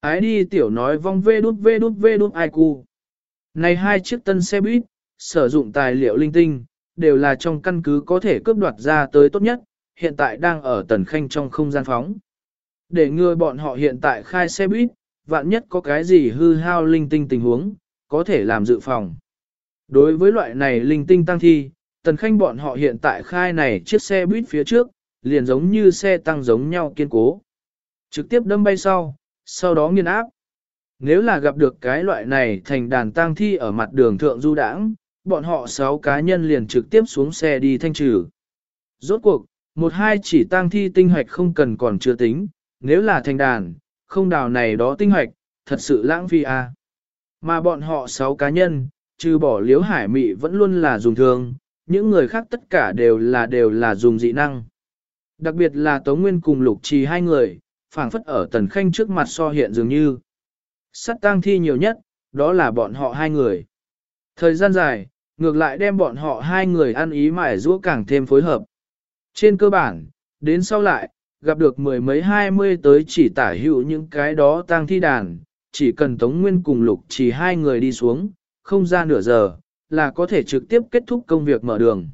Ái đi tiểu nói vong vê đút vê đút vê đút ai cu. Này hai chiếc tân xe buýt, sử dụng tài liệu linh tinh, đều là trong căn cứ có thể cướp đoạt ra tới tốt nhất, hiện tại đang ở Tần Khanh trong không gian phóng. Để ngừa bọn họ hiện tại khai xe buýt, vạn nhất có cái gì hư hao linh tinh tình huống, có thể làm dự phòng. Đối với loại này linh tinh tăng thi, tần khanh bọn họ hiện tại khai này chiếc xe buýt phía trước, liền giống như xe tăng giống nhau kiên cố. Trực tiếp đâm bay sau, sau đó nghiên áp. Nếu là gặp được cái loại này thành đàn tang thi ở mặt đường thượng du đãng, bọn họ sáu cá nhân liền trực tiếp xuống xe đi thanh trừ. Rốt cuộc, một hai chỉ tang thi tinh hoạch không cần còn chưa tính, nếu là thành đàn, không đào này đó tinh hoạch, thật sự lãng phí à. Mà bọn họ sáu cá nhân, trừ bỏ liếu hải mị vẫn luôn là dùng thường, những người khác tất cả đều là đều là dùng dị năng. Đặc biệt là Tống Nguyên cùng Lục Trì hai người, phảng phất ở Tần Khanh trước mặt so hiện dường như. Sắt tang thi nhiều nhất, đó là bọn họ hai người. Thời gian dài, ngược lại đem bọn họ hai người ăn ý mải rũa càng thêm phối hợp. Trên cơ bản, đến sau lại, gặp được mười mấy hai mươi tới chỉ tả hữu những cái đó tang thi đàn, chỉ cần Tống Nguyên cùng Lục chỉ hai người đi xuống, không ra nửa giờ, là có thể trực tiếp kết thúc công việc mở đường.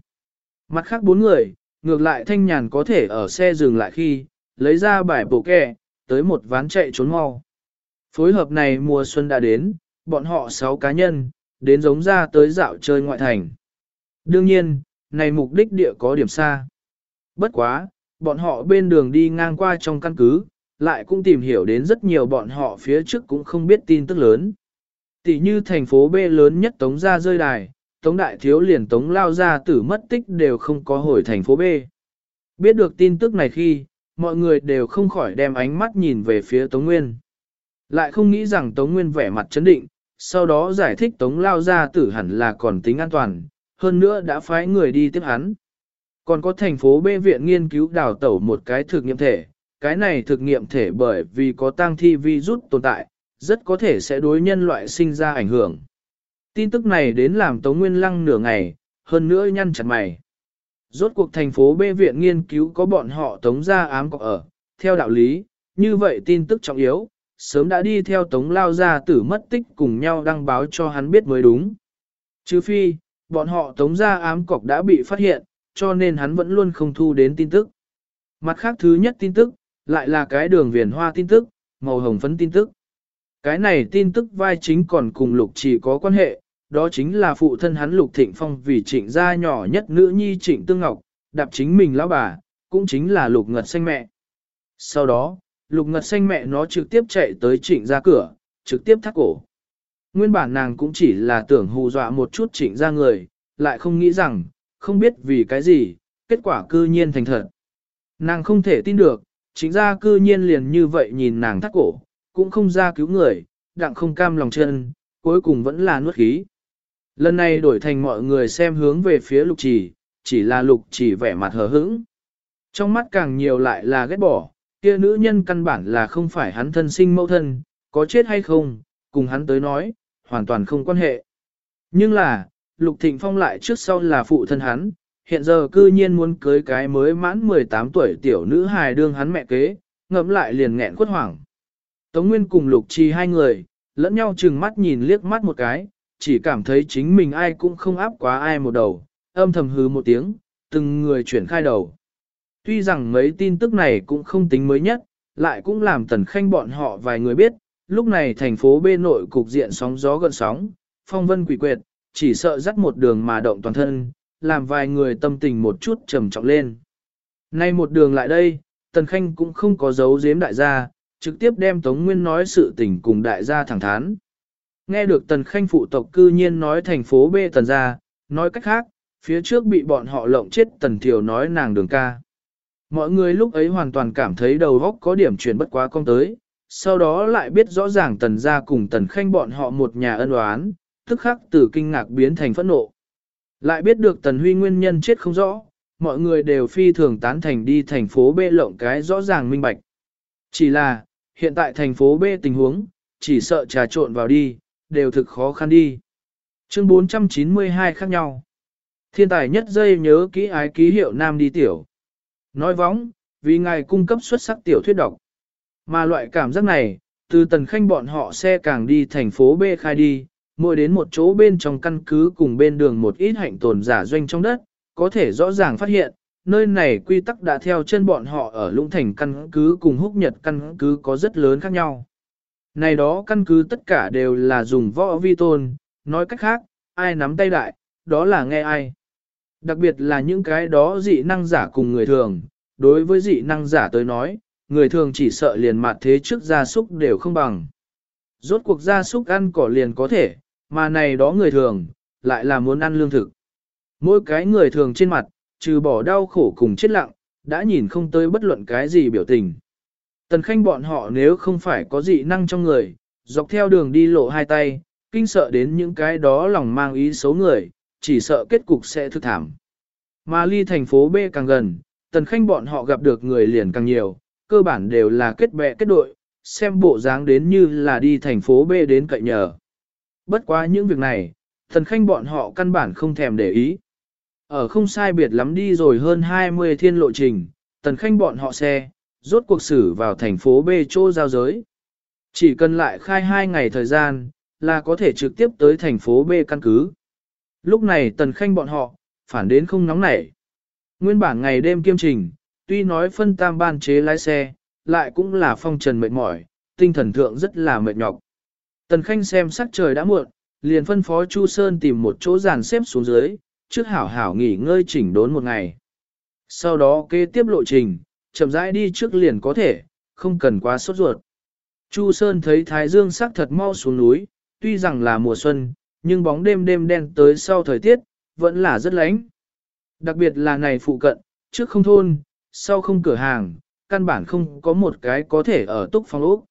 Mặt khác bốn người, ngược lại thanh nhàn có thể ở xe dừng lại khi, lấy ra bài bộ kẹ, tới một ván chạy trốn mau. Phối hợp này mùa xuân đã đến, bọn họ sáu cá nhân, đến giống ra tới dạo chơi ngoại thành. Đương nhiên, này mục đích địa có điểm xa. Bất quá, bọn họ bên đường đi ngang qua trong căn cứ, lại cũng tìm hiểu đến rất nhiều bọn họ phía trước cũng không biết tin tức lớn. Tỷ như thành phố B lớn nhất Tống Gia rơi đài, Tống Đại Thiếu liền Tống Lao Gia tử mất tích đều không có hồi thành phố B. Biết được tin tức này khi, mọi người đều không khỏi đem ánh mắt nhìn về phía Tống Nguyên. Lại không nghĩ rằng Tống Nguyên vẻ mặt chấn định, sau đó giải thích Tống Lao Gia tử hẳn là còn tính an toàn, hơn nữa đã phái người đi tiếp hắn. Còn có thành phố B viện nghiên cứu đào tẩu một cái thực nghiệm thể, cái này thực nghiệm thể bởi vì có tăng thi virus tồn tại, rất có thể sẽ đối nhân loại sinh ra ảnh hưởng. Tin tức này đến làm Tống Nguyên Lăng nửa ngày, hơn nữa nhăn chặt mày. Rốt cuộc thành phố B viện nghiên cứu có bọn họ Tống ra ám có ở, theo đạo lý, như vậy tin tức trọng yếu, sớm đã đi theo Tống Lao ra tử mất tích cùng nhau đăng báo cho hắn biết mới đúng. Chứ phi, bọn họ Tống ra ám cọc đã bị phát hiện, cho nên hắn vẫn luôn không thu đến tin tức. Mặt khác thứ nhất tin tức, lại là cái đường viền hoa tin tức, màu hồng phấn tin tức. Cái này tin tức vai chính còn cùng lục chỉ có quan hệ, đó chính là phụ thân hắn lục thịnh phong vì trịnh gia nhỏ nhất nữ nhi trịnh tương ngọc, đạp chính mình lão bà, cũng chính là lục ngật xanh mẹ. Sau đó, lục ngật xanh mẹ nó trực tiếp chạy tới trịnh ra cửa, trực tiếp thắt cổ. Nguyên bản nàng cũng chỉ là tưởng hù dọa một chút trịnh ra người, lại không nghĩ rằng, không biết vì cái gì, kết quả cư nhiên thành thật. Nàng không thể tin được, chính ra cư nhiên liền như vậy nhìn nàng thắt cổ, cũng không ra cứu người, đặng không cam lòng chân, cuối cùng vẫn là nuốt khí. Lần này đổi thành mọi người xem hướng về phía lục trì, chỉ là lục trì vẻ mặt hờ hững. Trong mắt càng nhiều lại là ghét bỏ, kia nữ nhân căn bản là không phải hắn thân sinh mẫu thân, có chết hay không, cùng hắn tới nói, hoàn toàn không quan hệ. Nhưng là, Lục Thịnh Phong lại trước sau là phụ thân hắn, hiện giờ cư nhiên muốn cưới cái mới mãn 18 tuổi tiểu nữ hài đương hắn mẹ kế, ngẫm lại liền nghẹn quất hoảng. Tống Nguyên cùng Lục Chi hai người, lẫn nhau chừng mắt nhìn liếc mắt một cái, chỉ cảm thấy chính mình ai cũng không áp quá ai một đầu, âm thầm hứ một tiếng, từng người chuyển khai đầu. Tuy rằng mấy tin tức này cũng không tính mới nhất, lại cũng làm tần khanh bọn họ vài người biết, lúc này thành phố B nội cục diện sóng gió gần sóng, phong vân quỷ quyệt, chỉ sợ dắt một đường mà động toàn thân, làm vài người tâm tình một chút trầm trọng lên. Nay một đường lại đây, tần khanh cũng không có giấu giếm đại gia, trực tiếp đem Tống Nguyên nói sự tình cùng đại gia thẳng thắn. Nghe được tần khanh phụ tộc cư nhiên nói thành phố B tần gia, nói cách khác, phía trước bị bọn họ lộng chết tần Thiều nói nàng đường ca. Mọi người lúc ấy hoàn toàn cảm thấy đầu óc có điểm chuyển bất quá công tới, sau đó lại biết rõ ràng tần gia cùng tần khanh bọn họ một nhà ân oán, tức khắc từ kinh ngạc biến thành phẫn nộ. Lại biết được tần huy nguyên nhân chết không rõ, mọi người đều phi thường tán thành đi thành phố B lộng cái rõ ràng minh bạch. Chỉ là, hiện tại thành phố B tình huống, chỉ sợ trà trộn vào đi, đều thực khó khăn đi. Chương 492 khác nhau. Thiên tài nhất dây nhớ kỹ ái ký hiệu nam đi tiểu. Nói vóng, vì ngài cung cấp xuất sắc tiểu thuyết độc. Mà loại cảm giác này, từ tần khanh bọn họ xe càng đi thành phố B khai đi, mỗi đến một chỗ bên trong căn cứ cùng bên đường một ít hạnh tồn giả doanh trong đất, có thể rõ ràng phát hiện, nơi này quy tắc đã theo chân bọn họ ở lũng thành căn cứ cùng húc nhật căn cứ có rất lớn khác nhau. Này đó căn cứ tất cả đều là dùng võ vi tôn, nói cách khác, ai nắm tay đại, đó là nghe ai. Đặc biệt là những cái đó dị năng giả cùng người thường, đối với dị năng giả tới nói, người thường chỉ sợ liền mặt thế trước gia súc đều không bằng. Rốt cuộc gia súc ăn cỏ liền có thể, mà này đó người thường, lại là muốn ăn lương thực. Mỗi cái người thường trên mặt, trừ bỏ đau khổ cùng chết lặng, đã nhìn không tới bất luận cái gì biểu tình. Tần khanh bọn họ nếu không phải có dị năng trong người, dọc theo đường đi lộ hai tay, kinh sợ đến những cái đó lòng mang ý xấu người, chỉ sợ kết cục sẽ thức thảm. Mà ly thành phố B càng gần, tần khanh bọn họ gặp được người liền càng nhiều, cơ bản đều là kết bè kết đội, xem bộ dáng đến như là đi thành phố B đến cậy nhờ. Bất quá những việc này, tần khanh bọn họ căn bản không thèm để ý. Ở không sai biệt lắm đi rồi hơn 20 thiên lộ trình, tần khanh bọn họ xe, rốt cuộc xử vào thành phố B chỗ giao giới. Chỉ cần lại khai hai ngày thời gian, là có thể trực tiếp tới thành phố B căn cứ. Lúc này tần khanh bọn họ, phản đến không nóng nảy. Nguyên bản ngày đêm kiêm trình, tuy nói phân tam ban chế lái xe, lại cũng là phong trần mệt mỏi, tinh thần thượng rất là mệt nhọc. Tần Khanh xem sắc trời đã muộn, liền phân phó Chu Sơn tìm một chỗ dàn xếp xuống dưới, trước hảo hảo nghỉ ngơi chỉnh đốn một ngày. Sau đó kế tiếp lộ trình, chậm rãi đi trước liền có thể, không cần quá sốt ruột. Chu Sơn thấy Thái Dương sắc thật mau xuống núi, tuy rằng là mùa xuân, nhưng bóng đêm đêm đen tới sau thời tiết, vẫn là rất lánh. Đặc biệt là này phụ cận, trước không thôn, sau không cửa hàng, căn bản không có một cái có thể ở túc phòng ốc.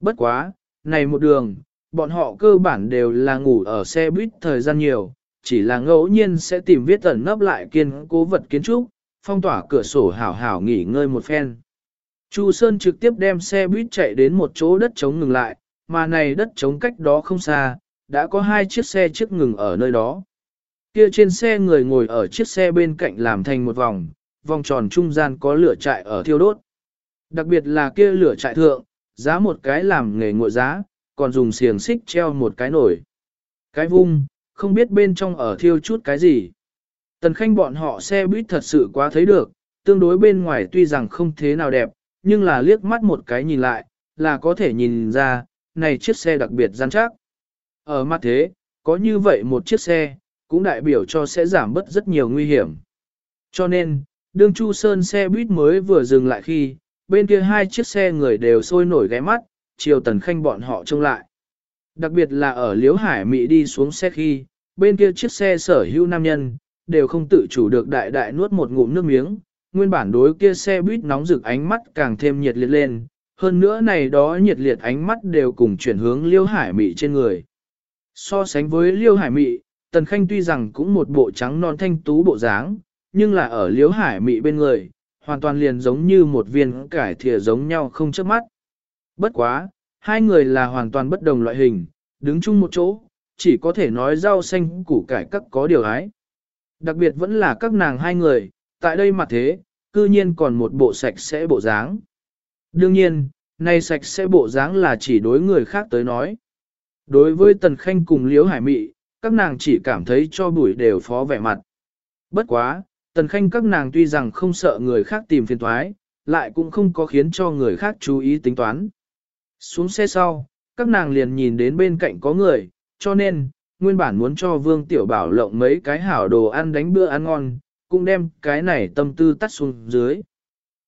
Bất quá, này một đường, bọn họ cơ bản đều là ngủ ở xe buýt thời gian nhiều, chỉ là ngẫu nhiên sẽ tìm viết ẩn nấp lại kiên cố vật kiến trúc, phong tỏa cửa sổ hảo hảo nghỉ ngơi một phen. Chu Sơn trực tiếp đem xe buýt chạy đến một chỗ đất trống ngừng lại, mà này đất trống cách đó không xa, đã có hai chiếc xe trước ngừng ở nơi đó. Kia trên xe người ngồi ở chiếc xe bên cạnh làm thành một vòng, vòng tròn trung gian có lửa trại ở thiêu đốt. Đặc biệt là kia lửa trại thượng, giá một cái làm nghề ngội giá, còn dùng xiềng xích treo một cái nổi. Cái vung, không biết bên trong ở thiêu chút cái gì. Tần khanh bọn họ xe buýt thật sự quá thấy được, tương đối bên ngoài tuy rằng không thế nào đẹp, nhưng là liếc mắt một cái nhìn lại, là có thể nhìn ra, này chiếc xe đặc biệt gian chắc. Ở mặt thế, có như vậy một chiếc xe, cũng đại biểu cho sẽ giảm bớt rất nhiều nguy hiểm. Cho nên, đương Chu Sơn xe buýt mới vừa dừng lại khi, bên kia hai chiếc xe người đều sôi nổi ghé mắt, chiều tần khanh bọn họ trông lại. Đặc biệt là ở Liễu Hải mỹ đi xuống xe khi, bên kia chiếc xe sở hữu nam nhân, đều không tự chủ được đại đại nuốt một ngụm nước miếng, nguyên bản đối kia xe buýt nóng rực ánh mắt càng thêm nhiệt liệt lên, hơn nữa này đó nhiệt liệt ánh mắt đều cùng chuyển hướng Liêu Hải Mị trên người. So sánh với Liêu Hải Mị, Tần Khanh tuy rằng cũng một bộ trắng non thanh tú bộ dáng, nhưng là ở Liêu Hải Mị bên người, hoàn toàn liền giống như một viên cải thìa giống nhau không chớp mắt. Bất quá, hai người là hoàn toàn bất đồng loại hình, đứng chung một chỗ, chỉ có thể nói rau xanh củ cải các có điều ái. Đặc biệt vẫn là các nàng hai người, tại đây mà thế, cư nhiên còn một bộ sạch sẽ bộ dáng. Đương nhiên, nay sạch sẽ bộ dáng là chỉ đối người khác tới nói. Đối với Tần Khanh cùng Liễu Hải Mị, các nàng chỉ cảm thấy cho bụi đều phó vẻ mặt. Bất quá, Tần Khanh các nàng tuy rằng không sợ người khác tìm phiền toái, lại cũng không có khiến cho người khác chú ý tính toán. Xuống xe sau, các nàng liền nhìn đến bên cạnh có người, cho nên, nguyên bản muốn cho Vương Tiểu Bảo lộng mấy cái hảo đồ ăn đánh bữa ăn ngon, cũng đem cái này tâm tư tắt xuống dưới.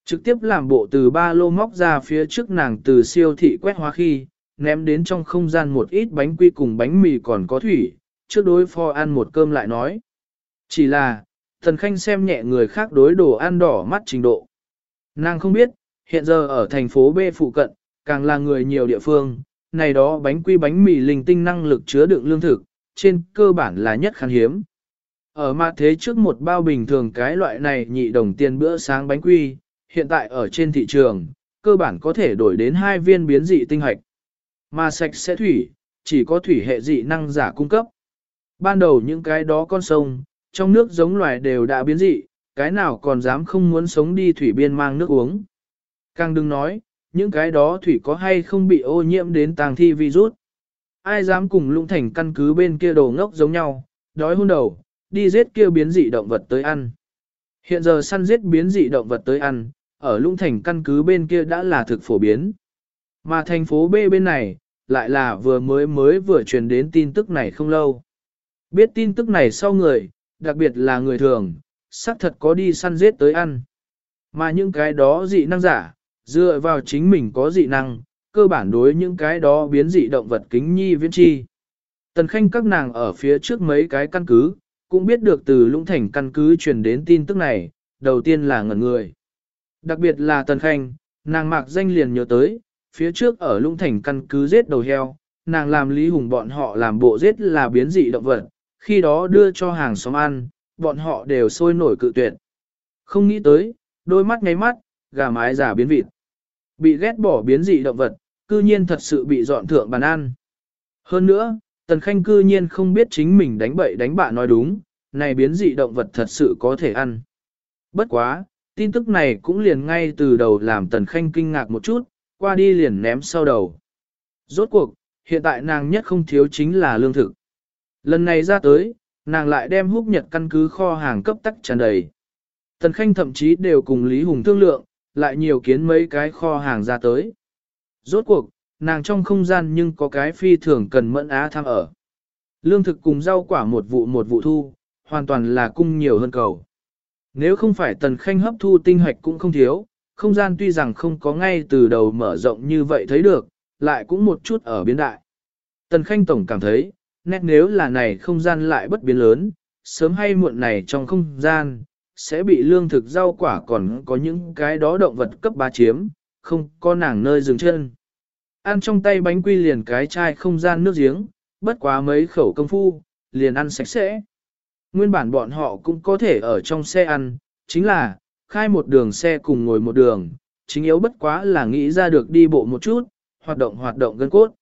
Trực tiếp làm bộ từ ba lô móc ra phía trước nàng từ siêu thị quét hóa khi, ném đến trong không gian một ít bánh quy cùng bánh mì còn có thủy, trước đối phó ăn một cơm lại nói. Chỉ là, thần khanh xem nhẹ người khác đối đồ ăn đỏ mắt trình độ. Nàng không biết, hiện giờ ở thành phố B phụ cận, càng là người nhiều địa phương, này đó bánh quy bánh mì linh tinh năng lực chứa đựng lương thực, trên cơ bản là nhất khan hiếm. Ở mặt thế trước một bao bình thường cái loại này nhị đồng tiền bữa sáng bánh quy, hiện tại ở trên thị trường, cơ bản có thể đổi đến hai viên biến dị tinh hạch. Mà sạch sẽ thủy, chỉ có thủy hệ dị năng giả cung cấp. Ban đầu những cái đó con sông, trong nước giống loài đều đã biến dị, cái nào còn dám không muốn sống đi thủy biên mang nước uống. Càng đừng nói, những cái đó thủy có hay không bị ô nhiễm đến tàng thi virus. Ai dám cùng lũng thành căn cứ bên kia đồ ngốc giống nhau, đói hôn đầu, đi giết kia biến dị động vật tới ăn. Hiện giờ săn giết biến dị động vật tới ăn, ở lũng thành căn cứ bên kia đã là thực phổ biến. Mà thành phố B bên này, lại là vừa mới mới vừa truyền đến tin tức này không lâu. Biết tin tức này sau người, đặc biệt là người thường, xác thật có đi săn giết tới ăn. Mà những cái đó dị năng giả, dựa vào chính mình có dị năng, cơ bản đối những cái đó biến dị động vật kính nhi viễn chi. Tần khanh các nàng ở phía trước mấy cái căn cứ, cũng biết được từ lũng thành căn cứ truyền đến tin tức này, đầu tiên là ngẩn người. Đặc biệt là tần khanh, nàng mạc danh liền nhớ tới, phía trước ở lũng thành căn cứ giết đầu heo, nàng làm Lý Hùng bọn họ làm bộ giết là biến dị động vật, khi đó đưa cho hàng xóm ăn, bọn họ đều sôi nổi cự tuyệt. Không nghĩ tới, đôi mắt ngáy mắt, gà mái giả biến vịt. Bị ghét bỏ biến dị động vật, cư nhiên thật sự bị dọn thượng bàn ăn. Hơn nữa, Tần Khanh cư nhiên không biết chính mình đánh bậy đánh bạ nói đúng, này biến dị động vật thật sự có thể ăn. Bất quá, tin tức này cũng liền ngay từ đầu làm Tần Khanh kinh ngạc một chút, qua đi liền ném sau đầu. Rốt cuộc, hiện tại nàng nhất không thiếu chính là lương thực. Lần này ra tới, nàng lại đem húc nhật căn cứ kho hàng cấp tắc tràn đầy. Tần Khanh thậm chí đều cùng Lý Hùng thương lượng, lại nhiều kiến mấy cái kho hàng ra tới. Rốt cuộc, nàng trong không gian nhưng có cái phi thường cần mẫn á tham ở. Lương thực cùng rau quả một vụ một vụ thu, hoàn toàn là cung nhiều hơn cầu. Nếu không phải tần khanh hấp thu tinh hoạch cũng không thiếu, không gian tuy rằng không có ngay từ đầu mở rộng như vậy thấy được, lại cũng một chút ở biến đại. Tần khanh tổng cảm thấy, nét nếu là này không gian lại bất biến lớn, sớm hay muộn này trong không gian, sẽ bị lương thực rau quả còn có những cái đó động vật cấp ba chiếm, không có nàng nơi dừng chân. Ăn trong tay bánh quy liền cái chai không gian nước giếng, bất quá mấy khẩu công phu, liền ăn sạch sẽ. Nguyên bản bọn họ cũng có thể ở trong xe ăn, chính là, khai một đường xe cùng ngồi một đường, chính yếu bất quá là nghĩ ra được đi bộ một chút, hoạt động hoạt động gân cốt.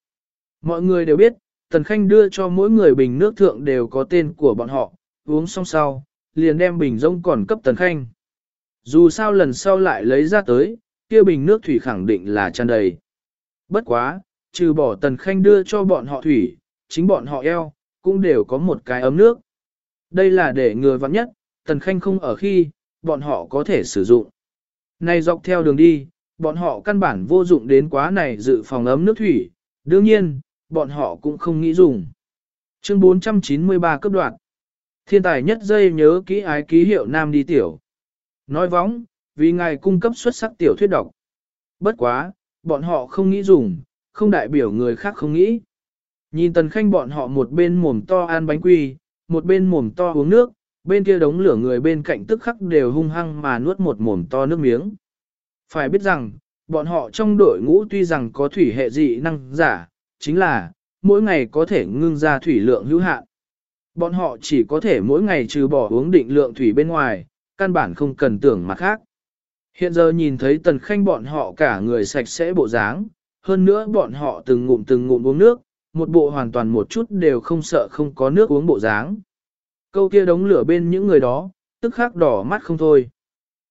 Mọi người đều biết, Tần Khanh đưa cho mỗi người bình nước thượng đều có tên của bọn họ, uống xong sau, liền đem bình rông còn cấp Tần Khanh. Dù sao lần sau lại lấy ra tới, kia bình nước thủy khẳng định là tràn đầy. Bất quá, trừ bỏ Tần Khanh đưa cho bọn họ thủy, chính bọn họ eo, cũng đều có một cái ấm nước. Đây là để người vắng nhất, Tần Khanh không ở khi, bọn họ có thể sử dụng. Này dọc theo đường đi, bọn họ căn bản vô dụng đến quá này dự phòng ấm nước thủy, đương nhiên, bọn họ cũng không nghĩ dùng. Chương 493 cấp đoạn. Thiên tài nhất dây nhớ kỹ ái ký hiệu nam đi tiểu. Nói vóng, vì ngài cung cấp xuất sắc tiểu thuyết độc. Bất quá, bọn họ không nghĩ dùng, không đại biểu người khác không nghĩ. Nhìn tần khanh bọn họ một bên mồm to ăn bánh quy, một bên mồm to uống nước, bên kia đống lửa người bên cạnh tức khắc đều hung hăng mà nuốt một mồm to nước miếng. Phải biết rằng, bọn họ trong đội ngũ tuy rằng có thủy hệ dị năng giả, chính là, mỗi ngày có thể ngưng ra thủy lượng hữu hạn. Bọn họ chỉ có thể mỗi ngày trừ bỏ uống định lượng thủy bên ngoài, căn bản không cần tưởng mặt khác. Hiện giờ nhìn thấy tần khanh bọn họ cả người sạch sẽ bộ dáng, hơn nữa bọn họ từng ngụm từng ngụm uống nước, một bộ hoàn toàn một chút đều không sợ không có nước uống bộ dáng. Câu kia đống lửa bên những người đó, tức khắc đỏ mắt không thôi.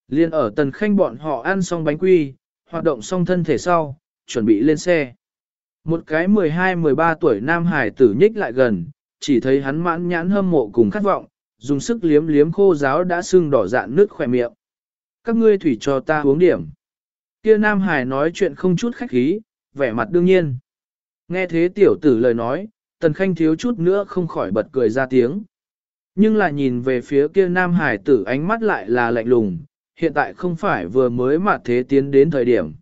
Liên ở tần khanh bọn họ ăn xong bánh quy, hoạt động xong thân thể sau, chuẩn bị lên xe. Một cái 12-13 tuổi nam hải tử nhích lại gần, chỉ thấy hắn mãn nhãn hâm mộ cùng khát vọng, dùng sức liếm liếm khô giáo đã sưng đỏ dạn nước khỏe miệng. Các ngươi thủy cho ta uống điểm. Kia nam hải nói chuyện không chút khách khí, vẻ mặt đương nhiên. Nghe thế tiểu tử lời nói, tần khanh thiếu chút nữa không khỏi bật cười ra tiếng. Nhưng là nhìn về phía kia nam hải tử ánh mắt lại là lạnh lùng, hiện tại không phải vừa mới mà thế tiến đến thời điểm.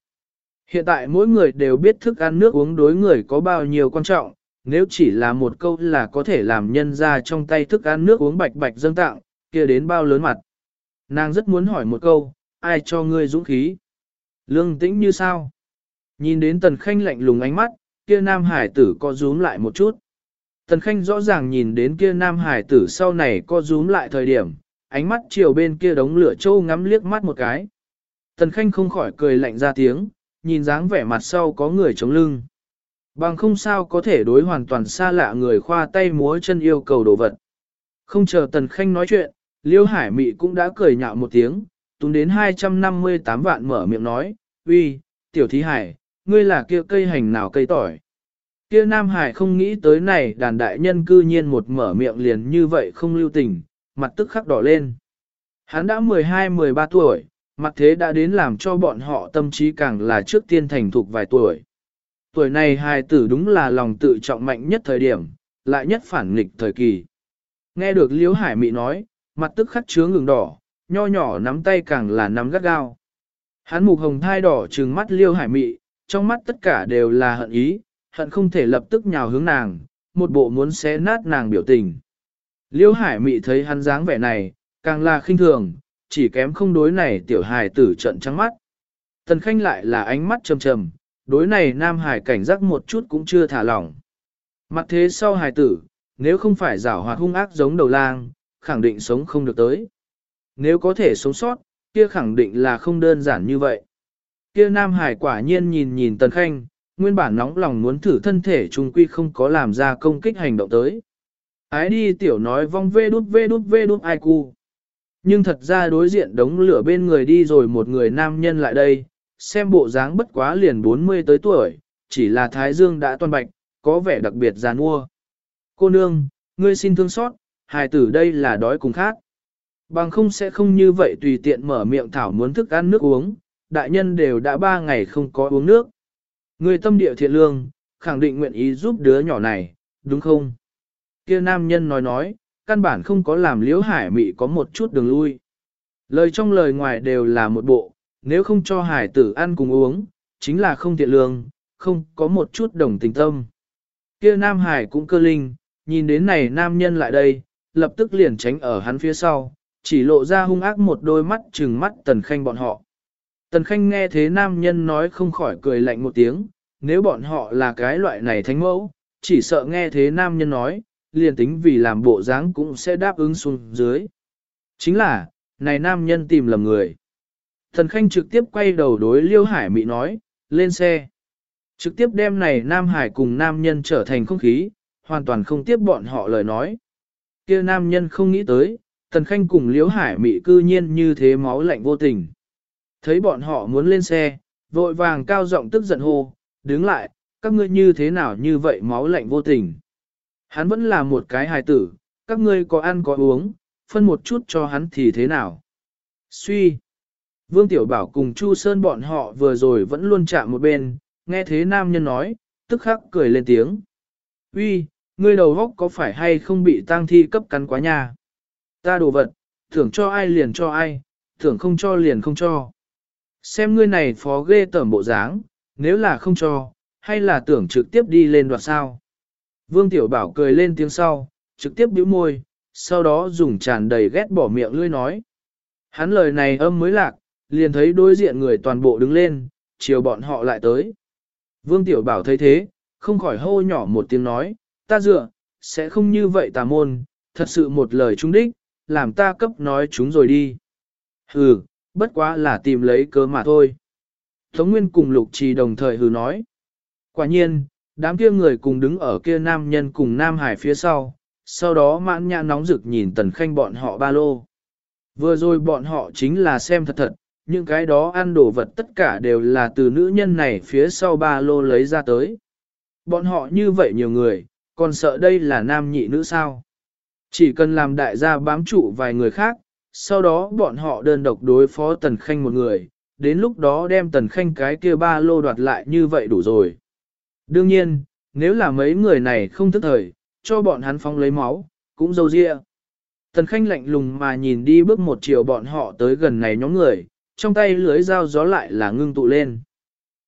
Hiện tại mỗi người đều biết thức ăn nước uống đối người có bao nhiêu quan trọng, nếu chỉ là một câu là có thể làm nhân ra trong tay thức ăn nước uống bạch bạch dâng tặng, kia đến bao lớn mặt. Nàng rất muốn hỏi một câu, ai cho ngươi dũng khí? Lương tĩnh như sao? Nhìn đến tần khanh lạnh lùng ánh mắt, kia nam hải tử co rúm lại một chút. Tần khanh rõ ràng nhìn đến kia nam hải tử sau này co rúm lại thời điểm, ánh mắt chiều bên kia đống lửa châu ngắm liếc mắt một cái. Tần khanh không khỏi cười lạnh ra tiếng, nhìn dáng vẻ mặt sau có người chống lưng. Bằng không sao có thể đối hoàn toàn xa lạ người khoa tay múa chân yêu cầu đồ vật. Không chờ Tần Khanh nói chuyện, Liêu Hải Mị cũng đã cười nhạo một tiếng, túm đến 258 vạn mở miệng nói, uy, tiểu thí hải, ngươi là kia cây hành nào cây tỏi. Kia Nam Hải không nghĩ tới này đàn đại nhân cư nhiên một mở miệng liền như vậy không lưu tình, mặt tức khắc đỏ lên. Hắn đã 12-13 tuổi, mặt thế đã đến làm cho bọn họ tâm trí càng là trước tiên thành thục vài tuổi. Tuổi này hài tử đúng là lòng tự trọng mạnh nhất thời điểm, lại nhất phản nghịch thời kỳ. Nghe được Liễu Hải Mị nói, mặt tức khắc chứa ngừng đỏ, nho nhỏ nắm tay càng là nắm gắt gao. Hắn mục hồng thai đỏ trừng mắt Liêu Hải Mị, trong mắt tất cả đều là hận ý, hận không thể lập tức nhào hướng nàng, một bộ muốn xé nát nàng biểu tình. Liêu Hải Mị thấy hắn dáng vẻ này, càng là khinh thường, chỉ kém không đối này tiểu hài tử trận trắng mắt. Tần Khanh lại là ánh mắt trầm trầm, đối này Nam Hải cảnh giác một chút cũng chưa thả lỏng. Mặt thế sau hài tử, nếu không phải giảo hoạt hung ác giống đầu lang, khẳng định sống không được tới. Nếu có thể sống sót, kia khẳng định là không đơn giản như vậy. Kia Nam Hải quả nhiên nhìn nhìn Tần Khanh, nguyên bản nóng lòng muốn thử thân thể trung quy không có làm ra công kích hành động tới. Ái đi tiểu nói vong vê đút vê đút vê đút ai cu. Nhưng thật ra đối diện đống lửa bên người đi rồi một người nam nhân lại đây, xem bộ dáng bất quá liền 40 tới tuổi, chỉ là thái dương đã toàn bạch, có vẻ đặc biệt giàn mua. Cô nương, ngươi xin thương xót, hài tử đây là đói cùng khác. Bằng không sẽ không như vậy tùy tiện mở miệng thảo muốn thức ăn nước uống, đại nhân đều đã ba ngày không có uống nước. Ngươi tâm địa thiện lương, khẳng định nguyện ý giúp đứa nhỏ này, đúng không? Kia nam nhân nói nói, căn bản không có làm liễu hải mị có một chút đường lui. Lời trong lời ngoài đều là một bộ, nếu không cho hải tử ăn cùng uống, chính là không thiện lương, không có một chút đồng tình tâm. Kia nam hải cũng cơ linh, nhìn đến này nam nhân lại đây, lập tức liền tránh ở hắn phía sau, chỉ lộ ra hung ác một đôi mắt trừng mắt tần khanh bọn họ. Tần khanh nghe thế nam nhân nói không khỏi cười lạnh một tiếng, nếu bọn họ là cái loại này thánh mẫu, chỉ sợ nghe thế nam nhân nói, liền tính vì làm bộ dáng cũng sẽ đáp ứng xuống dưới. Chính là, này nam nhân tìm lầm người. Thần Khanh trực tiếp quay đầu đối Liêu Hải Mị nói, lên xe. Trực tiếp đem này Nam Hải cùng nam nhân trở thành không khí, hoàn toàn không tiếp bọn họ lời nói. kia nam nhân không nghĩ tới, Thần Khanh cùng Liêu Hải Mị cư nhiên như thế máu lạnh vô tình. Thấy bọn họ muốn lên xe, vội vàng cao giọng tức giận hô, đứng lại, các ngươi như thế nào như vậy máu lạnh vô tình. Hắn vẫn là một cái hài tử, các ngươi có ăn có uống, phân một chút cho hắn thì thế nào. Suy. Vương Tiểu Bảo cùng Chu Sơn bọn họ vừa rồi vẫn luôn chạm một bên, nghe thế nam nhân nói, tức khắc cười lên tiếng. Uy, ngươi đầu góc có phải hay không bị tang thi cấp cắn quá nha? Ta đồ vật, thưởng cho ai liền cho ai, Tưởng không cho liền không cho. Xem ngươi này phó ghê tởm bộ dáng, nếu là không cho, hay là tưởng trực tiếp đi lên đoạt sao. Vương Tiểu Bảo cười lên tiếng sau, trực tiếp bĩu môi, sau đó dùng tràn đầy ghét bỏ miệng lưỡi nói. Hắn lời này âm mới lạc, liền thấy đối diện người toàn bộ đứng lên, chiều bọn họ lại tới. Vương Tiểu Bảo thấy thế, không khỏi hô nhỏ một tiếng nói, ta dựa, sẽ không như vậy tà môn, thật sự một lời trung đích, làm ta cấp nói chúng rồi đi. Hừ, bất quá là tìm lấy cớ mà thôi. Tống Nguyên cùng Lục Trì đồng thời hừ nói. Quả nhiên, đám kia người cùng đứng ở kia nam nhân cùng nam hải phía sau, sau đó mãn nhã nóng rực nhìn tần khanh bọn họ ba lô. Vừa rồi bọn họ chính là xem thật thật, những cái đó ăn đồ vật tất cả đều là từ nữ nhân này phía sau ba lô lấy ra tới. Bọn họ như vậy nhiều người, còn sợ đây là nam nhị nữ sao. Chỉ cần làm đại gia bám trụ vài người khác, sau đó bọn họ đơn độc đối phó Tần Khanh một người, đến lúc đó đem Tần Khanh cái kia ba lô đoạt lại như vậy đủ rồi. Đương nhiên, nếu là mấy người này không thức thời, cho bọn hắn phóng lấy máu, cũng dâu dịa. Tần Khanh lạnh lùng mà nhìn đi bước một chiều bọn họ tới gần này nhóm người, trong tay lưới dao gió lại là ngưng tụ lên.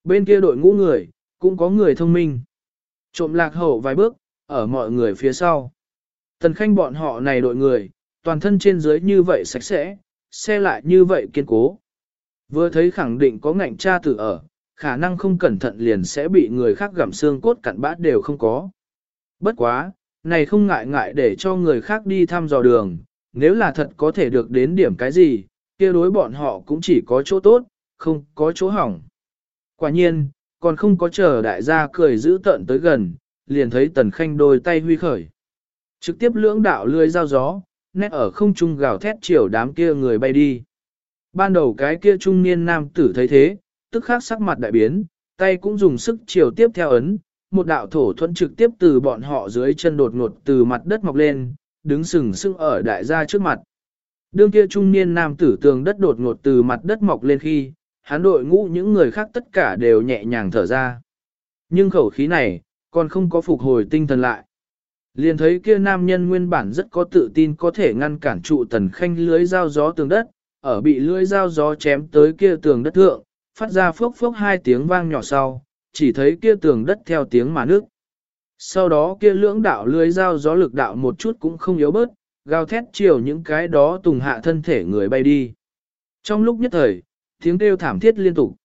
Bên kia đội ngũ người, cũng có người thông minh. Trộm lạc hậu vài bước, ở mọi người phía sau. Tần Khanh bọn họ này đội người, toàn thân trên dưới như vậy sạch sẽ, xe lại như vậy kiên cố. Vừa thấy khẳng định có ngạnh cha tử ở, khả năng không cẩn thận liền sẽ bị người khác gặm xương cốt cặn bát đều không có. Bất quá, này không ngại ngại để cho người khác đi thăm dò đường, nếu là thật có thể được đến điểm cái gì, kia đối bọn họ cũng chỉ có chỗ tốt, không có chỗ hỏng. Quả nhiên, còn không có chờ đại gia cười giữ tận tới gần, liền thấy tần khanh đôi tay huy khởi. Trực tiếp lưỡng đạo lươi dao gió, nét ở không trung gào thét chiều đám kia người bay đi. Ban đầu cái kia trung niên nam tử thấy thế, tức khắc sắc mặt đại biến, tay cũng dùng sức chiều tiếp theo ấn, một đạo thổ thuẫn trực tiếp từ bọn họ dưới chân đột ngột từ mặt đất mọc lên, đứng sừng sững ở đại gia trước mặt. Đương kia trung niên nam tử tường đất đột ngột từ mặt đất mọc lên khi, hắn đội ngũ những người khác tất cả đều nhẹ nhàng thở ra. Nhưng khẩu khí này, còn không có phục hồi tinh thần lại. Liền thấy kia nam nhân nguyên bản rất có tự tin có thể ngăn cản trụ tần khanh lưới dao gió tường đất, ở bị lưới dao gió chém tới kia tường đất thượng, phát ra phốc phốc hai tiếng vang nhỏ sau, chỉ thấy kia tường đất theo tiếng mà nước. Sau đó kia lưỡng đạo lưới dao gió lực đạo một chút cũng không yếu bớt, gào thét chiều những cái đó tùng hạ thân thể người bay đi. Trong lúc nhất thời, tiếng kêu thảm thiết liên tục.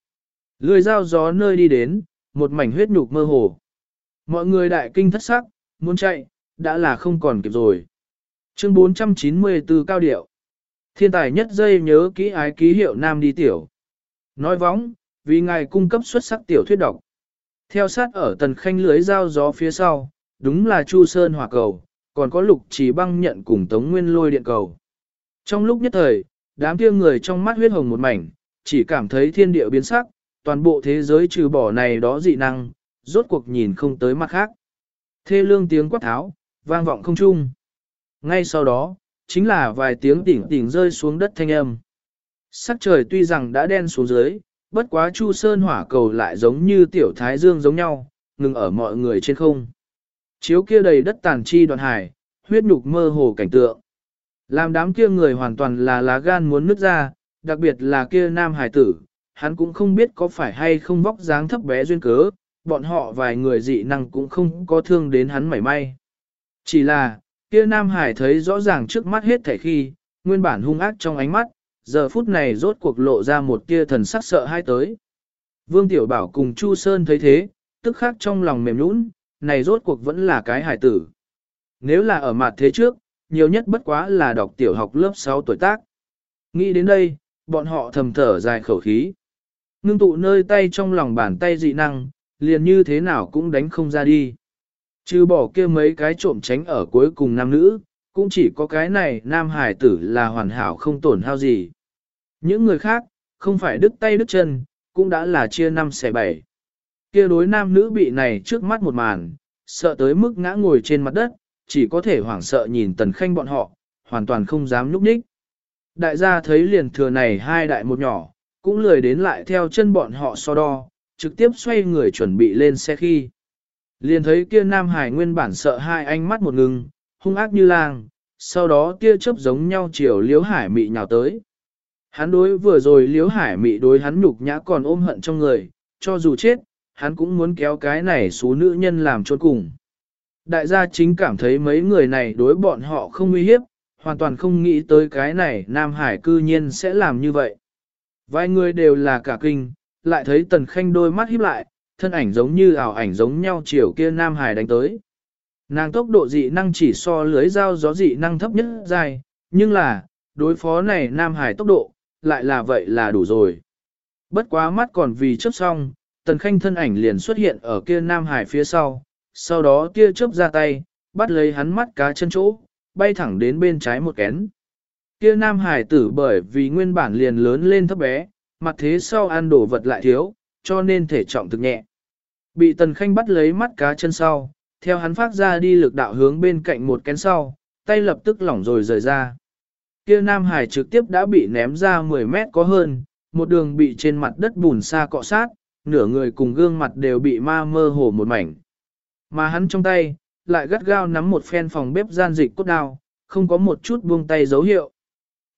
Lười dao gió nơi đi đến, một mảnh huyết nhục mơ hồ. Mọi người đại kinh thất sắc, muốn chạy, đã là không còn kịp rồi. Chương 494 cao điệu. Thiên tài nhất dây nhớ kỹ ái ký hiệu nam đi tiểu. Nói vóng, vì ngài cung cấp xuất sắc tiểu thuyết độc. Theo sát ở tần khanh lưới dao gió phía sau, đúng là Chu Sơn hỏa cầu, còn có lục chỉ băng nhận cùng tống nguyên lôi điện cầu. Trong lúc nhất thời, đám kia người trong mắt huyết hồng một mảnh, chỉ cảm thấy thiên địa biến sắc, toàn bộ thế giới trừ bỏ này đó dị năng, rốt cuộc nhìn không tới mặt khác. Thê lương tiếng quát tháo, vang vọng không trung. Ngay sau đó, chính là vài tiếng tỉnh tỉnh rơi xuống đất thanh âm. Sắc trời tuy rằng đã đen xuống dưới, bất quá Chu Sơn hỏa cầu lại giống như tiểu thái dương giống nhau, ngừng ở mọi người trên không. Chiếu kia đầy đất tàn chi đoạn hải, huyết nhục mơ hồ cảnh tượng. Làm đám kia người hoàn toàn là lá gan muốn nứt ra, đặc biệt là kia nam hải tử, hắn cũng không biết có phải hay không vóc dáng thấp bé duyên cớ, bọn họ vài người dị năng cũng không có thương đến hắn mảy may. Chỉ là, kia nam hải thấy rõ ràng trước mắt hết thảy khi, nguyên bản hung ác trong ánh mắt, giờ phút này rốt cuộc lộ ra một tia thần sắc sợ hai tới. Vương Tiểu Bảo cùng Chu Sơn thấy thế, tức khắc trong lòng mềm nũng, này rốt cuộc vẫn là cái hài tử. Nếu là ở mặt thế trước, nhiều nhất bất quá là đọc tiểu học lớp 6 tuổi tác. Nghĩ đến đây, bọn họ thầm thở dài khẩu khí. Ngưng tụ nơi tay trong lòng bàn tay dị năng, liền như thế nào cũng đánh không ra đi. Trừ bỏ kia mấy cái trộm tránh ở cuối cùng nam nữ, cũng chỉ có cái này nam hải tử là hoàn hảo không tổn hao gì. Những người khác, không phải đứt tay đứt chân, cũng đã là chia năm xẻ bảy. Kia đối nam nữ bị này trước mắt một màn, sợ tới mức ngã ngồi trên mặt đất, chỉ có thể hoảng sợ nhìn tần khanh bọn họ, hoàn toàn không dám núp đích. Đại gia thấy liền thừa này hai đại một nhỏ, cũng lười đến lại theo chân bọn họ so đo, trực tiếp xoay người chuẩn bị lên xe khi. Liền thấy kia Nam Hải nguyên bản sợ hai ánh mắt một ngừng, hung ác như lang, sau đó tia chớp giống nhau chiều liếu hải mị nhào tới. Hắn đối vừa rồi liếu hải mị đối hắn nhục nhã còn ôm hận trong người, cho dù chết, hắn cũng muốn kéo cái này số nữ nhân làm trốn cùng. Đại gia chính cảm thấy mấy người này đối bọn họ không uy hiếp, hoàn toàn không nghĩ tới cái này Nam Hải cư nhiên sẽ làm như vậy. Vài người đều là cả kinh, lại thấy Tần Khanh đôi mắt híp lại, thân ảnh giống như ảo ảnh giống nhau chiều kia Nam Hải đánh tới. Nàng tốc độ dị năng chỉ so lưới dao gió dị năng thấp nhất dài, nhưng là, đối phó này Nam Hải tốc độ, lại là vậy là đủ rồi. Bất quá mắt còn vì chớp xong, Tần Khanh thân ảnh liền xuất hiện ở kia Nam Hải phía sau, sau đó tia chớp ra tay, bắt lấy hắn mắt cá chân chỗ, bay thẳng đến bên trái một kén. Kia Nam Hải tử bởi vì nguyên bản liền lớn lên thấp bé, mặt thế sau ăn đổ vật lại thiếu, cho nên thể trọng thực nhẹ. Bị Tần Khanh bắt lấy mắt cá chân sau, theo hắn phát ra đi lực đạo hướng bên cạnh một kén sau, tay lập tức lỏng rồi rời ra. Kia Nam Hải trực tiếp đã bị ném ra 10 mét có hơn, một đường bị trên mặt đất bùn xa cọ sát, nửa người cùng gương mặt đều bị ma mơ hồ một mảnh. Mà hắn trong tay, lại gắt gao nắm một phen phòng bếp gian dịch cốt đao, không có một chút buông tay dấu hiệu.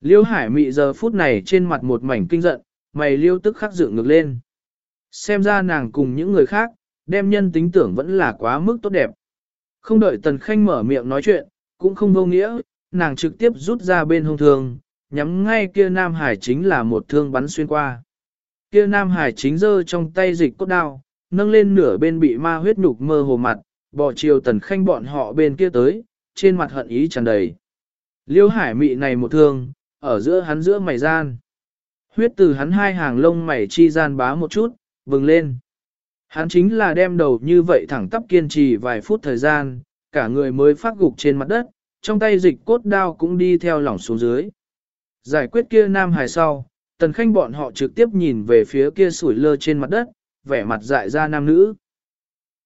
Liêu hải mị giờ phút này trên mặt một mảnh kinh giận, mày liêu tức khắc dựng ngược lên. Xem ra nàng cùng những người khác, đem nhân tính tưởng vẫn là quá mức tốt đẹp. Không đợi tần khanh mở miệng nói chuyện, cũng không vô nghĩa, nàng trực tiếp rút ra bên hông thương, nhắm ngay kia Nam Hải chính là một thương bắn xuyên qua. Kia Nam Hải chính giơ trong tay dịch cốt đao, nâng lên nửa bên bị ma huyết nhục mơ hồ mặt, bỏ chiều tần khanh bọn họ bên kia tới, trên mặt hận ý tràn đầy. Liêu hải mị này một thương, ở giữa hắn giữa mày gian. Huyết từ hắn hai hàng lông mày chi gian bá một chút, vừng lên. Hắn chính là đem đầu như vậy thẳng tắp kiên trì vài phút thời gian, cả người mới phát gục trên mặt đất, trong tay dịch cốt đao cũng đi theo lỏng xuống dưới. Giải quyết kia nam hải sau, tần khanh bọn họ trực tiếp nhìn về phía kia sủi lơ trên mặt đất, vẻ mặt dại ra nam nữ.